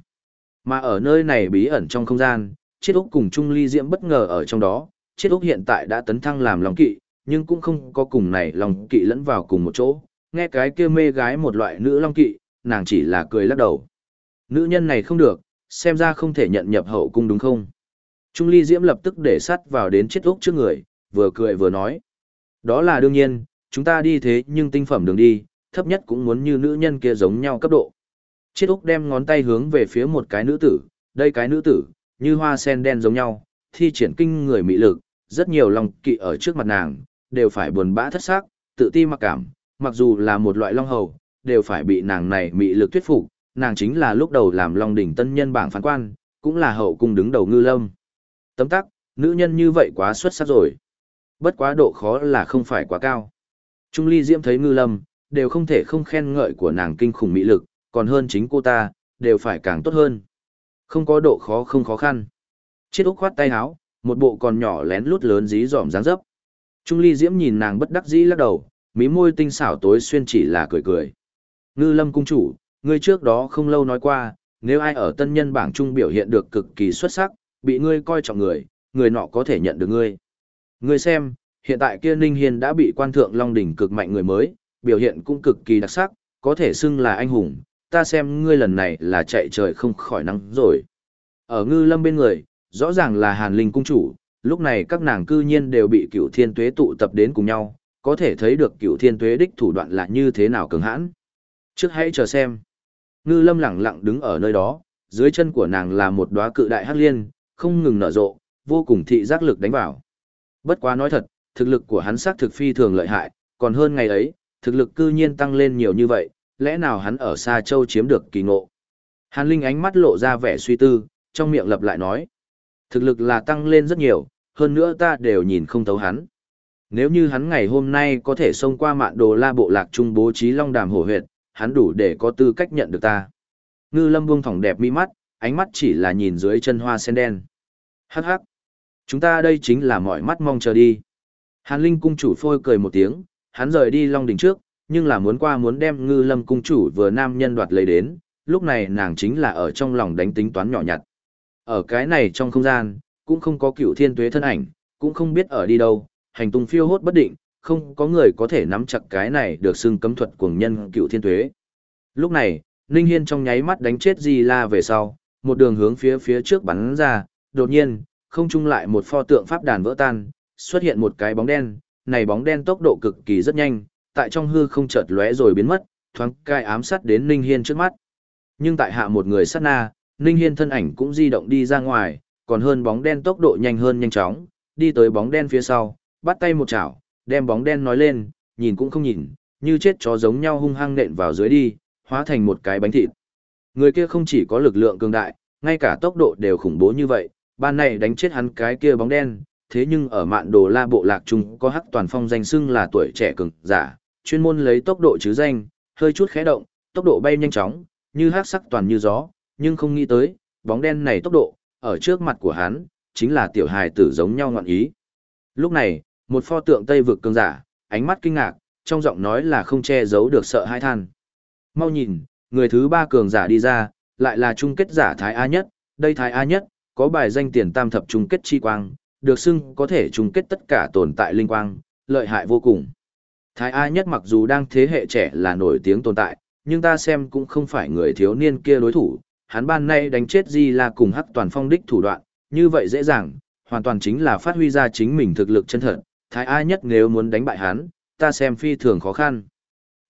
Mà ở nơi này bí ẩn trong không gian, Chiết Úc cùng Trung Ly Diễm bất ngờ ở trong đó, Chiết Úc hiện tại đã tấn thăng làm Long Kỵ, nhưng cũng không có cùng này Long Kỵ lẫn vào cùng một chỗ, nghe cái kia mê gái một loại nữ Long Kỵ, nàng chỉ là cười lắc đầu. Nữ nhân này không được, xem ra không thể nhận nhập hậu cung đúng không? Trung Ly Diễm lập tức để sắt vào đến chết úc trước người, vừa cười vừa nói. Đó là đương nhiên, chúng ta đi thế nhưng tinh phẩm đường đi, thấp nhất cũng muốn như nữ nhân kia giống nhau cấp độ. Chiết Úc đem ngón tay hướng về phía một cái nữ tử, đây cái nữ tử, như hoa sen đen giống nhau, thi triển kinh người mị lực, rất nhiều lòng kỵ ở trước mặt nàng, đều phải buồn bã thất xác, tự ti mặc cảm, mặc dù là một loại long hầu, đều phải bị nàng này mị lực thuyết phục, nàng chính là lúc đầu làm Long đỉnh tân nhân bảng phán quan, cũng là hậu cung đứng đầu ngư lâm. Tấm tắc, nữ nhân như vậy quá xuất sắc rồi. Bất quá độ khó là không phải quá cao. Trung Ly Diễm thấy ngư lâm, đều không thể không khen ngợi của nàng kinh khủng mỹ lực, còn hơn chính cô ta, đều phải càng tốt hơn. Không có độ khó không khó khăn. Chiết Úc khoát tay áo, một bộ còn nhỏ lén lút lớn dí dỏm dáng dấp. Trung Ly Diễm nhìn nàng bất đắc dĩ lắc đầu, mí môi tinh xảo tối xuyên chỉ là cười cười. Ngư lâm cung chủ, ngươi trước đó không lâu nói qua, nếu ai ở tân nhân bảng trung biểu hiện được cực kỳ xuất sắc, bị ngươi coi trọng người, người nọ có thể nhận được ngươi. Ngươi xem, hiện tại kia Ninh Hiên đã bị quan thượng Long đỉnh cực mạnh người mới, biểu hiện cũng cực kỳ đặc sắc, có thể xưng là anh hùng, ta xem ngươi lần này là chạy trời không khỏi nắng rồi. Ở ngư lâm bên người, rõ ràng là Hàn Linh cung chủ, lúc này các nàng cư nhiên đều bị cửu thiên tuế tụ tập đến cùng nhau, có thể thấy được cửu thiên tuế đích thủ đoạn là như thế nào cường hãn. Trước hãy chờ xem. Ngư lâm lẳng lặng đứng ở nơi đó, dưới chân của nàng là một đóa cự đại hắc liên, không ngừng nở rộ, vô cùng thị giác lực đánh vào. Bất quá nói thật, thực lực của hắn xác thực phi thường lợi hại, còn hơn ngày ấy, thực lực cư nhiên tăng lên nhiều như vậy, lẽ nào hắn ở xa châu chiếm được kỳ ngộ. Hàn Linh ánh mắt lộ ra vẻ suy tư, trong miệng lập lại nói. Thực lực là tăng lên rất nhiều, hơn nữa ta đều nhìn không thấu hắn. Nếu như hắn ngày hôm nay có thể xông qua mạn đồ la bộ lạc trung bố trí long đàm hổ huyệt, hắn đủ để có tư cách nhận được ta. Ngư lâm buông thỏng đẹp mi mắt, ánh mắt chỉ là nhìn dưới chân hoa sen đen. Hắc hắc. Chúng ta đây chính là mọi mắt mong chờ đi. Hàn Linh cung chủ phôi cười một tiếng, hắn rời đi Long Đỉnh trước, nhưng là muốn qua muốn đem ngư lâm cung chủ vừa nam nhân đoạt lấy đến, lúc này nàng chính là ở trong lòng đánh tính toán nhỏ nhặt. Ở cái này trong không gian, cũng không có cựu thiên tuế thân ảnh, cũng không biết ở đi đâu, hành tung phiêu hốt bất định, không có người có thể nắm chặt cái này được xưng cấm thuật cuồng nhân cựu thiên tuế. Lúc này, Ninh Hiên trong nháy mắt đánh chết Di La về sau, một đường hướng phía phía trước bắn ra, đột nhiên, không trung lại một pho tượng pháp đàn vỡ tan, xuất hiện một cái bóng đen, này bóng đen tốc độ cực kỳ rất nhanh, tại trong hư không chợt lóe rồi biến mất, thoáng cai ám sát đến Ninh Hiên trước mắt. Nhưng tại hạ một người sát na, Ninh Hiên thân ảnh cũng di động đi ra ngoài, còn hơn bóng đen tốc độ nhanh hơn nhanh chóng, đi tới bóng đen phía sau, bắt tay một chảo, đem bóng đen nói lên, nhìn cũng không nhìn, như chết chó giống nhau hung hăng nện vào dưới đi, hóa thành một cái bánh thịt. Người kia không chỉ có lực lượng cường đại, ngay cả tốc độ đều khủng bố như vậy, ban này đánh chết hắn cái kia bóng đen, thế nhưng ở mạn đồ la bộ lạc trung có hắc toàn phong danh xưng là tuổi trẻ cường giả, chuyên môn lấy tốc độ chứ danh, hơi chút khẽ động, tốc độ bay nhanh chóng, như hắc sắc toàn như gió, nhưng không nghĩ tới, bóng đen này tốc độ, ở trước mặt của hắn, chính là tiểu hài tử giống nhau ngọn ý. Lúc này, một pho tượng Tây vực cường giả, ánh mắt kinh ngạc, trong giọng nói là không che giấu được sợ hãi than. Mau nhìn, người thứ ba cường giả đi ra, lại là chung kết giả Thái A nhất, đây Thái A nhất, có bài danh tiền tam thập chung kết chi quang, được xưng có thể chung kết tất cả tồn tại linh quang, lợi hại vô cùng. Thái A nhất mặc dù đang thế hệ trẻ là nổi tiếng tồn tại, nhưng ta xem cũng không phải người thiếu niên kia đối thủ, hắn ban nay đánh chết Di là cùng hắc toàn phong đích thủ đoạn, như vậy dễ dàng, hoàn toàn chính là phát huy ra chính mình thực lực chân thật, Thái A nhất nếu muốn đánh bại hắn, ta xem phi thường khó khăn.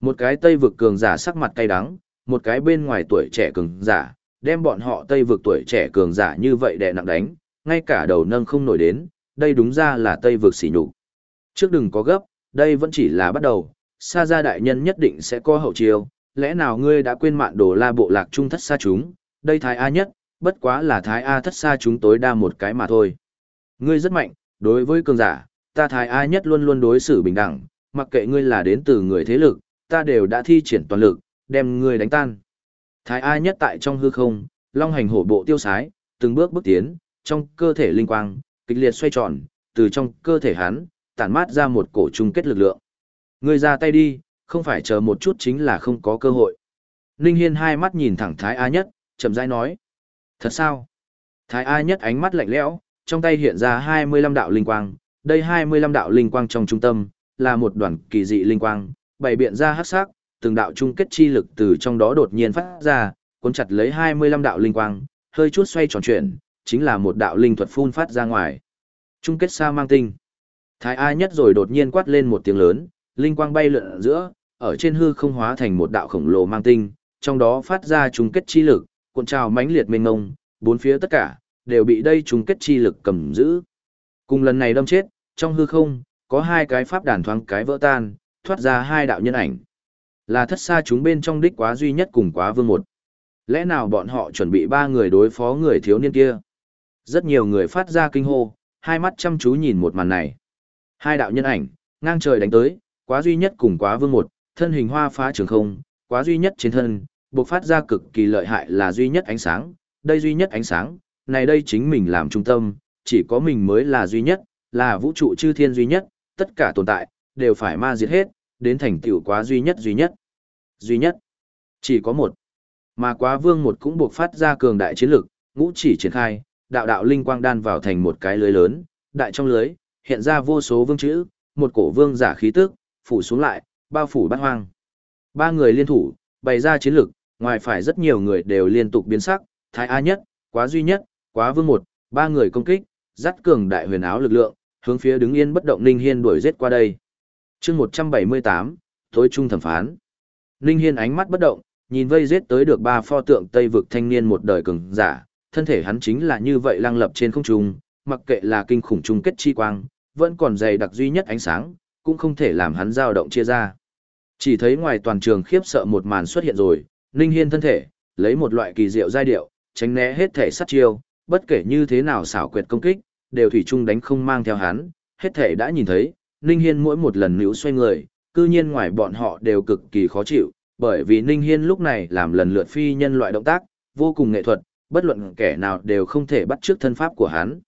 Một cái Tây vực cường giả sắc mặt cay đắng, một cái bên ngoài tuổi trẻ cường giả, đem bọn họ Tây vực tuổi trẻ cường giả như vậy đè nặng đánh, ngay cả đầu nâng không nổi đến, đây đúng ra là Tây vực xỉ nhục. Trước đừng có gấp, đây vẫn chỉ là bắt đầu, Sa gia đại nhân nhất định sẽ có hậu chiêu, lẽ nào ngươi đã quên mạn đồ la bộ lạc trung thất xa chúng, đây thái A nhất, bất quá là thái A thất xa chúng tối đa một cái mà thôi. Ngươi rất mạnh, đối với cường giả, ta thái A nhất luôn luôn đối xử bình đẳng, mặc kệ ngươi là đến từ người thế lực, ta đều đã thi triển toàn lực, đem ngươi đánh tan. Thái A nhất tại trong hư không, long hành hổ bộ tiêu sái, từng bước bước tiến, trong cơ thể linh quang, kịch liệt xoay tròn, từ trong cơ thể hắn, tản mát ra một cổ chung kết lực lượng. Ngươi ra tay đi, không phải chờ một chút chính là không có cơ hội. Ninh Hiên hai mắt nhìn thẳng Thái A nhất, chậm rãi nói. Thật sao? Thái A nhất ánh mắt lạnh lẽo, trong tay hiện ra 25 đạo linh quang, đây 25 đạo linh quang trong trung tâm, là một đoàn kỳ dị linh quang, bày biện ra hắc sắc, từng đạo chung kết chi lực từ trong đó đột nhiên phát ra, cuốn chặt lấy 25 đạo linh quang, hơi chút xoay tròn chuyển, chính là một đạo linh thuật phun phát ra ngoài. trung kết sa mang tinh. Thái A nhất rồi đột nhiên quát lên một tiếng lớn, linh quang bay lượn ở giữa, ở trên hư không hóa thành một đạo khổng lồ mang tinh, trong đó phát ra trung kết chi lực, cuộn trào mãnh liệt mênh mông bốn phía tất cả đều bị đây trung kết chi lực cầm giữ. Cùng lần này đâm chết, trong hư không có hai cái pháp đàn thoáng cái vỡ tan, thoát ra hai đạo nhân ảnh. Là thất xa chúng bên trong đích quá duy nhất cùng quá vương một. Lẽ nào bọn họ chuẩn bị ba người đối phó người thiếu niên kia? Rất nhiều người phát ra kinh hô, hai mắt chăm chú nhìn một màn này. Hai đạo nhân ảnh, ngang trời đánh tới, quá duy nhất cùng quá vương một, thân hình hoa phá trường không, quá duy nhất trên thân, bộc phát ra cực kỳ lợi hại là duy nhất ánh sáng, đây duy nhất ánh sáng, này đây chính mình làm trung tâm, chỉ có mình mới là duy nhất, là vũ trụ chư thiên duy nhất, tất cả tồn tại, đều phải ma diệt hết, đến thành tựu quá duy nhất duy nhất. Duy nhất, chỉ có một. Mà quá vương một cũng buộc phát ra cường đại chiến lực, ngũ chỉ triển khai, đạo đạo linh quang đan vào thành một cái lưới lớn, đại trong lưới, hiện ra vô số vương chữ, một cổ vương giả khí tức, phủ xuống lại, bao phủ bát hoang. Ba người liên thủ, bày ra chiến lực, ngoài phải rất nhiều người đều liên tục biến sắc, thái A nhất, quá duy nhất, quá vương một, ba người công kích, dắt cường đại huyền áo lực lượng, hướng phía đứng yên bất động Ninh Hiên đuổi giết qua đây. chương 178, tối trung thẩm phán. Ninh Hiên ánh mắt bất động, nhìn vây giết tới được ba pho tượng Tây vực thanh niên một đời cường giả, thân thể hắn chính là như vậy lăng lập trên không trung, mặc kệ là kinh khủng trung kết chi quang, vẫn còn dày đặc duy nhất ánh sáng, cũng không thể làm hắn dao động chia ra. Chỉ thấy ngoài toàn trường khiếp sợ một màn xuất hiện rồi, Ninh Hiên thân thể, lấy một loại kỳ diệu giai điệu, tránh né hết thể sát chiêu, bất kể như thế nào xảo quyệt công kích, đều thủy chung đánh không mang theo hắn, hết thể đã nhìn thấy, Ninh Hiên mỗi một lần níu xoay người, cư nhiên ngoài bọn họ đều cực kỳ khó chịu, bởi vì Ninh Hiên lúc này làm lần lượt phi nhân loại động tác, vô cùng nghệ thuật, bất luận kẻ nào đều không thể bắt trước thân pháp của hắn.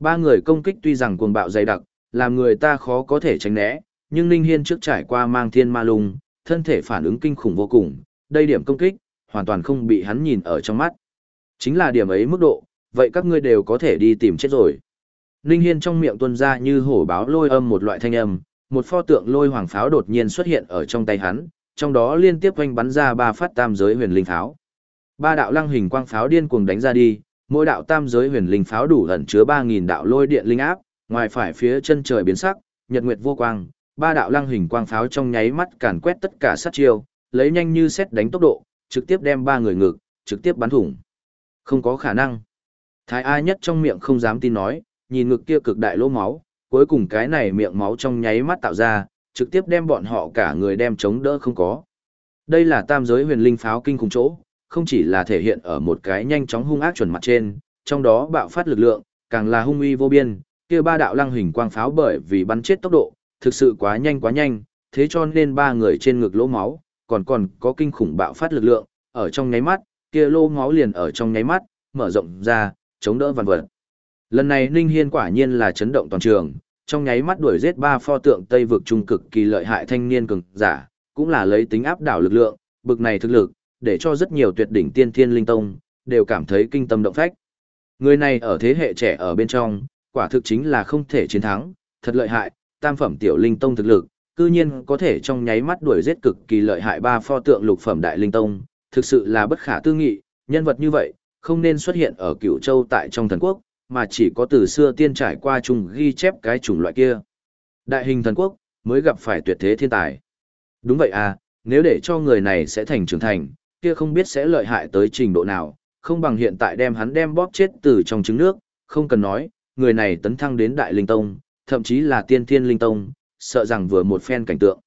Ba người công kích tuy rằng cuồng bạo dày đặc, làm người ta khó có thể tránh né, nhưng Ninh Hiên trước trải qua mang thiên ma lung, thân thể phản ứng kinh khủng vô cùng, đây điểm công kích, hoàn toàn không bị hắn nhìn ở trong mắt. Chính là điểm ấy mức độ, vậy các ngươi đều có thể đi tìm chết rồi. Ninh Hiên trong miệng tuôn ra như hổ báo lôi âm một loại thanh âm, một pho tượng lôi hoàng pháo đột nhiên xuất hiện ở trong tay hắn, trong đó liên tiếp quanh bắn ra ba phát tam giới huyền linh pháo. Ba đạo lăng hình quang pháo điên cuồng đánh ra đi, mỗi đạo tam giới huyền linh pháo đủ ẩn chứa 3000 đạo lôi điện linh áp, ngoài phải phía chân trời biến sắc, nhật nguyệt vô quang, ba đạo lăng hình quang pháo trong nháy mắt càn quét tất cả sát chiêu, lấy nhanh như xét đánh tốc độ, trực tiếp đem ba người ngực, trực tiếp bắn thủng. Không có khả năng. Thái A nhất trong miệng không dám tin nói, nhìn ngực kia cực đại lỗ máu, cuối cùng cái này miệng máu trong nháy mắt tạo ra, trực tiếp đem bọn họ cả người đem chống đỡ không có. Đây là tam giới huyền linh pháo kinh khủng chỗ, không chỉ là thể hiện ở một cái nhanh chóng hung ác chuẩn mặt trên, trong đó bạo phát lực lượng, càng là hung uy vô biên, kia ba đạo lăng hình quang pháo bởi vì bắn chết tốc độ, thực sự quá nhanh quá nhanh, thế cho nên ba người trên ngực lỗ máu, còn còn có kinh khủng bạo phát lực lượng, ở trong nháy mắt, kia lỗ máu liền ở trong nháy mắt, mở rộng ra, chống đỡ vằn vật. Lần này Ninh Hiên quả nhiên là chấn động toàn trường, trong nháy mắt đuổi giết ba pho tượng Tây vực trung cực kỳ lợi hại thanh niên cường giả, cũng là lấy tính áp đảo lực lượng, bực này thực lực, để cho rất nhiều tuyệt đỉnh tiên thiên linh tông, đều cảm thấy kinh tâm động phách. Người này ở thế hệ trẻ ở bên trong, quả thực chính là không thể chiến thắng, thật lợi hại, tam phẩm tiểu linh tông thực lực, cư nhiên có thể trong nháy mắt đuổi giết cực kỳ lợi hại ba pho tượng lục phẩm đại linh tông, thực sự là bất khả tư nghị, nhân vật như vậy, không nên xuất hiện ở cựu châu tại trong thần quốc, mà chỉ có từ xưa tiên trải qua chung ghi chép cái chủng loại kia. Đại hình thần quốc, mới gặp phải tuyệt thế thiên tài. Đúng vậy à, nếu để cho người này sẽ thành trưởng thành, kia không biết sẽ lợi hại tới trình độ nào, không bằng hiện tại đem hắn đem bóp chết từ trong trứng nước, không cần nói, người này tấn thăng đến Đại Linh Tông, thậm chí là Tiên Thiên Linh Tông, sợ rằng vừa một phen cảnh tượng.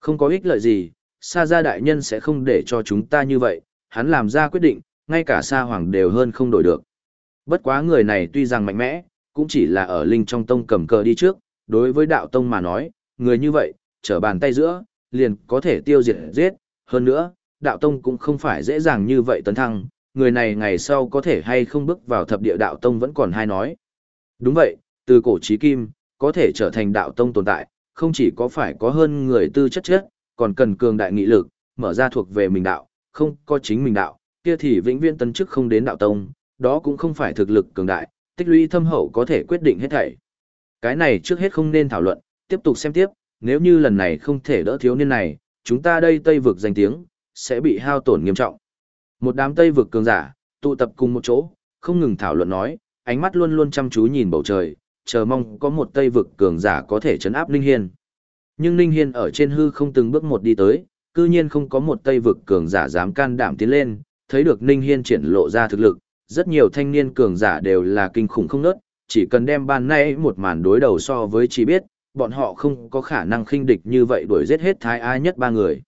Không có ích lợi gì, Sa gia đại nhân sẽ không để cho chúng ta như vậy, hắn làm ra quyết định, ngay cả Sa Hoàng đều hơn không đổi được. Bất quá người này tuy rằng mạnh mẽ, cũng chỉ là ở Linh trong tông cầm cờ đi trước, đối với đạo tông mà nói, người như vậy, trở bàn tay giữa, liền có thể tiêu diệt giết, hơn nữa, đạo tông cũng không phải dễ dàng như vậy tấn thăng, người này ngày sau có thể hay không bước vào thập địa đạo tông vẫn còn hay nói. Đúng vậy, từ cổ chí kim, có thể trở thành đạo tông tồn tại, không chỉ có phải có hơn người tư chất chất, còn cần cường đại nghị lực, mở ra thuộc về mình đạo, không có chính mình đạo, kia thì vĩnh viễn tấn chức không đến đạo tông, đó cũng không phải thực lực cường đại, tích lũy thâm hậu có thể quyết định hết thảy. Cái này trước hết không nên thảo luận, tiếp tục xem tiếp, nếu như lần này không thể đỡ thiếu niên này, chúng ta đây Tây vực danh tiếng, sẽ bị hao tổn nghiêm trọng. Một đám Tây vực cường giả, tụ tập cùng một chỗ, không ngừng thảo luận nói, ánh mắt luôn luôn chăm chú nhìn bầu trời, chờ mong có một Tây vực cường giả có thể chấn áp Ninh Hiên. Nhưng Ninh Hiên ở trên hư không từng bước một đi tới, cư nhiên không có một Tây vực cường giả dám can đảm tiến lên, thấy được Ninh Hiên triển lộ ra thực lực, rất nhiều thanh niên cường giả đều là kinh khủng không nớt, chỉ cần đem ban nay một màn đối đầu so với chỉ biết, bọn họ không có khả năng khinh địch như vậy đuổi giết hết thái ai nhất ba người.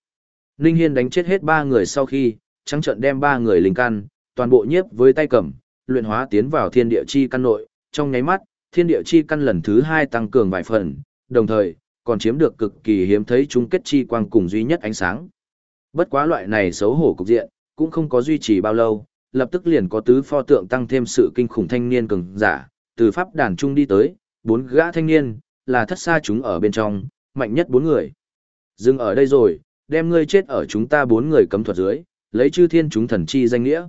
Ninh Hiên đánh chết hết ba người sau khi, trắng trận đem ba người linh căn, toàn bộ nhiếp với tay cầm, luyện hóa tiến vào thiên địa chi căn nội, trong nháy mắt, thiên địa chi căn lần thứ hai tăng cường vài phần, đồng thời, còn chiếm được cực kỳ hiếm thấy chung kết chi quang cùng duy nhất ánh sáng. Bất quá loại này xấu hổ cục diện, cũng không có duy trì bao lâu, lập tức liền có tứ pho tượng tăng thêm sự kinh khủng thanh niên cường giả, từ pháp đàn trung đi tới, bốn gã thanh niên, là thất xa chúng ở bên trong, mạnh nhất bốn người. Dừng ở đây rồi, đem ngươi chết ở chúng ta bốn người cấm thuật dưới, lấy chư thiên chúng thần chi danh nghĩa,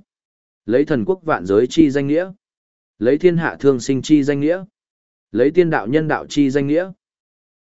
lấy thần quốc vạn giới chi danh nghĩa, lấy thiên hạ thương sinh chi danh nghĩa, lấy tiên đạo nhân đạo chi danh nghĩa,